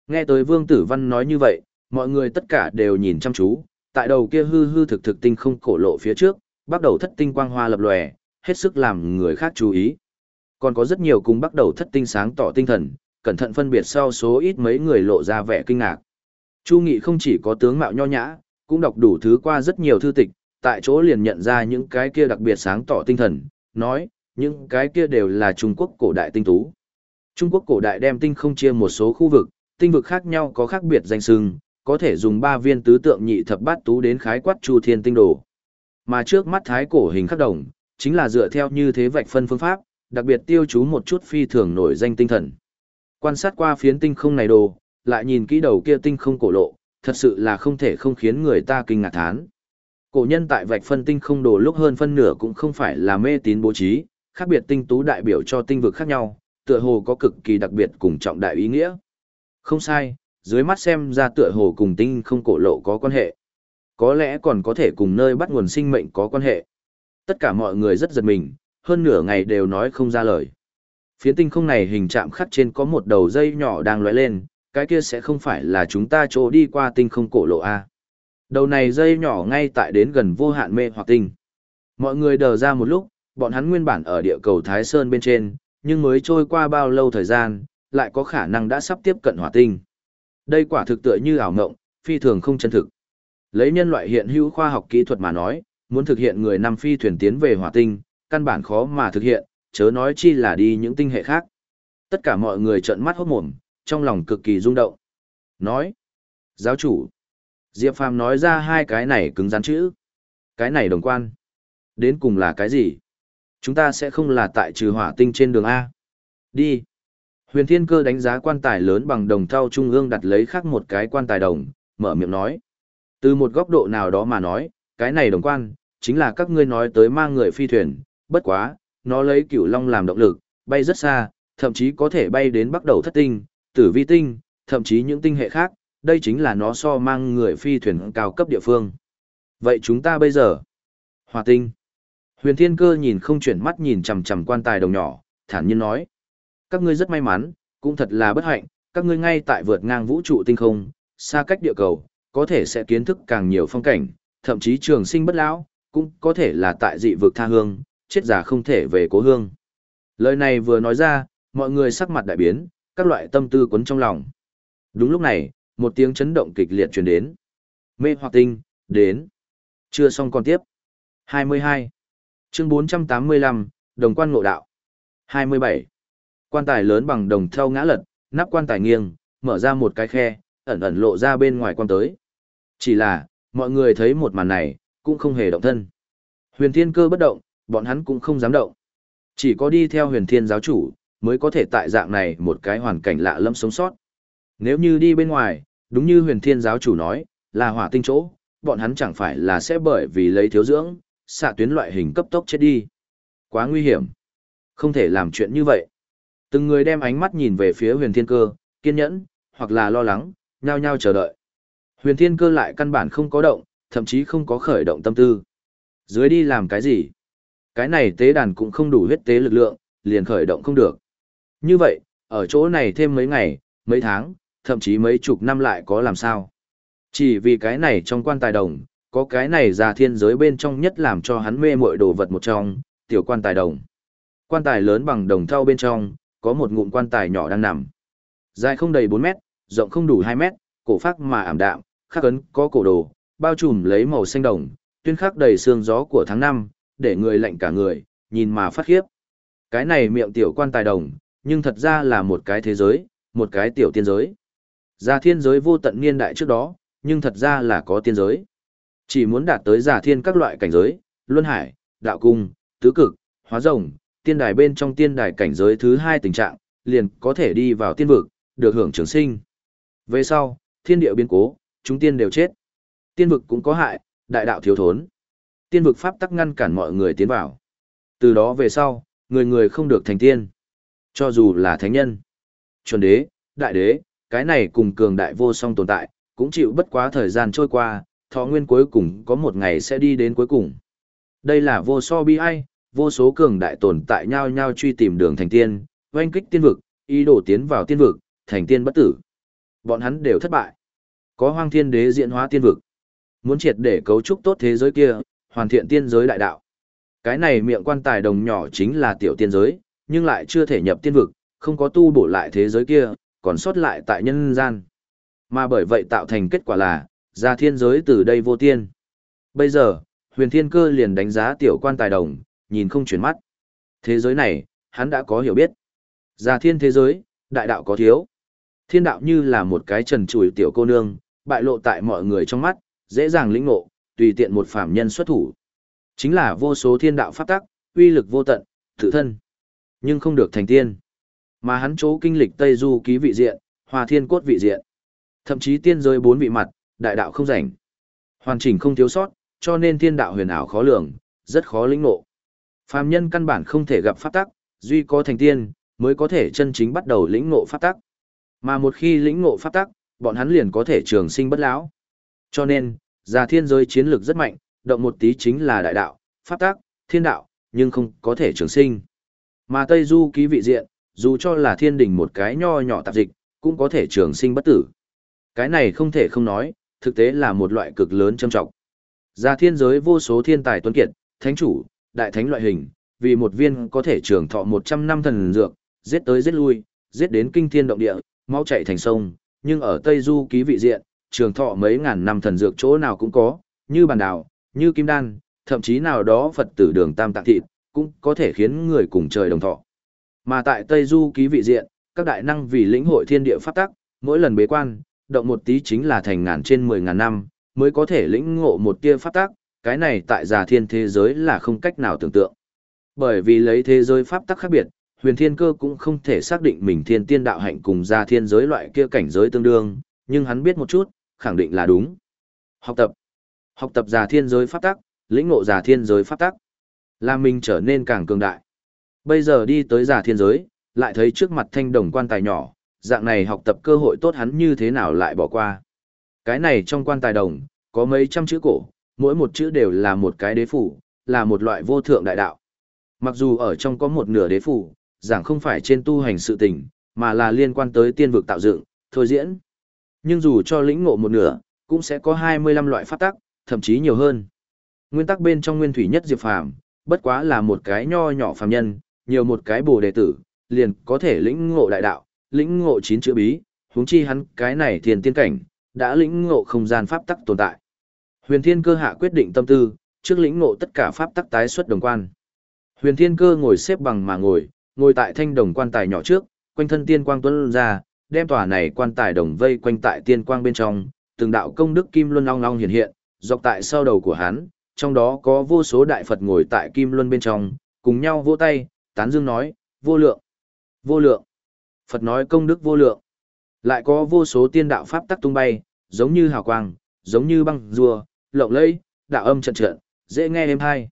Nghe tới Vương Tử Văn nói như vậy, mọi người tất cả đều nhìn chăm chú, tại đầu kia hư hư thực thực tinh không cổ lộ phía trước, bắt đầu thất tinh quang hoa lập lòe, hết sức làm người khác chú ý. Còn có rất nhiều cùng bắt đầu thất tinh sáng tỏ tinh thần, cẩn thận phân biệt sau số ít mấy người lộ ra vẻ kinh ngạc. Chu Nghị không chỉ có tướng mạo nho nhã, cũng đọc đủ thứ qua rất nhiều thư tịch, tại chỗ liền nhận ra những cái kia đặc biệt sáng tỏ tinh thần, nói, những cái kia đều là Trung Quốc cổ đại tinh tú. Trung Quốc cổ đại đem tinh không chia một số khu vực, tinh vực khác nhau có khác biệt danh sừng, có thể dùng ba viên tứ tượng nhị thập bát tú đến khái quát chu thiên tinh đồ. Mà trước mắt thái cổ hình khắc đồng, chính là dựa theo như thế vạch phân phương pháp, đặc biệt tiêu chú một chút phi thường nổi danh tinh thần. Quan sát qua phiến tinh không này đồ, lại nhìn kỹ đầu kia tinh không cổ lộ, thật sự là không thể không khiến người ta kinh ngạc thán. Cổ nhân tại vạch phân tinh không đồ lúc hơn phân nửa cũng không phải là mê tín bố trí, khác biệt tinh tú đại biểu cho tinh vực khác nhau, tựa hồ có cực kỳ đặc biệt cùng trọng đại ý nghĩa. Không sai, dưới mắt xem ra tựa hồ cùng tinh không cổ lộ có quan hệ. Có lẽ còn có thể cùng nơi bắt nguồn sinh mệnh có quan hệ. Tất cả mọi người rất giật mình, hơn nửa ngày đều nói không ra lời. Phiến tinh không này hình chạm khắc trên có một đầu dây nhỏ đang lóe lên, cái kia sẽ không phải là chúng ta chỗ đi qua tinh không cổ lộ A. Đầu này dây nhỏ ngay tại đến gần vô hạn mê hoặc tinh. Mọi người đờ ra một lúc, bọn hắn nguyên bản ở địa cầu Thái Sơn bên trên, nhưng mới trôi qua bao lâu thời gian, lại có khả năng đã sắp tiếp cận hỏa tinh. Đây quả thực tựa như ảo ngộng, phi thường không chân thực. Lấy nhân loại hiện hữu khoa học kỹ thuật mà nói, muốn thực hiện người nằm phi thuyền tiến về hỏa tinh, căn bản khó mà thực hiện, chớ nói chi là đi những tinh hệ khác. Tất cả mọi người trợn mắt hốt mồm, trong lòng cực kỳ rung động. Nói, giáo chủ, Diệp Phàm nói ra hai cái này cứng rắn chữ. Cái này đồng quan. Đến cùng là cái gì? Chúng ta sẽ không là tại trừ hỏa tinh trên đường A. Đi. Huyền Thiên Cơ đánh giá quan tài lớn bằng đồng thau trung ương đặt lấy khác một cái quan tài đồng, mở miệng nói. Từ một góc độ nào đó mà nói, cái này đồng quan, chính là các ngươi nói tới mang người phi thuyền, bất quá, nó lấy cửu long làm động lực, bay rất xa, thậm chí có thể bay đến bắt đầu thất tinh, tử vi tinh, thậm chí những tinh hệ khác, đây chính là nó so mang người phi thuyền cao cấp địa phương. Vậy chúng ta bây giờ? Hòa tinh. Huyền Thiên Cơ nhìn không chuyển mắt nhìn chằm chằm quan tài đồng nhỏ, thản nhiên nói. Các ngươi rất may mắn, cũng thật là bất hạnh, các ngươi ngay tại vượt ngang vũ trụ tinh không, xa cách địa cầu, có thể sẽ kiến thức càng nhiều phong cảnh, thậm chí trường sinh bất lão, cũng có thể là tại dị vực tha hương, chết già không thể về cố hương. Lời này vừa nói ra, mọi người sắc mặt đại biến, các loại tâm tư quấn trong lòng. Đúng lúc này, một tiếng chấn động kịch liệt truyền đến. Mê hoặc tinh, đến. Chưa xong còn tiếp. 22. Chương 485, Đồng quan ngộ đạo. 27. Quan tài lớn bằng đồng theo ngã lật, nắp quan tài nghiêng, mở ra một cái khe, ẩn ẩn lộ ra bên ngoài quan tới. Chỉ là, mọi người thấy một màn này, cũng không hề động thân. Huyền thiên cơ bất động, bọn hắn cũng không dám động. Chỉ có đi theo huyền thiên giáo chủ, mới có thể tại dạng này một cái hoàn cảnh lạ lẫm sống sót. Nếu như đi bên ngoài, đúng như huyền thiên giáo chủ nói, là hỏa tinh chỗ, bọn hắn chẳng phải là sẽ bởi vì lấy thiếu dưỡng, xạ tuyến loại hình cấp tốc chết đi. Quá nguy hiểm. Không thể làm chuyện như vậy. Từng người đem ánh mắt nhìn về phía huyền thiên cơ, kiên nhẫn, hoặc là lo lắng, nhao nhao chờ đợi. Huyền thiên cơ lại căn bản không có động, thậm chí không có khởi động tâm tư. Dưới đi làm cái gì? Cái này tế đàn cũng không đủ huyết tế lực lượng, liền khởi động không được. Như vậy, ở chỗ này thêm mấy ngày, mấy tháng, thậm chí mấy chục năm lại có làm sao. Chỉ vì cái này trong quan tài đồng, có cái này ra thiên giới bên trong nhất làm cho hắn mê mội đồ vật một trong, tiểu quan tài đồng. Quan tài lớn bằng đồng thau bên trong, có một ngụm quan tài nhỏ đang nằm. Dài không đầy 4 mét, rộng không đủ 2 mét, cổ phác mà ảm đạm, khắc ấn có cổ đồ, bao trùm lấy màu xanh đồng, tuyên khắc đầy sương gió của tháng năm, để người lạnh cả người, nhìn mà phát khiếp. Cái này miệng tiểu quan tài đồng, nhưng thật ra là một cái thế giới, một cái tiểu tiên giới. Giả thiên giới vô tận niên đại trước đó, nhưng thật ra là có tiên giới. Chỉ muốn đạt tới giả thiên các loại cảnh giới, luân hải, đạo cung, tứ cực, hóa rồng, tiên đài bên trong tiên đài cảnh giới thứ hai tình trạng, liền có thể đi vào tiên vực, được hưởng trường sinh. Về sau, thiên địa biến cố, chúng tiên đều chết. Tiên vực cũng có hại, đại đạo thiếu thốn. Tiên vực pháp tắc ngăn cản mọi người tiến vào. Từ đó về sau, người người không được thành tiên. Cho dù là thánh nhân, chuẩn đế, đại đế, cái này cùng cường đại vô song tồn tại, cũng chịu bất quá thời gian trôi qua, thọ nguyên cuối cùng có một ngày sẽ đi đến cuối cùng. Đây là vô so bi ai, vô số cường đại tồn tại nhau nhau truy tìm đường thành tiên, oanh kích tiên vực, ý đồ tiến vào tiên vực, thành tiên bất tử. Bọn hắn đều thất bại. Có hoang thiên đế diễn hóa tiên vực. Muốn triệt để cấu trúc tốt thế giới kia, hoàn thiện tiên giới đại đạo. Cái này miệng quan tài đồng nhỏ chính là tiểu tiên giới, nhưng lại chưa thể nhập tiên vực, không có tu bổ lại thế giới kia, còn sót lại tại nhân gian. Mà bởi vậy tạo thành kết quả là, ra thiên giới từ đây vô tiên. Bây giờ, huyền thiên cơ liền đánh giá tiểu quan tài đồng, nhìn không chuyển mắt. Thế giới này, hắn đã có hiểu biết. Ra thiên thế giới, đại đạo có thiếu. Thiên đạo như là một cái trần trùi tiểu cô nương, bại lộ tại mọi người trong mắt, dễ dàng lĩnh ngộ, tùy tiện một phạm nhân xuất thủ. Chính là vô số thiên đạo pháp tắc, uy lực vô tận, tự thân. Nhưng không được thành tiên. Mà hắn chỗ kinh lịch Tây Du ký vị diện, Hòa Thiên cốt vị diện. Thậm chí tiên rơi bốn vị mặt, đại đạo không rảnh. Hoàn chỉnh không thiếu sót, cho nên thiên đạo huyền ảo khó lường, rất khó lĩnh ngộ. Phàm nhân căn bản không thể gặp pháp tắc, duy có thành tiên, mới có thể chân chính bắt đầu lĩnh ngộ pháp tắc. Mà một khi lĩnh ngộ pháp tắc, bọn hắn liền có thể trường sinh bất lão. Cho nên, già thiên giới chiến lược rất mạnh, động một tí chính là đại đạo, pháp tác thiên đạo, nhưng không có thể trường sinh. Mà Tây Du ký vị diện, dù cho là thiên đình một cái nho nhỏ tạp dịch, cũng có thể trường sinh bất tử. Cái này không thể không nói, thực tế là một loại cực lớn trâm trọng. Gia thiên giới vô số thiên tài tuấn kiệt, thánh chủ, đại thánh loại hình, vì một viên có thể trường thọ 100 năm thần dược, giết tới giết lui, giết đến kinh thiên động địa, máu chảy thành sông, nhưng ở Tây Du ký vị diện, trường thọ mấy ngàn năm thần dược chỗ nào cũng có, như bàn đảo, như kim đan, thậm chí nào đó Phật tử đường tam tạng thịt, cũng có thể khiến người cùng trời đồng thọ. Mà tại Tây Du ký vị diện, các đại năng vì lĩnh hội thiên địa pháp tắc, mỗi lần bế quan, động một tí chính là thành ngàn trên mười ngàn năm, mới có thể lĩnh ngộ một tia pháp tắc, cái này tại giả thiên thế giới là không cách nào tưởng tượng. Bởi vì lấy thế giới pháp tắc khác biệt, huyền thiên cơ cũng không thể xác định mình thiên tiên đạo hạnh cùng giả thiên giới loại kia cảnh giới tương đương, nhưng hắn biết một chút, khẳng định là đúng. Học tập. Học tập giả thiên giới pháp tắc, lĩnh ngộ giả thiên giới pháp tắc, là mình trở nên càng cường đại. Bây giờ đi tới giả thiên giới, lại thấy trước mặt thanh đồng quan tài nhỏ, dạng này học tập cơ hội tốt hắn như thế nào lại bỏ qua. Cái này trong quan tài đồng, có mấy trăm chữ cổ, mỗi một chữ đều là một cái đế phủ, là một loại vô thượng đại đạo. Mặc dù ở trong có một nửa đế phủ, giảng không phải trên tu hành sự tình, mà là liên quan tới tiên vực tạo dựng, thôi diễn. Nhưng dù cho lĩnh ngộ một nửa, cũng sẽ có 25 loại pháp tắc, thậm chí nhiều hơn. Nguyên tắc bên trong nguyên thủy nhất Diệp Phàm, bất quá là một cái nho nhỏ phàm nhân, nhiều một cái bồ đề tử, liền có thể lĩnh ngộ đại đạo, lĩnh ngộ chín chữ bí, huống chi hắn cái này thiền tiên cảnh, đã lĩnh ngộ không gian pháp tắc tồn tại. Huyền Thiên Cơ hạ quyết định tâm tư, trước lĩnh ngộ tất cả pháp tắc tái xuất đồng quan. Huyền Thiên Cơ ngồi xếp bằng mà ngồi, ngồi tại thanh đồng quan tài nhỏ trước, quanh thân tiên quang tuấn ra, đem tòa này quan tài đồng vây quanh tại tiên quang bên trong, từng đạo công đức kim luân long long hiện hiện, dọc tại sau đầu của hắn, trong đó có vô số đại Phật ngồi tại kim luân bên trong, cùng nhau vỗ tay, tán dương nói, vô lượng, vô lượng. Phật nói công đức vô lượng. Lại có vô số tiên đạo pháp tắc tung bay, giống như hào quang, giống như băng rùa, lộng lẫy, đạo âm trận trận, dễ nghe êm hay.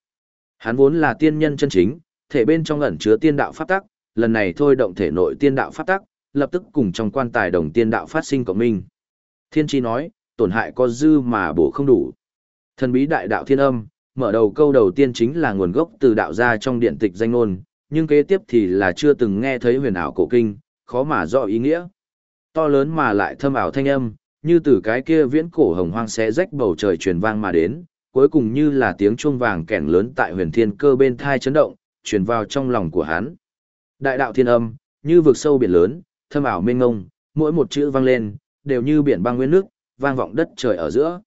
Hắn vốn là tiên nhân chân chính, thể bên trong ẩn chứa tiên đạo pháp tắc, lần này thôi động thể nội tiên đạo pháp tắc, lập tức cùng trong quan tài đồng tiên đạo phát sinh cộng minh. Thiên chi nói, tổn hại có dư mà bổ không đủ. Thần bí đại đạo thiên âm, mở đầu câu đầu tiên chính là nguồn gốc từ đạo gia trong điện tịch danh ngôn, nhưng kế tiếp thì là chưa từng nghe thấy huyền ảo cổ kinh, khó mà rõ ý nghĩa. To lớn mà lại thâm ảo thanh âm, như từ cái kia viễn cổ hồng hoang xé rách bầu trời truyền vang mà đến, cuối cùng như là tiếng chuông vàng kèn lớn tại huyền thiên cơ bên thai chấn động, truyền vào trong lòng của hắn. Đại đạo thiên âm, như vực sâu biển lớn, thâm ảo mênh ngông, mỗi một chữ vang lên, đều như biển băng nguyên nước, vang vọng đất trời ở giữa.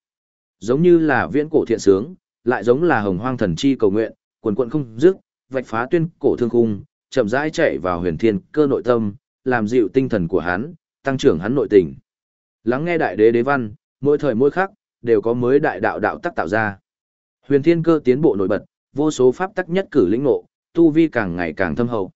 Giống như là viễn cổ thiện sướng, lại giống là hồng hoang thần chi cầu nguyện, quần quận không dứt, vạch phá tuyên cổ thương khung, chậm rãi chạy vào huyền thiên cơ nội tâm, làm dịu tinh thần của hắn, tăng trưởng hắn nội tình. Lắng nghe đại đế đế văn, mỗi thời mỗi khắc, đều có mới đại đạo đạo tác tạo ra. Huyền thiên cơ tiến bộ nổi bật, vô số pháp tắc nhất cử lĩnh ngộ, tu vi càng ngày càng thâm hậu.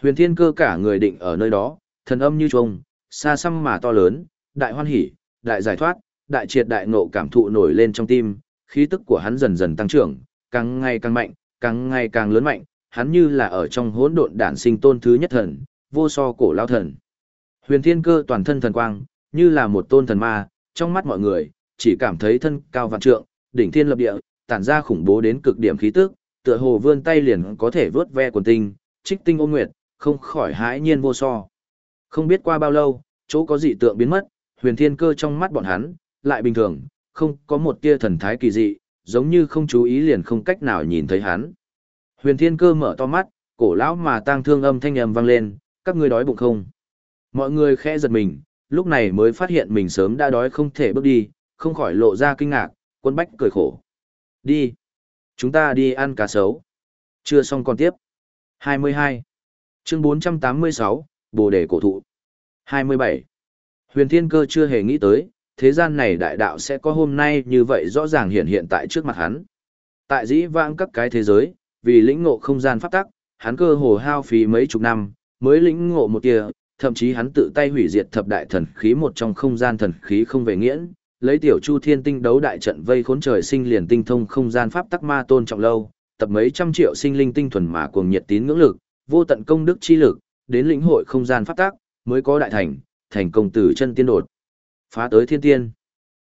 Huyền thiên cơ cả người định ở nơi đó, thần âm như trùng, xa xăm mà to lớn, đại hoan hỉ, đại giải thoát, đại triệt đại ngộ cảm thụ nổi lên trong tim, khí tức của hắn dần dần tăng trưởng, càng ngày càng mạnh, càng ngày càng lớn mạnh, hắn như là ở trong hỗn độn đản sinh tôn thứ nhất thần, vô so cổ lao thần. Huyền thiên cơ toàn thân thần quang, như là một tôn thần ma, trong mắt mọi người, chỉ cảm thấy thân cao vạn trượng, đỉnh thiên lập địa, tản ra khủng bố đến cực điểm khí tức, tựa hồ vươn tay liền có thể vớt ve quần tinh, trích tinh ôn nguyệt, không khỏi hãi nhiên vô so. Không biết qua bao lâu, chỗ có dị tượng biến mất, huyền thiên cơ trong mắt bọn hắn, lại bình thường, không có một tia thần thái kỳ dị, giống như không chú ý liền không cách nào nhìn thấy hắn. Huyền thiên cơ mở to mắt, cổ lão mà tang thương âm thanh ầm vang lên, các ngươi đói bụng không? Mọi người khẽ giật mình, lúc này mới phát hiện mình sớm đã đói không thể bước đi, không khỏi lộ ra kinh ngạc, quân bách cười khổ. Đi. Chúng ta đi ăn cá sấu. Chưa xong còn tiếp. 22. Chương 486, Bồ đề cổ thụ. 27. Huyền Thiên Cơ chưa hề nghĩ tới, thế gian này đại đạo sẽ có hôm nay như vậy rõ ràng hiện hiện tại trước mặt hắn. Tại dĩ vãng các cái thế giới, vì lĩnh ngộ không gian pháp tắc, hắn cơ hồ hao phí mấy chục năm, mới lĩnh ngộ một tia, thậm chí hắn tự tay hủy diệt thập đại thần khí một trong không gian thần khí không về nghiễn, lấy tiểu chu thiên tinh đấu đại trận vây khốn trời sinh liền tinh thông không gian pháp tắc ma tôn trọng lâu, tập mấy trăm triệu sinh linh tinh thuần mà cuồng nhiệt tín ngưỡng lực, vô tận công đức chi lực, đến lĩnh hội không gian pháp tắc, mới có đại thành, thành công từ chân tiên đột. Phá tới thiên tiên.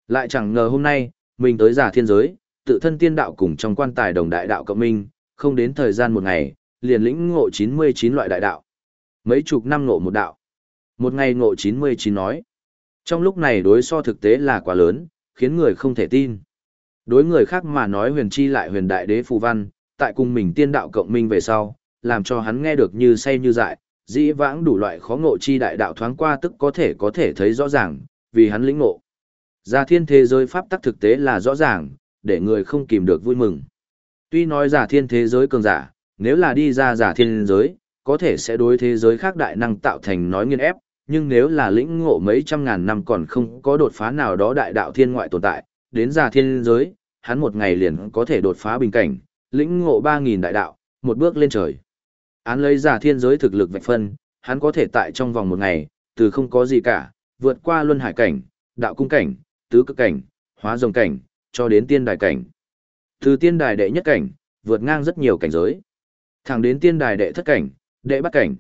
Lại chẳng ngờ hôm nay, mình tới giả thiên giới, tự thân tiên đạo cùng trong quan tài đồng đại đạo cộng minh, không đến thời gian một ngày, liền lĩnh ngộ 99 loại đại đạo. Mấy chục năm ngộ một đạo. Một ngày ngộ 99 nói. Trong lúc này đối so thực tế là quá lớn, khiến người không thể tin. Đối người khác mà nói huyền chi lại huyền đại đế phù văn, tại cùng mình tiên đạo cộng minh về sau, làm cho hắn nghe được như say như dại, dĩ vãng đủ loại khó ngộ chi đại đạo thoáng qua tức có thể có thể thấy rõ ràng, vì hắn lĩnh ngộ. Giả thiên thế giới pháp tắc thực tế là rõ ràng, để người không kìm được vui mừng. Tuy nói giả thiên thế giới cường giả, nếu là đi ra giả thiên giới, có thể sẽ đối thế giới khác đại năng tạo thành nói nghiên ép, nhưng nếu là lĩnh ngộ mấy trăm ngàn năm còn không có đột phá nào đó đại đạo thiên ngoại tồn tại, đến giả thiên giới, hắn một ngày liền có thể đột phá bình cảnh, lĩnh ngộ 3.000 đại đạo, một bước lên trời. Án lấy giả thiên giới thực lực vạch phân, hắn có thể tại trong vòng một ngày, từ không có gì cả, vượt qua luân hải cảnh, đạo cung cảnh, tứ cực cảnh, hóa rồng cảnh, cho đến tiên đài cảnh. Từ tiên đài đệ nhất cảnh, vượt ngang rất nhiều cảnh giới. Thẳng đến tiên đài đệ thất cảnh, đệ bát cảnh.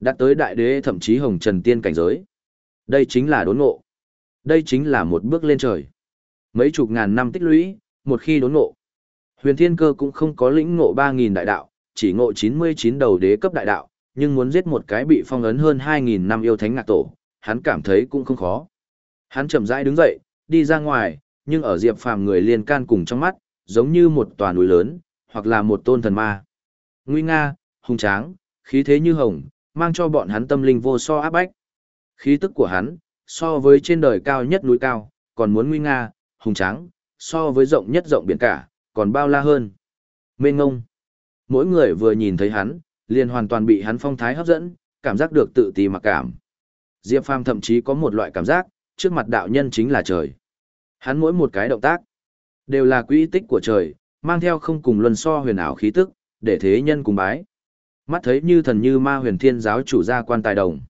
Đạt tới đại đế thậm chí hồng trần tiên cảnh giới. Đây chính là đốn ngộ. Đây chính là một bước lên trời. Mấy chục ngàn năm tích lũy, một khi đốn ngộ. Huyền thiên cơ cũng không có lĩnh ngộ 3.000 đại đạo, chỉ ngộ 99 đầu đế cấp đại đạo, nhưng muốn giết một cái bị phong ấn hơn 2.000 năm yêu thánh ngạc tổ, hắn cảm thấy cũng không khó. Hắn chậm rãi đứng dậy, đi ra ngoài, nhưng ở Diệp Phàm người liên can cùng trong mắt, giống như một tòa núi lớn, hoặc là một tôn thần ma. Nguy nga, hùng tráng, khí thế như hồng, mang cho bọn hắn tâm linh vô so áp bách. Khí tức của hắn, so với trên đời cao nhất núi cao, còn muốn nguy nga, hùng tráng, so với rộng nhất rộng biển cả, còn bao la hơn. Mênh ngông. Mỗi người vừa nhìn thấy hắn, liền hoàn toàn bị hắn phong thái hấp dẫn, cảm giác được tự ti mặc cảm. Diệp Phàm thậm chí có một loại cảm giác, trước mặt đạo nhân chính là trời. Hắn mỗi một cái động tác, đều là quỹ tích của trời, mang theo không cùng luân so huyền ảo khí tức, để thế nhân cùng bái. Mắt thấy như thần như ma huyền thiên giáo chủ ra quan tài đồng.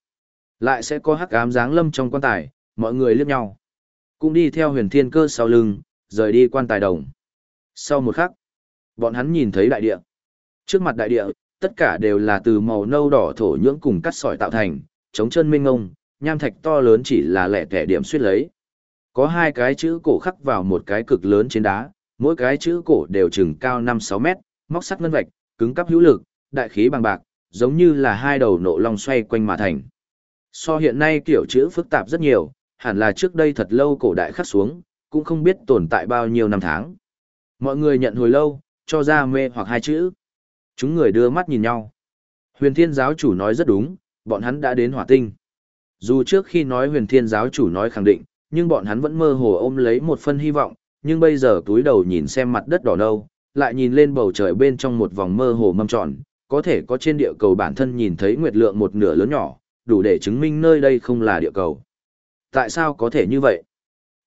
Lại sẽ có hắc ám dáng lâm trong quan tài, mọi người liếc nhau. Cũng đi theo huyền thiên cơ sau lưng, rời đi quan tài đồng. Sau một khắc, bọn hắn nhìn thấy đại địa. Trước mặt đại địa, tất cả đều là từ màu nâu đỏ thổ nhưỡng cùng cắt sỏi tạo thành, chống chân minh ngông, nham thạch to lớn chỉ là lẻ tẻ điểm suýt lấy. Có hai cái chữ cổ khắc vào một cái cực lớn trên đá, mỗi cái chữ cổ đều chừng cao 5-6 mét, móc sắt ngân vạch, cứng cắp hữu lực, đại khí bằng bạc, giống như là hai đầu nộ long xoay quanh mà thành. So hiện nay kiểu chữ phức tạp rất nhiều, hẳn là trước đây thật lâu cổ đại khắc xuống, cũng không biết tồn tại bao nhiêu năm tháng. Mọi người nhận hồi lâu, cho ra mê hoặc hai chữ. Chúng người đưa mắt nhìn nhau. Huyền thiên giáo chủ nói rất đúng, bọn hắn đã đến hỏa tinh. Dù trước khi nói huyền thiên giáo chủ nói khẳng định, nhưng bọn hắn vẫn mơ hồ ôm lấy một phân hy vọng, nhưng bây giờ túi đầu nhìn xem mặt đất đỏ nâu, lại nhìn lên bầu trời bên trong một vòng mơ hồ mâm tròn, có thể có trên địa cầu bản thân nhìn thấy nguyệt lượng một nửa lớn nhỏ, đủ để chứng minh nơi đây không là địa cầu. Tại sao có thể như vậy?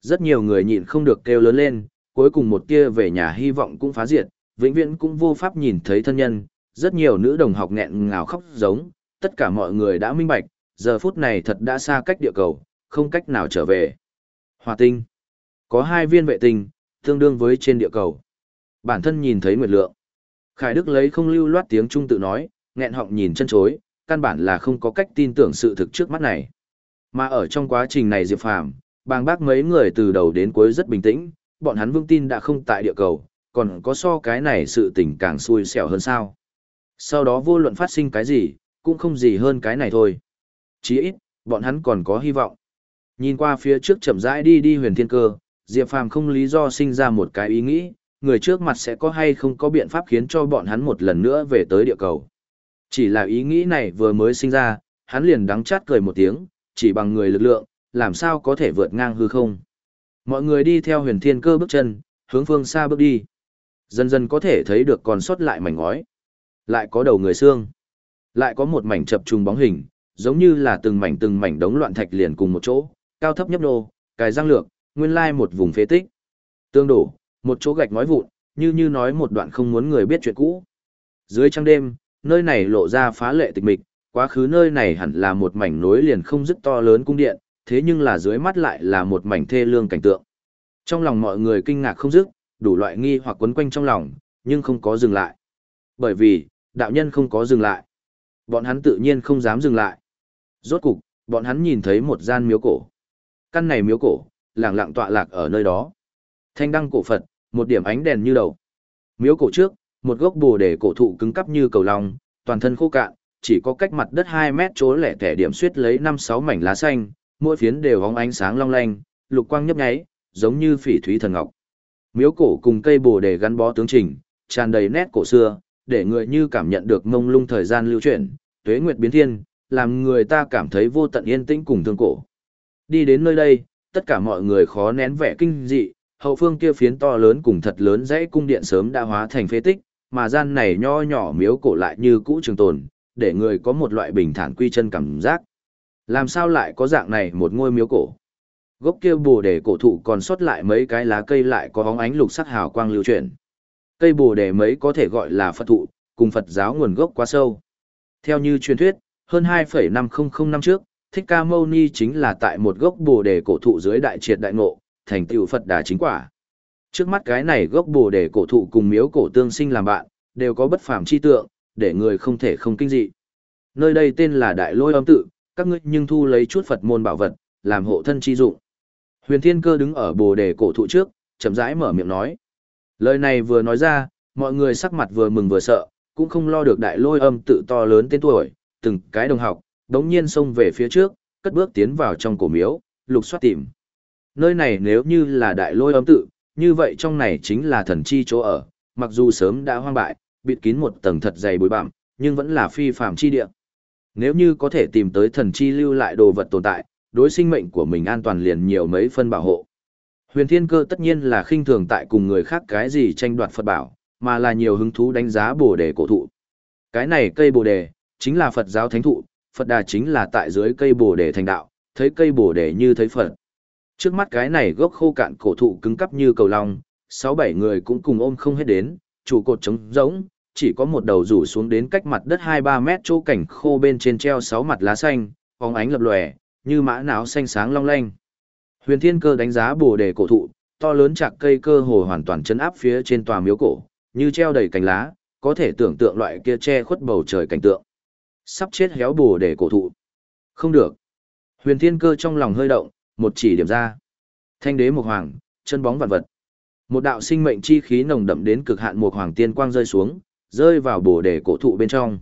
Rất nhiều người nhịn không được kêu lớn lên, cuối cùng một kia về nhà hy vọng cũng phá diệt, vĩnh viễn cũng vô pháp nhìn thấy thân nhân, rất nhiều nữ đồng học nghẹn ngào khóc giống, tất cả mọi người đã minh bạch, giờ phút này thật đã xa cách địa cầu, không cách nào trở về. Hòa tinh. Có hai viên vệ tinh, tương đương với trên địa cầu. Bản thân nhìn thấy nguyệt lượng. Khải Đức lấy không lưu loát tiếng Trung tự nói, nghẹn họng nhìn chân chối, căn bản là không có cách tin tưởng sự thực trước mắt này. Mà ở trong quá trình này Diệp Phàm, bàng bác mấy người từ đầu đến cuối rất bình tĩnh, bọn hắn vững tin đã không tại địa cầu, còn có so cái này sự tình càng xui xẻo hơn sao. Sau đó vô luận phát sinh cái gì, cũng không gì hơn cái này thôi. Chỉ ít, bọn hắn còn có hy vọng. Nhìn qua phía trước chậm rãi đi đi huyền thiên cơ, Diệp Phàm không lý do sinh ra một cái ý nghĩ, người trước mặt sẽ có hay không có biện pháp khiến cho bọn hắn một lần nữa về tới địa cầu. Chỉ là ý nghĩ này vừa mới sinh ra, hắn liền đắng chát cười một tiếng, chỉ bằng người lực lượng, làm sao có thể vượt ngang hư không. Mọi người đi theo huyền thiên cơ bước chân, hướng phương xa bước đi. Dần dần có thể thấy được còn sót lại mảnh ngói. Lại có đầu người xương. Lại có một mảnh chập trùng bóng hình, giống như là từng mảnh từng mảnh đống loạn thạch liền cùng một chỗ, cao thấp nhấp nô, cài răng lược, nguyên lai một vùng phế tích. Tương đổ, một chỗ gạch nói vụn, như như nói một đoạn không muốn người biết chuyện cũ. Dưới trăng đêm, nơi này lộ ra phá lệ tịch mịch, quá khứ nơi này hẳn là một mảnh nối liền không dứt to lớn cung điện, thế nhưng là dưới mắt lại là một mảnh thê lương cảnh tượng. Trong lòng mọi người kinh ngạc không dứt, đủ loại nghi hoặc quấn quanh trong lòng, nhưng không có dừng lại. Bởi vì, đạo nhân không có dừng lại. Bọn hắn tự nhiên không dám dừng lại. Rốt cục, bọn hắn nhìn thấy một gian miếu cổ. Căn này miếu cổ, lặng lặng tọa lạc ở nơi đó. Thanh đăng cổ Phật, một điểm ánh đèn như đầu. Miếu cổ trước, một gốc bồ đề cổ thụ cứng cắp như cầu lòng, toàn thân khô cạn, chỉ có cách mặt đất 2 mét chỗ lẻ tẻ điểm suýt lấy 5-6 mảnh lá xanh, mỗi phiến đều hóng ánh sáng long lanh, lục quang nhấp nháy, giống như phỉ thúy thần ngọc. Miếu cổ cùng cây bồ đề gắn bó tướng trình, tràn đầy nét cổ xưa, để người như cảm nhận được mông lung thời gian lưu chuyển, tuế nguyệt biến thiên, làm người ta cảm thấy vô tận yên tĩnh cùng thương cổ. Đi đến nơi đây, tất cả mọi người khó nén vẻ kinh dị, hậu phương kia phiến to lớn cùng thật lớn dãy cung điện sớm đã hóa thành phế tích, mà gian này nho nhỏ miếu cổ lại như cũ trường tồn, để người có một loại bình thản quy chân cảm giác. Làm sao lại có dạng này một ngôi miếu cổ? Gốc kia bồ đề cổ thụ còn sót lại mấy cái lá cây lại có bóng ánh lục sắc hào quang lưu chuyển. Cây bồ đề mấy có thể gọi là Phật thụ, cùng Phật giáo nguồn gốc quá sâu. Theo như truyền thuyết, hơn 2,500 năm trước, Thích Ca Mâu Ni chính là tại một gốc bồ đề cổ thụ dưới đại triệt đại ngộ, thành tựu Phật đà chính quả. Trước mắt cái này gốc bồ đề cổ thụ cùng miếu cổ tương sinh làm bạn, đều có bất phàm chi tượng, để người không thể không kinh dị. Nơi đây tên là Đại Lôi Âm Tự, các ngươi nhưng thu lấy chút Phật môn bảo vật, làm hộ thân chi dụng. Huyền Thiên Cơ đứng ở bồ đề cổ thụ trước, chậm rãi mở miệng nói. Lời này vừa nói ra, mọi người sắc mặt vừa mừng vừa sợ, cũng không lo được đại lôi âm tự to lớn tên tuổi, từng cái đồng học, đống nhiên xông về phía trước, cất bước tiến vào trong cổ miếu, lục soát tìm. Nơi này nếu như là đại lôi âm tự, như vậy trong này chính là thần chi chỗ ở, mặc dù sớm đã hoang bại, bịt kín một tầng thật dày bụi bặm, nhưng vẫn là phi phàm chi địa. Nếu như có thể tìm tới thần chi lưu lại đồ vật tồn tại, đối sinh mệnh của mình an toàn liền nhiều mấy phân bảo hộ. Huyền Thiên Cơ tất nhiên là khinh thường tại cùng người khác cái gì tranh đoạt Phật bảo, mà là nhiều hứng thú đánh giá Bồ đề cổ thụ. Cái này cây Bồ đề chính là Phật giáo thánh thụ, Phật đà chính là tại dưới cây Bồ đề thành đạo, thấy cây Bồ đề như thấy Phật. Trước mắt cái này gốc khô cạn cổ thụ cứng cắp như cầu long, sáu bảy người cũng cùng ôm không hết đến, trụ cột trống rỗng, chỉ có một đầu rủ xuống đến cách mặt đất 2-3 mét chỗ cảnh khô bên trên treo sáu mặt lá xanh, phóng ánh lập lòe, như mã não xanh sáng long lanh. Huyền Thiên Cơ đánh giá bồ đề cổ thụ, to lớn chạc cây cơ hồ hoàn toàn chấn áp phía trên tòa miếu cổ, như treo đầy cành lá, có thể tưởng tượng loại kia che khuất bầu trời cảnh tượng. Sắp chết héo bồ đề cổ thụ. Không được. Huyền Thiên Cơ trong lòng hơi động, một chỉ điểm ra. Thanh đế một hoàng, chân bóng vạn vật. Một đạo sinh mệnh chi khí nồng đậm đến cực hạn một hoàng tiên quang rơi xuống, rơi vào bồ đề cổ thụ bên trong.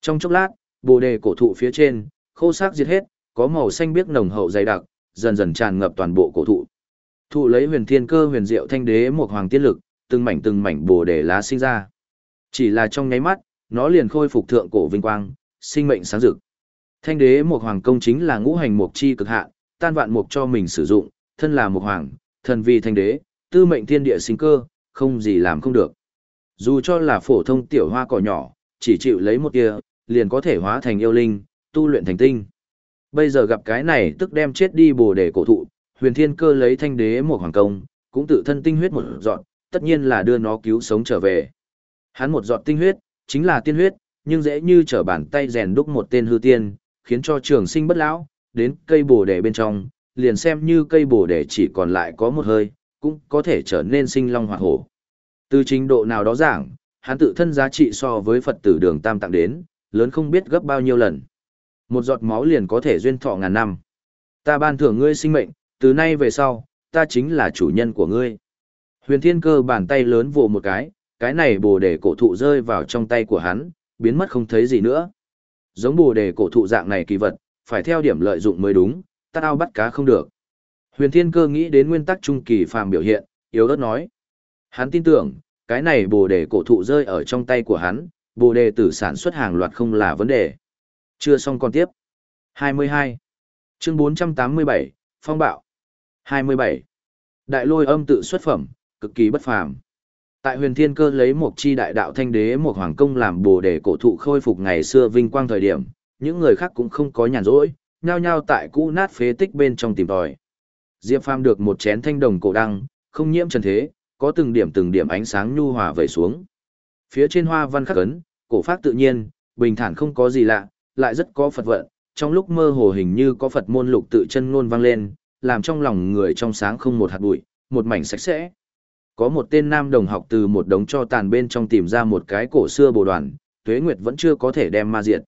Trong chốc lát, bồ đề cổ thụ phía trên, khô xác diệt hết, có màu xanh biếc nồng hậu dày đặc, dần dần tràn ngập toàn bộ cổ thụ. Thụ lấy huyền thiên cơ huyền diệu thanh đế một hoàng tiên lực, từng mảnh từng mảnh bồ đề lá sinh ra. Chỉ là trong nháy mắt, nó liền khôi phục thượng cổ vinh quang, sinh mệnh sáng rực. Thanh đế một hoàng công chính là ngũ hành mục chi cực hạn, tan vạn mục cho mình sử dụng, thân là một hoàng, thần vì thanh đế, tư mệnh thiên địa sinh cơ, không gì làm không được. Dù cho là phổ thông tiểu hoa cỏ nhỏ, chỉ chịu lấy một tia, liền có thể hóa thành yêu linh, tu luyện thành tinh. Bây giờ gặp cái này tức đem chết đi bồ đề cổ thụ, huyền thiên cơ lấy thanh đế một hoàng công, cũng tự thân tinh huyết một dọn, tất nhiên là đưa nó cứu sống trở về. Hắn một giọt tinh huyết, chính là tiên huyết, nhưng dễ như trở bàn tay rèn đúc một tên hư tiên, khiến cho trường sinh bất lão, đến cây bồ đề bên trong, liền xem như cây bồ đề chỉ còn lại có một hơi, cũng có thể trở nên sinh long hoạt hổ. Từ trình độ nào đó giảng, hắn tự thân giá trị so với Phật tử đường tam tặng đến, lớn không biết gấp bao nhiêu lần. Một giọt máu liền có thể duyên thọ ngàn năm. Ta ban thưởng ngươi sinh mệnh, từ nay về sau, ta chính là chủ nhân của ngươi. Huyền thiên cơ bàn tay lớn vồ một cái, cái này bồ đề cổ thụ rơi vào trong tay của hắn, biến mất không thấy gì nữa. Giống bồ đề cổ thụ dạng này kỳ vật, phải theo điểm lợi dụng mới đúng, ta ao bắt cá không được. Huyền thiên cơ nghĩ đến nguyên tắc trung kỳ phàm biểu hiện, yếu ớt nói. Hắn tin tưởng, cái này bồ đề cổ thụ rơi ở trong tay của hắn, bồ đề tử sản xuất hàng loạt không là vấn đề. Chưa xong còn tiếp. 22. Chương 487, Phong bạo. 27. Đại lôi âm tự xuất phẩm, cực kỳ bất phàm. Tại huyền thiên cơ lấy một chi đại đạo thanh đế một hoàng công làm bồ để cổ thụ khôi phục ngày xưa vinh quang thời điểm, những người khác cũng không có nhàn rỗi, nhao nhao tại cũ nát phế tích bên trong tìm tòi. Diệp Phàm được một chén thanh đồng cổ đăng, không nhiễm trần thế, có từng điểm từng điểm ánh sáng nhu hòa vẩy xuống. Phía trên hoa văn khắc ấn, cổ pháp tự nhiên, bình thản không có gì lạ, lại rất có Phật vận, trong lúc mơ hồ hình như có Phật môn lục tự chân ngôn vang lên, làm trong lòng người trong sáng không một hạt bụi, một mảnh sạch sẽ. Có một tên nam đồng học từ một đống cho tàn bên trong tìm ra một cái cổ xưa bồ đoàn, Tuế Nguyệt vẫn chưa có thể đem ma diệt.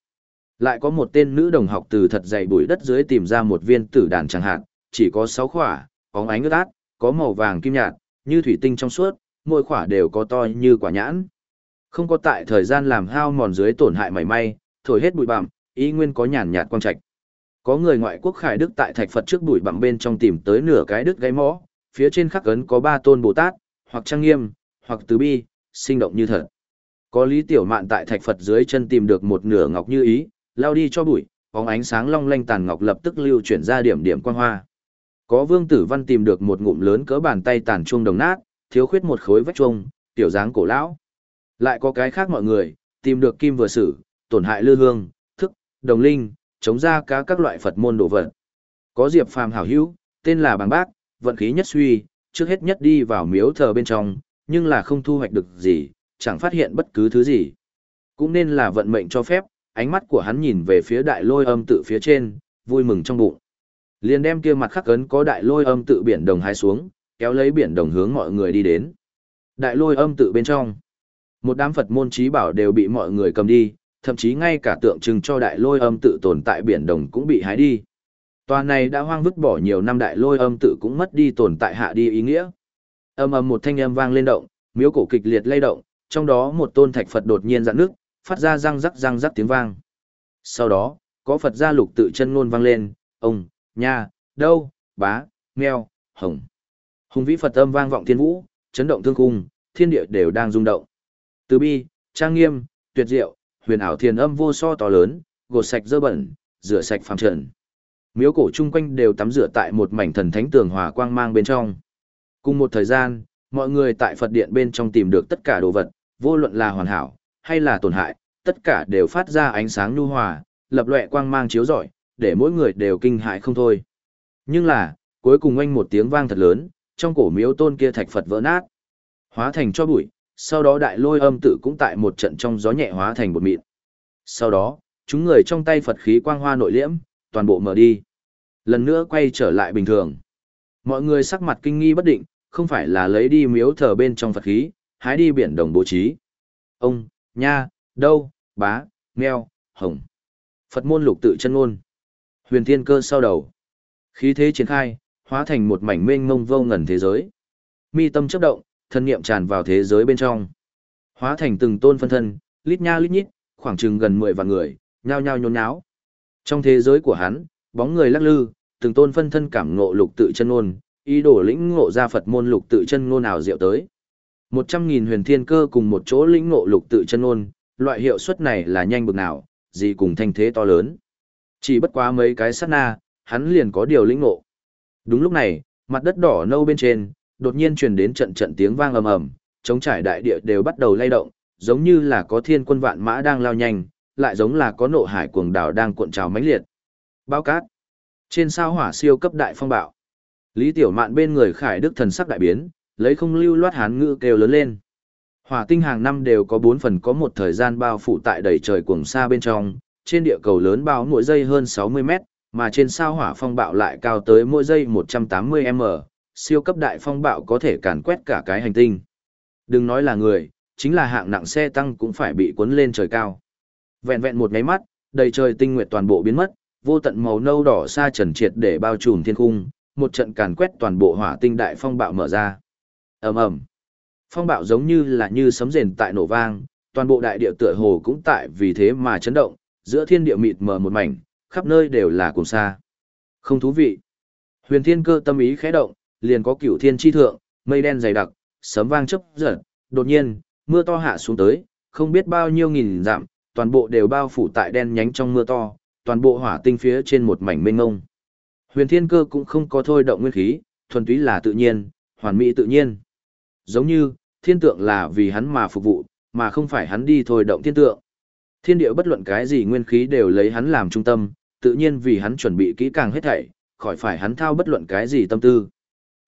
Lại có một tên nữ đồng học từ thật dày bụi đất dưới tìm ra một viên tử đàn chẳng hạn, chỉ có 6 khỏa, bóng ánh ướt át, có màu vàng kim nhạt, như thủy tinh trong suốt, mỗi khỏa đều có to như quả nhãn. Không có tại thời gian làm hao mòn dưới tổn hại mảy may, thổi hết bụi bặm, ý nguyên có nhàn nhạt quang trạch. Có người ngoại quốc khải đức tại thạch Phật trước bụi bặm bên trong tìm tới nửa cái đứt gáy mõ, phía trên khắc ấn có ba tôn Bồ Tát, hoặc trang nghiêm, hoặc từ bi, sinh động như thật. Có Lý Tiểu Mạn tại thạch Phật dưới chân tìm được một nửa ngọc như ý, lao đi cho bụi, bóng ánh sáng long lanh tàn ngọc lập tức lưu chuyển ra điểm điểm quang hoa. Có Vương Tử Văn tìm được một ngụm lớn cỡ bàn tay tàn chuông đồng nát, thiếu khuyết một khối vách chuông, tiểu dáng cổ lão. Lại có cái khác mọi người, tìm được kim vừa sử, tổn hại lư hương, đồng linh, chống ra cá các loại Phật môn đồ vật. Có Diệp Phàm hảo hữu, tên là Bàng Bác, vận khí nhất suy, trước hết nhất đi vào miếu thờ bên trong, nhưng là không thu hoạch được gì, chẳng phát hiện bất cứ thứ gì. Cũng nên là vận mệnh cho phép, ánh mắt của hắn nhìn về phía đại lôi âm tự phía trên, vui mừng trong bụng. Liền đem kia mặt khắc ấn có đại lôi âm tự biển đồng hái xuống, kéo lấy biển đồng hướng mọi người đi đến. Đại lôi âm tự bên trong, một đám Phật môn trí bảo đều bị mọi người cầm đi, thậm chí ngay cả tượng trưng cho đại lôi âm tự tồn tại biển đồng cũng bị hái đi. Tòa này đã hoang vứt bỏ nhiều năm đại lôi âm tự cũng mất đi tồn tại hạ đi ý nghĩa. Âm âm một thanh âm vang lên động, miếu cổ kịch liệt lay động, trong đó một tôn thạch Phật đột nhiên dạn nước, phát ra răng rắc răng rắc tiếng vang. Sau đó, có Phật gia lục tự chân ngôn vang lên, ông, nha, đâu, bá, meo, hồng. Hùng vĩ Phật âm vang vọng thiên vũ, chấn động thương cung, thiên địa đều đang rung động. Từ bi, trang nghiêm, tuyệt diệu, huyền ảo thiền âm vô so to lớn, gột sạch dơ bẩn, rửa sạch phàm trần. Miếu cổ chung quanh đều tắm rửa tại một mảnh thần thánh tường hòa quang mang bên trong. Cùng một thời gian, mọi người tại Phật điện bên trong tìm được tất cả đồ vật, vô luận là hoàn hảo hay là tổn hại, tất cả đều phát ra ánh sáng nhu hòa, lập lòe quang mang chiếu rọi, để mỗi người đều kinh hãi không thôi. Nhưng là, cuối cùng oanh một tiếng vang thật lớn, trong cổ miếu tôn kia thạch Phật vỡ nát, hóa thành cho bụi, sau đó đại lôi âm tự cũng tại một trận trong gió nhẹ hóa thành bột mịn. Sau đó, chúng người trong tay Phật khí quang hoa nội liễm, toàn bộ mở đi. Lần nữa quay trở lại bình thường. Mọi người sắc mặt kinh nghi bất định, không phải là lấy đi miếu thờ bên trong Phật khí, hái đi biển đồng bố trí. Ông, nha, đâu, bá, meo, hồng. Phật môn lục tự chân ngôn. Huyền thiên cơ sau đầu. Khí thế triển khai, hóa thành một mảnh mênh mông vô ngần thế giới. Mi tâm chấp động, thân niệm tràn vào thế giới bên trong. Hóa thành từng tôn phân thân, lít nha lít nhít, khoảng chừng gần 10 vạn người, nhao nhao nhốn nháo. Trong thế giới của hắn, bóng người lắc lư, từng tôn phân thân cảm ngộ lục tự chân ngôn, ý đồ lĩnh ngộ ra Phật môn lục tự chân ngôn nào diệu tới. Một trăm nghìn huyền thiên cơ cùng một chỗ lĩnh ngộ lục tự chân ngôn, loại hiệu suất này là nhanh bực nào, gì cùng thanh thế to lớn. Chỉ bất quá mấy cái sát na, hắn liền có điều lĩnh ngộ. Đúng lúc này, mặt đất đỏ nâu bên trên, đột nhiên truyền đến trận trận tiếng vang ầm ầm, chống trải đại địa đều bắt đầu lay động, giống như là có thiên quân vạn mã đang lao nhanh, lại giống là có nộ hải cuồng đảo đang cuộn trào mãnh liệt. Bao cát. Trên sao hỏa siêu cấp đại phong bạo. Lý Tiểu Mạn bên người Khải Đức thần sắc đại biến, lấy không lưu loát hán ngữ kêu lớn lên. Hỏa tinh hàng năm đều có bốn phần có một thời gian bao phủ tại đầy trời cuồng xa bên trong, trên địa cầu lớn bao mỗi giây hơn 60 mét, mà trên sao hỏa phong bạo lại cao tới mỗi giây 180 m, siêu cấp đại phong bạo có thể càn quét cả cái hành tinh. Đừng nói là người, chính là hạng nặng xe tăng cũng phải bị cuốn lên trời cao. Vẹn vẹn một nháy mắt, đầy trời tinh nguyệt toàn bộ biến mất, vô tận màu nâu đỏ xa trần triệt để bao trùm thiên cung, một trận càn quét toàn bộ hỏa tinh đại phong bạo mở ra. Ầm ầm. Phong bạo giống như là như sấm rền tại nổ vang, toàn bộ đại địa tựa hồ cũng tại vì thế mà chấn động, giữa thiên địa mịt mờ một mảnh, khắp nơi đều là cùng xa. Không thú vị. Huyền Thiên Cơ tâm ý khẽ động, liền có cửu thiên chi thượng, mây đen dày đặc, sấm vang chớp giật, đột nhiên, mưa to hạ xuống tới, không biết bao nhiêu nghìn dặm, toàn bộ đều bao phủ tại đen nhánh trong mưa to, toàn bộ hỏa tinh phía trên một mảnh mênh mông. Huyền Thiên Cơ cũng không có thôi động nguyên khí, thuần túy là tự nhiên, hoàn mỹ tự nhiên. Giống như, thiên tượng là vì hắn mà phục vụ, mà không phải hắn đi thôi động thiên tượng. Thiên địa bất luận cái gì nguyên khí đều lấy hắn làm trung tâm, tự nhiên vì hắn chuẩn bị kỹ càng hết thảy, khỏi phải hắn thao bất luận cái gì tâm tư.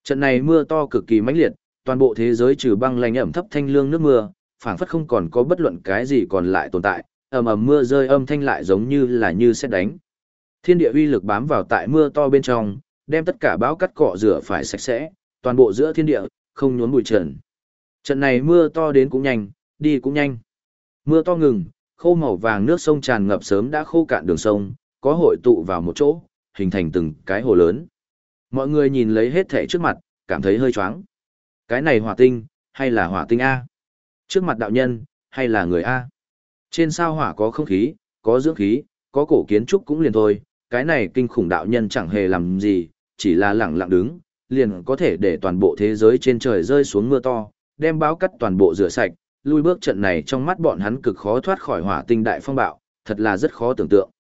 Trận này mưa to cực kỳ mãnh liệt, Toàn bộ thế giới trừ băng lạnh ẩm thấp thanh lương nước mưa, phảng phất không còn có bất luận cái gì còn lại tồn tại, ầm ầm mưa rơi âm thanh lại giống như là như xét đánh. Thiên địa uy lực bám vào tại mưa to bên trong, đem tất cả bão cắt cọ rửa phải sạch sẽ, toàn bộ giữa thiên địa, không nhốn bụi trần. Trận này mưa to đến cũng nhanh, đi cũng nhanh. Mưa to ngừng, khô màu vàng nước sông tràn ngập sớm đã khô cạn đường sông, có hội tụ vào một chỗ, hình thành từng cái hồ lớn. Mọi người nhìn lấy hết thể trước mặt, cảm thấy hơi choáng. Cái này hỏa tinh, hay là hỏa tinh A? Trước mặt đạo nhân, hay là người A? Trên sao hỏa có không khí, có dưỡng khí, có cổ kiến trúc cũng liền thôi, cái này kinh khủng đạo nhân chẳng hề làm gì, chỉ là lẳng lặng đứng, liền có thể để toàn bộ thế giới trên trời rơi xuống mưa to, đem báo cắt toàn bộ rửa sạch, lui bước trận này trong mắt bọn hắn cực khó thoát khỏi hỏa tinh đại phong bạo, thật là rất khó tưởng tượng.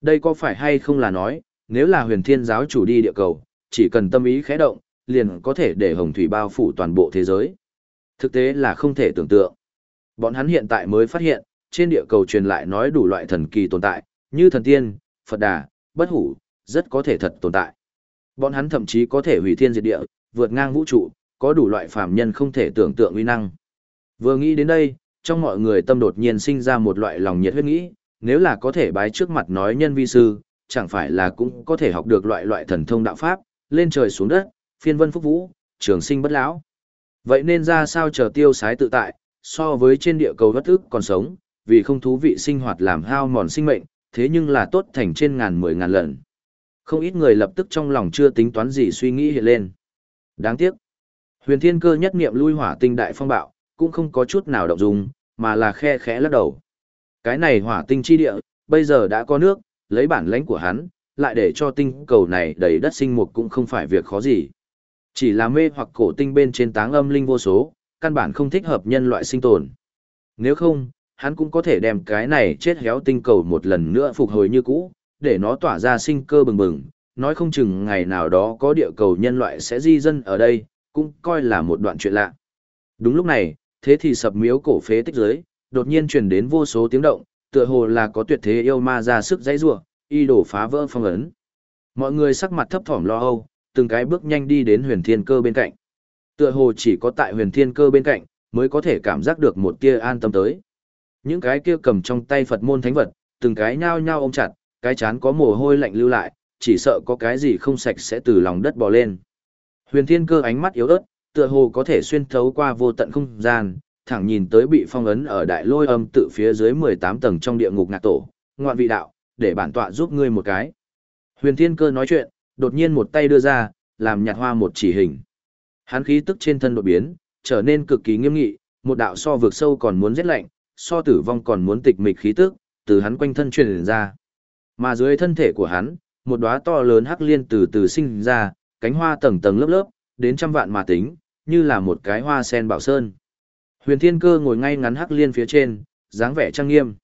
Đây có phải hay không là nói, nếu là huyền thiên giáo chủ đi địa cầu, chỉ cần tâm ý khẽ động, liền có thể để hồng thủy bao phủ toàn bộ thế giới. Thực tế là không thể tưởng tượng. Bọn hắn hiện tại mới phát hiện, trên địa cầu truyền lại nói đủ loại thần kỳ tồn tại, như thần tiên, Phật đà, bất hủ, rất có thể thật tồn tại. Bọn hắn thậm chí có thể hủy thiên diệt địa, vượt ngang vũ trụ, có đủ loại phàm nhân không thể tưởng tượng uy năng. Vừa nghĩ đến đây, trong mọi người tâm đột nhiên sinh ra một loại lòng nhiệt huyết nghĩ, nếu là có thể bái trước mặt nói nhân vi sư, chẳng phải là cũng có thể học được loại loại thần thông đạo pháp, lên trời xuống đất, phiên vân phúc vũ, trường sinh bất lão. Vậy nên ra sao chờ tiêu sái tự tại, so với trên địa cầu bất ức còn sống, vì không thú vị sinh hoạt làm hao mòn sinh mệnh, thế nhưng là tốt thành trên ngàn mười ngàn lần. Không ít người lập tức trong lòng chưa tính toán gì suy nghĩ hiện lên. Đáng tiếc. Huyền thiên cơ nhất niệm lui hỏa tinh đại phong bạo, cũng không có chút nào động dung, mà là khe khẽ lắc đầu. Cái này hỏa tinh chi địa, bây giờ đã có nước, lấy bản lãnh của hắn, lại để cho tinh cầu này đầy đất sinh mục cũng không phải việc khó gì. Chỉ là mê hoặc cổ tinh bên trên táng âm linh vô số, căn bản không thích hợp nhân loại sinh tồn. Nếu không, hắn cũng có thể đem cái này chết héo tinh cầu một lần nữa phục hồi như cũ, để nó tỏa ra sinh cơ bừng bừng, nói không chừng ngày nào đó có địa cầu nhân loại sẽ di dân ở đây, cũng coi là một đoạn chuyện lạ. Đúng lúc này, thế thì sập miếu cổ phế tích dưới, đột nhiên truyền đến vô số tiếng động, tựa hồ là có tuyệt thế yêu ma ra sức dãy rủa, y đổ phá vỡ phong ấn. Mọi người sắc mặt thấp thỏm lo âu, từng cái bước nhanh đi đến huyền thiên cơ bên cạnh. Tựa hồ chỉ có tại huyền thiên cơ bên cạnh, mới có thể cảm giác được một tia an tâm tới. Những cái kia cầm trong tay Phật môn thánh vật, từng cái nhao nhao ôm chặt, cái chán có mồ hôi lạnh lưu lại, chỉ sợ có cái gì không sạch sẽ từ lòng đất bò lên. Huyền thiên cơ ánh mắt yếu ớt, tựa hồ có thể xuyên thấu qua vô tận không gian, thẳng nhìn tới bị phong ấn ở đại lôi âm tự phía dưới 18 tầng trong địa ngục ngạc tổ, ngoạn vị đạo, để bản tọa giúp ngươi một cái. Huyền thiên cơ nói chuyện, đột nhiên một tay đưa ra, làm nhạt hoa một chỉ hình. Hắn khí tức trên thân đột biến, trở nên cực kỳ nghiêm nghị, một đạo so vượt sâu còn muốn giết lạnh, so tử vong còn muốn tịch mịch khí tức, từ hắn quanh thân truyền ra. Mà dưới thân thể của hắn, một đóa to lớn hắc liên từ từ sinh ra, cánh hoa tầng tầng lớp lớp, đến trăm vạn mà tính, như là một cái hoa sen bảo sơn. Huyền Thiên Cơ ngồi ngay ngắn hắc liên phía trên, dáng vẻ trang nghiêm.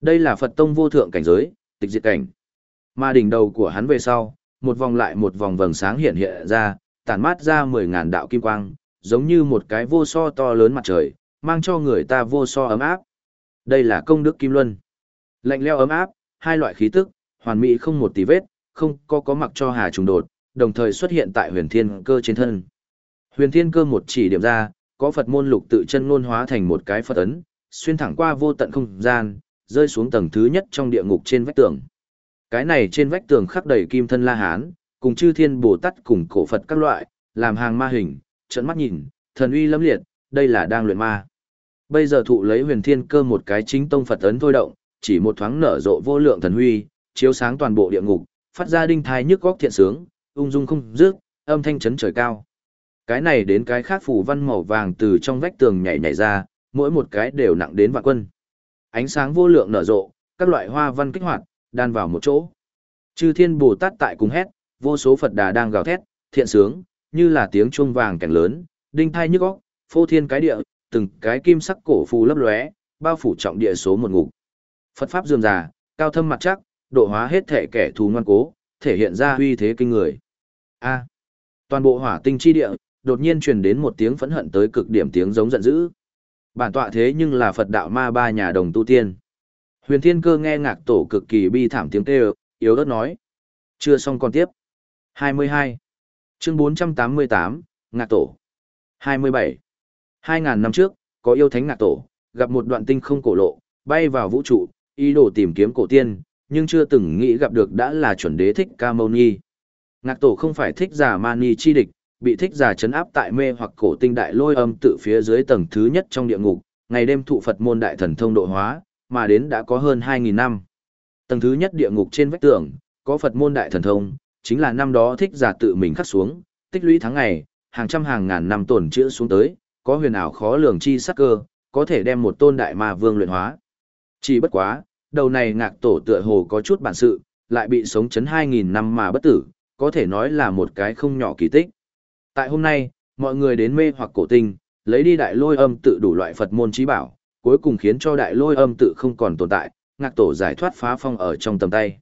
Đây là Phật tông vô thượng cảnh giới, tịch diệt cảnh. Mà đỉnh đầu của hắn về sau, một vòng lại một vòng vầng sáng hiện hiện ra, tản mát ra mười ngàn đạo kim quang, giống như một cái vô so to lớn mặt trời, mang cho người ta vô so ấm áp. Đây là công đức kim luân. Lạnh leo ấm áp, hai loại khí tức, hoàn mỹ không một tí vết, không có có mặc cho hà trùng đột, đồng thời xuất hiện tại huyền thiên cơ trên thân. Huyền thiên cơ một chỉ điểm ra, có Phật môn lục tự chân ngôn hóa thành một cái Phật ấn, xuyên thẳng qua vô tận không gian, rơi xuống tầng thứ nhất trong địa ngục trên vách tường. Cái này trên vách tường khắc đầy kim thân La Hán, cùng chư thiên Bồ Tát cùng cổ Phật các loại, làm hàng ma hình, trận mắt nhìn, thần uy lâm liệt, đây là đang luyện ma. Bây giờ thụ lấy huyền thiên cơ một cái chính tông Phật ấn thôi động, chỉ một thoáng nở rộ vô lượng thần huy, chiếu sáng toàn bộ địa ngục, phát ra đinh thai nhức góc thiện sướng, ung dung không dứt, âm thanh chấn trời cao. Cái này đến cái khác phủ văn màu vàng từ trong vách tường nhảy nhảy ra, mỗi một cái đều nặng đến vạn quân. Ánh sáng vô lượng nở rộ, các loại hoa văn kích hoạt, đan vào một chỗ. Chư thiên Bồ Tát tại cùng hét, vô số Phật đà đang gào thét, thiện sướng, như là tiếng chuông vàng cảnh lớn, đinh thai nhức óc, phô thiên cái địa, từng cái kim sắc cổ phù lấp lóe, bao phủ trọng địa số một ngục. Phật pháp dườm già, cao thâm mặt chắc, độ hóa hết thể kẻ thù ngoan cố, thể hiện ra uy thế kinh người. A. toàn bộ hỏa tinh chi địa, đột nhiên truyền đến một tiếng phẫn hận tới cực điểm tiếng giống giận dữ. Bản tọa thế nhưng là Phật đạo ma ba nhà đồng tu tiên. Huyền Thiên Cơ nghe ngạc tổ cực kỳ bi thảm tiếng kêu, yếu ớt nói. Chưa xong còn tiếp. 22. Chương 488, ngạc tổ. 27. 2.000 năm trước, có yêu thánh ngạc tổ, gặp một đoạn tinh không cổ lộ, bay vào vũ trụ, ý đồ tìm kiếm cổ tiên, nhưng chưa từng nghĩ gặp được đã là chuẩn đế thích ca mâu ni. Ngạc tổ không phải thích giả mani chi địch, bị thích giả chấn áp tại mê hoặc cổ tinh đại lôi âm tự phía dưới tầng thứ nhất trong địa ngục, ngày đêm thụ Phật môn đại thần thông độ hóa, mà đến đã có hơn 2.000 năm. Tầng thứ nhất địa ngục trên vách tường, có Phật môn đại thần thông, chính là năm đó thích giả tự mình khắc xuống, tích lũy tháng ngày, hàng trăm hàng ngàn năm tổn chữa xuống tới, có huyền ảo khó lường chi sắc cơ, có thể đem một tôn đại ma vương luyện hóa. Chỉ bất quá, đầu này ngạc tổ tựa hồ có chút bản sự, lại bị sống chấn 2.000 năm mà bất tử, có thể nói là một cái không nhỏ kỳ tích. Tại hôm nay, mọi người đến mê hoặc cổ tinh, lấy đi đại lôi âm tự đủ loại Phật môn trí bảo, cuối cùng khiến cho đại lôi âm tự không còn tồn tại, ngạc tổ giải thoát phá phong ở trong tầm tay.